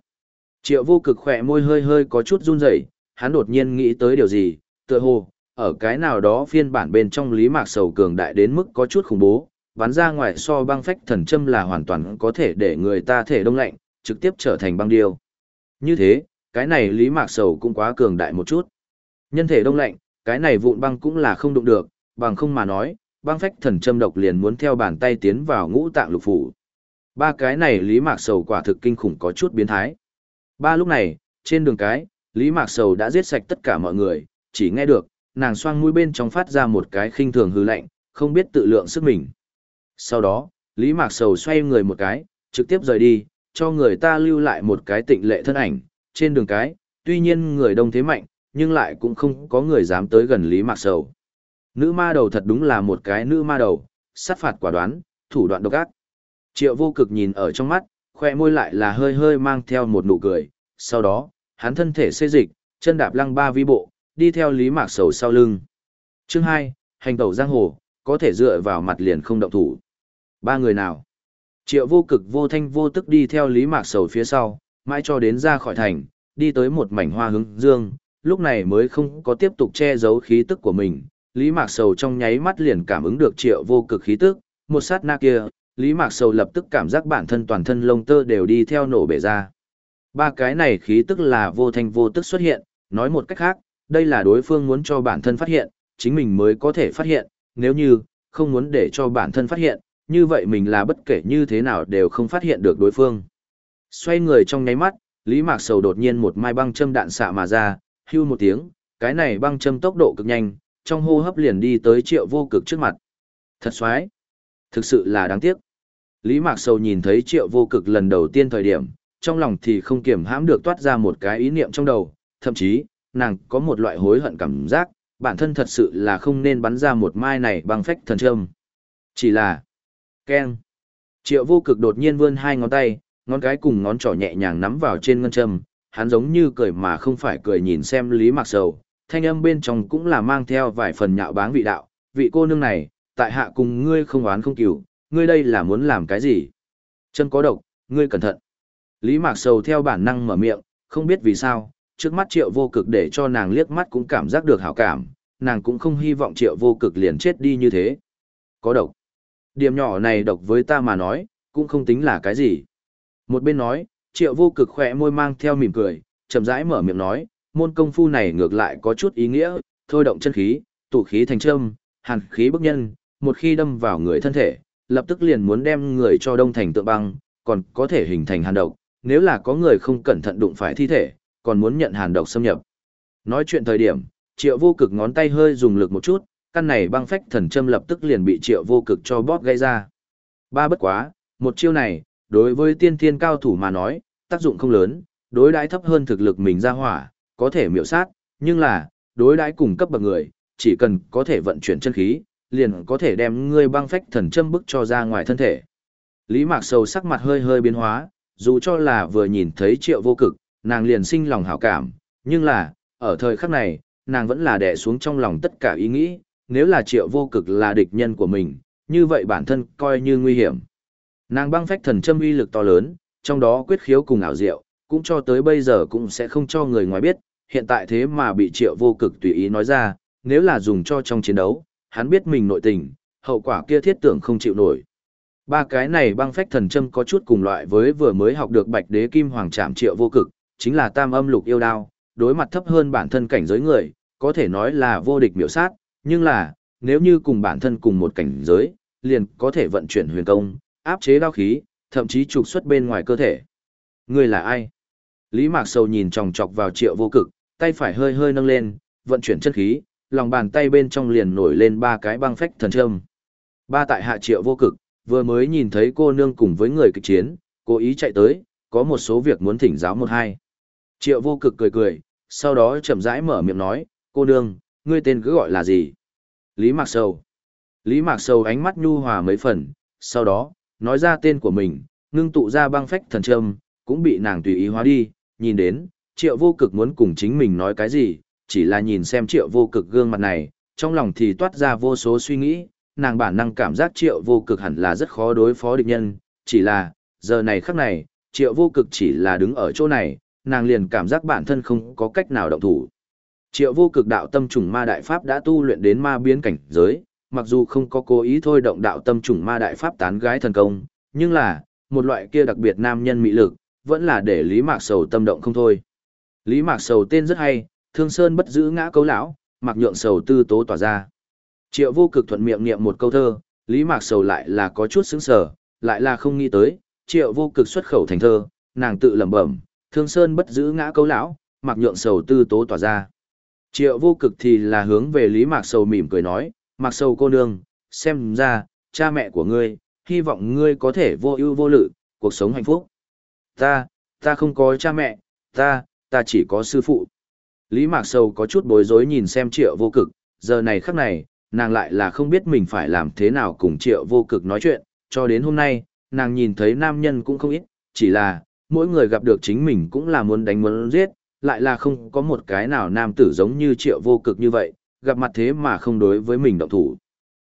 Triệu vô cực khỏe môi hơi hơi có chút run rẩy, hắn đột nhiên nghĩ tới điều gì, tựa hồ, ở cái nào đó phiên bản bên trong lý mạc sầu cường đại đến mức có chút khủng bố, bắn ra ngoài so băng phách thần châm là hoàn toàn có thể để người ta thể đông lạnh, trực tiếp trở thành băng điêu. Như thế, cái này lý mạc sầu cũng quá cường đại một chút. Nhân thể đông lạnh, cái này vụn băng cũng là không đụng được, bằng không mà nói, băng phách thần châm độc liền muốn theo bàn tay tiến vào ngũ tạng lục phủ. Ba cái này Lý Mạc Sầu quả thực kinh khủng có chút biến thái. Ba lúc này, trên đường cái, Lý Mạc Sầu đã giết sạch tất cả mọi người, chỉ nghe được, nàng xoang mũi bên trong phát ra một cái khinh thường hư lạnh, không biết tự lượng sức mình. Sau đó, Lý Mạc Sầu xoay người một cái, trực tiếp rời đi, cho người ta lưu lại một cái tịnh lệ thân ảnh, trên đường cái, tuy nhiên người đông thế mạnh, nhưng lại cũng không có người dám tới gần Lý Mạc Sầu. Nữ ma đầu thật đúng là một cái nữ ma đầu, sát phạt quả đoán, thủ đoạn độc ác. Triệu vô cực nhìn ở trong mắt, khoe môi lại là hơi hơi mang theo một nụ cười, sau đó, hắn thân thể xê dịch, chân đạp lăng ba vi bộ, đi theo Lý Mạc Sầu sau lưng. Chương 2, hành tẩu giang hồ, có thể dựa vào mặt liền không động thủ. Ba người nào? Triệu vô cực vô thanh vô tức đi theo Lý Mạc Sầu phía sau, mãi cho đến ra khỏi thành, đi tới một mảnh hoa hướng dương, lúc này mới không có tiếp tục che giấu khí tức của mình. Lý Mạc Sầu trong nháy mắt liền cảm ứng được triệu vô cực khí tức, một sát na kia, Lý Mạc Sầu lập tức cảm giác bản thân toàn thân lông tơ đều đi theo nổ bể ra. Ba cái này khí tức là vô thanh vô tức xuất hiện, nói một cách khác, đây là đối phương muốn cho bản thân phát hiện, chính mình mới có thể phát hiện, nếu như, không muốn để cho bản thân phát hiện, như vậy mình là bất kể như thế nào đều không phát hiện được đối phương. Xoay người trong nháy mắt, Lý Mạc Sầu đột nhiên một mai băng châm đạn xạ mà ra, hưu một tiếng, cái này băng châm tốc độ cực nhanh, trong hô hấp liền đi tới triệu vô cực trước mặt. Thật xoái. Thực sự là đáng tiếc. Lý Mạc Sầu nhìn thấy triệu vô cực lần đầu tiên thời điểm, trong lòng thì không kiểm hãm được toát ra một cái ý niệm trong đầu, thậm chí, nàng có một loại hối hận cảm giác, bản thân thật sự là không nên bắn ra một mai này băng phách thần châm. Chỉ là, keng. Triệu vô cực đột nhiên vươn hai ngón tay, ngón cái cùng ngón trỏ nhẹ nhàng nắm vào trên ngân châm, hắn giống như cười mà không phải cười nhìn xem Lý Mạc Sầu, thanh âm bên trong cũng là mang theo vài phần nhạo báng vị đạo, vị cô nương này, tại hạ cùng ngươi không oán không cửu, ngươi đây là muốn làm cái gì? Chân có độc, ngươi cẩn thận. Lý Mạc Sầu theo bản năng mở miệng, không biết vì sao, trước mắt triệu vô cực để cho nàng liếc mắt cũng cảm giác được hảo cảm, nàng cũng không hy vọng triệu vô cực liền chết đi như thế. Có độc. Điểm nhỏ này độc với ta mà nói, cũng không tính là cái gì. Một bên nói, triệu vô cực khỏe môi mang theo mỉm cười, chậm rãi mở miệng nói, môn công phu này ngược lại có chút ý nghĩa, thôi động chân khí, tụ khí thành châm, hàn khí bức nhân, một khi đâm vào người thân thể, lập tức liền muốn đem người cho đông thành tượng băng, còn có thể hình thành hàn độc, nếu là có người không cẩn thận đụng phải thi thể, còn muốn nhận hàn độc xâm nhập. Nói chuyện thời điểm, triệu vô cực ngón tay hơi dùng lực một chút, căn này băng phách thần châm lập tức liền bị triệu vô cực cho bóp gây ra. Ba bất quá, một chiêu này, đối với tiên thiên cao thủ mà nói, tác dụng không lớn, đối đãi thấp hơn thực lực mình ra hỏa, có thể miểu sát, nhưng là, đối đãi cùng cấp bậc người, chỉ cần có thể vận chuyển chân khí, liền có thể đem ngươi băng phách thần châm bức cho ra ngoài thân thể. Lý Mạc Sầu sắc mặt hơi hơi biến hóa, dù cho là vừa nhìn thấy triệu vô cực, nàng liền sinh lòng hảo cảm, nhưng là, ở thời khắc này, nàng vẫn là đè xuống trong lòng tất cả ý nghĩ, nếu là triệu vô cực là địch nhân của mình, như vậy bản thân coi như nguy hiểm. Nàng băng phách thần châm uy lực to lớn, trong đó quyết khiếu cùng ảo diệu, cũng cho tới bây giờ cũng sẽ không cho người ngoài biết, hiện tại thế mà bị triệu vô cực tùy ý nói ra, nếu là dùng cho trong chiến đấu, hắn biết mình nội tình, hậu quả kia thiết tưởng không chịu nổi. Ba cái này băng phách thần châm có chút cùng loại với vừa mới học được bạch đế kim hoàng trạm triệu vô cực, chính là tam âm lục yêu đao, đối mặt thấp hơn bản thân cảnh giới người, có thể nói là vô địch miểu sát, nhưng là, nếu như cùng bản thân cùng một cảnh giới, liền có thể vận chuyển huyền công, áp chế đao khí, thậm chí trục xuất bên ngoài cơ thể. Người là ai? Lý Mạc Sầu nhìn chòng chọc vào triệu vô cực, tay phải hơi hơi nâng lên, vận chuyển chân khí, lòng bàn tay bên trong liền nổi lên ba cái băng phách thần châm. Ba tại hạ triệu vô cực, vừa mới nhìn thấy cô nương cùng với người kịch chiến, cố ý chạy tới, có một số việc muốn thỉnh giáo một hai. Triệu vô cực cười cười, sau đó chậm rãi mở miệng nói, cô nương, ngươi tên cứ gọi là gì? Lý Mạc Sầu. Lý Mạc Sầu ánh mắt nhu hòa mấy phần, sau đó, nói ra tên của mình, ngưng tụ ra băng phách thần trâm, cũng bị nàng tùy ý hóa đi, nhìn đến, triệu vô cực muốn cùng chính mình nói cái gì, chỉ là nhìn xem triệu vô cực gương mặt này, trong lòng thì toát ra vô số suy nghĩ, nàng bản năng cảm giác triệu vô cực hẳn là rất khó đối phó địch nhân, chỉ là, giờ này khắc này, triệu vô cực chỉ là đứng ở chỗ này, nàng liền cảm giác bản thân không có cách nào động thủ. Triệu vô cực đạo tâm trùng ma đại pháp đã tu luyện đến ma biến cảnh giới, mặc dù không có cố ý thôi động đạo tâm trùng ma đại pháp tán gái thần công, nhưng là, một loại kia đặc biệt nam nhân mỹ lực, vẫn là để Lý Mạc Sầu tâm động không thôi. Lý Mạc Sầu tên rất hay, Thương Sơn bất giữ ngã cấu lão, mặc nhượng sầu tư tố tỏa ra. Triệu vô cực thuận miệng niệm một câu thơ, Lý Mạc Sầu lại là có chút sững sờ, lại là không nghĩ tới, Triệu vô cực xuất khẩu thành thơ, nàng tự lẩm bẩm, Thương Sơn bất giữ ngã câu lão, mặc nhượng sầu tư tố tỏa ra. Triệu vô cực thì là hướng về Lý Mạc Sầu mỉm cười nói, Mạc Sầu cô nương, xem ra, cha mẹ của ngươi, hy vọng ngươi có thể vô ưu vô lự, cuộc sống hạnh phúc. Ta, ta không có cha mẹ, ta, ta chỉ có sư phụ. Lý Mạc Sầu có chút bối rối nhìn xem triệu vô cực, giờ này khắc này, nàng lại là không biết mình phải làm thế nào cùng triệu vô cực nói chuyện, cho đến hôm nay, nàng nhìn thấy nam nhân cũng không ít, chỉ là, mỗi người gặp được chính mình cũng là muốn đánh muốn giết, lại là không có một cái nào nam tử giống như triệu vô cực như vậy, gặp mặt thế mà không đối với mình động thủ.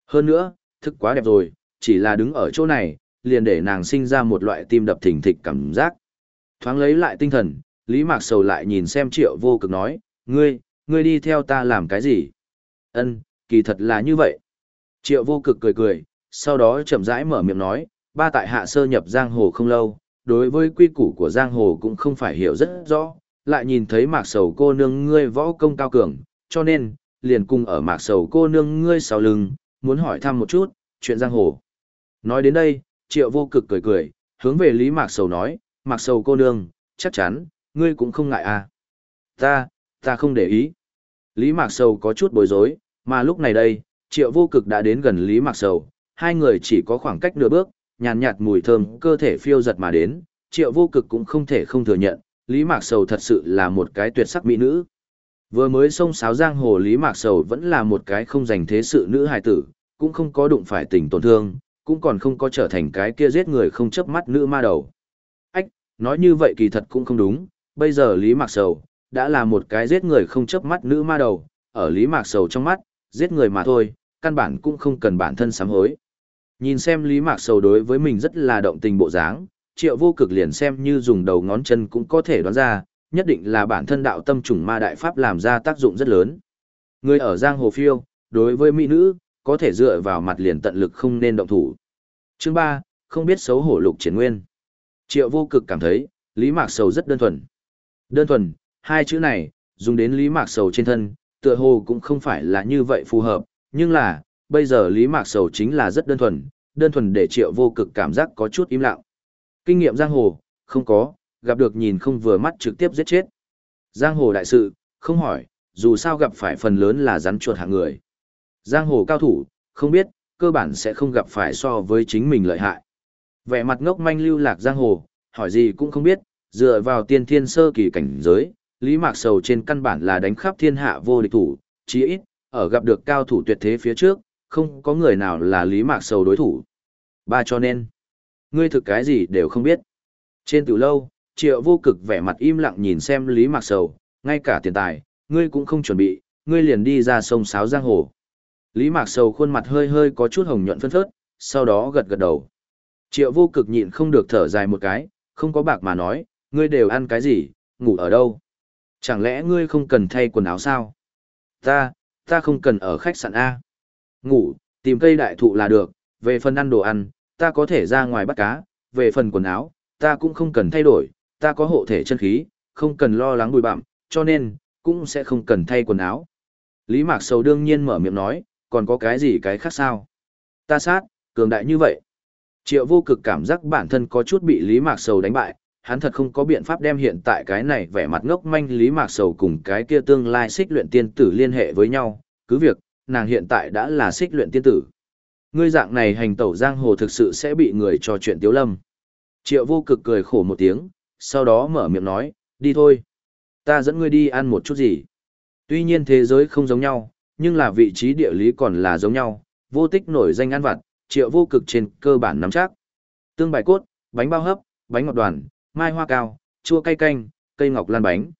Hơn nữa, thức quá đẹp rồi, chỉ là đứng ở chỗ này, liền để nàng sinh ra một loại tim đập thình thịch cảm giác. Thoáng lấy lại tinh thần, Lý Mạc Sầu lại nhìn xem triệu vô cực nói, ngươi, ngươi đi theo ta làm cái gì? Ân, kỳ thật là như vậy. Triệu vô cực cười cười, sau đó chậm rãi mở miệng nói, ba tại hạ sơ nhập giang hồ không lâu, đối với quy củ của giang hồ cũng không phải hiểu rất rõ, lại nhìn thấy mạc sầu cô nương ngươi võ công cao cường, cho nên, liền cùng ở mạc sầu cô nương ngươi sau lưng, muốn hỏi thăm một chút, chuyện giang hồ. Nói đến đây, triệu vô cực cười cười, hướng về Lý Mạc Sầu nói, Mạc Sầu cô nương, chắc chắn, ngươi cũng không ngại à. Ta, ta không để ý. Lý Mạc Sầu có chút bối rối, mà lúc này đây, triệu vô cực đã đến gần Lý Mạc Sầu, hai người chỉ có khoảng cách nửa bước, nhàn nhạt mùi thơm cơ thể phiêu giật mà đến, triệu vô cực cũng không thể không thừa nhận, Lý Mạc Sầu thật sự là một cái tuyệt sắc mỹ nữ. Vừa mới xông sáo giang hồ Lý Mạc Sầu vẫn là một cái không dành thế sự nữ hài tử, cũng không có đụng phải tình tổn thương, cũng còn không có trở thành cái kia giết người không chớp mắt nữ ma đầu. Ách, nói như vậy kỳ thật cũng không đúng, bây giờ Lý Mạc Sầu đã là một cái giết người không chớp mắt nữ ma đầu, ở Lý Mạc Sầu trong mắt, giết người mà thôi, căn bản cũng không cần bản thân sám hối. Nhìn xem Lý Mạc Sầu đối với mình rất là động tình bộ dáng, triệu vô cực liền xem như dùng đầu ngón chân cũng có thể đoán ra, nhất định là bản thân đạo tâm trùng ma đại pháp làm ra tác dụng rất lớn. Người ở giang hồ phiêu, đối với mỹ nữ, có thể dựa vào mặt liền tận lực không nên động thủ. Chương 3, không biết xấu hổ lục triển nguyên. Triệu vô cực cảm thấy, Lý Mạc Sầu rất đơn thuần. Đơn thuần, hai chữ này, dùng đến Lý Mạc Sầu trên thân, tựa hồ cũng không phải là như vậy phù hợp, nhưng là, bây giờ Lý Mạc Sầu chính là rất đơn thuần, đơn thuần để triệu vô cực cảm giác có chút im lặng. Kinh nghiệm giang hồ, không có, gặp được nhìn không vừa mắt trực tiếp giết chết. Giang hồ đại sự, không hỏi, dù sao gặp phải phần lớn là rắn chuột hạng người. Giang hồ cao thủ, không biết, cơ bản sẽ không gặp phải so với chính mình lợi hại. Vẻ mặt ngốc manh lưu lạc giang hồ, hỏi gì cũng không biết, dựa vào tiên thiên sơ kỳ cảnh giới, Lý Mạc Sầu trên căn bản là đánh khắp thiên hạ vô địch thủ, chí ít, ở gặp được cao thủ tuyệt thế phía trước, không có người nào là Lý Mạc Sầu đối thủ. Ba cho nên, ngươi thực cái gì đều không biết. Trên từ lâu, triệu vô cực vẻ mặt im lặng nhìn xem Lý Mạc Sầu, ngay cả tiền tài, ngươi cũng không chuẩn bị, ngươi liền đi ra sông Sáo Giang Hồ. Lý Mạc Sầu khuôn mặt hơi hơi có chút hồng nhuận phân phớt, sau đó gật gật đầu. Triệu vô cực nhịn không được thở dài một cái, không có bạc mà nói, ngươi đều ăn cái gì, ngủ ở đâu? Chẳng lẽ ngươi không cần thay quần áo sao? Ta, ta không cần ở khách sạn A. Ngủ, tìm cây đại thụ là được, về phần ăn đồ ăn, ta có thể ra ngoài bắt cá, về phần quần áo, ta cũng không cần thay đổi, ta có hộ thể chân khí, không cần lo lắng bụi bặm, cho nên, cũng sẽ không cần thay quần áo. Lý Mạc Sầu đương nhiên mở miệng nói, còn có cái gì cái khác sao? Ta sát, cường đại như vậy. Triệu vô cực cảm giác bản thân có chút bị Lý Mạc Sầu đánh bại, hắn thật không có biện pháp đem hiện tại cái này vẻ mặt ngốc manh Lý Mạc Sầu cùng cái kia tương lai xích luyện tiên tử liên hệ với nhau, cứ việc, nàng hiện tại đã là xích luyện tiên tử. Ngươi dạng này hành tẩu giang hồ thực sự sẽ bị người cho chuyện tiếu lâm. Triệu vô cực cười khổ một tiếng, sau đó mở miệng nói, đi thôi. Ta dẫn ngươi đi ăn một chút gì. Tuy nhiên thế giới không giống nhau, nhưng là vị trí địa lý còn là giống nhau, vô tích nổi danh ăn vặt, triệu vô cực trên cơ bản nắm chắc. Tương bài cốt, bánh bao hấp, bánh ngọt đoàn, mai hoa cao, chua cay canh, cây ngọc lan bánh.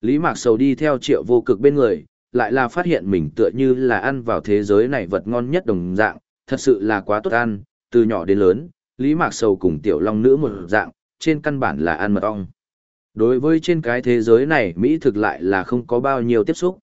Lý Mạc Sầu đi theo triệu vô cực bên người, lại là phát hiện mình tựa như là ăn vào thế giới này vật ngon nhất đồng dạng, thật sự là quá tốt ăn, từ nhỏ đến lớn, Lý Mạc Sầu cùng tiểu long nữ một dạng, trên căn bản là ăn mật ong. Đối với trên cái thế giới này Mỹ thực lại là không có bao nhiêu tiếp xúc.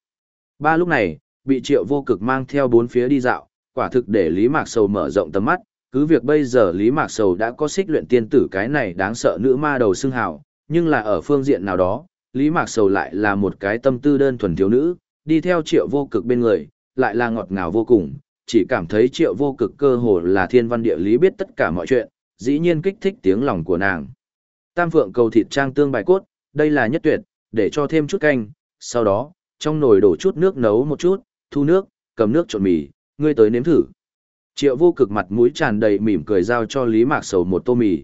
Ba lúc này, bị triệu vô cực mang theo bốn phía đi dạo, quả thực để Lý Mạc Sầu mở rộng tầm mắt, cứ việc bây giờ Lý Mạc Sầu đã có xích luyện tiên tử cái này đáng sợ nữ ma đầu xưng hào, nhưng là ở phương diện nào đó, Lý Mạc Sầu lại là một cái tâm tư đơn thuần thiếu nữ, đi theo triệu vô cực bên người, lại là ngọt ngào vô cùng, chỉ cảm thấy triệu vô cực cơ hồ là thiên văn địa lý biết tất cả mọi chuyện, dĩ nhiên kích thích tiếng lòng của nàng. Tam phượng cầu thịt trang tương bài cốt, đây là nhất tuyệt, để cho thêm chút canh, sau đó, trong nồi đổ chút nước nấu một chút, thu nước, cầm nước trộn mì, ngươi tới nếm thử. Triệu vô cực mặt mũi tràn đầy mỉm cười giao cho Lý Mạc Sầu một tô mì.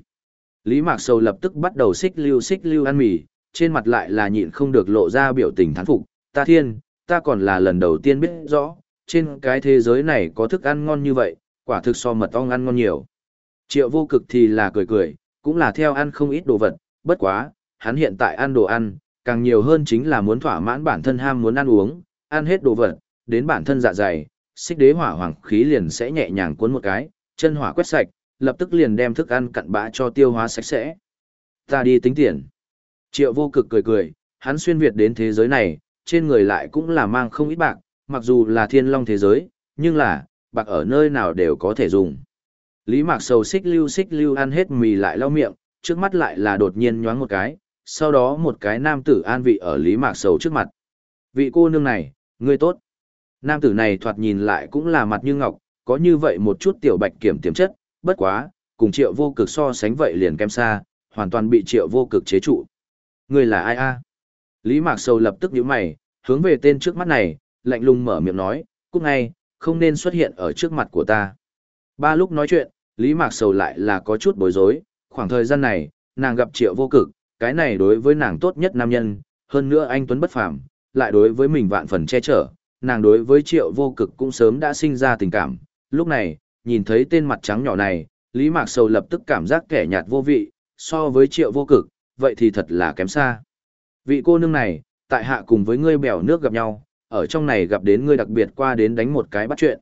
Lý Mạc Sầu lập tức bắt đầu xích lưu xích lưu ăn mì, trên mặt lại là nhịn không được lộ ra biểu tình thán phục. Ta thiên, ta còn là lần đầu tiên biết rõ, trên cái thế giới này có thức ăn ngon như vậy, quả thực so mật ong ăn ngon nhiều. Triệu vô cực thì là cười cười, cũng là theo ăn không ít đồ vật, bất quá, hắn hiện tại ăn đồ ăn, càng nhiều hơn chính là muốn thỏa mãn bản thân ham muốn ăn uống, ăn hết đồ vật, đến bản thân dạ dày, xích đế hỏa hoàng khí liền sẽ nhẹ nhàng cuốn một cái, chân hỏa quét sạch, lập tức liền đem thức ăn cặn bã cho tiêu hóa sạch sẽ. Ta đi tính tiền. Triệu vô cực cười cười, hắn xuyên Việt đến thế giới này, trên người lại cũng là mang không ít bạc, mặc dù là thiên long thế giới, nhưng là, bạc ở nơi nào đều có thể dùng. Lý Mạc Sầu xích lưu xích lưu ăn hết mì lại lau miệng, trước mắt lại là đột nhiên nhoáng một cái, sau đó một cái nam tử an vị ở Lý Mạc Sầu trước mặt. Vị cô nương này, ngươi tốt. Nam tử này thoạt nhìn lại cũng là mặt như ngọc, có như vậy một chút tiểu bạch kiểm tiềm chất, bất quá, cùng triệu vô cực so sánh vậy liền kém xa, hoàn toàn bị triệu vô cực chế trụ. Ngươi là ai a? Lý Mạc Sầu lập tức nhíu mày, hướng về tên trước mắt này, lạnh lùng mở miệng nói, cút ngay, không nên xuất hiện ở trước mặt của ta. Ba lúc nói chuyện, Lý Mạc Sầu lại là có chút bối rối, khoảng thời gian này, nàng gặp triệu vô cực, cái này đối với nàng tốt nhất nam nhân, hơn nữa anh Tuấn bất phàm, lại đối với mình vạn phần che chở, nàng đối với triệu vô cực cũng sớm đã sinh ra tình cảm. Lúc này, nhìn thấy tên mặt trắng nhỏ này, Lý Mạc Sầu lập tức cảm giác kẻ nhạt vô vị, so với triệu vô cực, vậy thì thật là kém xa. Vị cô nương này, tại hạ cùng với ngươi bèo nước gặp nhau, ở trong này gặp đến ngươi đặc biệt qua đến đánh một cái bắt chuyện.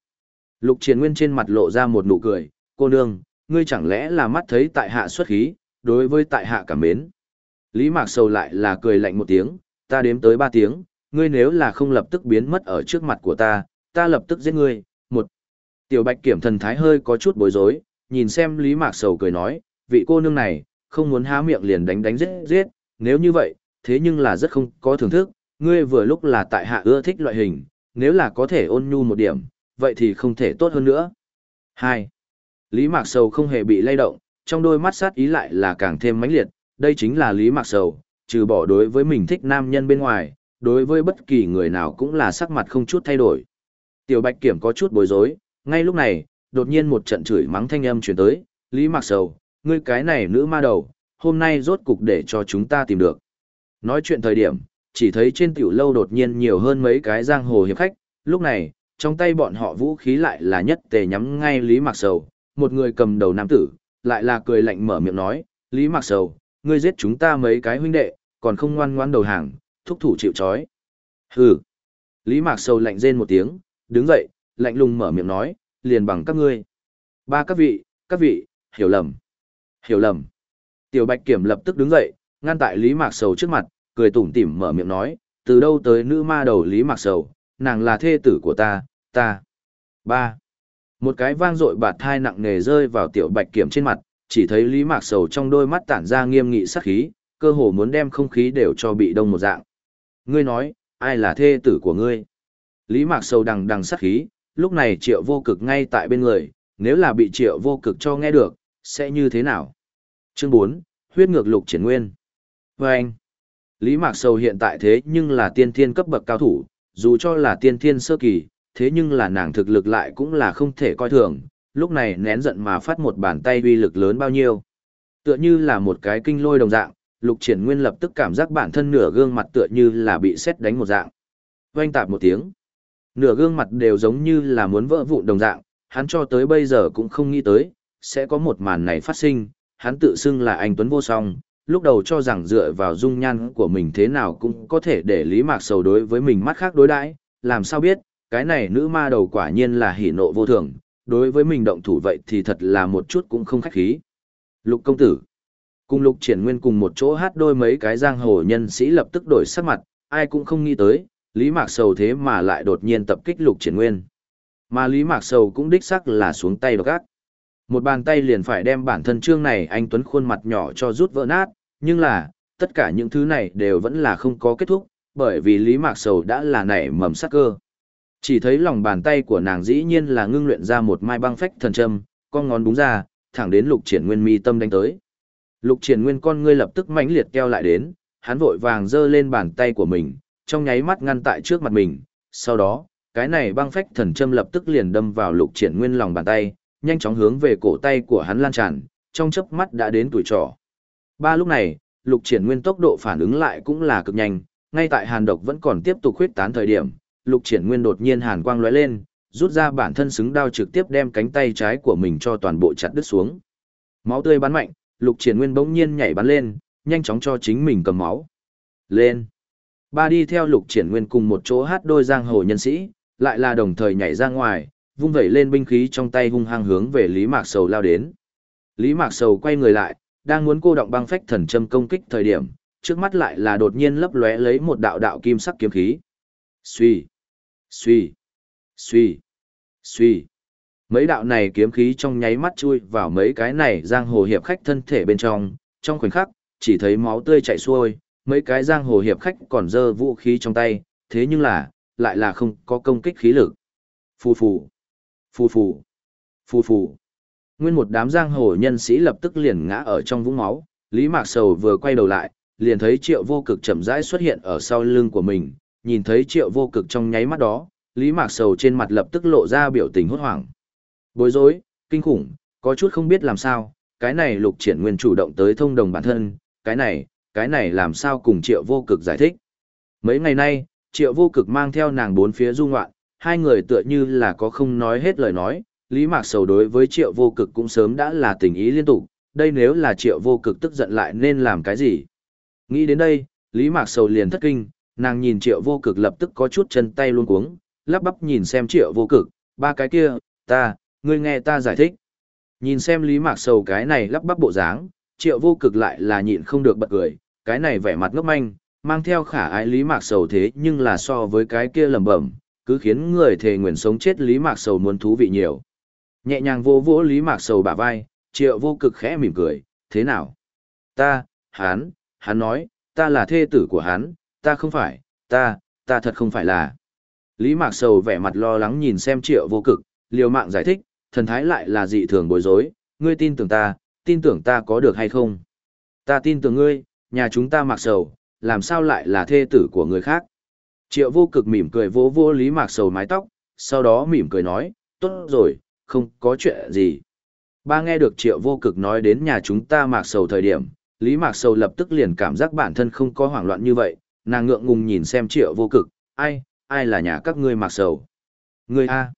Lục Triền Nguyên trên mặt lộ ra một nụ cười, cô nương, ngươi chẳng lẽ là mắt thấy tại hạ xuất khí, đối với tại hạ cảm mến. Lý Mạc Sầu lại là cười lạnh một tiếng, ta đếm tới ba tiếng, ngươi nếu là không lập tức biến mất ở trước mặt của ta, ta lập tức giết ngươi. Một. Tiểu Bạch Kiểm thần thái hơi có chút bối rối, nhìn xem Lý Mạc Sầu cười nói, vị cô nương này, không muốn há miệng liền đánh đánh giết giết, nếu như vậy, thế nhưng là rất không có thưởng thức, ngươi vừa lúc là tại hạ ưa thích loại hình, nếu là có thể ôn nhu một điểm, vậy thì không thể tốt hơn nữa. 2. Lý Mạc Sầu không hề bị lay động, trong đôi mắt sát ý lại là càng thêm mãnh liệt, đây chính là Lý Mạc Sầu, trừ bỏ đối với mình thích nam nhân bên ngoài, đối với bất kỳ người nào cũng là sắc mặt không chút thay đổi. Tiểu Bạch Kiểm có chút bối rối, ngay lúc này, đột nhiên một trận chửi mắng thanh âm truyền tới, Lý Mạc Sầu, ngươi cái này nữ ma đầu, hôm nay rốt cục để cho chúng ta tìm được. Nói chuyện thời điểm, chỉ thấy trên tiểu lâu đột nhiên nhiều hơn mấy cái giang hồ hiệp khách, lúc này, trong tay bọn họ vũ khí lại là nhất tề nhắm ngay Lý Mạc Sầu, một người cầm đầu nam tử, lại là cười lạnh mở miệng nói, Lý Mạc Sầu, ngươi giết chúng ta mấy cái huynh đệ, còn không ngoan ngoan đầu hàng, thúc thủ chịu trói. Hừ. Lý Mạc Sầu lạnh rên một tiếng, đứng dậy, lạnh lùng mở miệng nói, liền bằng các ngươi. Ba các vị, các vị, hiểu lầm. Hiểu lầm. Tiểu Bạch Kiểm lập tức đứng dậy, ngăn tại Lý Mạc Sầu trước mặt, cười tủm tỉm mở miệng nói, từ đâu tới nữ ma đầu Lý Mạc Sầu, nàng là thê tử của ta, ta. Ba. Một cái vang dội bạt thai nặng nề rơi vào tiểu bạch kiểm trên mặt, chỉ thấy Lý Mạc Sầu trong đôi mắt tản ra nghiêm nghị sát khí, cơ hồ muốn đem không khí đều cho bị đông một dạng. Ngươi nói, ai là thê tử của ngươi? Lý Mạc Sầu đằng đằng sát khí, lúc này triệu vô cực ngay tại bên người, nếu là bị triệu vô cực cho nghe được, sẽ như thế nào? Chương 4, huyết ngược lục triển nguyên. Và anh, Lý Mạc Sầu hiện tại thế nhưng là tiên thiên cấp bậc cao thủ, dù cho là tiên thiên sơ kỳ, thế nhưng là nàng thực lực lại cũng là không thể coi thường, lúc này nén giận mà phát một bàn tay uy lực lớn bao nhiêu. Tựa như là một cái kinh lôi đồng dạng, lục triển nguyên lập tức cảm giác bản thân nửa gương mặt tựa như là bị xét đánh một dạng. Oanh tạp một tiếng. Nửa gương mặt đều giống như là muốn vỡ vụn đồng dạng, hắn cho tới bây giờ cũng không nghĩ tới, sẽ có một màn này phát sinh, hắn tự xưng là anh Tuấn vô song, lúc đầu cho rằng dựa vào dung nhan của mình thế nào cũng có thể để Lý Mạc Sầu đối với mình mắt khác đối đãi, làm sao biết, cái này nữ ma đầu quả nhiên là hỉ nộ vô thường, đối với mình động thủ vậy thì thật là một chút cũng không khách khí. Lục công tử, cùng lục triển nguyên cùng một chỗ hát đôi mấy cái giang hồ nhân sĩ lập tức đổi sắc mặt, ai cũng không nghĩ tới, Lý Mạc Sầu thế mà lại đột nhiên tập kích lục triển nguyên. Mà Lý Mạc Sầu cũng đích sắc là xuống tay độc ác. Một bàn tay liền phải đem bản thân trương này anh Tuấn khuôn mặt nhỏ cho rút vỡ nát, nhưng là, tất cả những thứ này đều vẫn là không có kết thúc, bởi vì Lý Mạc Sầu đã là nảy mầm sắc cơ. Chỉ thấy lòng bàn tay của nàng dĩ nhiên là ngưng luyện ra một mai băng phách thần châm, con ngón búng ra, thẳng đến lục triển nguyên mi tâm đánh tới. Lục triển nguyên con ngươi lập tức mãnh liệt keo lại đến, hắn vội vàng giơ lên bàn tay của mình, trong nháy mắt ngăn tại trước mặt mình. Sau đó, cái này băng phách thần châm lập tức liền đâm vào lục triển nguyên lòng bàn tay, nhanh chóng hướng về cổ tay của hắn lan tràn, trong chớp mắt đã đến tuổi trỏ. Ba lúc này, lục triển nguyên tốc độ phản ứng lại cũng là cực nhanh, ngay tại hàn độc vẫn còn tiếp tục khuyết tán thời điểm, lục triển nguyên đột nhiên hàn quang lóe lên, rút ra bản thân xứng đao trực tiếp đem cánh tay trái của mình cho toàn bộ chặt đứt xuống. Máu tươi bắn mạnh, lục triển nguyên bỗng nhiên nhảy bắn lên, nhanh chóng cho chính mình cầm máu. Lên. Ba đi theo lục triển nguyên cùng một chỗ hát đôi giang hồ nhân sĩ, lại là đồng thời nhảy ra ngoài, vung vẩy lên binh khí trong tay hung hăng hướng về Lý Mạc Sầu lao đến. Lý Mạc Sầu quay người lại, đang muốn cô động băng phách thần châm công kích thời điểm, trước mắt lại là đột nhiên lấp lóe lấy một đạo đạo kim sắc kiếm khí. Suy, suy, suy, suy. Mấy đạo này kiếm khí trong nháy mắt chui vào mấy cái này giang hồ hiệp khách thân thể bên trong, trong khoảnh khắc, chỉ thấy máu tươi chảy xuôi, mấy cái giang hồ hiệp khách còn dơ vũ khí trong tay, thế nhưng là, lại là không có công kích khí lực. Phù phù, phù phù, phù phù. Nguyên một đám giang hồ nhân sĩ lập tức liền ngã ở trong vũng máu, Lý Mạc Sầu vừa quay đầu lại, liền thấy triệu vô cực chậm rãi xuất hiện ở sau lưng của mình, nhìn thấy triệu vô cực trong nháy mắt đó, Lý Mạc Sầu trên mặt lập tức lộ ra biểu tình hốt hoảng. Bối rối, kinh khủng, có chút không biết làm sao, cái này lục triển nguyên chủ động tới thông đồng bản thân, cái này, cái này làm sao cùng triệu vô cực giải thích. Mấy ngày nay, triệu vô cực mang theo nàng bốn phía du ngoạn, hai người tựa như là có không nói hết lời nói, Lý Mạc Sầu đối với triệu vô cực cũng sớm đã là tình ý liên tục, đây nếu là triệu vô cực tức giận lại nên làm cái gì. Nghĩ đến đây, Lý Mạc Sầu liền thất kinh, nàng nhìn triệu vô cực lập tức có chút chân tay luôn cuống, lắp bắp nhìn xem triệu vô cực, ba cái kia, ta, ngươi nghe ta giải thích. Nhìn xem Lý Mạc Sầu cái này lắp bắp bộ dáng, triệu vô cực lại là nhịn không được bật cười, cái này vẻ mặt ngốc manh, mang theo khả ái Lý Mạc Sầu thế nhưng là so với cái kia lầm bẩm, cứ khiến người thề nguyện sống chết Lý Mạc Sầu muốn thú vị nhiều. Nhẹ nhàng vô vỗ Lý Mạc Sầu bả vai, triệu vô cực khẽ mỉm cười, thế nào? Ta, hắn, hắn nói, ta là thê tử của hắn, ta không phải, ta, ta thật không phải là. Lý Mạc Sầu vẻ mặt lo lắng nhìn xem triệu vô cực, liều mạng giải thích, thần thái lại là dị thường bối rối, ngươi tin tưởng ta, tin tưởng ta có được hay không? Ta tin tưởng ngươi, nhà chúng ta Mạc Sầu, làm sao lại là thê tử của người khác? Triệu vô cực mỉm cười vỗ vô Lý Mạc Sầu mái tóc, sau đó mỉm cười nói, tốt rồi, không có chuyện gì. Ba nghe được triệu vô cực nói đến nhà chúng ta Mạc Sầu thời điểm, Lý Mạc Sầu lập tức liền cảm giác bản thân không có hoảng loạn như vậy, nàng ngượng ngùng nhìn xem triệu vô cực, ai, ai là nhà các ngươi Mạc Sầu? Ngươi A.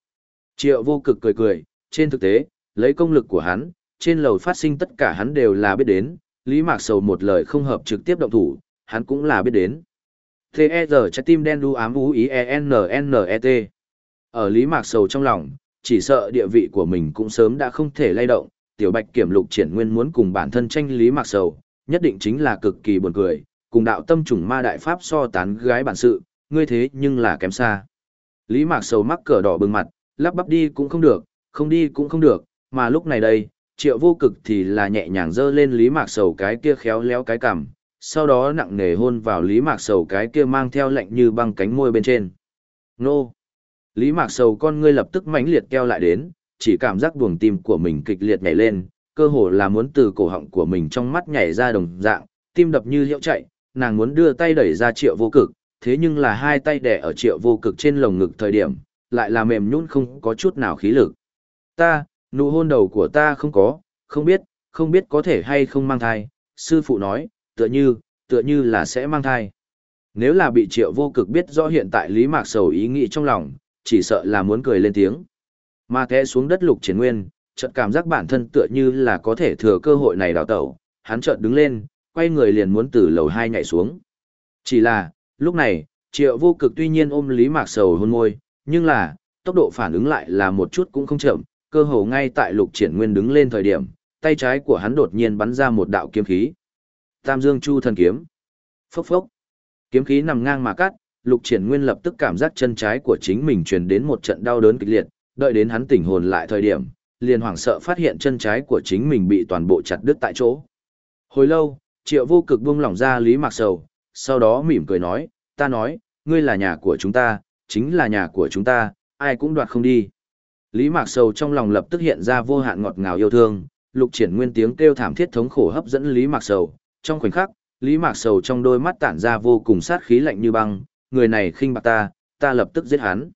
Triệu vô cực cười cười, trên thực tế, lấy công lực của hắn, trên lầu phát sinh tất cả hắn đều là biết đến, Lý Mạc Sầu một lời không hợp trực tiếp động thủ, hắn cũng là biết đến. T.E.G. trái tim đen đu ám u i e n n e t Ở Lý Mạc Sầu trong lòng, chỉ sợ địa vị của mình cũng sớm đã không thể lay động, tiểu bạch kiểm lục triển nguyên muốn cùng bản thân tranh Lý Mạc Sầu, nhất định chính là cực kỳ buồn cười, cùng đạo tâm trùng ma đại pháp so tán gái bản sự, ngươi thế nhưng là kém xa. Lý Mạc Sầu mắc cờ đỏ bừng mặt, lắp bắp đi cũng không được, không đi cũng không được, mà lúc này đây, triệu vô cực thì là nhẹ nhàng dơ lên Lý Mạc Sầu cái kia khéo léo cái cằm, sau đó nặng nề hôn vào Lý Mạc Sầu cái kia mang theo lạnh như băng cánh môi bên trên. Nô! Lý Mạc Sầu con ngươi lập tức mãnh liệt keo lại đến, chỉ cảm giác buồng tim của mình kịch liệt nhảy lên, cơ hồ là muốn từ cổ họng của mình trong mắt nhảy ra đồng dạng, tim đập như liễu chạy, nàng muốn đưa tay đẩy ra triệu vô cực, thế nhưng là hai tay đè ở triệu vô cực trên lồng ngực thời điểm, lại là mềm nhũn không có chút nào khí lực. Ta, nụ hôn đầu của ta không có, không biết, không biết có thể hay không mang thai, sư phụ nói, tựa như, tựa như là sẽ mang thai. Nếu là bị triệu vô cực biết rõ hiện tại Lý Mạc Sầu ý nghĩ trong lòng, chỉ sợ là muốn cười lên tiếng. Mà té xuống đất lục triển nguyên, chợt cảm giác bản thân tựa như là có thể thừa cơ hội này đào tẩu, hắn chợt đứng lên, quay người liền muốn từ lầu hai nhảy xuống. Chỉ là, lúc này, triệu vô cực tuy nhiên ôm Lý Mạc Sầu hôn môi, nhưng là, tốc độ phản ứng lại là một chút cũng không chậm, cơ hồ ngay tại lục triển nguyên đứng lên thời điểm, tay trái của hắn đột nhiên bắn ra một đạo kiếm khí. Tam Dương Chu thần kiếm. Phốc phốc. Kiếm khí nằm ngang mà cắt, lục triển nguyên lập tức cảm giác chân trái của chính mình truyền đến một trận đau đớn kịch liệt, đợi đến hắn tỉnh hồn lại thời điểm, liền hoảng sợ phát hiện chân trái của chính mình bị toàn bộ chặt đứt tại chỗ. Hồi lâu, triệu vô cực buông lỏng ra Lý Mạc Sầu, sau đó mỉm cười nói, ta nói, ngươi là nhà của chúng ta, chính là nhà của chúng ta, ai cũng đoạt không đi. Lý Mạc Sầu trong lòng lập tức hiện ra vô hạn ngọt ngào yêu thương, lục triển nguyên tiếng kêu thảm thiết thống khổ hấp dẫn Lý Mạc Sầu, trong khoảnh khắc, Lý Mạc Sầu trong đôi mắt tản ra vô cùng sát khí lạnh như băng, người này khinh bạc ta, ta lập tức giết hắn.